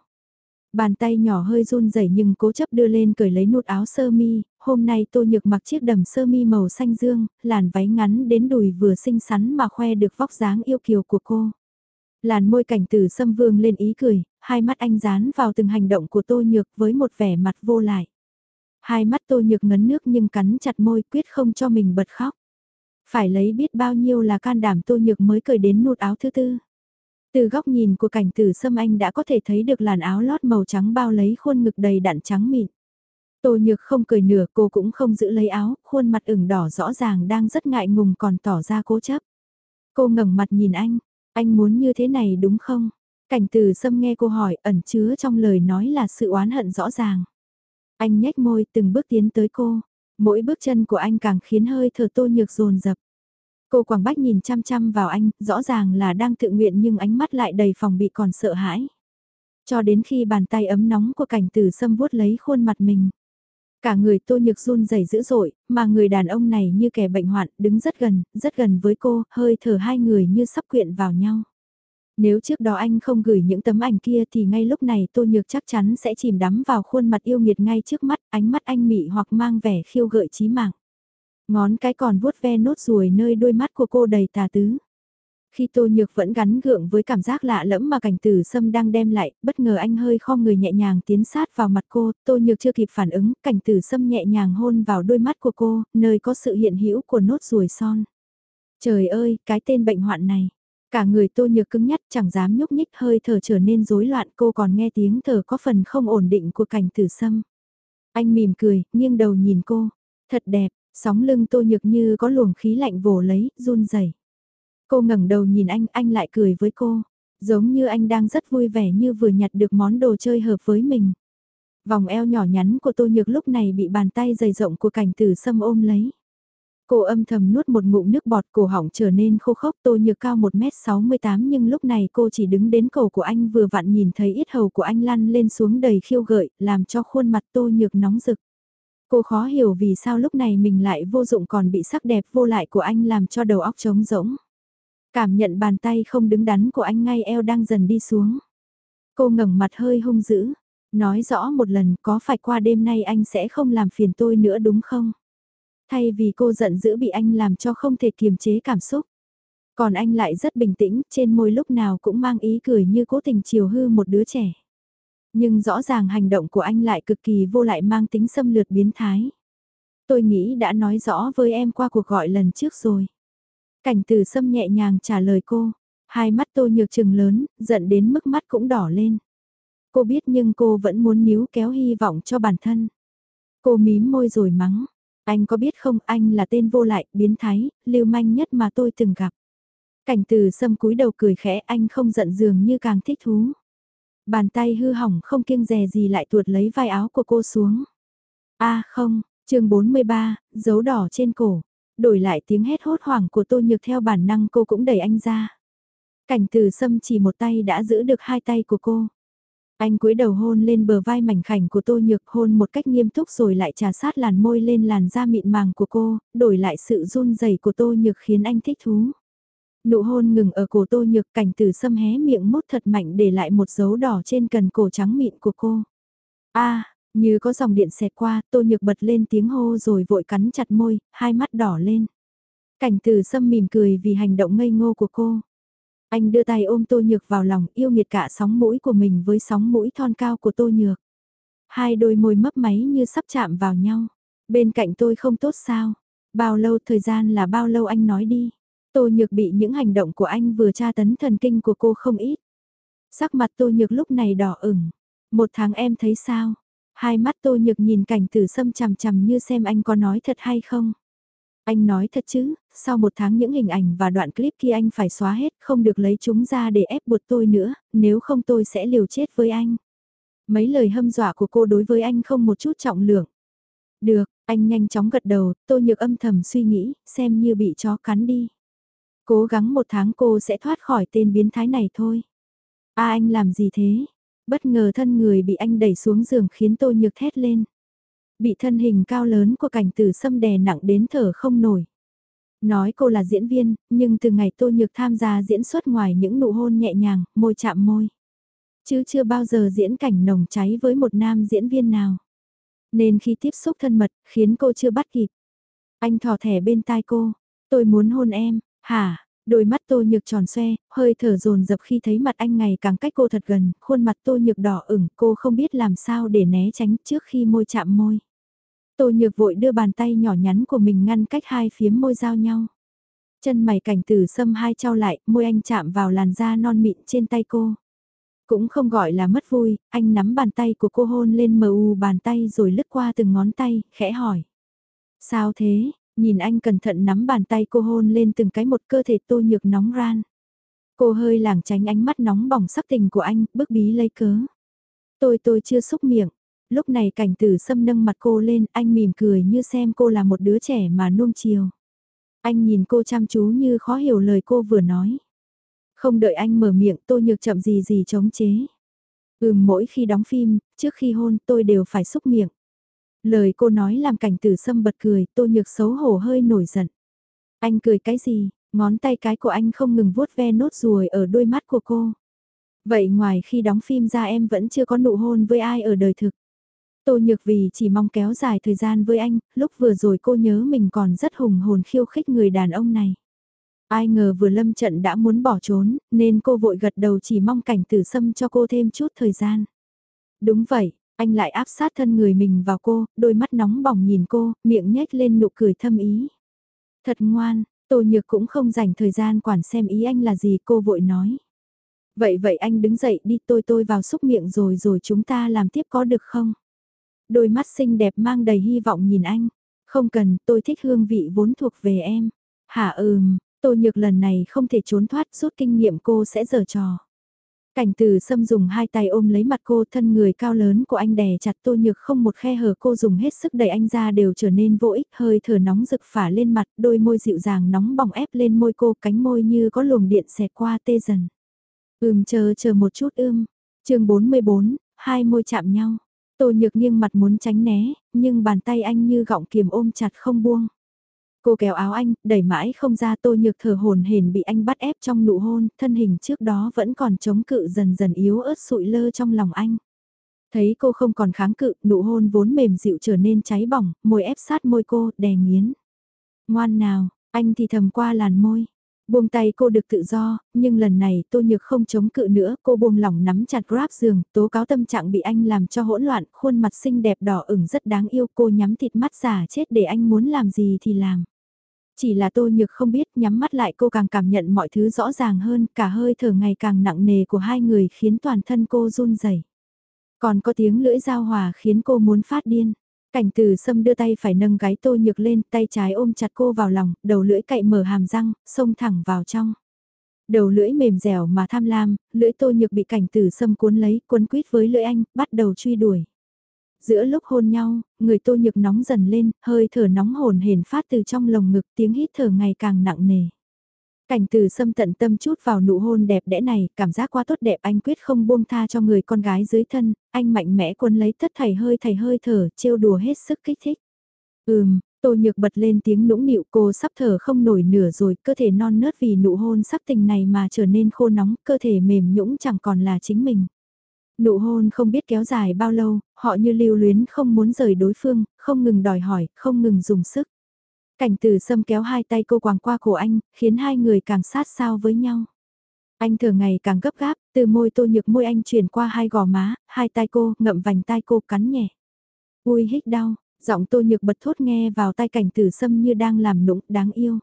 Bàn tay nhỏ hơi run rẩy nhưng cố chấp đưa lên cởi lấy nút áo sơ mi, hôm nay Tô Nhược mặc chiếc đầm sơ mi màu xanh dương, làn váy ngắn đến đùi vừa xinh xắn mà khoe được vóc dáng yêu kiều của cô. Làn môi cảnh tử sâm vương lên ý cười, hai mắt anh dán vào từng hành động của Tô Nhược với một vẻ mặt vô lại. Hai mắt Tô Nhược ngấn nước nhưng cắn chặt môi quyết không cho mình bật khóc. Phải lấy biết bao nhiêu là can đảm Tô Nhược mới cởi đến nút áo thứ tư. Từ góc nhìn của cảnh tử sâm anh đã có thể thấy được làn áo lót màu trắng bao lấy khuôn ngực đầy đặn trắng mịn. Tô nhược không cười nửa cô cũng không giữ lấy áo, khuôn mặt ửng đỏ rõ ràng đang rất ngại ngùng còn tỏ ra cố chấp. Cô ngẩng mặt nhìn anh, anh muốn như thế này đúng không? Cảnh từ sâm nghe cô hỏi ẩn chứa trong lời nói là sự oán hận rõ ràng. Anh nhếch môi từng bước tiến tới cô, mỗi bước chân của anh càng khiến hơi thở tô nhược dồn dập. Cô Quảng Bách nhìn chăm chăm vào anh, rõ ràng là đang tự nguyện nhưng ánh mắt lại đầy phòng bị còn sợ hãi. Cho đến khi bàn tay ấm nóng của cảnh tử xâm vuốt lấy khuôn mặt mình. Cả người tô nhược run rẩy dữ dội, mà người đàn ông này như kẻ bệnh hoạn, đứng rất gần, rất gần với cô, hơi thở hai người như sắp quyện vào nhau. Nếu trước đó anh không gửi những tấm ảnh kia thì ngay lúc này Tô Nhược chắc chắn sẽ chìm đắm vào khuôn mặt yêu nghiệt ngay trước mắt, ánh mắt anh mị hoặc mang vẻ khiêu gợi chí mạng. Ngón cái còn vuốt ve nốt ruồi nơi đôi mắt của cô đầy tà tứ. Khi Tô Nhược vẫn gắn gượng với cảm giác lạ lẫm mà cảnh tử sâm đang đem lại, bất ngờ anh hơi khom người nhẹ nhàng tiến sát vào mặt cô, Tô Nhược chưa kịp phản ứng, cảnh tử sâm nhẹ nhàng hôn vào đôi mắt của cô, nơi có sự hiện hữu của nốt ruồi son. Trời ơi, cái tên bệnh hoạn này. Cả người tô nhược cứng nhắc chẳng dám nhúc nhích hơi thở trở nên rối loạn cô còn nghe tiếng thở có phần không ổn định của cảnh tử sâm. Anh mỉm cười, nghiêng đầu nhìn cô. Thật đẹp, sóng lưng tô nhược như có luồng khí lạnh vồ lấy, run rẩy. Cô ngẩng đầu nhìn anh, anh lại cười với cô. Giống như anh đang rất vui vẻ như vừa nhặt được món đồ chơi hợp với mình. Vòng eo nhỏ nhắn của tô nhược lúc này bị bàn tay dày rộng của cảnh tử sâm ôm lấy. Cô âm thầm nuốt một ngụm nước bọt cổ họng trở nên khô khốc tô nhược cao 1m68 nhưng lúc này cô chỉ đứng đến cầu của anh vừa vặn nhìn thấy ít hầu của anh lăn lên xuống đầy khiêu gợi làm cho khuôn mặt tô nhược nóng rực. Cô khó hiểu vì sao lúc này mình lại vô dụng còn bị sắc đẹp vô lại của anh làm cho đầu óc trống rỗng. Cảm nhận bàn tay không đứng đắn của anh ngay eo đang dần đi xuống. Cô ngẩng mặt hơi hung dữ, nói rõ một lần có phải qua đêm nay anh sẽ không làm phiền tôi nữa đúng không? Thay vì cô giận dữ bị anh làm cho không thể kiềm chế cảm xúc. Còn anh lại rất bình tĩnh, trên môi lúc nào cũng mang ý cười như cố tình chiều hư một đứa trẻ. Nhưng rõ ràng hành động của anh lại cực kỳ vô lại mang tính xâm lược biến thái. Tôi nghĩ đã nói rõ với em qua cuộc gọi lần trước rồi. Cảnh từ sâm nhẹ nhàng trả lời cô. Hai mắt tôi nhược chừng lớn, giận đến mức mắt cũng đỏ lên. Cô biết nhưng cô vẫn muốn níu kéo hy vọng cho bản thân. Cô mím môi rồi mắng. Anh có biết không anh là tên vô lại, biến thái, lưu manh nhất mà tôi từng gặp. Cảnh từ sâm cúi đầu cười khẽ anh không giận dường như càng thích thú. Bàn tay hư hỏng không kiêng dè gì lại tuột lấy vai áo của cô xuống. a không, chương 43, dấu đỏ trên cổ. Đổi lại tiếng hét hốt hoảng của tô nhược theo bản năng cô cũng đẩy anh ra. Cảnh từ sâm chỉ một tay đã giữ được hai tay của cô. Anh cúi đầu hôn lên bờ vai mảnh khảnh của tô nhược hôn một cách nghiêm túc rồi lại trà sát làn môi lên làn da mịn màng của cô, đổi lại sự run rẩy của tô nhược khiến anh thích thú. Nụ hôn ngừng ở cổ tô nhược cảnh từ sâm hé miệng mút thật mạnh để lại một dấu đỏ trên cần cổ trắng mịn của cô. a như có dòng điện xẹt qua, tô nhược bật lên tiếng hô rồi vội cắn chặt môi, hai mắt đỏ lên. Cảnh từ sâm mỉm cười vì hành động ngây ngô của cô. Anh đưa tay ôm Tô Nhược vào lòng, yêu nghiệt cả sóng mũi của mình với sóng mũi thon cao của Tô Nhược. Hai đôi môi mấp máy như sắp chạm vào nhau. Bên cạnh tôi không tốt sao? Bao lâu, thời gian là bao lâu anh nói đi? Tô Nhược bị những hành động của anh vừa tra tấn thần kinh của cô không ít. Sắc mặt Tô Nhược lúc này đỏ ửng. Một tháng em thấy sao? Hai mắt Tô Nhược nhìn cảnh tử sâm chằm chằm như xem anh có nói thật hay không. Anh nói thật chứ, sau một tháng những hình ảnh và đoạn clip kia anh phải xóa hết, không được lấy chúng ra để ép buộc tôi nữa, nếu không tôi sẽ liều chết với anh. Mấy lời hâm dọa của cô đối với anh không một chút trọng lượng. Được, anh nhanh chóng gật đầu, tôi nhược âm thầm suy nghĩ, xem như bị chó cắn đi. Cố gắng một tháng cô sẽ thoát khỏi tên biến thái này thôi. À anh làm gì thế? Bất ngờ thân người bị anh đẩy xuống giường khiến tôi nhược thét lên. Bị thân hình cao lớn của cảnh tử xâm đè nặng đến thở không nổi. Nói cô là diễn viên, nhưng từ ngày Tô Nhược tham gia diễn xuất ngoài những nụ hôn nhẹ nhàng, môi chạm môi. Chứ chưa bao giờ diễn cảnh nồng cháy với một nam diễn viên nào. Nên khi tiếp xúc thân mật, khiến cô chưa bắt kịp. Anh thò thẻ bên tai cô, tôi muốn hôn em, hả? Đôi mắt tô nhược tròn xoe, hơi thở dồn dập khi thấy mặt anh ngày càng cách cô thật gần, khuôn mặt tô nhược đỏ ửng, cô không biết làm sao để né tránh trước khi môi chạm môi. Tô nhược vội đưa bàn tay nhỏ nhắn của mình ngăn cách hai phiếm môi giao nhau. Chân mày cảnh tử sâm hai trao lại, môi anh chạm vào làn da non mịn trên tay cô. Cũng không gọi là mất vui, anh nắm bàn tay của cô hôn lên mờ u bàn tay rồi lướt qua từng ngón tay, khẽ hỏi. Sao thế, nhìn anh cẩn thận nắm bàn tay cô hôn lên từng cái một cơ thể tô nhược nóng ran. Cô hơi lảng tránh ánh mắt nóng bỏng sắc tình của anh, bước bí lấy cớ. Tôi tôi chưa xúc miệng, lúc này cảnh tử sâm nâng mặt cô lên, anh mỉm cười như xem cô là một đứa trẻ mà nuông chiều. Anh nhìn cô chăm chú như khó hiểu lời cô vừa nói. Không đợi anh mở miệng tôi nhược chậm gì gì chống chế. Ừm mỗi khi đóng phim, trước khi hôn tôi đều phải xúc miệng. Lời cô nói làm cảnh tử sâm bật cười, tôi nhược xấu hổ hơi nổi giận. Anh cười cái gì, ngón tay cái của anh không ngừng vuốt ve nốt ruồi ở đôi mắt của cô. Vậy ngoài khi đóng phim ra em vẫn chưa có nụ hôn với ai ở đời thực. Tô Nhược vì chỉ mong kéo dài thời gian với anh, lúc vừa rồi cô nhớ mình còn rất hùng hồn khiêu khích người đàn ông này. Ai ngờ vừa lâm trận đã muốn bỏ trốn, nên cô vội gật đầu chỉ mong cảnh tử sâm cho cô thêm chút thời gian. Đúng vậy, anh lại áp sát thân người mình vào cô, đôi mắt nóng bỏng nhìn cô, miệng nhếch lên nụ cười thâm ý. Thật ngoan, Tô Nhược cũng không dành thời gian quản xem ý anh là gì cô vội nói. Vậy vậy anh đứng dậy đi tôi tôi vào xúc miệng rồi rồi chúng ta làm tiếp có được không? Đôi mắt xinh đẹp mang đầy hy vọng nhìn anh. Không cần, tôi thích hương vị vốn thuộc về em. Hả ừm, Tô Nhược lần này không thể trốn thoát rút kinh nghiệm cô sẽ giở trò. Cảnh từ xâm dùng hai tay ôm lấy mặt cô thân người cao lớn của anh đè chặt tô nhược không một khe hở cô dùng hết sức đẩy anh ra đều trở nên vô ích hơi thở nóng rực phả lên mặt đôi môi dịu dàng nóng bỏng ép lên môi cô cánh môi như có luồng điện xẹt qua tê dần. Ừm chờ chờ một chút ưm. chương 44, hai môi chạm nhau. Tô nhược nghiêng mặt muốn tránh né, nhưng bàn tay anh như gọng kiềm ôm chặt không buông. Cô kéo áo anh, đẩy mãi không ra tô nhược thở hồn hển bị anh bắt ép trong nụ hôn, thân hình trước đó vẫn còn chống cự dần dần yếu ớt sụi lơ trong lòng anh. Thấy cô không còn kháng cự, nụ hôn vốn mềm dịu trở nên cháy bỏng, môi ép sát môi cô, đè nghiến. Ngoan nào, anh thì thầm qua làn môi. Buông tay cô được tự do, nhưng lần này Tô Nhược không chống cự nữa, cô buông lỏng nắm chặt grab giường, tố cáo tâm trạng bị anh làm cho hỗn loạn, khuôn mặt xinh đẹp đỏ ửng rất đáng yêu, cô nhắm thịt mắt giả chết để anh muốn làm gì thì làm. Chỉ là Tô Nhược không biết, nhắm mắt lại cô càng cảm nhận mọi thứ rõ ràng hơn, cả hơi thở ngày càng nặng nề của hai người khiến toàn thân cô run rẩy. Còn có tiếng lưỡi giao hòa khiến cô muốn phát điên. Cảnh từ sâm đưa tay phải nâng gái tô nhược lên, tay trái ôm chặt cô vào lòng, đầu lưỡi cậy mở hàm răng, xông thẳng vào trong. Đầu lưỡi mềm dẻo mà tham lam, lưỡi tô nhược bị cảnh từ sâm cuốn lấy, cuốn quýt với lưỡi anh, bắt đầu truy đuổi. Giữa lúc hôn nhau, người tô nhược nóng dần lên, hơi thở nóng hồn hển phát từ trong lồng ngực tiếng hít thở ngày càng nặng nề. Cảnh từ xâm tận tâm chút vào nụ hôn đẹp đẽ này, cảm giác quá tốt đẹp anh quyết không buông tha cho người con gái dưới thân, anh mạnh mẽ quân lấy tất thảy hơi thảy hơi thở, trêu đùa hết sức kích thích. Ừm, Tô Nhược bật lên tiếng nũng nịu cô sắp thở không nổi nửa rồi, cơ thể non nớt vì nụ hôn sắc tình này mà trở nên khô nóng, cơ thể mềm nhũng chẳng còn là chính mình. Nụ hôn không biết kéo dài bao lâu, họ như lưu luyến không muốn rời đối phương, không ngừng đòi hỏi, không ngừng dùng sức. Cảnh từ sâm kéo hai tay cô quàng qua cổ anh, khiến hai người càng sát sao với nhau. Anh thường ngày càng gấp gáp, từ môi tô nhược môi anh chuyển qua hai gò má, hai tay cô, ngậm vành tay cô cắn nhẹ. Ui hít đau, giọng tô nhược bật thốt nghe vào tay cảnh tử sâm như đang làm nũng, đáng yêu.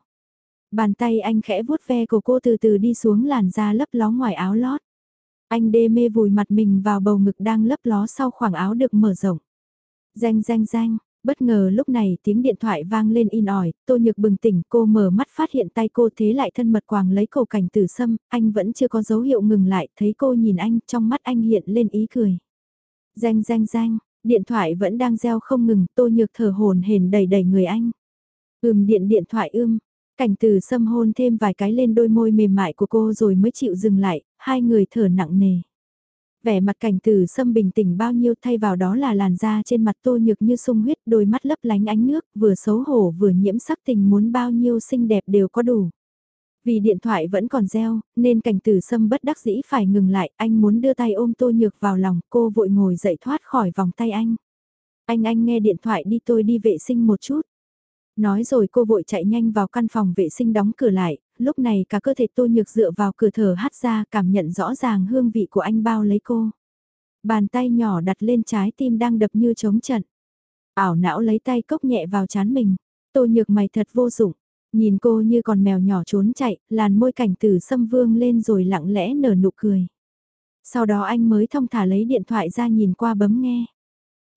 Bàn tay anh khẽ vuốt ve của cô từ từ đi xuống làn da lấp ló ngoài áo lót. Anh đê mê vùi mặt mình vào bầu ngực đang lấp ló sau khoảng áo được mở rộng. Danh danh danh, bất ngờ lúc này tiếng điện thoại vang lên in ỏi, tô nhược bừng tỉnh cô mở mắt phát hiện tay cô thế lại thân mật quàng lấy cổ cảnh tử sâm, anh vẫn chưa có dấu hiệu ngừng lại, thấy cô nhìn anh, trong mắt anh hiện lên ý cười. Danh danh danh, điện thoại vẫn đang reo không ngừng, tô nhược thở hồn hển đẩy đẩy người anh. Ừm điện điện thoại ưm, cảnh tử sâm hôn thêm vài cái lên đôi môi mềm mại của cô rồi mới chịu dừng lại, hai người thở nặng nề. Vẻ mặt cảnh tử sâm bình tĩnh bao nhiêu thay vào đó là làn da trên mặt tô nhược như sung huyết đôi mắt lấp lánh ánh nước vừa xấu hổ vừa nhiễm sắc tình muốn bao nhiêu xinh đẹp đều có đủ. Vì điện thoại vẫn còn reo, nên cảnh tử sâm bất đắc dĩ phải ngừng lại, anh muốn đưa tay ôm tô nhược vào lòng, cô vội ngồi dậy thoát khỏi vòng tay anh. Anh anh nghe điện thoại đi tôi đi vệ sinh một chút. Nói rồi cô vội chạy nhanh vào căn phòng vệ sinh đóng cửa lại, lúc này cả cơ thể tô nhược dựa vào cửa thở hắt ra cảm nhận rõ ràng hương vị của anh bao lấy cô. Bàn tay nhỏ đặt lên trái tim đang đập như trống trận. Ảo não lấy tay cốc nhẹ vào chán mình. Tô nhược mày thật vô dụng. Nhìn cô như con mèo nhỏ trốn chạy, làn môi cảnh tử xâm vương lên rồi lặng lẽ nở nụ cười. Sau đó anh mới thông thả lấy điện thoại ra nhìn qua bấm nghe.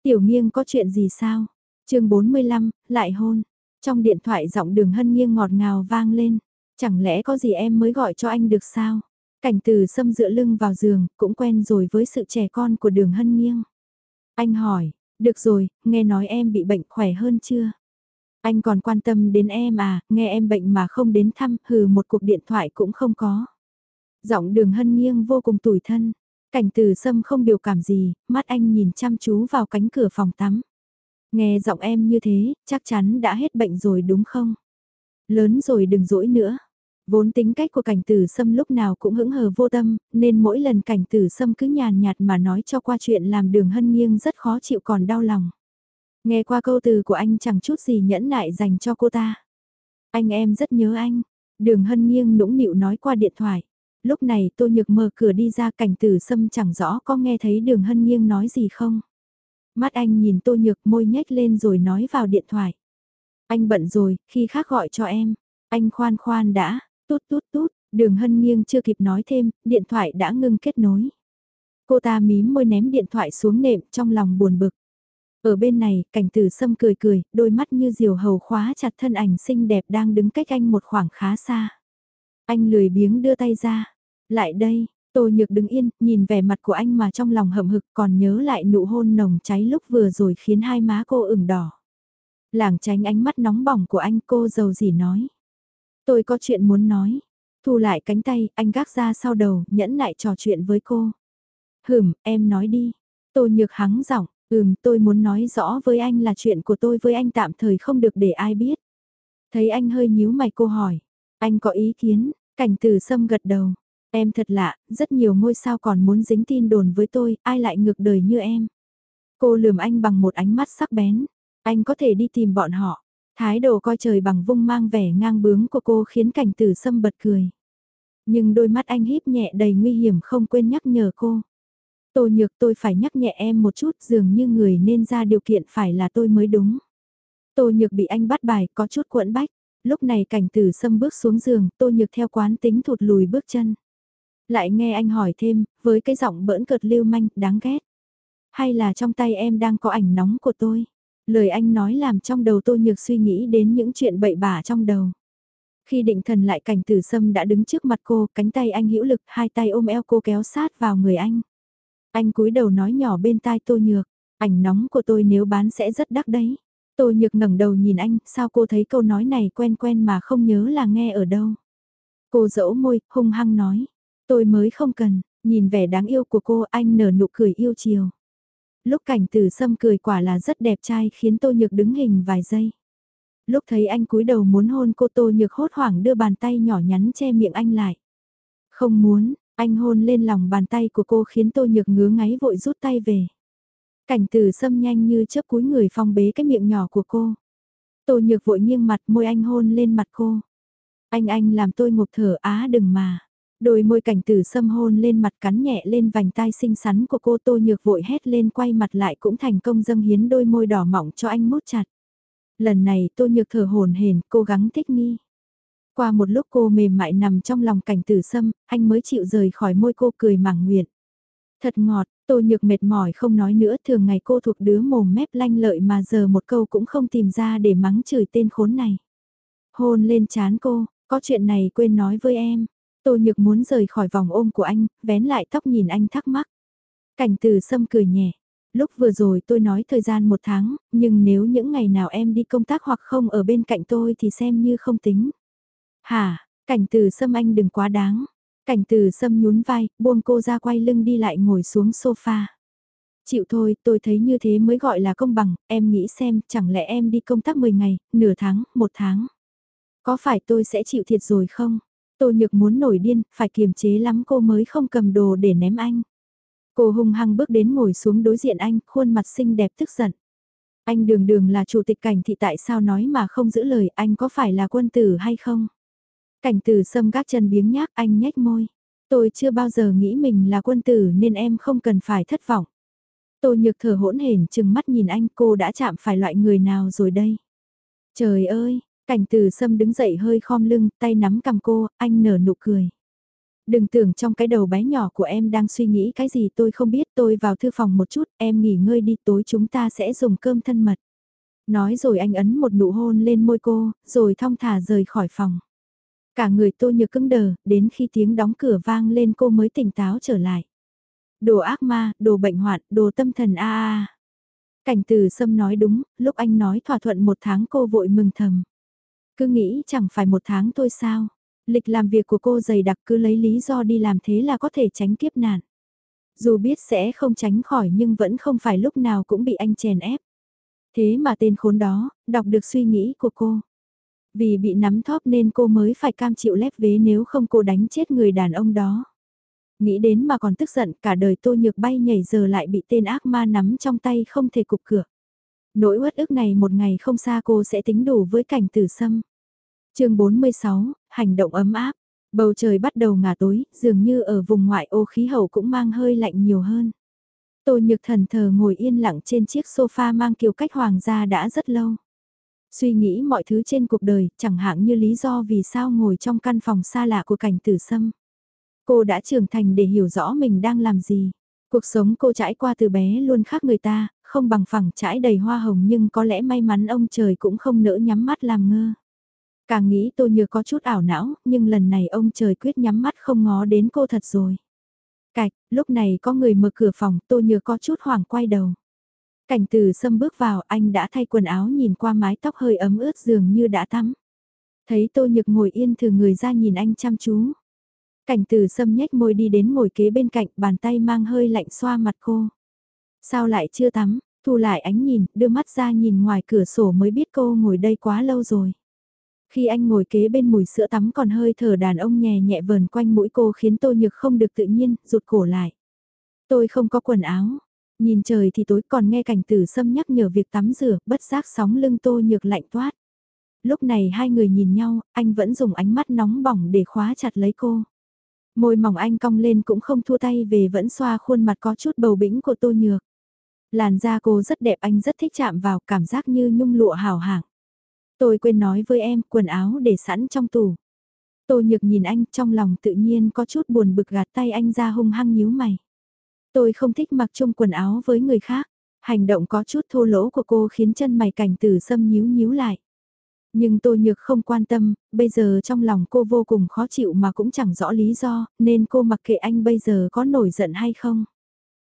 Tiểu nghiêng có chuyện gì sao? chương 45, lại hôn. Trong điện thoại giọng đường hân nghiêng ngọt ngào vang lên. Chẳng lẽ có gì em mới gọi cho anh được sao? Cảnh từ xâm dựa lưng vào giường, cũng quen rồi với sự trẻ con của đường hân nghiêng. Anh hỏi, được rồi, nghe nói em bị bệnh khỏe hơn chưa? Anh còn quan tâm đến em à, nghe em bệnh mà không đến thăm, hừ một cuộc điện thoại cũng không có. Giọng đường hân nghiêng vô cùng tủi thân. Cảnh từ sâm không biểu cảm gì, mắt anh nhìn chăm chú vào cánh cửa phòng tắm. Nghe giọng em như thế, chắc chắn đã hết bệnh rồi đúng không? Lớn rồi đừng dỗi nữa. Vốn tính cách của cảnh tử sâm lúc nào cũng hững hờ vô tâm, nên mỗi lần cảnh tử sâm cứ nhàn nhạt mà nói cho qua chuyện làm đường hân nghiêng rất khó chịu còn đau lòng. Nghe qua câu từ của anh chẳng chút gì nhẫn nại dành cho cô ta. Anh em rất nhớ anh. Đường hân nghiêng nũng nịu nói qua điện thoại. Lúc này tô nhược mở cửa đi ra cảnh tử sâm chẳng rõ có nghe thấy đường hân nghiêng nói gì không. Mắt anh nhìn tô nhược môi nhếch lên rồi nói vào điện thoại. Anh bận rồi, khi khác gọi cho em. Anh khoan khoan đã, tút tút tút, đường hân nghiêng chưa kịp nói thêm, điện thoại đã ngưng kết nối. Cô ta mím môi ném điện thoại xuống nệm trong lòng buồn bực. Ở bên này, cảnh tử sâm cười cười, đôi mắt như diều hầu khóa chặt thân ảnh xinh đẹp đang đứng cách anh một khoảng khá xa. Anh lười biếng đưa tay ra. Lại đây, Tô Nhược đứng yên, nhìn vẻ mặt của anh mà trong lòng hậm hực còn nhớ lại nụ hôn nồng cháy lúc vừa rồi khiến hai má cô ửng đỏ. Làng tránh ánh mắt nóng bỏng của anh cô giàu gì nói. Tôi có chuyện muốn nói. Thu lại cánh tay, anh gác ra sau đầu, nhẫn lại trò chuyện với cô. Hửm, em nói đi. Tô Nhược hắng giọng, ừm tôi muốn nói rõ với anh là chuyện của tôi với anh tạm thời không được để ai biết. Thấy anh hơi nhíu mày cô hỏi. Anh có ý kiến, cảnh từ sâm gật đầu. Em thật lạ, rất nhiều ngôi sao còn muốn dính tin đồn với tôi, ai lại ngược đời như em. Cô lườm anh bằng một ánh mắt sắc bén. Anh có thể đi tìm bọn họ. Thái độ coi trời bằng vung mang vẻ ngang bướng của cô khiến cảnh tử sâm bật cười. Nhưng đôi mắt anh híp nhẹ đầy nguy hiểm không quên nhắc nhở cô. Tô nhược tôi phải nhắc nhẹ em một chút dường như người nên ra điều kiện phải là tôi mới đúng. Tô nhược bị anh bắt bài có chút cuộn bách. Lúc này cảnh tử sâm bước xuống giường, tô nhược theo quán tính thụt lùi bước chân. Lại nghe anh hỏi thêm, với cái giọng bỡn cợt lưu manh, đáng ghét. Hay là trong tay em đang có ảnh nóng của tôi? Lời anh nói làm trong đầu tôi nhược suy nghĩ đến những chuyện bậy bạ trong đầu. Khi định thần lại cảnh tử sâm đã đứng trước mặt cô, cánh tay anh hữu lực, hai tay ôm eo cô kéo sát vào người anh. Anh cúi đầu nói nhỏ bên tai tô nhược, ảnh nóng của tôi nếu bán sẽ rất đắt đấy. Tô nhược ngẩng đầu nhìn anh, sao cô thấy câu nói này quen quen mà không nhớ là nghe ở đâu. Cô dẫu môi, hung hăng nói, tôi mới không cần, nhìn vẻ đáng yêu của cô anh nở nụ cười yêu chiều. Lúc cảnh từ sâm cười quả là rất đẹp trai khiến tô nhược đứng hình vài giây. Lúc thấy anh cúi đầu muốn hôn cô tô nhược hốt hoảng đưa bàn tay nhỏ nhắn che miệng anh lại. Không muốn, anh hôn lên lòng bàn tay của cô khiến tô nhược ngứa ngáy vội rút tay về. Cảnh từ sâm nhanh như chớp cúi người phong bế cái miệng nhỏ của cô. Tô nhược vội nghiêng mặt môi anh hôn lên mặt cô. Anh anh làm tôi ngộp thở á đừng mà. Đôi môi cảnh tử sâm hôn lên mặt cắn nhẹ lên vành tai xinh xắn của cô tô nhược vội hét lên quay mặt lại cũng thành công dâng hiến đôi môi đỏ mỏng cho anh mút chặt. Lần này tô nhược thở hồn hển cố gắng thích nghi. Qua một lúc cô mềm mại nằm trong lòng cảnh tử sâm, anh mới chịu rời khỏi môi cô cười mảng nguyện. Thật ngọt, tô nhược mệt mỏi không nói nữa thường ngày cô thuộc đứa mồm mép lanh lợi mà giờ một câu cũng không tìm ra để mắng chửi tên khốn này. Hôn lên chán cô, có chuyện này quên nói với em. Tô Nhược muốn rời khỏi vòng ôm của anh, vén lại tóc nhìn anh thắc mắc. Cảnh từ sâm cười nhẹ. Lúc vừa rồi tôi nói thời gian một tháng, nhưng nếu những ngày nào em đi công tác hoặc không ở bên cạnh tôi thì xem như không tính. Hả, cảnh từ sâm anh đừng quá đáng. Cảnh từ sâm nhún vai, buông cô ra quay lưng đi lại ngồi xuống sofa. Chịu thôi, tôi thấy như thế mới gọi là công bằng, em nghĩ xem, chẳng lẽ em đi công tác 10 ngày, nửa tháng, một tháng. Có phải tôi sẽ chịu thiệt rồi không? Tô Nhược muốn nổi điên, phải kiềm chế lắm cô mới không cầm đồ để ném anh. Cô hung hăng bước đến ngồi xuống đối diện anh, khuôn mặt xinh đẹp tức giận. Anh đường đường là chủ tịch cảnh thì tại sao nói mà không giữ lời anh có phải là quân tử hay không? Cảnh tử sâm gác chân biếng nhác anh nhếch môi. Tôi chưa bao giờ nghĩ mình là quân tử nên em không cần phải thất vọng. Tô nhược thở hỗn hển chừng mắt nhìn anh cô đã chạm phải loại người nào rồi đây. Trời ơi, Cảnh từ sâm đứng dậy hơi khom lưng, tay nắm cầm cô, anh nở nụ cười. Đừng tưởng trong cái đầu bé nhỏ của em đang suy nghĩ cái gì tôi không biết tôi vào thư phòng một chút, em nghỉ ngơi đi tối chúng ta sẽ dùng cơm thân mật. Nói rồi anh ấn một nụ hôn lên môi cô, rồi thong thả rời khỏi phòng. Cả người tôi như cứng đờ, đến khi tiếng đóng cửa vang lên cô mới tỉnh táo trở lại. Đồ ác ma, đồ bệnh hoạn, đồ tâm thần a a. Cảnh từ sâm nói đúng, lúc anh nói thỏa thuận một tháng cô vội mừng thầm. Cứ nghĩ chẳng phải một tháng thôi sao. Lịch làm việc của cô dày đặc cứ lấy lý do đi làm thế là có thể tránh kiếp nạn. Dù biết sẽ không tránh khỏi nhưng vẫn không phải lúc nào cũng bị anh chèn ép. Thế mà tên khốn đó, đọc được suy nghĩ của cô. Vì bị nắm thóp nên cô mới phải cam chịu lép vế nếu không cô đánh chết người đàn ông đó. Nghĩ đến mà còn tức giận cả đời tô nhược bay nhảy giờ lại bị tên ác ma nắm trong tay không thể cục cửa. Nỗi uất ức này một ngày không xa cô sẽ tính đủ với cảnh tử sâm chương 46, hành động ấm áp. Bầu trời bắt đầu ngả tối, dường như ở vùng ngoại ô khí hậu cũng mang hơi lạnh nhiều hơn. Tô nhược thần thờ ngồi yên lặng trên chiếc sofa mang kiều cách hoàng gia đã rất lâu. Suy nghĩ mọi thứ trên cuộc đời, chẳng hạn như lý do vì sao ngồi trong căn phòng xa lạ của cảnh tử sâm. Cô đã trưởng thành để hiểu rõ mình đang làm gì. Cuộc sống cô trải qua từ bé luôn khác người ta, không bằng phẳng trải đầy hoa hồng nhưng có lẽ may mắn ông trời cũng không nỡ nhắm mắt làm ngơ. Càng nghĩ tôi như có chút ảo não, nhưng lần này ông trời quyết nhắm mắt không ngó đến cô thật rồi. Cạch, lúc này có người mở cửa phòng, tôi như có chút hoảng quay đầu. Cảnh từ sâm bước vào, anh đã thay quần áo nhìn qua mái tóc hơi ấm ướt dường như đã tắm. Thấy tôi nhược ngồi yên thử người ra nhìn anh chăm chú. Cảnh từ sâm nhếch môi đi đến ngồi kế bên cạnh, bàn tay mang hơi lạnh xoa mặt cô. Sao lại chưa tắm, thu lại ánh nhìn, đưa mắt ra nhìn ngoài cửa sổ mới biết cô ngồi đây quá lâu rồi. Khi anh ngồi kế bên mùi sữa tắm còn hơi thở đàn ông nhẹ nhẹ vờn quanh mũi cô khiến tôi nhược không được tự nhiên, rụt cổ lại. Tôi không có quần áo. Nhìn trời thì tối còn nghe cảnh tử sâm nhắc nhở việc tắm rửa, bất giác sóng lưng tôi nhược lạnh toát. Lúc này hai người nhìn nhau, anh vẫn dùng ánh mắt nóng bỏng để khóa chặt lấy cô. Môi mỏng anh cong lên cũng không thua tay về vẫn xoa khuôn mặt có chút bầu bĩnh của tô nhược. Làn da cô rất đẹp anh rất thích chạm vào cảm giác như nhung lụa hào hạng. Tôi quên nói với em quần áo để sẵn trong tủ. Tô nhược nhìn anh trong lòng tự nhiên có chút buồn bực gạt tay anh ra hung hăng nhíu mày. Tôi không thích mặc chung quần áo với người khác. Hành động có chút thô lỗ của cô khiến chân mày cảnh tử sâm nhíu nhíu lại. Nhưng Tô Nhược không quan tâm, bây giờ trong lòng cô vô cùng khó chịu mà cũng chẳng rõ lý do, nên cô mặc kệ anh bây giờ có nổi giận hay không.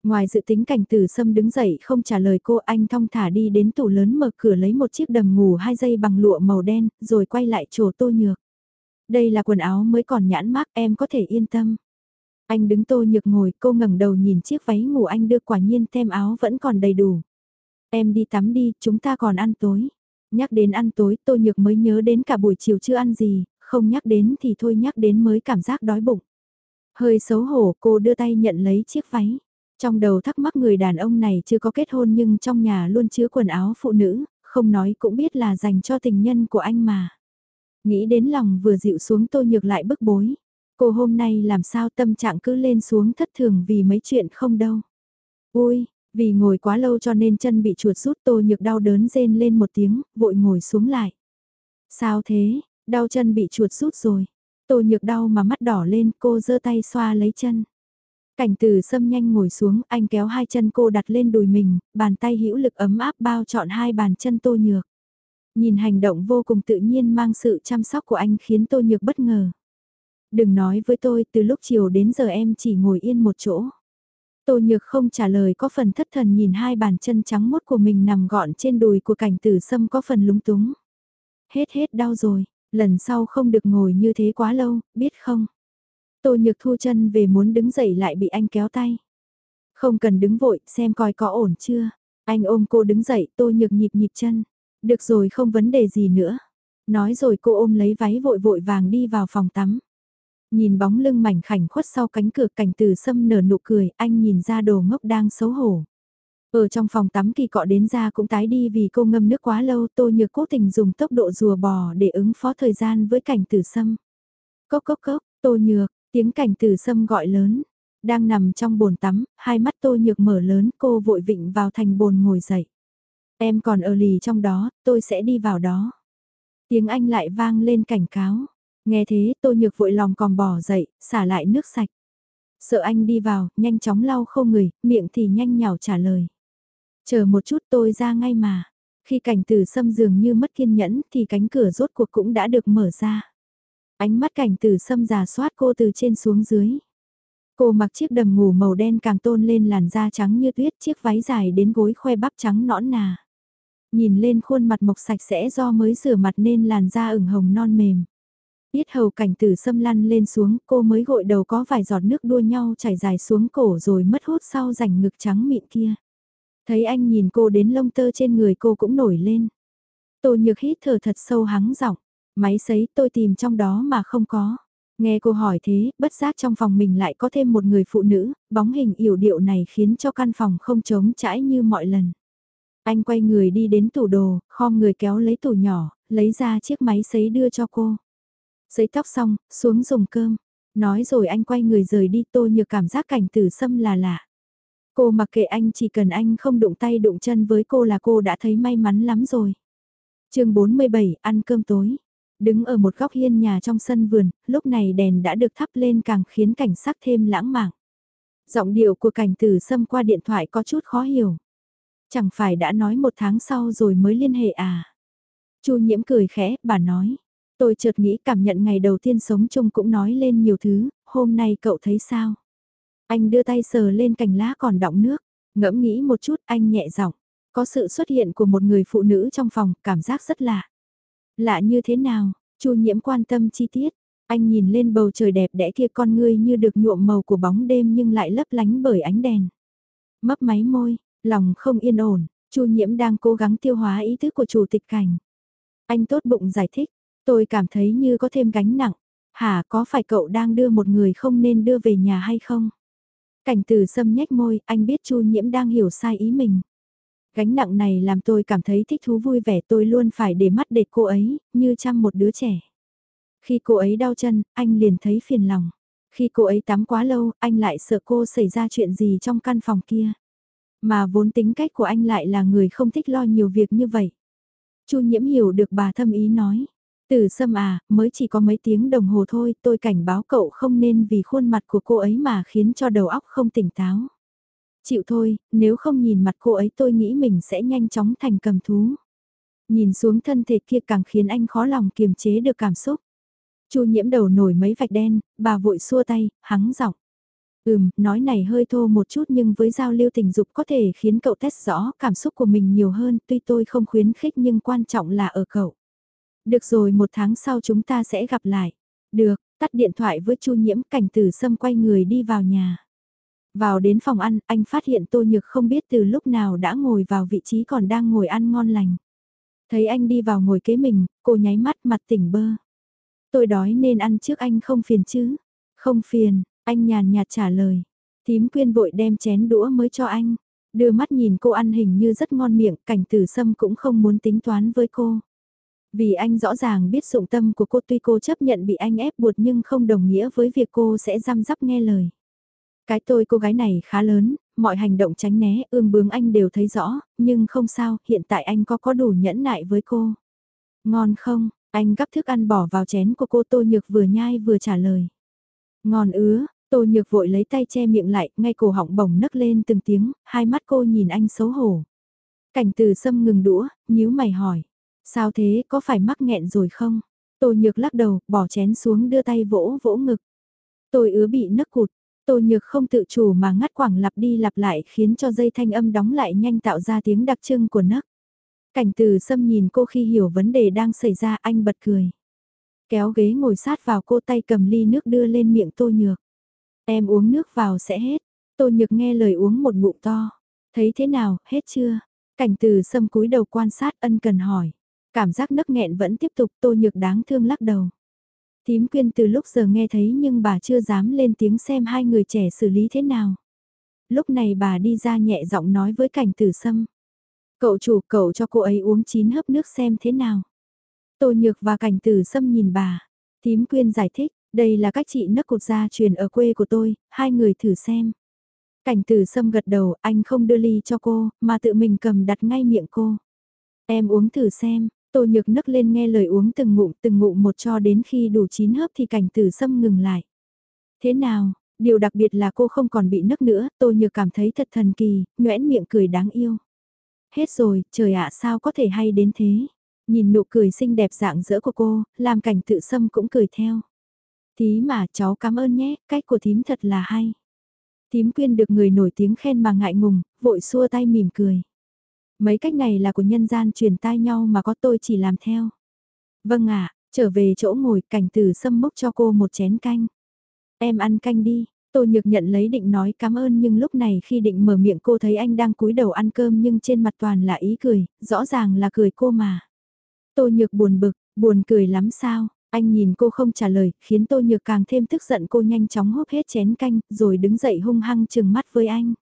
Ngoài dự tính cảnh tử sâm đứng dậy không trả lời cô anh thong thả đi đến tủ lớn mở cửa lấy một chiếc đầm ngủ hai dây bằng lụa màu đen, rồi quay lại chỗ tô nhược. Đây là quần áo mới còn nhãn mác em có thể yên tâm. Anh đứng tô nhược ngồi cô ngẩng đầu nhìn chiếc váy ngủ anh đưa quả nhiên tem áo vẫn còn đầy đủ. Em đi tắm đi, chúng ta còn ăn tối. Nhắc đến ăn tối tô nhược mới nhớ đến cả buổi chiều chưa ăn gì, không nhắc đến thì thôi nhắc đến mới cảm giác đói bụng. Hơi xấu hổ cô đưa tay nhận lấy chiếc váy. Trong đầu thắc mắc người đàn ông này chưa có kết hôn nhưng trong nhà luôn chứa quần áo phụ nữ, không nói cũng biết là dành cho tình nhân của anh mà. Nghĩ đến lòng vừa dịu xuống tôi nhược lại bức bối. Cô hôm nay làm sao tâm trạng cứ lên xuống thất thường vì mấy chuyện không đâu. Ui, vì ngồi quá lâu cho nên chân bị chuột rút tôi nhược đau đớn rên lên một tiếng, vội ngồi xuống lại. Sao thế, đau chân bị chuột rút rồi. tô nhược đau mà mắt đỏ lên cô giơ tay xoa lấy chân. Cảnh từ sâm nhanh ngồi xuống, anh kéo hai chân cô đặt lên đùi mình, bàn tay hữu lực ấm áp bao trọn hai bàn chân tô nhược. Nhìn hành động vô cùng tự nhiên mang sự chăm sóc của anh khiến tô nhược bất ngờ. Đừng nói với tôi, từ lúc chiều đến giờ em chỉ ngồi yên một chỗ. Tô nhược không trả lời có phần thất thần nhìn hai bàn chân trắng mốt của mình nằm gọn trên đùi của cảnh tử sâm có phần lúng túng. Hết hết đau rồi, lần sau không được ngồi như thế quá lâu, biết không? Tô Nhược Thu chân về muốn đứng dậy lại bị anh kéo tay. Không cần đứng vội, xem coi có ổn chưa. Anh ôm cô đứng dậy, Tô Nhược nhịp nhịp chân. Được rồi không vấn đề gì nữa. Nói rồi cô ôm lấy váy vội vội vàng đi vào phòng tắm. Nhìn bóng lưng mảnh khảnh khuất sau cánh cửa cảnh từ sâm nở nụ cười, anh nhìn ra đồ ngốc đang xấu hổ. Ở trong phòng tắm kỳ cọ đến ra cũng tái đi vì cô ngâm nước quá lâu tô nhược cố tình dùng tốc độ rùa bò để ứng phó thời gian với cảnh tử sâm. Cốc cốc cốc, tô nhược, Tiếng cảnh từ sâm gọi lớn, đang nằm trong bồn tắm, hai mắt tô nhược mở lớn cô vội vịnh vào thành bồn ngồi dậy. Em còn ở lì trong đó, tôi sẽ đi vào đó. Tiếng anh lại vang lên cảnh cáo. Nghe thế tô nhược vội lòng còn bỏ dậy, xả lại nước sạch. Sợ anh đi vào, nhanh chóng lau khô người, miệng thì nhanh nhào trả lời. Chờ một chút tôi ra ngay mà. Khi cảnh từ sâm dường như mất kiên nhẫn thì cánh cửa rốt cuộc cũng đã được mở ra. Ánh mắt cảnh tử sâm giả soát cô từ trên xuống dưới. Cô mặc chiếc đầm ngủ màu đen càng tôn lên làn da trắng như tuyết, chiếc váy dài đến gối khoe bắp trắng nõn nà. Nhìn lên khuôn mặt mộc sạch sẽ do mới rửa mặt nên làn da ửng hồng non mềm. Biết hầu cảnh tử sâm lăn lên xuống, cô mới gội đầu có vài giọt nước đua nhau chảy dài xuống cổ rồi mất hút sau rảnh ngực trắng mịn kia. Thấy anh nhìn cô đến lông tơ trên người cô cũng nổi lên. Tô nhược hít thở thật sâu hắng giọng Máy sấy tôi tìm trong đó mà không có. Nghe cô hỏi thế, bất giác trong phòng mình lại có thêm một người phụ nữ, bóng hình yểu điệu này khiến cho căn phòng không trống trãi như mọi lần. Anh quay người đi đến tủ đồ, khom người kéo lấy tủ nhỏ, lấy ra chiếc máy sấy đưa cho cô. Sấy tóc xong, xuống dùng cơm. Nói rồi anh quay người rời đi tôi như cảm giác cảnh tử xâm là lạ. Cô mặc kệ anh chỉ cần anh không đụng tay đụng chân với cô là cô đã thấy may mắn lắm rồi. chương 47, ăn cơm tối. Đứng ở một góc hiên nhà trong sân vườn, lúc này đèn đã được thắp lên càng khiến cảnh sắc thêm lãng mạn. Giọng điệu của cảnh tử xâm qua điện thoại có chút khó hiểu. Chẳng phải đã nói một tháng sau rồi mới liên hệ à? Chu nhiễm cười khẽ, bà nói. Tôi chợt nghĩ cảm nhận ngày đầu tiên sống chung cũng nói lên nhiều thứ, hôm nay cậu thấy sao? Anh đưa tay sờ lên cành lá còn đọng nước, ngẫm nghĩ một chút anh nhẹ giọng. Có sự xuất hiện của một người phụ nữ trong phòng, cảm giác rất lạ. Lạ như thế nào? Chu nhiễm quan tâm chi tiết. Anh nhìn lên bầu trời đẹp đẽ kia con ngươi như được nhuộm màu của bóng đêm nhưng lại lấp lánh bởi ánh đèn. Mấp máy môi, lòng không yên ổn, Chu nhiễm đang cố gắng tiêu hóa ý thức của chủ tịch cảnh. Anh tốt bụng giải thích, tôi cảm thấy như có thêm gánh nặng. Hả có phải cậu đang đưa một người không nên đưa về nhà hay không? Cảnh từ sâm nhếch môi, anh biết Chu nhiễm đang hiểu sai ý mình. Gánh nặng này làm tôi cảm thấy thích thú vui vẻ tôi luôn phải để mắt để cô ấy, như chăm một đứa trẻ. Khi cô ấy đau chân, anh liền thấy phiền lòng. Khi cô ấy tắm quá lâu, anh lại sợ cô xảy ra chuyện gì trong căn phòng kia. Mà vốn tính cách của anh lại là người không thích lo nhiều việc như vậy. Chu nhiễm hiểu được bà thâm ý nói. Từ sâm à, mới chỉ có mấy tiếng đồng hồ thôi, tôi cảnh báo cậu không nên vì khuôn mặt của cô ấy mà khiến cho đầu óc không tỉnh táo. Chịu thôi, nếu không nhìn mặt cô ấy tôi nghĩ mình sẽ nhanh chóng thành cầm thú. Nhìn xuống thân thể kia càng khiến anh khó lòng kiềm chế được cảm xúc. Chu nhiễm đầu nổi mấy vạch đen, bà vội xua tay, hắng giọng. Ừm, nói này hơi thô một chút nhưng với giao lưu tình dục có thể khiến cậu test rõ cảm xúc của mình nhiều hơn, tuy tôi không khuyến khích nhưng quan trọng là ở cậu. Được rồi một tháng sau chúng ta sẽ gặp lại. Được, tắt điện thoại với Chu nhiễm cảnh tử sâm quay người đi vào nhà. Vào đến phòng ăn, anh phát hiện Tô Nhược không biết từ lúc nào đã ngồi vào vị trí còn đang ngồi ăn ngon lành. Thấy anh đi vào ngồi kế mình, cô nháy mắt mặt tỉnh bơ. Tôi đói nên ăn trước anh không phiền chứ? Không phiền, anh nhàn nhạt trả lời. Tím quyên vội đem chén đũa mới cho anh. Đưa mắt nhìn cô ăn hình như rất ngon miệng, cảnh tử sâm cũng không muốn tính toán với cô. Vì anh rõ ràng biết dụng tâm của cô tuy cô chấp nhận bị anh ép buộc nhưng không đồng nghĩa với việc cô sẽ răm rắp nghe lời. Cái tôi cô gái này khá lớn, mọi hành động tránh né, ương bướng anh đều thấy rõ, nhưng không sao, hiện tại anh có có đủ nhẫn nại với cô. Ngon không, anh gắp thức ăn bỏ vào chén của cô Tô Nhược vừa nhai vừa trả lời. Ngon ứa, Tô Nhược vội lấy tay che miệng lại, ngay cổ họng bổng nấc lên từng tiếng, hai mắt cô nhìn anh xấu hổ. Cảnh từ sâm ngừng đũa, nhíu mày hỏi. Sao thế, có phải mắc nghẹn rồi không? Tô Nhược lắc đầu, bỏ chén xuống đưa tay vỗ vỗ ngực. Tôi ứa bị nấc cụt, Tô Nhược không tự chủ mà ngắt quảng lặp đi lặp lại khiến cho dây thanh âm đóng lại nhanh tạo ra tiếng đặc trưng của nấc. Cảnh từ xâm nhìn cô khi hiểu vấn đề đang xảy ra anh bật cười. Kéo ghế ngồi sát vào cô tay cầm ly nước đưa lên miệng Tô Nhược. Em uống nước vào sẽ hết. Tô Nhược nghe lời uống một ngụm to. Thấy thế nào, hết chưa? Cảnh từ xâm cúi đầu quan sát ân cần hỏi. Cảm giác nấc nghẹn vẫn tiếp tục Tô Nhược đáng thương lắc đầu. Tím quyên từ lúc giờ nghe thấy nhưng bà chưa dám lên tiếng xem hai người trẻ xử lý thế nào. Lúc này bà đi ra nhẹ giọng nói với cảnh tử sâm. Cậu chủ cậu cho cô ấy uống chín hớp nước xem thế nào. Tô nhược và cảnh tử sâm nhìn bà. Tím quyên giải thích, đây là cách chị nấc cột gia truyền ở quê của tôi, hai người thử xem. Cảnh tử sâm gật đầu, anh không đưa ly cho cô, mà tự mình cầm đặt ngay miệng cô. Em uống thử xem, Tô nhược nấc lên nghe lời uống từng ngụm từng ngụm một cho đến khi đủ chín hớp thì cảnh tử sâm ngừng lại. Thế nào, điều đặc biệt là cô không còn bị nấc nữa, tô nhược cảm thấy thật thần kỳ, nhoẻn miệng cười đáng yêu. Hết rồi, trời ạ sao có thể hay đến thế. Nhìn nụ cười xinh đẹp dạng dỡ của cô, làm cảnh tự sâm cũng cười theo. Tí mà cháu cảm ơn nhé, cách của thím thật là hay. Thím quyên được người nổi tiếng khen mà ngại ngùng, vội xua tay mỉm cười. Mấy cách này là của nhân gian truyền tai nhau mà có tôi chỉ làm theo. Vâng ạ, trở về chỗ ngồi cảnh tử sâm mốc cho cô một chén canh. Em ăn canh đi, Tô Nhược nhận lấy định nói cảm ơn nhưng lúc này khi định mở miệng cô thấy anh đang cúi đầu ăn cơm nhưng trên mặt toàn là ý cười, rõ ràng là cười cô mà. Tô Nhược buồn bực, buồn cười lắm sao, anh nhìn cô không trả lời, khiến Tô Nhược càng thêm tức giận cô nhanh chóng húp hết chén canh, rồi đứng dậy hung hăng chừng mắt với anh.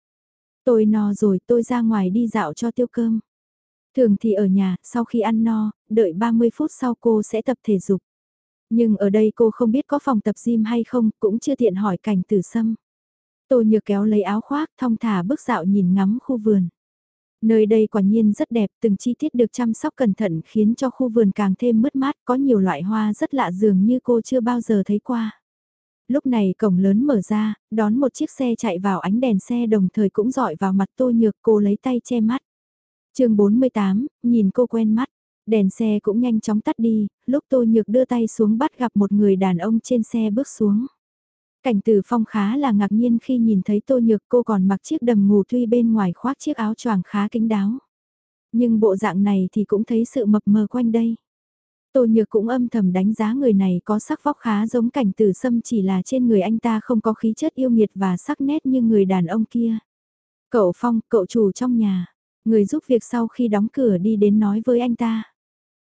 Tôi no rồi tôi ra ngoài đi dạo cho tiêu cơm. Thường thì ở nhà, sau khi ăn no, đợi 30 phút sau cô sẽ tập thể dục. Nhưng ở đây cô không biết có phòng tập gym hay không, cũng chưa tiện hỏi cảnh tử sâm. Tô nhược kéo lấy áo khoác, thong thả bước dạo nhìn ngắm khu vườn. Nơi đây quả nhiên rất đẹp, từng chi tiết được chăm sóc cẩn thận khiến cho khu vườn càng thêm mứt mát, có nhiều loại hoa rất lạ dường như cô chưa bao giờ thấy qua. Lúc này cổng lớn mở ra, đón một chiếc xe chạy vào ánh đèn xe đồng thời cũng dọi vào mặt tô nhược cô lấy tay che mắt. chương 48, nhìn cô quen mắt, đèn xe cũng nhanh chóng tắt đi, lúc tô nhược đưa tay xuống bắt gặp một người đàn ông trên xe bước xuống. Cảnh từ phong khá là ngạc nhiên khi nhìn thấy tô nhược cô còn mặc chiếc đầm ngủ tuy bên ngoài khoác chiếc áo choàng khá kính đáo. Nhưng bộ dạng này thì cũng thấy sự mập mờ quanh đây. Tô nhược cũng âm thầm đánh giá người này có sắc vóc khá giống cảnh tử sâm chỉ là trên người anh ta không có khí chất yêu nghiệt và sắc nét như người đàn ông kia. Cậu Phong, cậu chủ trong nhà, người giúp việc sau khi đóng cửa đi đến nói với anh ta.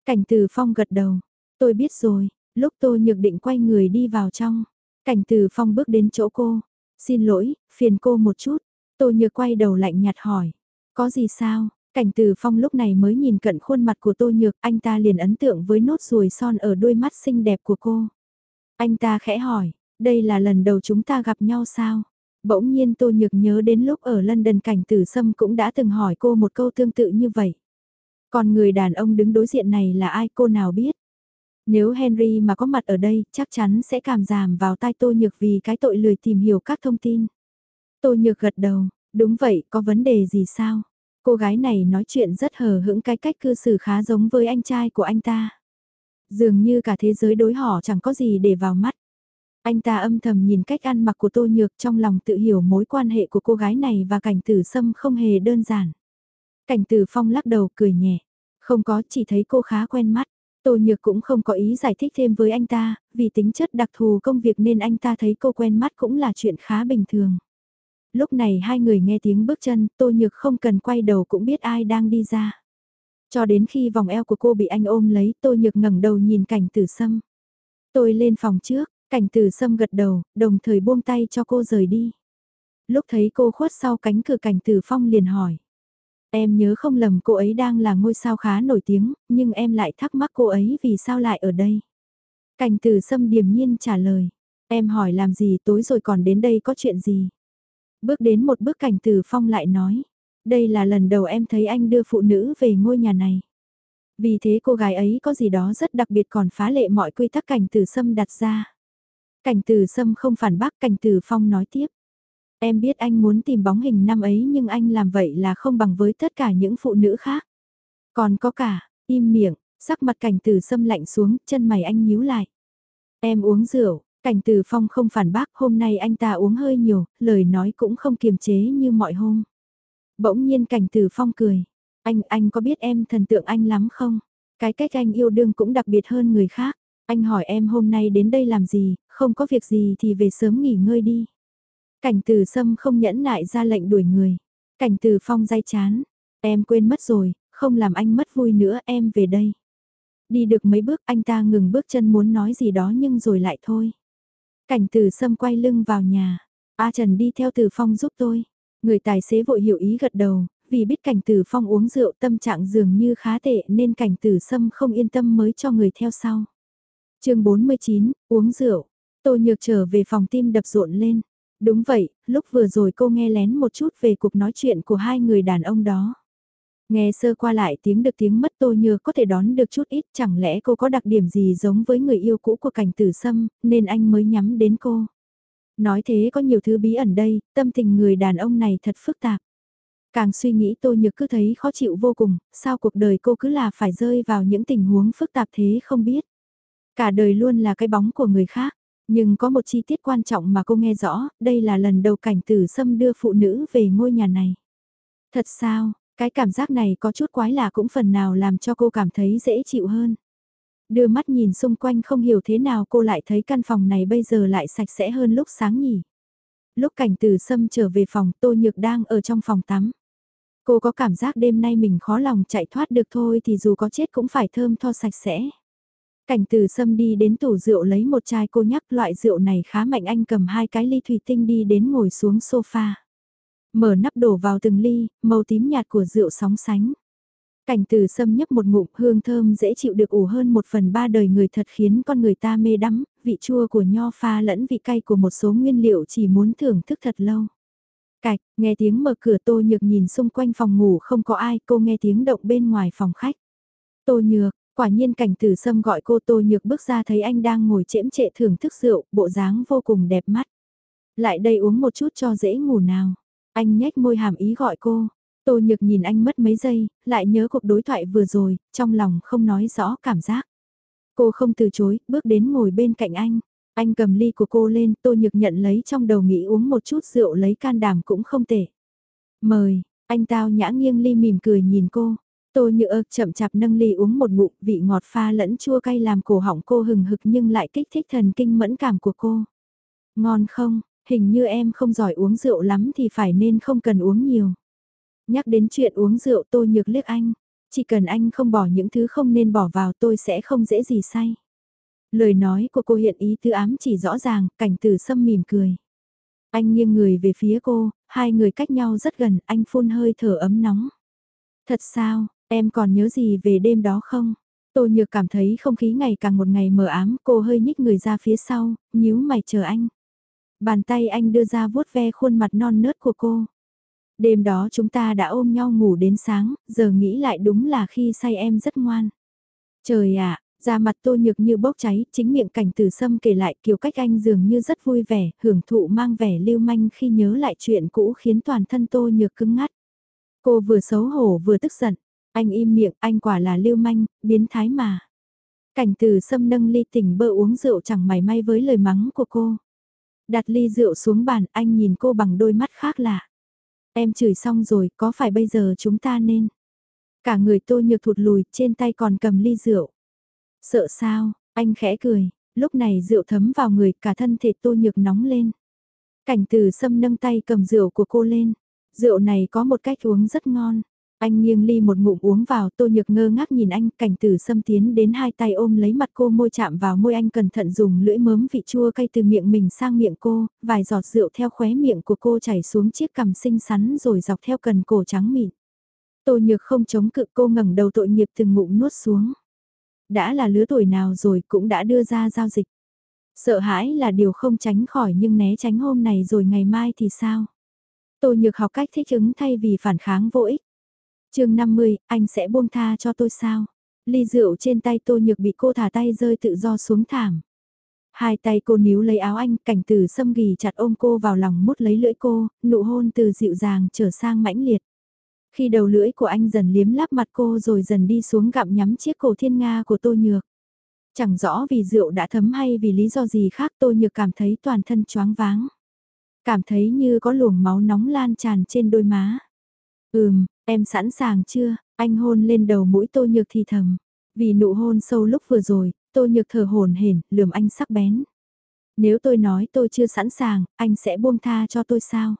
Cảnh từ Phong gật đầu, tôi biết rồi, lúc tôi nhược định quay người đi vào trong. Cảnh từ Phong bước đến chỗ cô, xin lỗi, phiền cô một chút. Tôi nhược quay đầu lạnh nhạt hỏi, có gì sao? Cảnh từ phong lúc này mới nhìn cận khuôn mặt của tô nhược, anh ta liền ấn tượng với nốt ruồi son ở đôi mắt xinh đẹp của cô. Anh ta khẽ hỏi, đây là lần đầu chúng ta gặp nhau sao? Bỗng nhiên tô nhược nhớ đến lúc ở London cảnh tử sâm cũng đã từng hỏi cô một câu tương tự như vậy. Còn người đàn ông đứng đối diện này là ai cô nào biết? Nếu Henry mà có mặt ở đây, chắc chắn sẽ cảm giảm vào tai Tô Nhược vì cái tội lười tìm hiểu các thông tin. Tô Nhược gật đầu, đúng vậy, có vấn đề gì sao? Cô gái này nói chuyện rất hờ hững cái cách cư xử khá giống với anh trai của anh ta. Dường như cả thế giới đối họ chẳng có gì để vào mắt. Anh ta âm thầm nhìn cách ăn mặc của Tô Nhược trong lòng tự hiểu mối quan hệ của cô gái này và cảnh tử sâm không hề đơn giản. Cảnh tử phong lắc đầu cười nhẹ. Không có chỉ thấy cô khá quen mắt. Tô Nhược cũng không có ý giải thích thêm với anh ta, vì tính chất đặc thù công việc nên anh ta thấy cô quen mắt cũng là chuyện khá bình thường. Lúc này hai người nghe tiếng bước chân, Tô Nhược không cần quay đầu cũng biết ai đang đi ra. Cho đến khi vòng eo của cô bị anh ôm lấy, Tô Nhược ngẩng đầu nhìn cảnh tử sâm. Tôi lên phòng trước, cảnh tử sâm gật đầu, đồng thời buông tay cho cô rời đi. Lúc thấy cô khuất sau cánh cửa cảnh tử phong liền hỏi. Em nhớ không lầm cô ấy đang là ngôi sao khá nổi tiếng, nhưng em lại thắc mắc cô ấy vì sao lại ở đây. Cảnh tử sâm điềm nhiên trả lời. Em hỏi làm gì tối rồi còn đến đây có chuyện gì? Bước đến một bước cảnh từ phong lại nói. Đây là lần đầu em thấy anh đưa phụ nữ về ngôi nhà này. Vì thế cô gái ấy có gì đó rất đặc biệt còn phá lệ mọi quy tắc cảnh từ sâm đặt ra. Cảnh từ sâm không phản bác cảnh từ phong nói tiếp. Em biết anh muốn tìm bóng hình năm ấy nhưng anh làm vậy là không bằng với tất cả những phụ nữ khác. Còn có cả, im miệng, sắc mặt cảnh từ sâm lạnh xuống, chân mày anh nhíu lại. Em uống rượu, cảnh từ phong không phản bác, hôm nay anh ta uống hơi nhiều, lời nói cũng không kiềm chế như mọi hôm. Bỗng nhiên cảnh từ phong cười. Anh, anh có biết em thần tượng anh lắm không? Cái cách anh yêu đương cũng đặc biệt hơn người khác. Anh hỏi em hôm nay đến đây làm gì, không có việc gì thì về sớm nghỉ ngơi đi. Cảnh từ sâm không nhẫn nại ra lệnh đuổi người. Cảnh từ phong dai chán. Em quên mất rồi, không làm anh mất vui nữa em về đây. Đi được mấy bước anh ta ngừng bước chân muốn nói gì đó nhưng rồi lại thôi. Cảnh từ sâm quay lưng vào nhà. A Trần đi theo từ phong giúp tôi. Người tài xế vội hiểu ý gật đầu, vì biết cảnh từ phong uống rượu tâm trạng dường như khá tệ nên cảnh từ sâm không yên tâm mới cho người theo sau. chương 49, uống rượu. Tô nhược trở về phòng tim đập rộn lên. Đúng vậy, lúc vừa rồi cô nghe lén một chút về cuộc nói chuyện của hai người đàn ông đó. Nghe sơ qua lại tiếng được tiếng mất tô nhược có thể đón được chút ít chẳng lẽ cô có đặc điểm gì giống với người yêu cũ của cảnh tử sâm, nên anh mới nhắm đến cô. Nói thế có nhiều thứ bí ẩn đây, tâm tình người đàn ông này thật phức tạp. Càng suy nghĩ tô nhược cứ thấy khó chịu vô cùng, sao cuộc đời cô cứ là phải rơi vào những tình huống phức tạp thế không biết. Cả đời luôn là cái bóng của người khác. Nhưng có một chi tiết quan trọng mà cô nghe rõ, đây là lần đầu cảnh tử xâm đưa phụ nữ về ngôi nhà này. Thật sao, cái cảm giác này có chút quái lạ cũng phần nào làm cho cô cảm thấy dễ chịu hơn. Đưa mắt nhìn xung quanh không hiểu thế nào cô lại thấy căn phòng này bây giờ lại sạch sẽ hơn lúc sáng nhỉ. Lúc cảnh từ xâm trở về phòng, Tô Nhược đang ở trong phòng tắm. Cô có cảm giác đêm nay mình khó lòng chạy thoát được thôi thì dù có chết cũng phải thơm tho sạch sẽ. Cảnh từ sâm đi đến tủ rượu lấy một chai cô nhắc loại rượu này khá mạnh anh cầm hai cái ly thủy tinh đi đến ngồi xuống sofa. Mở nắp đổ vào từng ly, màu tím nhạt của rượu sóng sánh. Cảnh từ sâm nhấp một ngụm hương thơm dễ chịu được ủ hơn một phần ba đời người thật khiến con người ta mê đắm, vị chua của nho pha lẫn vị cay của một số nguyên liệu chỉ muốn thưởng thức thật lâu. Cạch, nghe tiếng mở cửa Tô Nhược nhìn xung quanh phòng ngủ không có ai, cô nghe tiếng động bên ngoài phòng khách. Tô Nhược, quả nhiên cảnh tử sâm gọi cô Tô Nhược bước ra thấy anh đang ngồi chễm trệ thưởng thức rượu, bộ dáng vô cùng đẹp mắt. Lại đây uống một chút cho dễ ngủ nào. Anh nhếch môi hàm ý gọi cô. Tô Nhược nhìn anh mất mấy giây, lại nhớ cuộc đối thoại vừa rồi, trong lòng không nói rõ cảm giác. Cô không từ chối, bước đến ngồi bên cạnh anh. Anh cầm ly của cô lên, Tô Nhược nhận lấy trong đầu nghĩ uống một chút rượu lấy can đảm cũng không tệ. Mời, anh tao nhã nghiêng ly mỉm cười nhìn cô. Tô Nhược ơ chậm chạp nâng ly uống một ngụm, vị ngọt pha lẫn chua cay làm cổ họng cô hừng hực nhưng lại kích thích thần kinh mẫn cảm của cô. Ngon không, hình như em không giỏi uống rượu lắm thì phải nên không cần uống nhiều. Nhắc đến chuyện uống rượu tôi Nhược liếc anh, chỉ cần anh không bỏ những thứ không nên bỏ vào tôi sẽ không dễ gì say. Lời nói của cô hiện ý tư ám chỉ rõ ràng, cảnh tử sâm mỉm cười. Anh nghiêng người về phía cô, hai người cách nhau rất gần, anh phun hơi thở ấm nóng. Thật sao, em còn nhớ gì về đêm đó không? Tô Nhược cảm thấy không khí ngày càng một ngày mờ ám, cô hơi nhích người ra phía sau, nhíu mày chờ anh. Bàn tay anh đưa ra vuốt ve khuôn mặt non nớt của cô. Đêm đó chúng ta đã ôm nhau ngủ đến sáng, giờ nghĩ lại đúng là khi say em rất ngoan. Trời ạ, da mặt tô nhược như bốc cháy, chính miệng cảnh tử sâm kể lại kiểu cách anh dường như rất vui vẻ, hưởng thụ mang vẻ lưu manh khi nhớ lại chuyện cũ khiến toàn thân tô nhược cứng ngắt. Cô vừa xấu hổ vừa tức giận, anh im miệng, anh quả là lưu manh, biến thái mà. Cảnh tử sâm nâng ly tỉnh bơ uống rượu chẳng mảy may với lời mắng của cô. Đặt ly rượu xuống bàn, anh nhìn cô bằng đôi mắt khác lạ. Em chửi xong rồi, có phải bây giờ chúng ta nên? Cả người tô nhược thụt lùi, trên tay còn cầm ly rượu. Sợ sao, anh khẽ cười, lúc này rượu thấm vào người, cả thân thể tô nhược nóng lên. Cảnh từ sâm nâng tay cầm rượu của cô lên. Rượu này có một cách uống rất ngon. Anh nghiêng ly một ngụm uống vào, tô nhược ngơ ngác nhìn anh, cảnh tử xâm tiến đến hai tay ôm lấy mặt cô môi chạm vào môi anh cẩn thận dùng lưỡi mớm vị chua cay từ miệng mình sang miệng cô, vài giọt rượu theo khóe miệng của cô chảy xuống chiếc cằm xinh xắn rồi dọc theo cần cổ trắng mịn. Tô nhược không chống cự cô ngẩng đầu tội nghiệp từng ngụm nuốt xuống. Đã là lứa tuổi nào rồi cũng đã đưa ra giao dịch. Sợ hãi là điều không tránh khỏi nhưng né tránh hôm này rồi ngày mai thì sao? Tô nhược học cách thích ứng thay vì phản kháng vô ích chương 50, anh sẽ buông tha cho tôi sao? Ly rượu trên tay tô nhược bị cô thả tay rơi tự do xuống thảm. Hai tay cô níu lấy áo anh, cảnh từ xâm ghi chặt ôm cô vào lòng mút lấy lưỡi cô, nụ hôn từ dịu dàng trở sang mãnh liệt. Khi đầu lưỡi của anh dần liếm láp mặt cô rồi dần đi xuống gặm nhắm chiếc cổ thiên nga của tô nhược. Chẳng rõ vì rượu đã thấm hay vì lý do gì khác tô nhược cảm thấy toàn thân choáng váng. Cảm thấy như có luồng máu nóng lan tràn trên đôi má. Ừm, Em sẵn sàng chưa? Anh hôn lên đầu mũi tô nhược thì thầm. Vì nụ hôn sâu lúc vừa rồi, tô nhược thở hồn hển, lườm anh sắc bén. Nếu tôi nói tôi chưa sẵn sàng, anh sẽ buông tha cho tôi sao?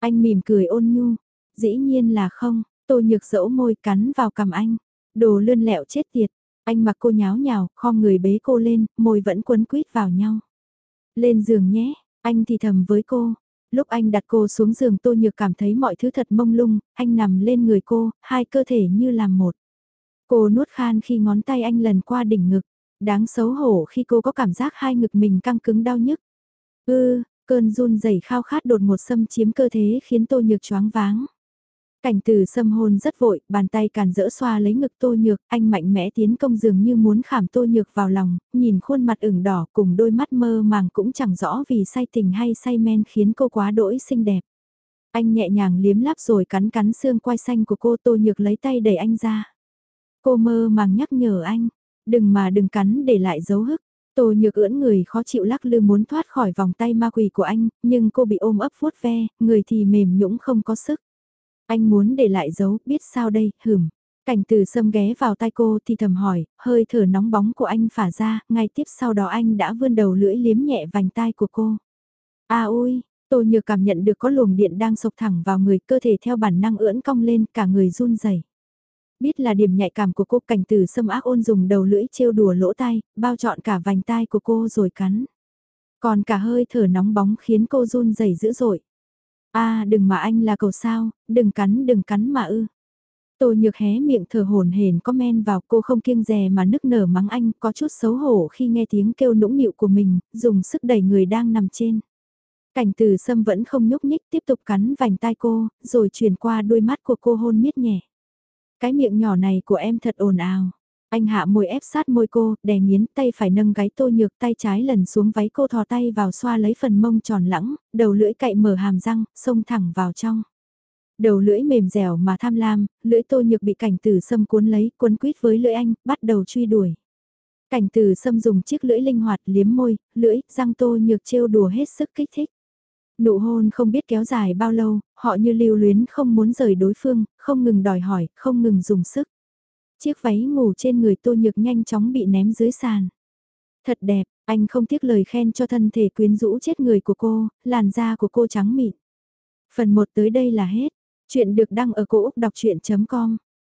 Anh mỉm cười ôn nhu. Dĩ nhiên là không, tô nhược dẫu môi cắn vào cằm anh. Đồ lươn lẹo chết tiệt. Anh mặc cô nháo nhào, khom người bế cô lên, môi vẫn quấn quýt vào nhau. Lên giường nhé, anh thì thầm với cô, Lúc anh đặt cô xuống giường Tô Nhược cảm thấy mọi thứ thật mông lung, anh nằm lên người cô, hai cơ thể như làm một. Cô nuốt khan khi ngón tay anh lần qua đỉnh ngực, đáng xấu hổ khi cô có cảm giác hai ngực mình căng cứng đau nhức. Ư, cơn run rẩy khao khát đột ngột xâm chiếm cơ thể khiến Tô Nhược choáng váng. Cảnh từ xâm hôn rất vội, bàn tay càn dỡ xoa lấy ngực tô nhược, anh mạnh mẽ tiến công dường như muốn khảm tô nhược vào lòng, nhìn khuôn mặt ửng đỏ cùng đôi mắt mơ màng cũng chẳng rõ vì say tình hay say men khiến cô quá đỗi xinh đẹp. Anh nhẹ nhàng liếm láp rồi cắn cắn xương quai xanh của cô tô nhược lấy tay đẩy anh ra. Cô mơ màng nhắc nhở anh, đừng mà đừng cắn để lại dấu hức. Tô nhược ưỡn người khó chịu lắc lư muốn thoát khỏi vòng tay ma quỷ của anh, nhưng cô bị ôm ấp vuốt ve, người thì mềm nhũng không có sức. Anh muốn để lại dấu, biết sao đây, hửm. Cảnh từ sâm ghé vào tay cô thì thầm hỏi, hơi thở nóng bóng của anh phả ra, ngay tiếp sau đó anh đã vươn đầu lưỡi liếm nhẹ vành tai của cô. À ôi, tôi nhược cảm nhận được có luồng điện đang sộc thẳng vào người cơ thể theo bản năng ưỡn cong lên cả người run rẩy. Biết là điểm nhạy cảm của cô cảnh từ sâm ác ôn dùng đầu lưỡi trêu đùa lỗ tai, bao trọn cả vành tai của cô rồi cắn. Còn cả hơi thở nóng bóng khiến cô run rẩy dữ dội a đừng mà anh là cầu sao, đừng cắn đừng cắn mà ư. Tô nhược hé miệng thở hồn hển có men vào cô không kiêng dè mà nức nở mắng anh có chút xấu hổ khi nghe tiếng kêu nũng nịu của mình, dùng sức đẩy người đang nằm trên. Cảnh từ sâm vẫn không nhúc nhích tiếp tục cắn vành tai cô, rồi chuyển qua đôi mắt của cô hôn miết nhẹ. Cái miệng nhỏ này của em thật ồn ào. Anh hạ môi ép sát môi cô, đè nghiến tay phải nâng gáy tô nhược tay trái lần xuống váy cô thò tay vào xoa lấy phần mông tròn lẳng, đầu lưỡi cậy mở hàm răng, xông thẳng vào trong. Đầu lưỡi mềm dẻo mà tham lam, lưỡi tô nhược bị cảnh tử sâm cuốn lấy, cuốn quýt với lưỡi anh, bắt đầu truy đuổi. Cảnh tử sâm dùng chiếc lưỡi linh hoạt liếm môi, lưỡi, răng tô nhược trêu đùa hết sức kích thích. Nụ hôn không biết kéo dài bao lâu, họ như lưu luyến không muốn rời đối phương, không ngừng đòi hỏi, không ngừng dùng sức. Chiếc váy ngủ trên người tô nhược nhanh chóng bị ném dưới sàn. Thật đẹp, anh không tiếc lời khen cho thân thể quyến rũ chết người của cô, làn da của cô trắng mịn. Phần 1 tới đây là hết. Chuyện được đăng ở cổ Úc đọc chuyện.com